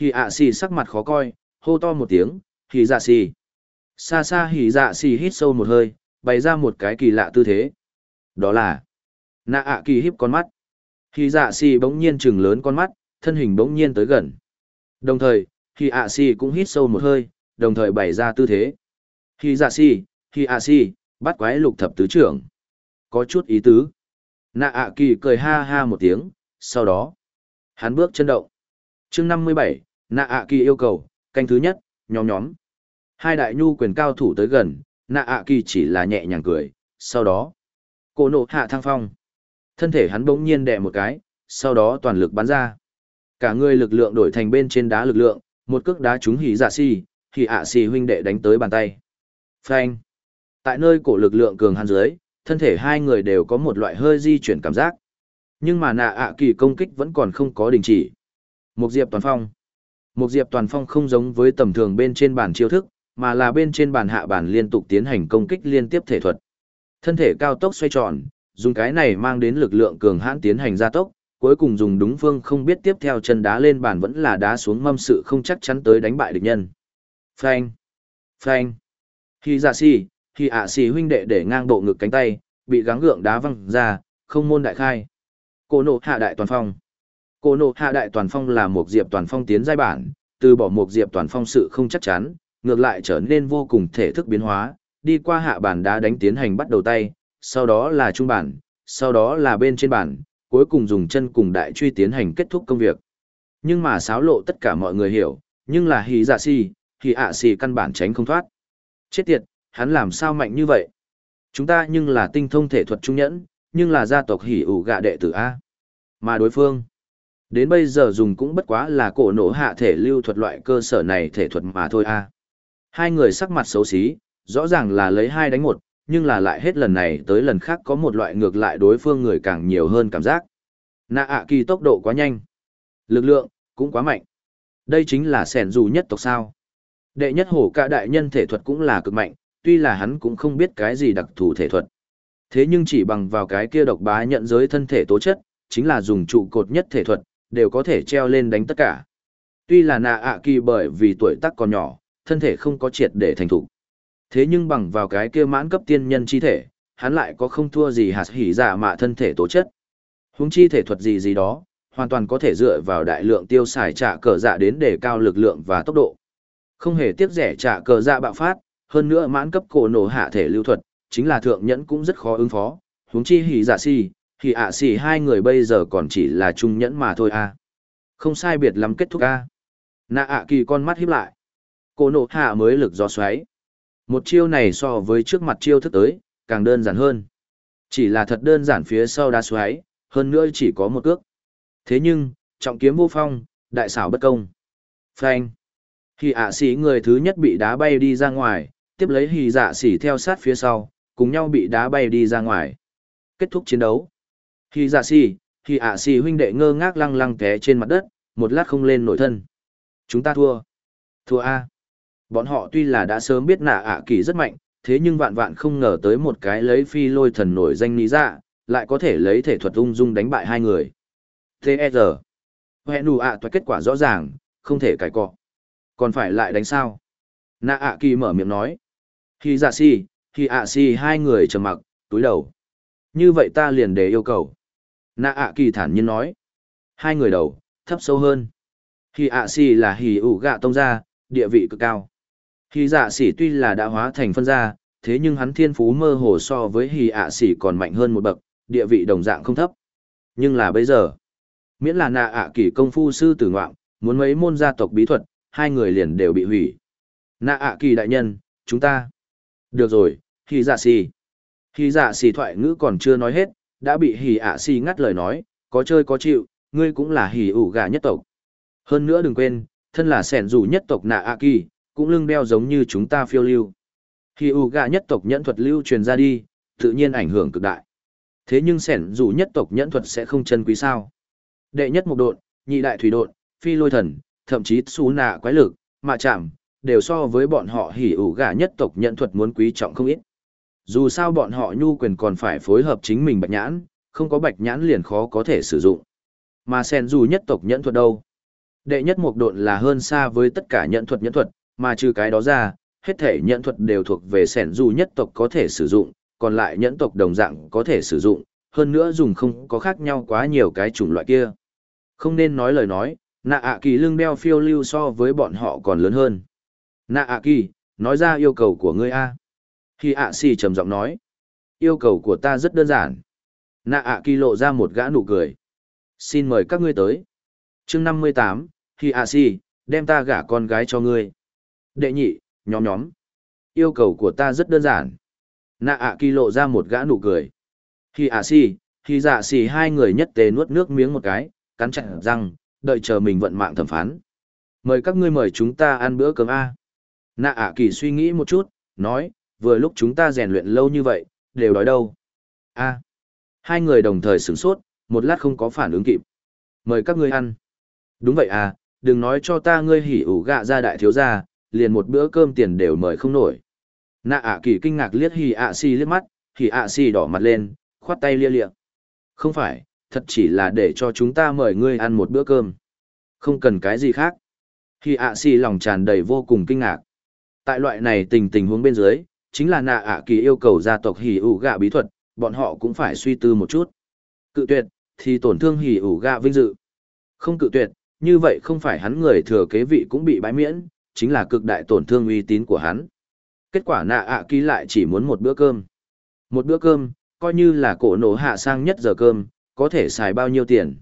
Hỉ ạ xì sắc mặt khó coi, hô to một tiếng, hỉ dạ xì Xa xa hỉ dạ xì hít sâu một hơi, bày ra một cái kỳ lạ tư thế. Đó là nạ ạ kỳ híp con mắt. Hỉ dạ xì bỗng nhiên trừng lớn con mắt, thân hình bỗng nhiên tới gần. Đồng thời, hỉ ạ xì cũng hít sâu một hơi, đồng thời bày ra tư thế. Hỉ dạ xì hỉ ạ xì bắt quái lục thập tứ trưởng. Có chút ý tứ. Nạ ạ kỳ cười ha ha một tiếng, sau đó, hắn bước chân động. chương năm mươi bảy, nạ ạ kỳ yêu cầu, canh thứ nhất, nhóm nhóm. Hai đại nhu quyền cao thủ tới gần, nạ ạ kỳ chỉ là nhẹ nhàng cười, sau đó, cổ nộ hạ thăng phong. Thân thể hắn bỗng nhiên đè một cái, sau đó toàn lực bắn ra. Cả người lực lượng đổi thành bên trên đá lực lượng, một cước đá trúng hỉ dạ xì, hỉ ạ xì huynh đệ đánh tới bàn tay. Phanh. Tại nơi cổ lực lượng cường hắn dưới, thân thể hai người đều có một loại hơi di chuyển cảm giác. Nhưng mà nạ ạ kỳ công kích vẫn còn không có đình chỉ. Một diệp toàn phong. Một diệp toàn phong không giống với tầm thường bên trên bàn chiêu thức, mà là bên trên bàn hạ bàn liên tục tiến hành công kích liên tiếp thể thuật. Thân thể cao tốc xoay tròn, dùng cái này mang đến lực lượng cường hãn tiến hành gia tốc, cuối cùng dùng đúng phương không biết tiếp theo chân đá lên bàn vẫn là đá xuống mâm sự không chắc chắn tới đánh bại địch nhân. Phanh. Phanh. Khi dạ giả si, khi ạ si huynh đệ để ngang bộ ngực cánh tay, bị gắng gượng đá văng ra, không môn đại khai. Cô nộ hạ đại toàn phong. Cô nộ hạ đại toàn phong là một diệp toàn phong tiến giai bản, từ bỏ một diệp toàn phong sự không chắc chắn, ngược lại trở nên vô cùng thể thức biến hóa, đi qua hạ bản đá đánh tiến hành bắt đầu tay, sau đó là trung bản, sau đó là bên trên bản, cuối cùng dùng chân cùng đại truy tiến hành kết thúc công việc. Nhưng mà xáo lộ tất cả mọi người hiểu, nhưng là hỉ dạ si, thì ạ si căn bản tránh không thoát. Chết tiệt, hắn làm sao mạnh như vậy? Chúng ta nhưng là tinh thông thể thuật trung nhẫn, nhưng là gia tộc hỉ ủ gạ đệ tử A. Mà đối phương, đến bây giờ dùng cũng bất quá là cổ nổ hạ thể lưu thuật loại cơ sở này thể thuật mà thôi A. Hai người sắc mặt xấu xí, rõ ràng là lấy hai đánh một, nhưng là lại hết lần này tới lần khác có một loại ngược lại đối phương người càng nhiều hơn cảm giác. Nạ ạ kỳ tốc độ quá nhanh. Lực lượng, cũng quá mạnh. Đây chính là sẻn dù nhất tộc sao. Đệ nhất hổ cả đại nhân thể thuật cũng là cực mạnh, tuy là hắn cũng không biết cái gì đặc thù thể thuật. Thế nhưng chỉ bằng vào cái kia độc bá nhận giới thân thể tố chất, chính là dùng trụ cột nhất thể thuật, đều có thể treo lên đánh tất cả. Tuy là nạ ạ kỳ bởi vì tuổi tác còn nhỏ, thân thể không có triệt để thành thủ. Thế nhưng bằng vào cái kia mãn cấp tiên nhân chi thể, hắn lại có không thua gì hạt hỉ giả mạ thân thể tố chất. Húng chi thể thuật gì gì đó, hoàn toàn có thể dựa vào đại lượng tiêu xài trả cờ dạ đến để cao lực lượng và tốc độ. Không hề tiếc rẻ trả cờ dạ bạo phát, hơn nữa mãn cấp cổ nổ hạ thể lưu thuật, chính là thượng nhẫn cũng rất khó ứng phó, Húng chi hỉ dạ giả si, thì ạ xì hai người bây giờ còn chỉ là trung nhẫn mà thôi à. Không sai biệt lắm kết thúc à. Nạ ạ kỳ con mắt híp lại. Cô nộ hạ mới lực gió xoáy. Một chiêu này so với trước mặt chiêu thức tới, càng đơn giản hơn. Chỉ là thật đơn giản phía sau đá xoáy, hơn nữa chỉ có một cước. Thế nhưng, trọng kiếm vô phong, đại xảo bất công. Phanh. Hì ạ xỉ người thứ nhất bị đá bay đi ra ngoài, tiếp lấy hì dạ xỉ theo sát phía sau, cùng nhau bị đá bay đi ra ngoài. Kết thúc chiến đấu. Khi dạ si, khi ạ si, huynh đệ ngơ ngác lăng lăng té trên mặt đất, một lát không lên nổi thân. Chúng ta thua. Thua A. Bọn họ tuy là đã sớm biết nạ ạ kỳ rất mạnh, thế nhưng vạn vạn không ngờ tới một cái lấy phi lôi thần nổi danh lý dạ, lại có thể lấy thể thuật ung dung đánh bại hai người. T.E.R. Hệ nụ ạ toại kết quả rõ ràng, không thể cải cọ. Còn phải lại đánh sao? Nạ ạ kỳ mở miệng nói. Khi dạ si, khi ạ si hai người trầm mặc, túi đầu. Như vậy ta liền để yêu cầu. Nạ ạ kỳ thản nhiên nói. Hai người đầu, thấp sâu hơn. hì ạ si là hì ủ gạ tông gia, địa vị cực cao. Hì dạ sĩ tuy là đã hóa thành phân gia, thế nhưng hắn thiên phú mơ hồ so với hì ạ sĩ còn mạnh hơn một bậc, địa vị đồng dạng không thấp. Nhưng là bây giờ, miễn là nạ ạ kỳ công phu sư tử ngoạm, muốn mấy môn gia tộc bí thuật, hai người liền đều bị hủy. Nạ ạ kỳ đại nhân, chúng ta. Được rồi, hì dạ xì Hì dạ xì thoại ngữ còn chưa nói hết, đã bị hỉ ạ xì ngắt lời nói, có chơi có chịu, ngươi cũng là hỉ ủ gà nhất tộc. Hơn nữa đừng quên, thân là sẻn dù nhất tộc nạ ạ kỳ, cũng lưng đeo giống như chúng ta phiêu lưu. Hỉ ủ gà nhất tộc nhẫn thuật lưu truyền ra đi, tự nhiên ảnh hưởng cực đại. Thế nhưng sẻn dù nhất tộc nhẫn thuật sẽ không chân quý sao. Đệ nhất mục độn, nhị đại thủy độn, phi lôi thần, thậm chí xú nạ quái lực, mạ chạm, đều so với bọn họ hỉ ủ gà nhất tộc nhẫn thuật muốn quý trọng không ít. Dù sao bọn họ nhu quyền còn phải phối hợp chính mình bạch nhãn, không có bạch nhãn liền khó có thể sử dụng. Mà sen dù nhất tộc nhẫn thuật đâu? Đệ nhất mục độn là hơn xa với tất cả nhẫn thuật nhẫn thuật, mà trừ cái đó ra, hết thể nhẫn thuật đều thuộc về sẻn dù nhất tộc có thể sử dụng, còn lại nhẫn tộc đồng dạng có thể sử dụng, hơn nữa dùng không có khác nhau quá nhiều cái chủng loại kia. Không nên nói lời nói, nạ ạ kỳ lưng đeo phiêu lưu so với bọn họ còn lớn hơn. Nạ ạ kỳ, nói ra yêu cầu của ngươi a. Khi ạ xì trầm giọng nói, yêu cầu của ta rất đơn giản. Nạ ạ kỳ lộ ra một gã nụ cười. Xin mời các ngươi tới. chương năm mươi tám, khi ạ xì, đem ta gả con gái cho ngươi. Đệ nhị, nhóm nhóm. Yêu cầu của ta rất đơn giản. Nạ ạ kỳ lộ ra một gã nụ cười. Khi ạ xì, khi dạ xì hai người nhất tề nuốt nước miếng một cái, cắn chặt răng, đợi chờ mình vận mạng thẩm phán. Mời các ngươi mời chúng ta ăn bữa cơm A. Nạ ạ kỳ suy nghĩ một chút, nói, vừa lúc chúng ta rèn luyện lâu như vậy, đều đói đâu. A. Hai người đồng thời sửng sốt, một lát không có phản ứng kịp. Mời các ngươi ăn. Đúng vậy à, đừng nói cho ta ngươi hỉ ủ gạ ra đại thiếu gia, liền một bữa cơm tiền đều mời không nổi. Nạ ạ kỳ kinh ngạc liếc hỉ ạ si liếc mắt, hỉ ạ si đỏ mặt lên, khoát tay lia lịa. Không phải, thật chỉ là để cho chúng ta mời ngươi ăn một bữa cơm. Không cần cái gì khác. Hỉ ạ si lòng tràn đầy vô cùng kinh ngạc. Tại loại này tình tình huống bên dưới, chính là nạ ạ kỳ yêu cầu gia tộc hỉ ủ gạ bí thuật, bọn họ cũng phải suy tư một chút. Cự tuyệt, thì tổn thương hỉ ủ gạ vinh dự. Không cự tuyệt, như vậy không phải hắn người thừa kế vị cũng bị bãi miễn, chính là cực đại tổn thương uy tín của hắn. Kết quả nạ ạ kỳ lại chỉ muốn một bữa cơm. Một bữa cơm, coi như là cổ nổ hạ sang nhất giờ cơm, có thể xài bao nhiêu tiền.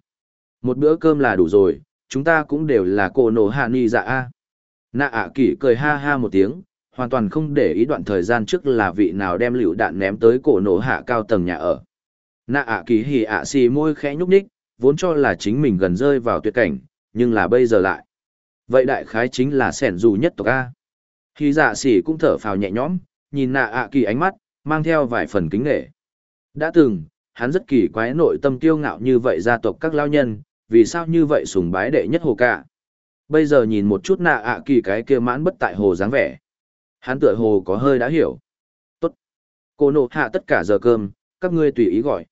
Một bữa cơm là đủ rồi, chúng ta cũng đều là cổ nổ hạ ni dạ a. Nạ ạ kỳ cười ha ha một tiếng, hoàn toàn không để ý đoạn thời gian trước là vị nào đem lựu đạn ném tới cổ nổ hạ cao tầng nhà ở. Nạ ạ kỳ hì ạ xì môi khẽ nhúc nhích, vốn cho là chính mình gần rơi vào tuyệt cảnh, nhưng là bây giờ lại. Vậy đại khái chính là sẻn dù nhất tộc A. Khi dạ xỉ cũng thở phào nhẹ nhõm, nhìn nạ ạ kỳ ánh mắt, mang theo vài phần kính nghệ. Đã từng, hắn rất kỳ quái nội tâm kiêu ngạo như vậy gia tộc các lao nhân, vì sao như vậy sùng bái đệ nhất hồ cả. Bây giờ nhìn một chút nạ ạ kỳ cái kia mãn bất tại hồ dáng vẻ. Hắn tựa hồ có hơi đã hiểu. Tốt. Cô nộ hạ tất cả giờ cơm, các ngươi tùy ý gọi.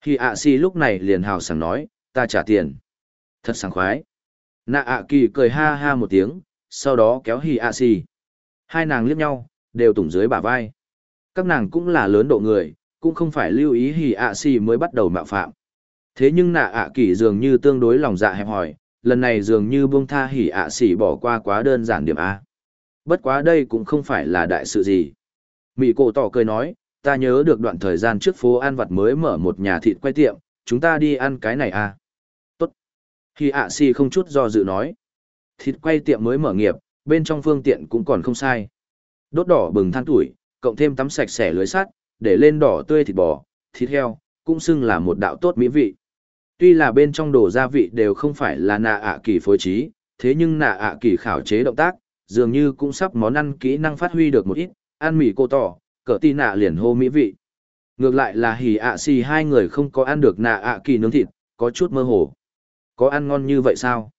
Khi ạ si lúc này liền hào sảng nói, ta trả tiền. Thật sảng khoái. Nạ ạ kỳ cười ha ha một tiếng, sau đó kéo hì ạ si Hai nàng liếc nhau, đều tủng dưới bả vai. Các nàng cũng là lớn độ người, cũng không phải lưu ý hì ạ si mới bắt đầu mạo phạm. Thế nhưng nạ ạ kỳ dường như tương đối lòng dạ hẹp hòi, lần này dường như buông tha hỉ ạ xỉ bỏ qua quá đơn giản điểm A. Bất quá đây cũng không phải là đại sự gì. Mỹ cổ tỏ cười nói, ta nhớ được đoạn thời gian trước phố ăn vặt mới mở một nhà thịt quay tiệm, chúng ta đi ăn cái này à. Tốt. Khi ạ si không chút do dự nói. Thịt quay tiệm mới mở nghiệp, bên trong phương tiện cũng còn không sai. Đốt đỏ bừng than tuổi, cộng thêm tắm sạch sẽ lưới sắt, để lên đỏ tươi thịt bò, thịt heo, cũng xưng là một đạo tốt mỹ vị. Tuy là bên trong đồ gia vị đều không phải là nạ ạ kỳ phối trí, thế nhưng nạ ạ kỳ khảo chế động tác, dường như cũng sắp món ăn kỹ năng phát huy được một ít, ăn mì cô tỏ, cỡ tì nạ liền hô mỹ vị. Ngược lại là hỉ ạ xì hai người không có ăn được nạ ạ kỳ nướng thịt, có chút mơ hồ. Có ăn ngon như vậy sao?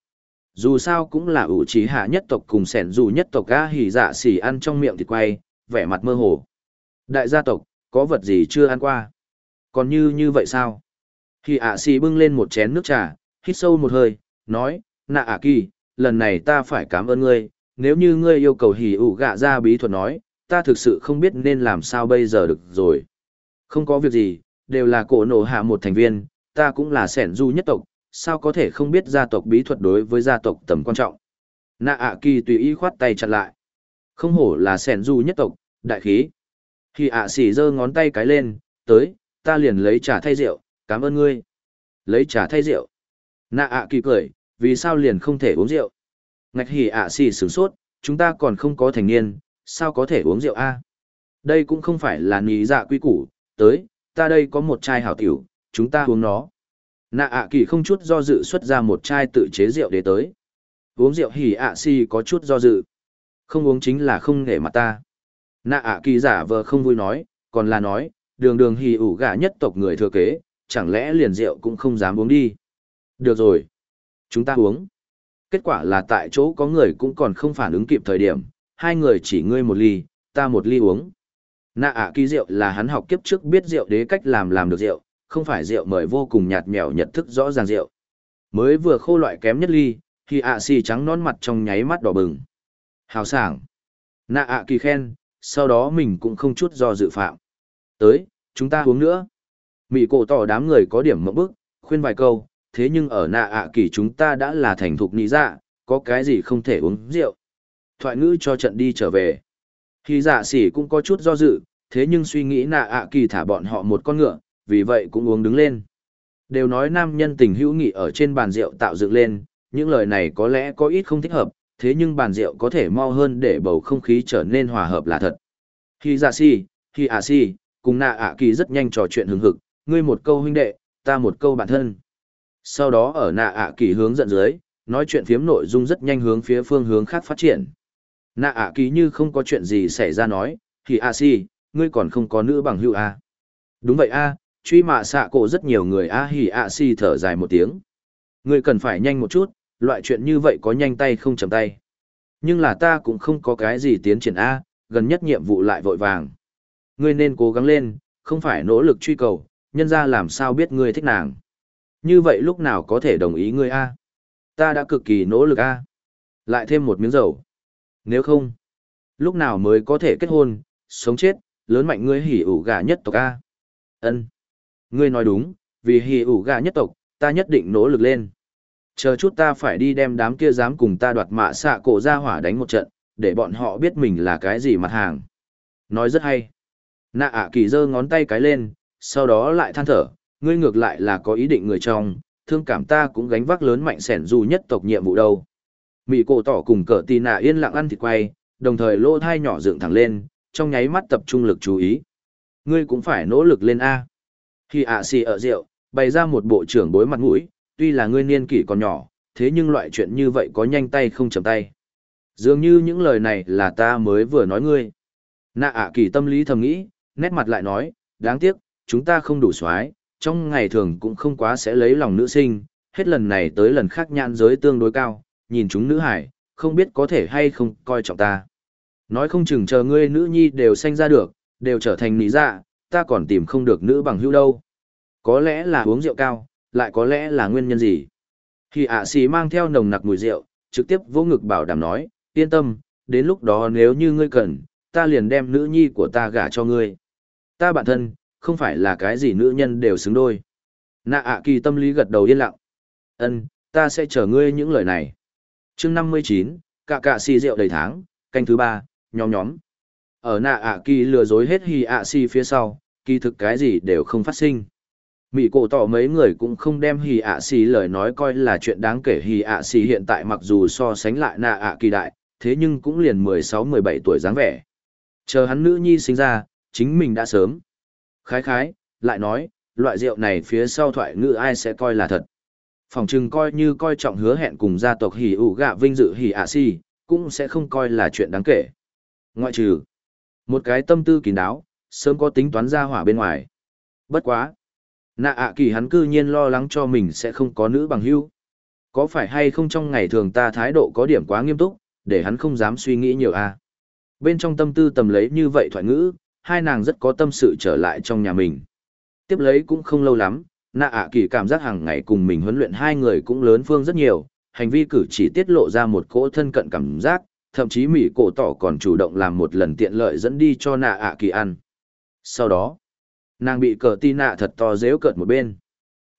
Dù sao cũng là ủ trí hạ nhất tộc cùng sẻn dù nhất tộc ga hỉ dạ xì ăn trong miệng thịt quay, vẻ mặt mơ hồ. Đại gia tộc, có vật gì chưa ăn qua? Còn như như vậy sao? Hỉ ạ xì bưng lên một chén nước trà, hít sâu một hơi, nói, nạ ạ kỳ, lần này ta phải cảm ơn ngươi, nếu như ngươi yêu cầu hỉ ủ gạ ra bí thuật nói, ta thực sự không biết nên làm sao bây giờ được rồi. Không có việc gì, đều là cổ nổ hạ một thành viên, ta cũng là sẻn du nhất tộc, sao có thể không biết gia tộc bí thuật đối với gia tộc tầm quan trọng. Nạ ạ kỳ tùy ý khoát tay chặt lại. Không hổ là sẻn du nhất tộc, đại khí. Khi ạ xỉ giơ ngón tay cái lên, tới, ta liền lấy trà thay rượu, cảm ơn ngươi. Lấy trà thay rượu. Nạ ạ kỳ cười, vì sao liền không thể uống rượu? Ngạch hỉ ạ xì sửng sốt, chúng ta còn không có thành niên, sao có thể uống rượu a? Đây cũng không phải là ní dạ quy củ, tới, ta đây có một chai hảo tiểu, chúng ta uống nó. Nạ ạ kỳ không chút do dự xuất ra một chai tự chế rượu để tới. Uống rượu hỉ ạ xì có chút do dự. Không uống chính là không nể mặt ta. Nạ ạ kỳ giả vờ không vui nói, còn là nói, đường đường hỉ ủ gà nhất tộc người thừa kế, chẳng lẽ liền rượu cũng không dám uống đi. Được rồi. Chúng ta uống. Kết quả là tại chỗ có người cũng còn không phản ứng kịp thời điểm, hai người chỉ ngươi một ly, ta một ly uống. Nạ ạ kỳ rượu là hắn học kiếp trước biết rượu đế cách làm làm được rượu, không phải rượu mời vô cùng nhạt nhẽo nhận thức rõ ràng rượu. Mới vừa khô loại kém nhất ly, thì ạ xì trắng non mặt trong nháy mắt đỏ bừng. Hào sảng. Nạ ạ kỳ khen, sau đó mình cũng không chút do dự phạm. Tới, chúng ta uống nữa. Mị cổ tỏ đám người có điểm mẫu bức, khuyên vài câu, thế nhưng ở nạ ạ kỳ chúng ta đã là thành thục nị dạ, có cái gì không thể uống rượu thoại ngữ cho trận đi trở về. Khi dạ sỉ cũng có chút do dự, thế nhưng suy nghĩ nạ ạ kỳ thả bọn họ một con ngựa, vì vậy cũng uống đứng lên. Đều nói nam nhân tình hữu nghị ở trên bàn rượu tạo dựng lên, những lời này có lẽ có ít không thích hợp, thế nhưng bàn rượu có thể mau hơn để bầu không khí trở nên hòa hợp là thật. Khi dạ si, khi ạ si, cùng nạ ạ kỳ rất nhanh trò chuyện hứng hực, ngươi một câu huynh đệ, ta một câu bản thân. Sau đó ở nạ ạ kỳ hướng dẫn dưới, nói chuyện phiếm nội dung rất nhanh hướng phía phương hướng khác phát triển. Nạ ạ kỳ như không có chuyện gì xảy ra nói thì a si ngươi còn không có nữ bằng hữu a à? đúng vậy a truy mạ xạ cổ rất nhiều người a hỉ a si thở dài một tiếng. Ngươi cần phải nhanh một chút loại chuyện như vậy có nhanh tay không chầm tay. Nhưng là ta cũng không có cái gì tiến triển a gần nhất nhiệm vụ lại vội vàng. Ngươi nên cố gắng lên không phải nỗ lực truy cầu nhân ra làm sao biết ngươi thích nàng? Như vậy lúc nào có thể đồng ý ngươi a ta đã cực kỳ nỗ lực a lại thêm một miếng dầu nếu không, Lúc nào mới có thể kết hôn, sống chết, lớn mạnh ngươi hỉ ủ gà nhất tộc A. ân Ngươi nói đúng, vì hỉ ủ gà nhất tộc, ta nhất định nỗ lực lên. Chờ chút ta phải đi đem đám kia dám cùng ta đoạt mạ xạ cổ ra hỏa đánh một trận, để bọn họ biết mình là cái gì mặt hàng. Nói rất hay. Nạ ạ kỳ giơ ngón tay cái lên, sau đó lại than thở, ngươi ngược lại là có ý định người trong, thương cảm ta cũng gánh vác lớn mạnh sẻn dù nhất tộc nhiệm vụ đâu. Mỹ cổ tỏ cùng cờ tì nạ yên lặng ăn thịt quay, đồng thời lỗ thai nhỏ dựng thẳng lên, trong nháy mắt tập trung lực chú ý. Ngươi cũng phải nỗ lực lên A. Khi ạ xì ở rượu, bày ra một bộ trưởng bối mặt mũi, tuy là ngươi niên kỷ còn nhỏ, thế nhưng loại chuyện như vậy có nhanh tay không chậm tay. Dường như những lời này là ta mới vừa nói ngươi. Nạ ạ kỳ tâm lý thầm nghĩ, nét mặt lại nói, đáng tiếc, chúng ta không đủ xoái, trong ngày thường cũng không quá sẽ lấy lòng nữ sinh, hết lần này tới lần khác nhãn giới tương đối cao, nhìn chúng nữ hải, không biết có thể hay không coi trọng ta. Nói không chừng chờ ngươi nữ nhi đều sanh ra được, đều trở thành nỉ dạ, ta còn tìm không được nữ bằng hữu đâu. Có lẽ là uống rượu cao, lại có lẽ là nguyên nhân gì. Khi ạ xì mang theo nồng nặc mùi rượu, trực tiếp vô ngực bảo đảm nói, yên tâm, đến lúc đó nếu như ngươi cần, ta liền đem nữ nhi của ta gả cho ngươi. Ta bản thân, không phải là cái gì nữ nhân đều xứng đôi. Nạ ạ kỳ tâm lý gật đầu yên lặng. ân ta sẽ chờ ngươi những lời này. chương năm mươi chín cạ cạ xì rượu đầy tháng, canh thứ ba, nhóm nhóm. Ở nạ ạ kỳ lừa dối hết hì ạ xì phía sau, kỳ thực cái gì đều không phát sinh. Mỹ cổ tỏ mấy người cũng không đem hì ạ xì lời nói coi là chuyện đáng kể hì ạ xì hiện tại mặc dù so sánh lại nạ ạ kỳ đại, thế nhưng cũng liền mười sáu mười bảy tuổi dáng vẻ. Chờ hắn nữ nhi sinh ra, chính mình đã sớm. Khái khái, lại nói, loại rượu này phía sau thoại ngữ ai sẽ coi là thật. Phòng trừng coi như coi trọng hứa hẹn cùng gia tộc hỉ ủ gạ vinh dự hỉ ạ si, cũng sẽ không coi là chuyện đáng kể. Ngoại trừ, một cái tâm tư kín đáo, sớm có tính toán ra hỏa bên ngoài. Bất quá. Nạ ạ kỳ hắn cư nhiên lo lắng cho mình sẽ không có nữ bằng hữu. Có phải hay không trong ngày thường ta thái độ có điểm quá nghiêm túc, để hắn không dám suy nghĩ nhiều à. Bên trong tâm tư tầm lấy như vậy thoại ngữ, hai nàng rất có tâm sự trở lại trong nhà mình. Tiếp lấy cũng không lâu lắm, nạ ạ kỳ cảm giác hàng ngày cùng mình huấn luyện hai người cũng lớn phương rất nhiều, hành vi cử chỉ tiết lộ ra một cỗ thân cận cảm giác, thậm chí mỹ cổ tỏ còn chủ động làm một lần tiện lợi dẫn đi cho nạ ạ kỳ ăn. Sau đó, nàng bị cờ tì nạ thật to dễu cợt một bên.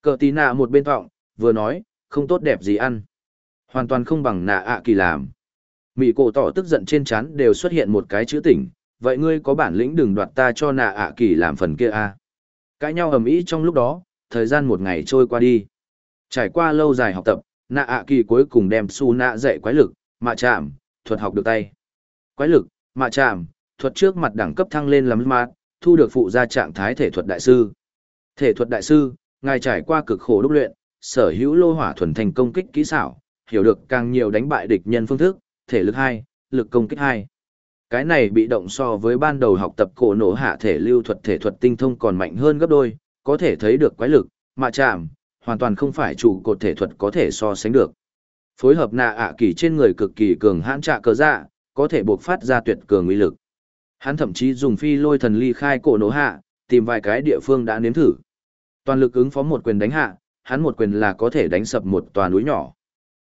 Cờ tì nạ một bên thọng vừa nói, không tốt đẹp gì ăn. Hoàn toàn không bằng nạ ạ kỳ làm. Mỹ cổ tỏ tức giận trên chán đều xuất hiện một cái chữ tỉnh, vậy ngươi có bản lĩnh đừng đoạt ta cho nạ ạ kỳ làm phần kia à. Cãi nhau ầm ĩ trong lúc đó, thời gian một ngày trôi qua đi. Trải qua lâu dài học tập, nạ ạ kỳ cuối cùng đem su nạ dạy quái lực, mạ chạm, thuật học được tay. Quái lực, mạ chạm, thuật trước mặt đẳng cấp thăng lên lắm mát, thu được phụ gia trạng thái thể thuật đại sư. Thể thuật đại sư, ngài trải qua cực khổ đúc luyện, sở hữu lô hỏa thuần thành công kích kỹ xảo, hiểu được càng nhiều đánh bại địch nhân phương thức, thể lực hai, lực công kích hai. Cái này bị động so với ban đầu học tập cổ nổ hạ thể lưu thuật thể thuật tinh thông còn mạnh hơn gấp đôi, có thể thấy được quái lực, mạ chạm, hoàn toàn không phải chủ cột thể thuật có thể so sánh được. Phối hợp nạ ạ kỳ trên người cực kỳ cường hãn trạ cờ dạ, có thể buộc phát ra tuyệt cường uy lực. Hắn thậm chí dùng phi lôi thần ly khai cổ nổ hạ, tìm vài cái địa phương đã nếm thử. Toàn lực ứng phó một quyền đánh hạ, hắn một quyền là có thể đánh sập một tòa núi nhỏ.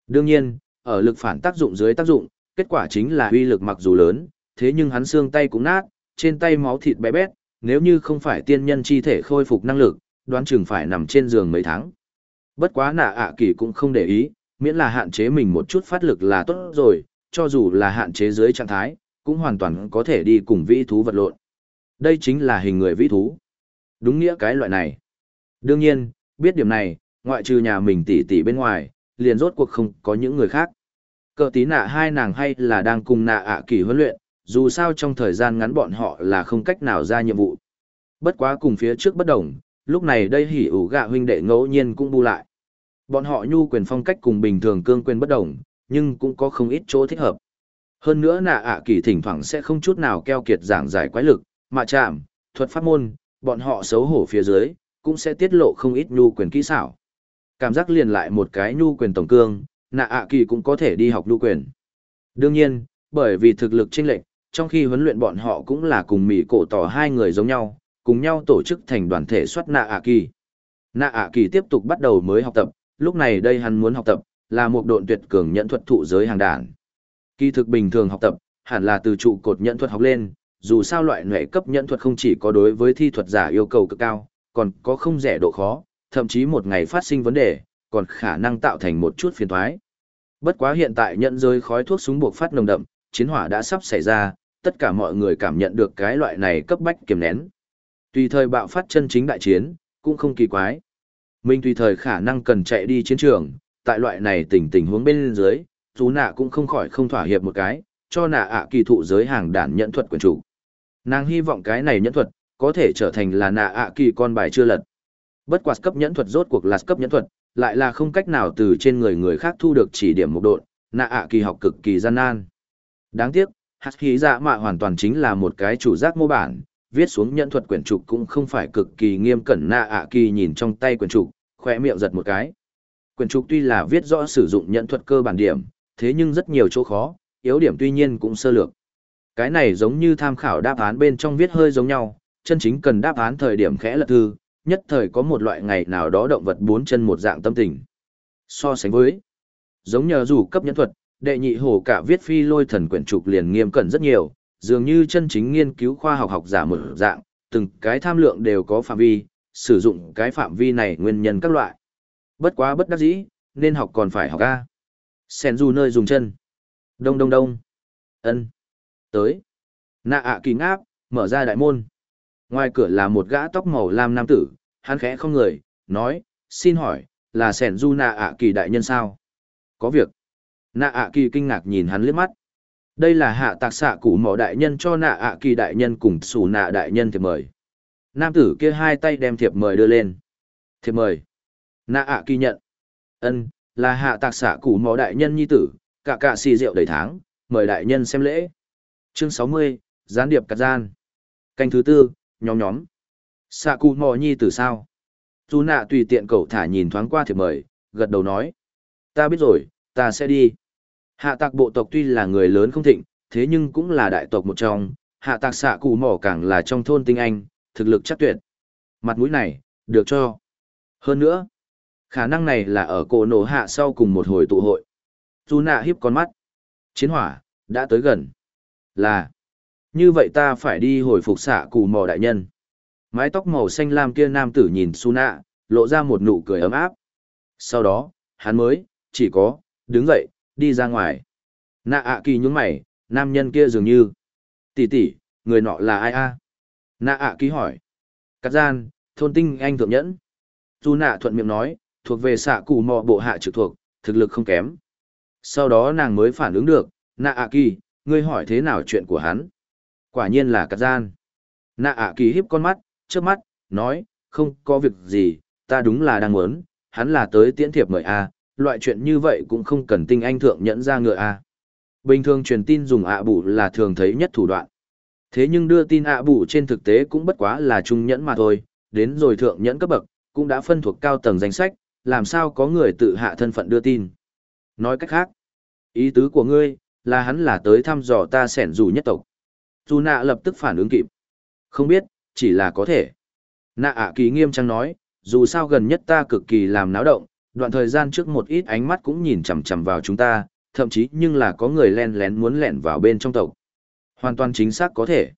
Đương nhiên, ở lực phản tác dụng dưới tác dụng, kết quả chính là uy lực mặc dù lớn, thế nhưng hắn xương tay cũng nát, trên tay máu thịt bé bét, nếu như không phải tiên nhân chi thể khôi phục năng lực, đoán chừng phải nằm trên giường mấy tháng. Bất quá nạ ạ kỳ cũng không để ý, miễn là hạn chế mình một chút phát lực là tốt rồi, cho dù là hạn chế dưới trạng thái, cũng hoàn toàn có thể đi cùng vĩ thú vật lộn. Đây chính là hình người vĩ thú. Đúng nghĩa cái loại này. Đương nhiên, biết điểm này, ngoại trừ nhà mình tỷ tỷ bên ngoài, liền rốt cuộc không có những người khác. Cờ tí nạ hai nàng hay là đang cùng nạ ạ kỳ huấn luyện, dù sao trong thời gian ngắn bọn họ là không cách nào ra nhiệm vụ. Bất quá cùng phía trước bất đồng, lúc này đây hỉ ủ gạ huynh đệ ngẫu nhiên cũng bu lại. Bọn họ nhu quyền phong cách cùng bình thường cương quyền bất đồng, nhưng cũng có không ít chỗ thích hợp. Hơn nữa nạ ạ kỳ thỉnh thoảng sẽ không chút nào keo kiệt giảng giải quái lực, mà chạm, thuật pháp môn, bọn họ xấu hổ phía dưới, cũng sẽ tiết lộ không ít nhu quyền kỹ xảo. Cảm giác liền lại một cái nhu quyền tổng cương, nạ ạ kỳ cũng có thể đi học nhu quyền. Đương nhiên, bởi vì thực lực chênh lệch, trong khi huấn luyện bọn họ cũng là cùng mỹ cổ tỏ hai người giống nhau, cùng nhau tổ chức thành đoàn thể soát nạ ạ kỳ. Nạ ạ kỳ tiếp tục bắt đầu mới học tập, lúc này đây hắn muốn học tập, là một độn tuyệt cường nhận thuật thụ giới hàng đàn. Kỳ thực bình thường học tập, hẳn là từ trụ cột nhẫn thuật học lên, dù sao loại nệ cấp nhẫn thuật không chỉ có đối với thi thuật giả yêu cầu cực cao, còn có không rẻ độ khó, thậm chí một ngày phát sinh vấn đề, còn khả năng tạo thành một chút phiền toái. Bất quá hiện tại nhận rơi khói thuốc súng buộc phát nồng đậm, chiến hỏa đã sắp xảy ra, tất cả mọi người cảm nhận được cái loại này cấp bách kiềm nén. Tùy thời bạo phát chân chính đại chiến, cũng không kỳ quái. Mình tùy thời khả năng cần chạy đi chiến trường, tại loại này tình tình huống bên dưới, chú nạ cũng không khỏi không thỏa hiệp một cái, cho nạ ạ kỳ thụ giới hàng đản nhận thuật quyền chủ. Nàng hy vọng cái này nhẫn thuật, có thể trở thành là nạ ạ kỳ con bài chưa lật. Bất quạt cấp nhẫn thuật rốt cuộc là cấp nhẫn thuật, lại là không cách nào từ trên người người khác thu được chỉ điểm một độn, nạ ạ kỳ học cực kỳ gian nan. Đáng tiếc, hạt khí dạ mạ hoàn toàn chính là một cái chủ giác mô bản, viết xuống nhận thuật quyển trục cũng không phải cực kỳ nghiêm cẩn nạ ạ kỳ nhìn trong tay quyển trục, khoe miệng giật một cái. Quyển trục tuy là viết rõ sử dụng nhận thuật cơ bản điểm, thế nhưng rất nhiều chỗ khó, yếu điểm tuy nhiên cũng sơ lược. Cái này giống như tham khảo đáp án bên trong viết hơi giống nhau, chân chính cần đáp án thời điểm khẽ lật thư, nhất thời có một loại ngày nào đó động vật bốn chân một dạng tâm tình. So sánh với, giống nhờ dù cấp nhẫn thuật, đệ nhị hồ cả viết phi lôi thần quyển trục liền nghiêm cẩn rất nhiều, dường như chân chính nghiên cứu khoa học học giả một dạng, từng cái tham lượng đều có phạm vi, sử dụng cái phạm vi này nguyên nhân các loại. Bất quá bất đắc dĩ, nên học còn phải học A. Sen du nơi dùng chân. Đông đông đông. ân Tới. Nạ ạ kỳ ngáp, mở ra đại môn. Ngoài cửa là một gã tóc màu lam nam tử, hắn khẽ không người, nói, xin hỏi, là sẻn du nạ ạ kỳ đại nhân sao? Có việc. Nạ ạ kỳ kinh ngạc nhìn hắn liếc mắt. Đây là hạ tạc xạ cụ mỏ đại nhân cho nạ ạ kỳ đại nhân cùng xù nạ đại nhân thiệp mời. Nam tử kia hai tay đem thiệp mời đưa lên. Thiệp mời. Nạ ạ kỳ nhận. ân là hạ tạc xạ cụ mỏ đại nhân nhi tử, cả cạ xì rượu đầy tháng, mời đại nhân xem lễ. Chương sáu mươi gián điệp cắt gian. Canh thứ tư, nhóm nhóm. Xạ cụ mò nhi tử sao? Dù nạ tùy tiện cậu thả nhìn thoáng qua thiệp mời, gật đầu nói. Ta biết rồi, ta sẽ đi. Hạ tạc bộ tộc tuy là người lớn không thịnh, thế nhưng cũng là đại tộc một trong, hạ tạc xạ cụ mỏ càng là trong thôn tinh anh, thực lực chắc tuyệt. Mặt mũi này, được cho. Hơn nữa, khả năng này là ở cổ nổ hạ sau cùng một hồi tụ hội. Dù nạ hiếp con mắt. Chiến hỏa, đã tới gần. Là, như vậy ta phải đi hồi phục xạ cụ mỏ đại nhân. Mái tóc màu xanh lam kia nam tử nhìn su nạ, lộ ra một nụ cười ấm áp. Sau đó, hắn mới, chỉ có, đứng dậy, đi ra ngoài. Nạ ạ kỳ nhún mày, nam nhân kia dường như. tỷ tỷ, người nọ là ai a? Nạ ạ kỳ hỏi. Cắt gian, thôn tinh anh thượng nhẫn. Dù nạ thuận miệng nói, thuộc về xạ cụ mò bộ hạ trực thuộc, thực lực không kém. Sau đó nàng mới phản ứng được, nạ ạ kỳ, ngươi hỏi thế nào chuyện của hắn? Quả nhiên là cắt gian. Nạ ạ kỳ hiếp con mắt, trước mắt, nói, không có việc gì, ta đúng là đang muốn, hắn là tới tiễn thiệp mời a, loại chuyện như vậy cũng không cần tinh anh thượng nhẫn ra ngựa a. Bình thường truyền tin dùng ạ bù là thường thấy nhất thủ đoạn. Thế nhưng đưa tin ạ bù trên thực tế cũng bất quá là trung nhẫn mà thôi, đến rồi thượng nhẫn cấp bậc, cũng đã phân thuộc cao tầng danh sách, làm sao có người tự hạ thân phận đưa tin. Nói cách khác, ý tứ của ngươi, là hắn là tới thăm dò ta sẻn dù nhất tộc. Dù nạ lập tức phản ứng kịp. Không biết, chỉ là có thể. Nạ ạ kỳ nghiêm trang nói, dù sao gần nhất ta cực kỳ làm náo động, đoạn thời gian trước một ít ánh mắt cũng nhìn chằm chằm vào chúng ta, thậm chí nhưng là có người len lén muốn lẻn vào bên trong tộc. Hoàn toàn chính xác có thể.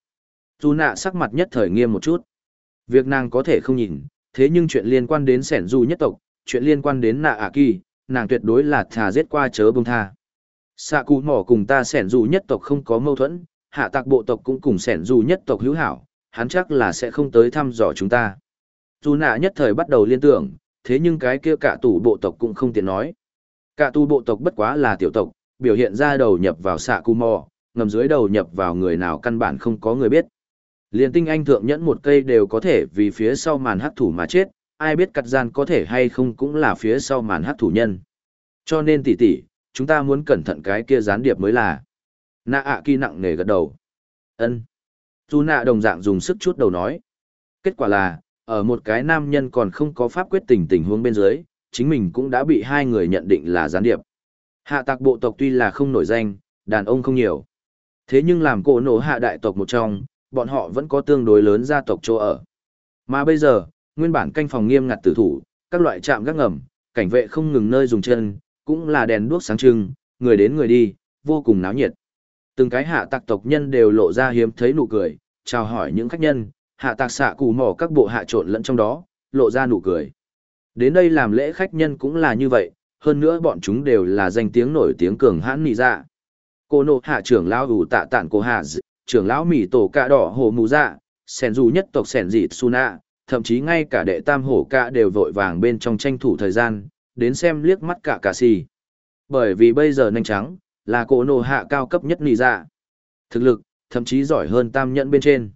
Dù nạ sắc mặt nhất thời nghiêm một chút. Việc nàng có thể không nhìn, thế nhưng chuyện liên quan đến sẻn du nhất tộc, chuyện liên quan đến nạ ạ kỳ, nàng tuyệt đối là thà giết qua chớ bông tha. Sạ cụ mỏ cùng ta sẻn du nhất tộc không có mâu thuẫn, hạ tạc bộ tộc cũng cùng sẻn du nhất tộc hữu hảo, hắn chắc là sẽ không tới thăm dò chúng ta. Dù nạ nhất thời bắt đầu liên tưởng, thế nhưng cái kia cả tù bộ tộc cũng không tiện nói. Cả tù bộ tộc bất quá là tiểu tộc, biểu hiện ra đầu nhập vào xạ cù mò, ngầm dưới đầu nhập vào người nào căn bản không có người biết. Liên tinh anh thượng nhẫn một cây đều có thể vì phía sau màn hắc thủ mà chết, ai biết cắt gian có thể hay không cũng là phía sau màn hắc thủ nhân. Cho nên tỷ tỷ, chúng ta muốn cẩn thận cái kia gián điệp mới là. Nạ ạ kỳ nặng nề gật đầu. ân Dù nạ đồng dạng dùng sức chút đầu nói. Kết quả là, ở một cái nam nhân còn không có pháp quyết tình tình huống bên dưới, chính mình cũng đã bị hai người nhận định là gián điệp. Hạ tạc bộ tộc tuy là không nổi danh, đàn ông không nhiều. Thế nhưng làm cổ nổ hạ đại tộc một trong, bọn họ vẫn có tương đối lớn gia tộc chỗ ở. Mà bây giờ, nguyên bản canh phòng nghiêm ngặt tử thủ, các loại trạm gác ngầm, cảnh vệ không ngừng nơi dùng chân, cũng là đèn đuốc sáng trưng, người đến người đi, vô cùng náo nhiệt. Từng cái hạ tạc tộc nhân đều lộ ra hiếm thấy nụ cười, chào hỏi những khách nhân, hạ tạc xạ cù mỏ các bộ hạ trộn lẫn trong đó, lộ ra nụ cười. Đến đây làm lễ khách nhân cũng là như vậy, hơn nữa bọn chúng đều là danh tiếng nổi tiếng cường hãn nị dạ. Cô nộ hạ trưởng lão ủ tạ tản cô hạ trưởng lão mỉ tổ cạ đỏ hồ mù dạ, sẻn dù nhất tộc sẻn dịt suna, thậm chí ngay cả đệ tam hổ cạ đều vội vàng bên trong tranh thủ thời gian, đến xem liếc mắt cả cà xì. Bởi vì bây giờ nhanh trắng, là cô nộ hạ cao cấp nhất nị dạ. Thực lực, thậm chí giỏi hơn tam nhẫn bên trên.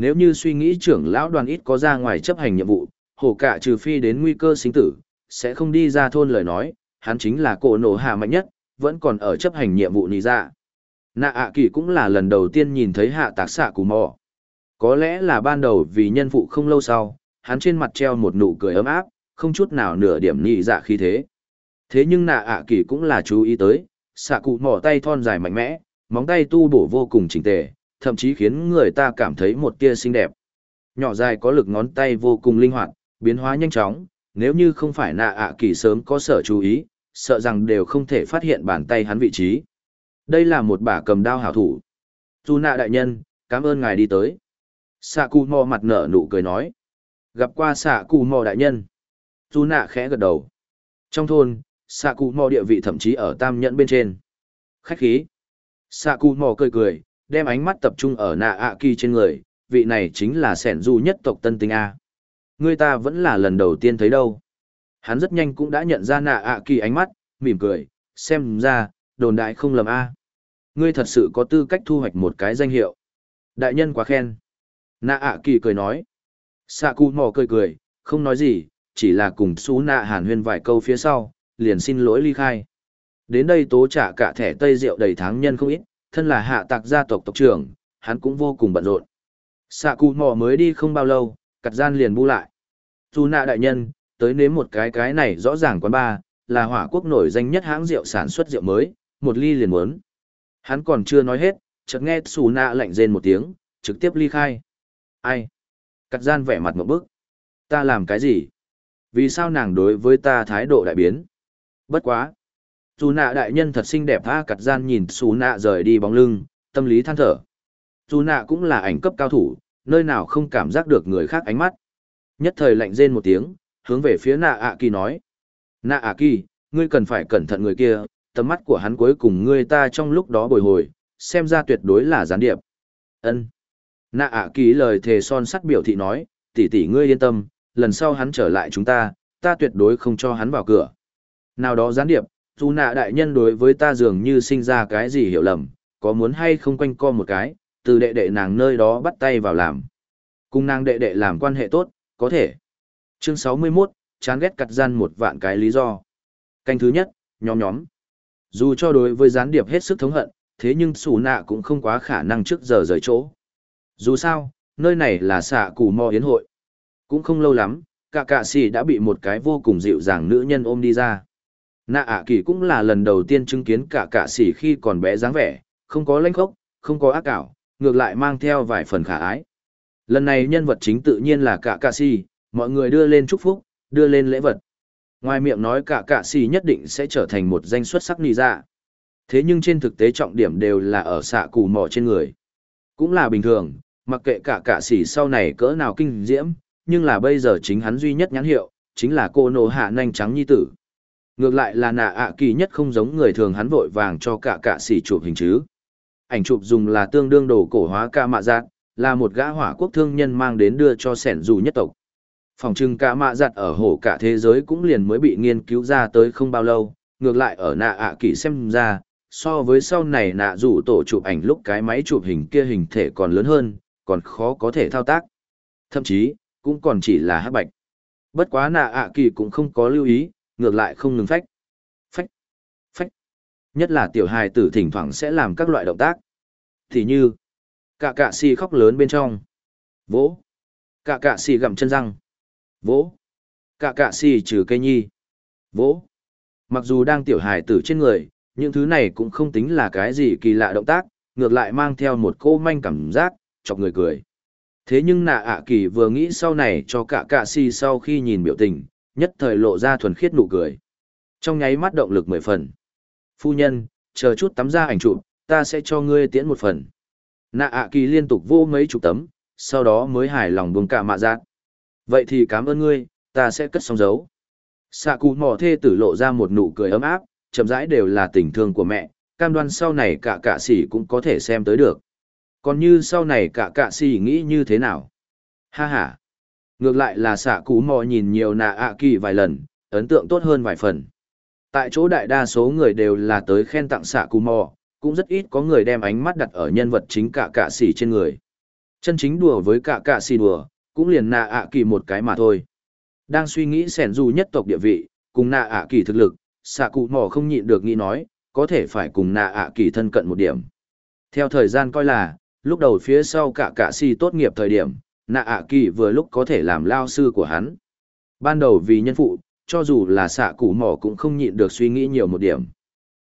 Nếu như suy nghĩ trưởng lão đoàn ít có ra ngoài chấp hành nhiệm vụ, hổ cả trừ phi đến nguy cơ sinh tử, sẽ không đi ra thôn lời nói, hắn chính là cổ nổ hạ mạnh nhất, vẫn còn ở chấp hành nhiệm vụ nì ra. Nạ ạ kỳ cũng là lần đầu tiên nhìn thấy hạ tạc xạ cù mò. Có lẽ là ban đầu vì nhân phụ không lâu sau, hắn trên mặt treo một nụ cười ấm áp, không chút nào nửa điểm nhị dạ khí thế. Thế nhưng nạ ạ kỳ cũng là chú ý tới, xạ cụ mỏ tay thon dài mạnh mẽ, móng tay tu bổ vô cùng chỉnh tề, thậm chí khiến người ta cảm thấy một tia xinh đẹp. Nhỏ dài có lực ngón tay vô cùng linh hoạt, biến hóa nhanh chóng, nếu như không phải nạ ạ kỳ sớm có sở chú ý, sợ rằng đều không thể phát hiện bàn tay hắn vị trí. Đây là một bả cầm đao hảo thủ. Dù nạ đại nhân, cảm ơn ngài đi tới. Sạ cụ mò mặt nở nụ cười nói. Gặp qua sạ cụ mò đại nhân. Dù nạ khẽ gật đầu. Trong thôn, sạ cụ mò địa vị thậm chí ở tam nhẫn bên trên. Khách khí. Sạ cụ mò cười cười, đem ánh mắt tập trung ở nạ ạ kỳ trên người, vị này chính là sẻn du nhất tộc tân tinh A. Người ta vẫn là lần đầu tiên thấy đâu. Hắn rất nhanh cũng đã nhận ra nạ ạ kỳ ánh mắt, mỉm cười, xem ra, đồn đại không lầm A. Ngươi thật sự có tư cách thu hoạch một cái danh hiệu. Đại nhân quá khen. Nạ ạ kỳ cười nói. Sạ cù mò cười cười, không nói gì, chỉ là cùng xú nạ hàn huyên vài câu phía sau, liền xin lỗi ly khai. Đến đây tố trả cả thẻ tây rượu đầy tháng nhân không ít, thân là hạ tạc gia tộc tộc trưởng, hắn cũng vô cùng bận rộn. Sạ cụ mò mới đi không bao lâu, cặt gian liền bu lại. Dù nạ đại nhân, tới nếm một cái cái này rõ ràng quán ba, là hỏa quốc nổi danh nhất hãng rượu sản xuất rượu mới, một ly liền muốn. Hắn còn chưa nói hết, chợt nghe xù nạ lạnh rên một tiếng, trực tiếp ly khai. Ai? Cắt gian vẻ mặt một bức. Ta làm cái gì? Vì sao nàng đối với ta thái độ đại biến? Bất quá. Dù nạ đại nhân thật xinh đẹp tha cặt gian nhìn xù nạ rời đi bóng lưng, tâm lý than thở. Dù nạ cũng là ảnh cấp cao thủ, nơi nào không cảm giác được người khác ánh mắt. Nhất thời lạnh rên một tiếng, hướng về phía nạ ạ kỳ nói. Nạ ạ kỳ, ngươi cần phải cẩn thận người kia, tầm mắt của hắn cuối cùng ngươi ta trong lúc đó bồi hồi, xem ra tuyệt đối là gián điệp. Ân. Nạ ạ kỳ lời thề son sắt biểu thị nói, tỷ tỷ ngươi yên tâm, lần sau hắn trở lại chúng ta, ta tuyệt đối không cho hắn vào cửa. Nào đó gián điệp, dù nạ đại nhân đối với ta dường như sinh ra cái gì hiểu lầm, có muốn hay không quanh co một cái, từ đệ đệ nàng nơi đó bắt tay vào làm. Cùng nàng đệ đệ làm quan hệ tốt, có thể. Chương 61, chán ghét cặt gian một vạn cái lý do. Canh thứ nhất, nhóm nhóm. Dù cho đối với gián điệp hết sức thống hận, thế nhưng xù nạ cũng không quá khả năng trước giờ rời chỗ. Dù sao, nơi này là xạ củ mò yến hội. Cũng không lâu lắm, cả cạ xì đã bị một cái vô cùng dịu dàng nữ nhân ôm đi ra. Nạ ạ kỳ cũng là lần đầu tiên chứng kiến cả cạ xì khi còn bé dáng vẻ, không có lanh khốc, không có ác ảo, ngược lại mang theo vài phần khả ái. Lần này nhân vật chính tự nhiên là cả cạ xì, mọi người đưa lên chúc phúc, đưa lên lễ vật. Ngoài miệng nói cả cạ xì nhất định sẽ trở thành một danh xuất sắc nì dạ. Thế nhưng trên thực tế trọng điểm đều là ở xạ cù mò trên người. Cũng là bình thường, mặc kệ cả cạ xì sau này cỡ nào kinh diễm, nhưng là bây giờ chính hắn duy nhất nhãn hiệu, chính là cô nộ hạ nanh trắng nhi tử. Ngược lại là nạ ạ kỳ nhất không giống người thường hắn vội vàng cho cả cạ xì chụp hình chứ. Ảnh chụp dùng là tương đương đồ cổ hóa ca mạ giạt là một gã hỏa quốc thương nhân mang đến đưa cho sẻn dù nhất tộc. Phòng trưng cả mạ giặt ở hồ cả thế giới cũng liền mới bị nghiên cứu ra tới không bao lâu, ngược lại ở nạ ạ kỳ xem ra, so với sau này nạ rủ tổ chụp ảnh lúc cái máy chụp hình kia hình thể còn lớn hơn, còn khó có thể thao tác. Thậm chí, cũng còn chỉ là hát bạch. Bất quá nạ ạ kỳ cũng không có lưu ý, ngược lại không ngừng phách. Phách, phách. Nhất là tiểu hài tử thỉnh thoảng sẽ làm các loại động tác. Thì như, cả cạ si khóc lớn bên trong. Vỗ. Cả cạ si gặm chân răng. Vỗ. Cả cạ si trừ cây nhi. Vỗ. Mặc dù đang tiểu hài tử trên người, những thứ này cũng không tính là cái gì kỳ lạ động tác, ngược lại mang theo một cô manh cảm giác, chọc người cười. Thế nhưng nạ ạ kỳ vừa nghĩ sau này cho cả cạ si sau khi nhìn biểu tình, nhất thời lộ ra thuần khiết nụ cười. Trong nháy mắt động lực mười phần. Phu nhân, chờ chút tắm ra ảnh chụp, ta sẽ cho ngươi tiễn một phần. Nạ ạ kỳ liên tục vô mấy chục tấm, sau đó mới hài lòng buông cả mạ giác. Vậy thì cảm ơn ngươi, ta sẽ cất xong dấu. Sạ cụ mỏ thê tử lộ ra một nụ cười ấm áp, chậm rãi đều là tình thương của mẹ, cam đoan sau này cả cả sỉ cũng có thể xem tới được. Còn như sau này cả cả sỉ nghĩ như thế nào? Ha ha! Ngược lại là xạ cụ mò nhìn nhiều nạ ạ kỳ vài lần, ấn tượng tốt hơn vài phần. Tại chỗ đại đa số người đều là tới khen tặng xạ cụ mò, cũng rất ít có người đem ánh mắt đặt ở nhân vật chính cả cạ xỉ trên người. Chân chính đùa với cả cạ xỉ đùa, cũng liền nạ ạ kỳ một cái mà thôi. Đang suy nghĩ sẻn dù nhất tộc địa vị, cùng nạ ạ kỳ thực lực, xạ cụ mò không nhịn được nghĩ nói, có thể phải cùng nạ ạ kỳ thân cận một điểm. Theo thời gian coi là, lúc đầu phía sau cả cạ xỉ tốt nghiệp thời điểm, nạ ạ kỳ vừa lúc có thể làm lao sư của hắn. Ban đầu vì nhân phụ, cho dù là xạ cụ mỏ cũng không nhịn được suy nghĩ nhiều một điểm.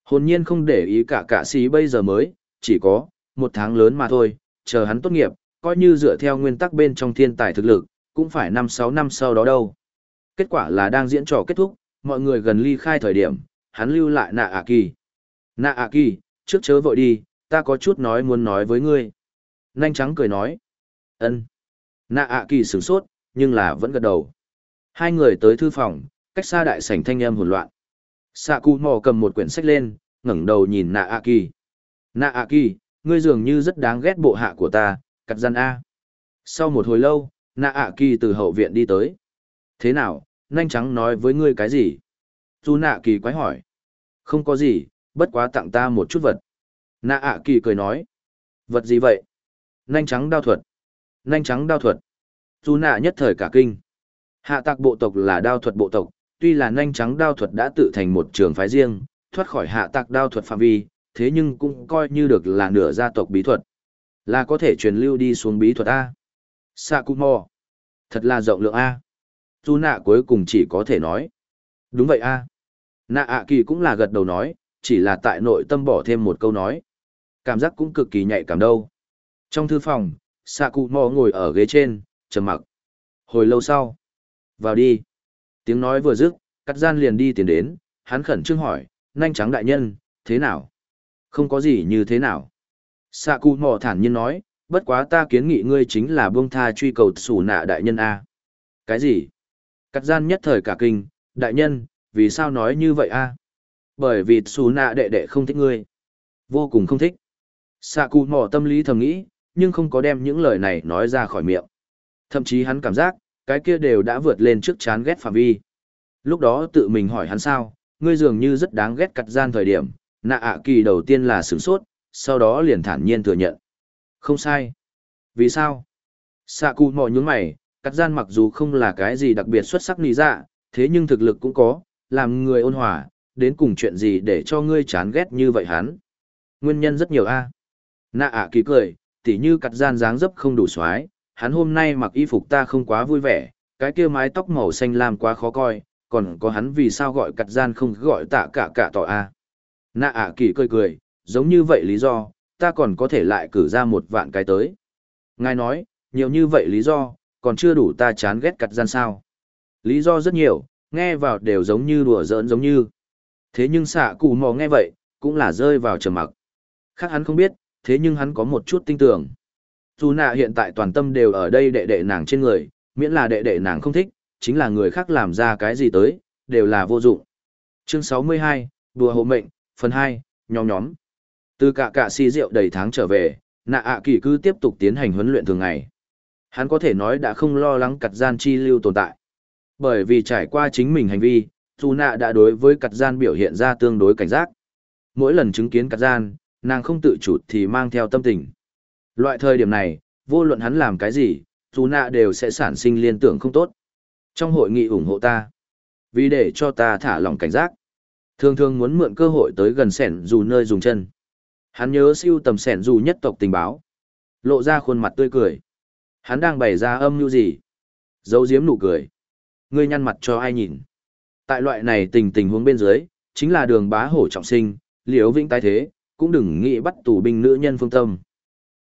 Hồn nhiên không để ý cả cạ sĩ bây giờ mới, chỉ có, một tháng lớn mà thôi, chờ hắn tốt nghiệp, coi như dựa theo nguyên tắc bên trong thiên tài thực lực, cũng phải 5-6 năm sau đó đâu. Kết quả là đang diễn trò kết thúc, mọi người gần ly khai thời điểm, hắn lưu lại nạ ạ kỳ. Nạ ạ kỳ, trước chớ vội đi, ta có chút nói muốn nói với ngươi. Nanh trắng cười nói. ân Nạ ạ kỳ sửng sốt, nhưng là vẫn gật đầu. Hai người tới thư phòng, cách xa đại sảnh thanh âm hỗn loạn. xạ cụ mò cầm một quyển sách lên, ngẩng đầu nhìn nạ ạ kỳ. Nạ ạ kỳ, ngươi dường như rất đáng ghét bộ hạ của ta, cắt gian A. Sau một hồi lâu, nạ ạ kỳ từ hậu viện đi tới. Thế nào, nhanh trắng nói với ngươi cái gì? Dù nạ kỳ quái hỏi. Không có gì, bất quá tặng ta một chút vật. Nạ ạ kỳ cười nói. Vật gì vậy? Nhanh trắng đao thuật. Nhanh trắng đao thuật. Dù nạ nhất thời cả kinh. Hạ tạc bộ tộc là đao thuật bộ tộc, tuy là nhanh trắng đao thuật đã tự thành một trường phái riêng, thoát khỏi hạ tạc đao thuật phạm vi, thế nhưng cũng coi như được là nửa gia tộc bí thuật. Là có thể truyền lưu đi xuống bí thuật A. Sakumo. Thật là rộng lượng A. Dù nạ cuối cùng chỉ có thể nói. Đúng vậy A. Nạ ạ kỳ cũng là gật đầu nói, chỉ là tại nội tâm bỏ thêm một câu nói. Cảm giác cũng cực kỳ nhạy cảm đâu. Trong thư phòng, Sakumo ngồi ở ghế trên, trầm mặc. Hồi lâu sau. Vào đi. Tiếng nói vừa dứt, cắt gian liền đi tiến đến, hắn khẩn trương hỏi, nhanh trắng đại nhân, thế nào? Không có gì như thế nào. xạ cụ mò thản nhiên nói, bất quá ta kiến nghị ngươi chính là buông tha truy cầu xù nạ đại nhân A. Cái gì? Cắt gian nhất thời cả kinh, đại nhân, vì sao nói như vậy A? Bởi vì xù nạ đệ đệ không thích ngươi. Vô cùng không thích. xạ cụ mò tâm lý thầm nghĩ, nhưng không có đem những lời này nói ra khỏi miệng. Thậm chí hắn cảm giác, cái kia đều đã vượt lên trước chán ghét phạm vi. Lúc đó tự mình hỏi hắn sao, ngươi dường như rất đáng ghét cặt gian thời điểm, nạ ạ kỳ đầu tiên là sửng sốt, sau đó liền thản nhiên thừa nhận. Không sai. Vì sao? Sạ cụ mò nhướng mày, cắt gian mặc dù không là cái gì đặc biệt xuất sắc nì dạ, thế nhưng thực lực cũng có, làm người ôn hòa, đến cùng chuyện gì để cho ngươi chán ghét như vậy hắn. Nguyên nhân rất nhiều a. Nạ ạ kỳ cười, tỉ như cắt gian dáng dấp không đủ xoái, hắn hôm nay mặc y phục ta không quá vui vẻ, cái kia mái tóc màu xanh lam quá khó coi, còn có hắn vì sao gọi cặt gian không gọi tạ cả cả tỏ a. Nạ ạ kỳ cười cười, giống như vậy lý do, ta còn có thể lại cử ra một vạn cái tới. Ngài nói, nhiều như vậy lý do, còn chưa đủ ta chán ghét cặt gian sao. Lý do rất nhiều, nghe vào đều giống như đùa giỡn giống như. Thế nhưng xạ cụ mò nghe vậy, cũng là rơi vào trầm mặc. Khác hắn không biết, thế nhưng hắn có một chút tin tưởng. Dù nạ hiện tại toàn tâm đều ở đây đệ đệ nàng trên người miễn là đệ đệ nàng không thích chính là người khác làm ra cái gì tới đều là vô dụng. Chương 62, đùa hộ mệnh phần 2, nhóm nhóm. Từ cả cả si rượu đầy tháng trở về nạ ạ kỳ cứ tiếp tục tiến hành huấn luyện thường ngày. Hắn có thể nói đã không lo lắng cặt gian chi lưu tồn tại. Bởi vì trải qua chính mình hành vi dù nạ đã đối với cặt gian biểu hiện ra tương đối cảnh giác. Mỗi lần chứng kiến cặt gian nàng không tự chủ thì mang theo tâm tình Loại thời điểm này, vô luận hắn làm cái gì, dù nạ đều sẽ sản sinh liên tưởng không tốt. Trong hội nghị ủng hộ ta, vì để cho ta thả lỏng cảnh giác, thường thường muốn mượn cơ hội tới gần sẻn dù nơi dùng chân. Hắn nhớ siêu tầm sẻn dù nhất tộc tình báo. Lộ ra khuôn mặt tươi cười. Hắn đang bày ra âm mưu gì? Giấu giếm nụ cười. Ngươi nhăn mặt cho ai nhìn? Tại loại này tình tình huống bên dưới, chính là đường bá hổ trọng sinh, liễu vĩnh tái thế, cũng đừng nghĩ bắt tù binh nữ nhân phương tâm.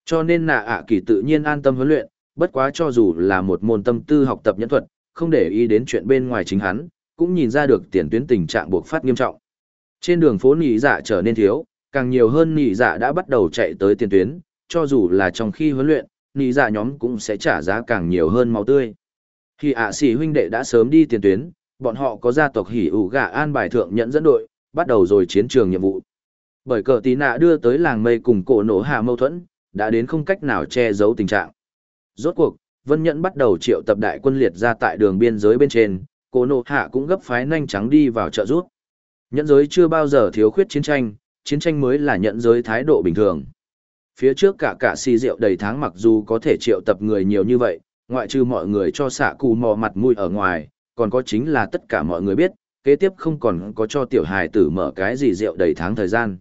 Cho nên nạ ạ kỳ tự nhiên an tâm huấn luyện, bất quá cho dù là một môn tâm tư học tập nhẫn thuật, không để ý đến chuyện bên ngoài chính hắn, cũng nhìn ra được tiền tuyến tình trạng buộc phát nghiêm trọng. Trên đường phố nỉ dạ trở nên thiếu, càng nhiều hơn nỉ dạ đã bắt đầu chạy tới tiền tuyến, cho dù là trong khi huấn luyện, nỉ dạ nhóm cũng sẽ trả giá càng nhiều hơn máu tươi. Khi ạ sĩ huynh đệ đã sớm đi tiền tuyến, bọn họ có gia tộc hỉ ủ gà an bài thượng nhận dẫn đội, bắt đầu rồi chiến trường nhiệm vụ. Bởi cờ tí nạ đưa tới làng mây cùng cổ nổ hạ mâu thuẫn, đã đến không cách nào che giấu tình trạng. Rốt cuộc, Vân Nhẫn bắt đầu triệu tập đại quân liệt ra tại đường biên giới bên trên, cổ nổ hạ cũng gấp phái nhanh trắng đi vào trợ giúp. Nhẫn giới chưa bao giờ thiếu khuyết chiến tranh, chiến tranh mới là nhẫn giới thái độ bình thường. Phía trước cả cả xì rượu đầy tháng mặc dù có thể triệu tập người nhiều như vậy, ngoại trừ mọi người cho xạ cù mò mặt mũi ở ngoài, còn có chính là tất cả mọi người biết, kế tiếp không còn có cho tiểu hài tử mở cái gì rượu đầy tháng thời gian.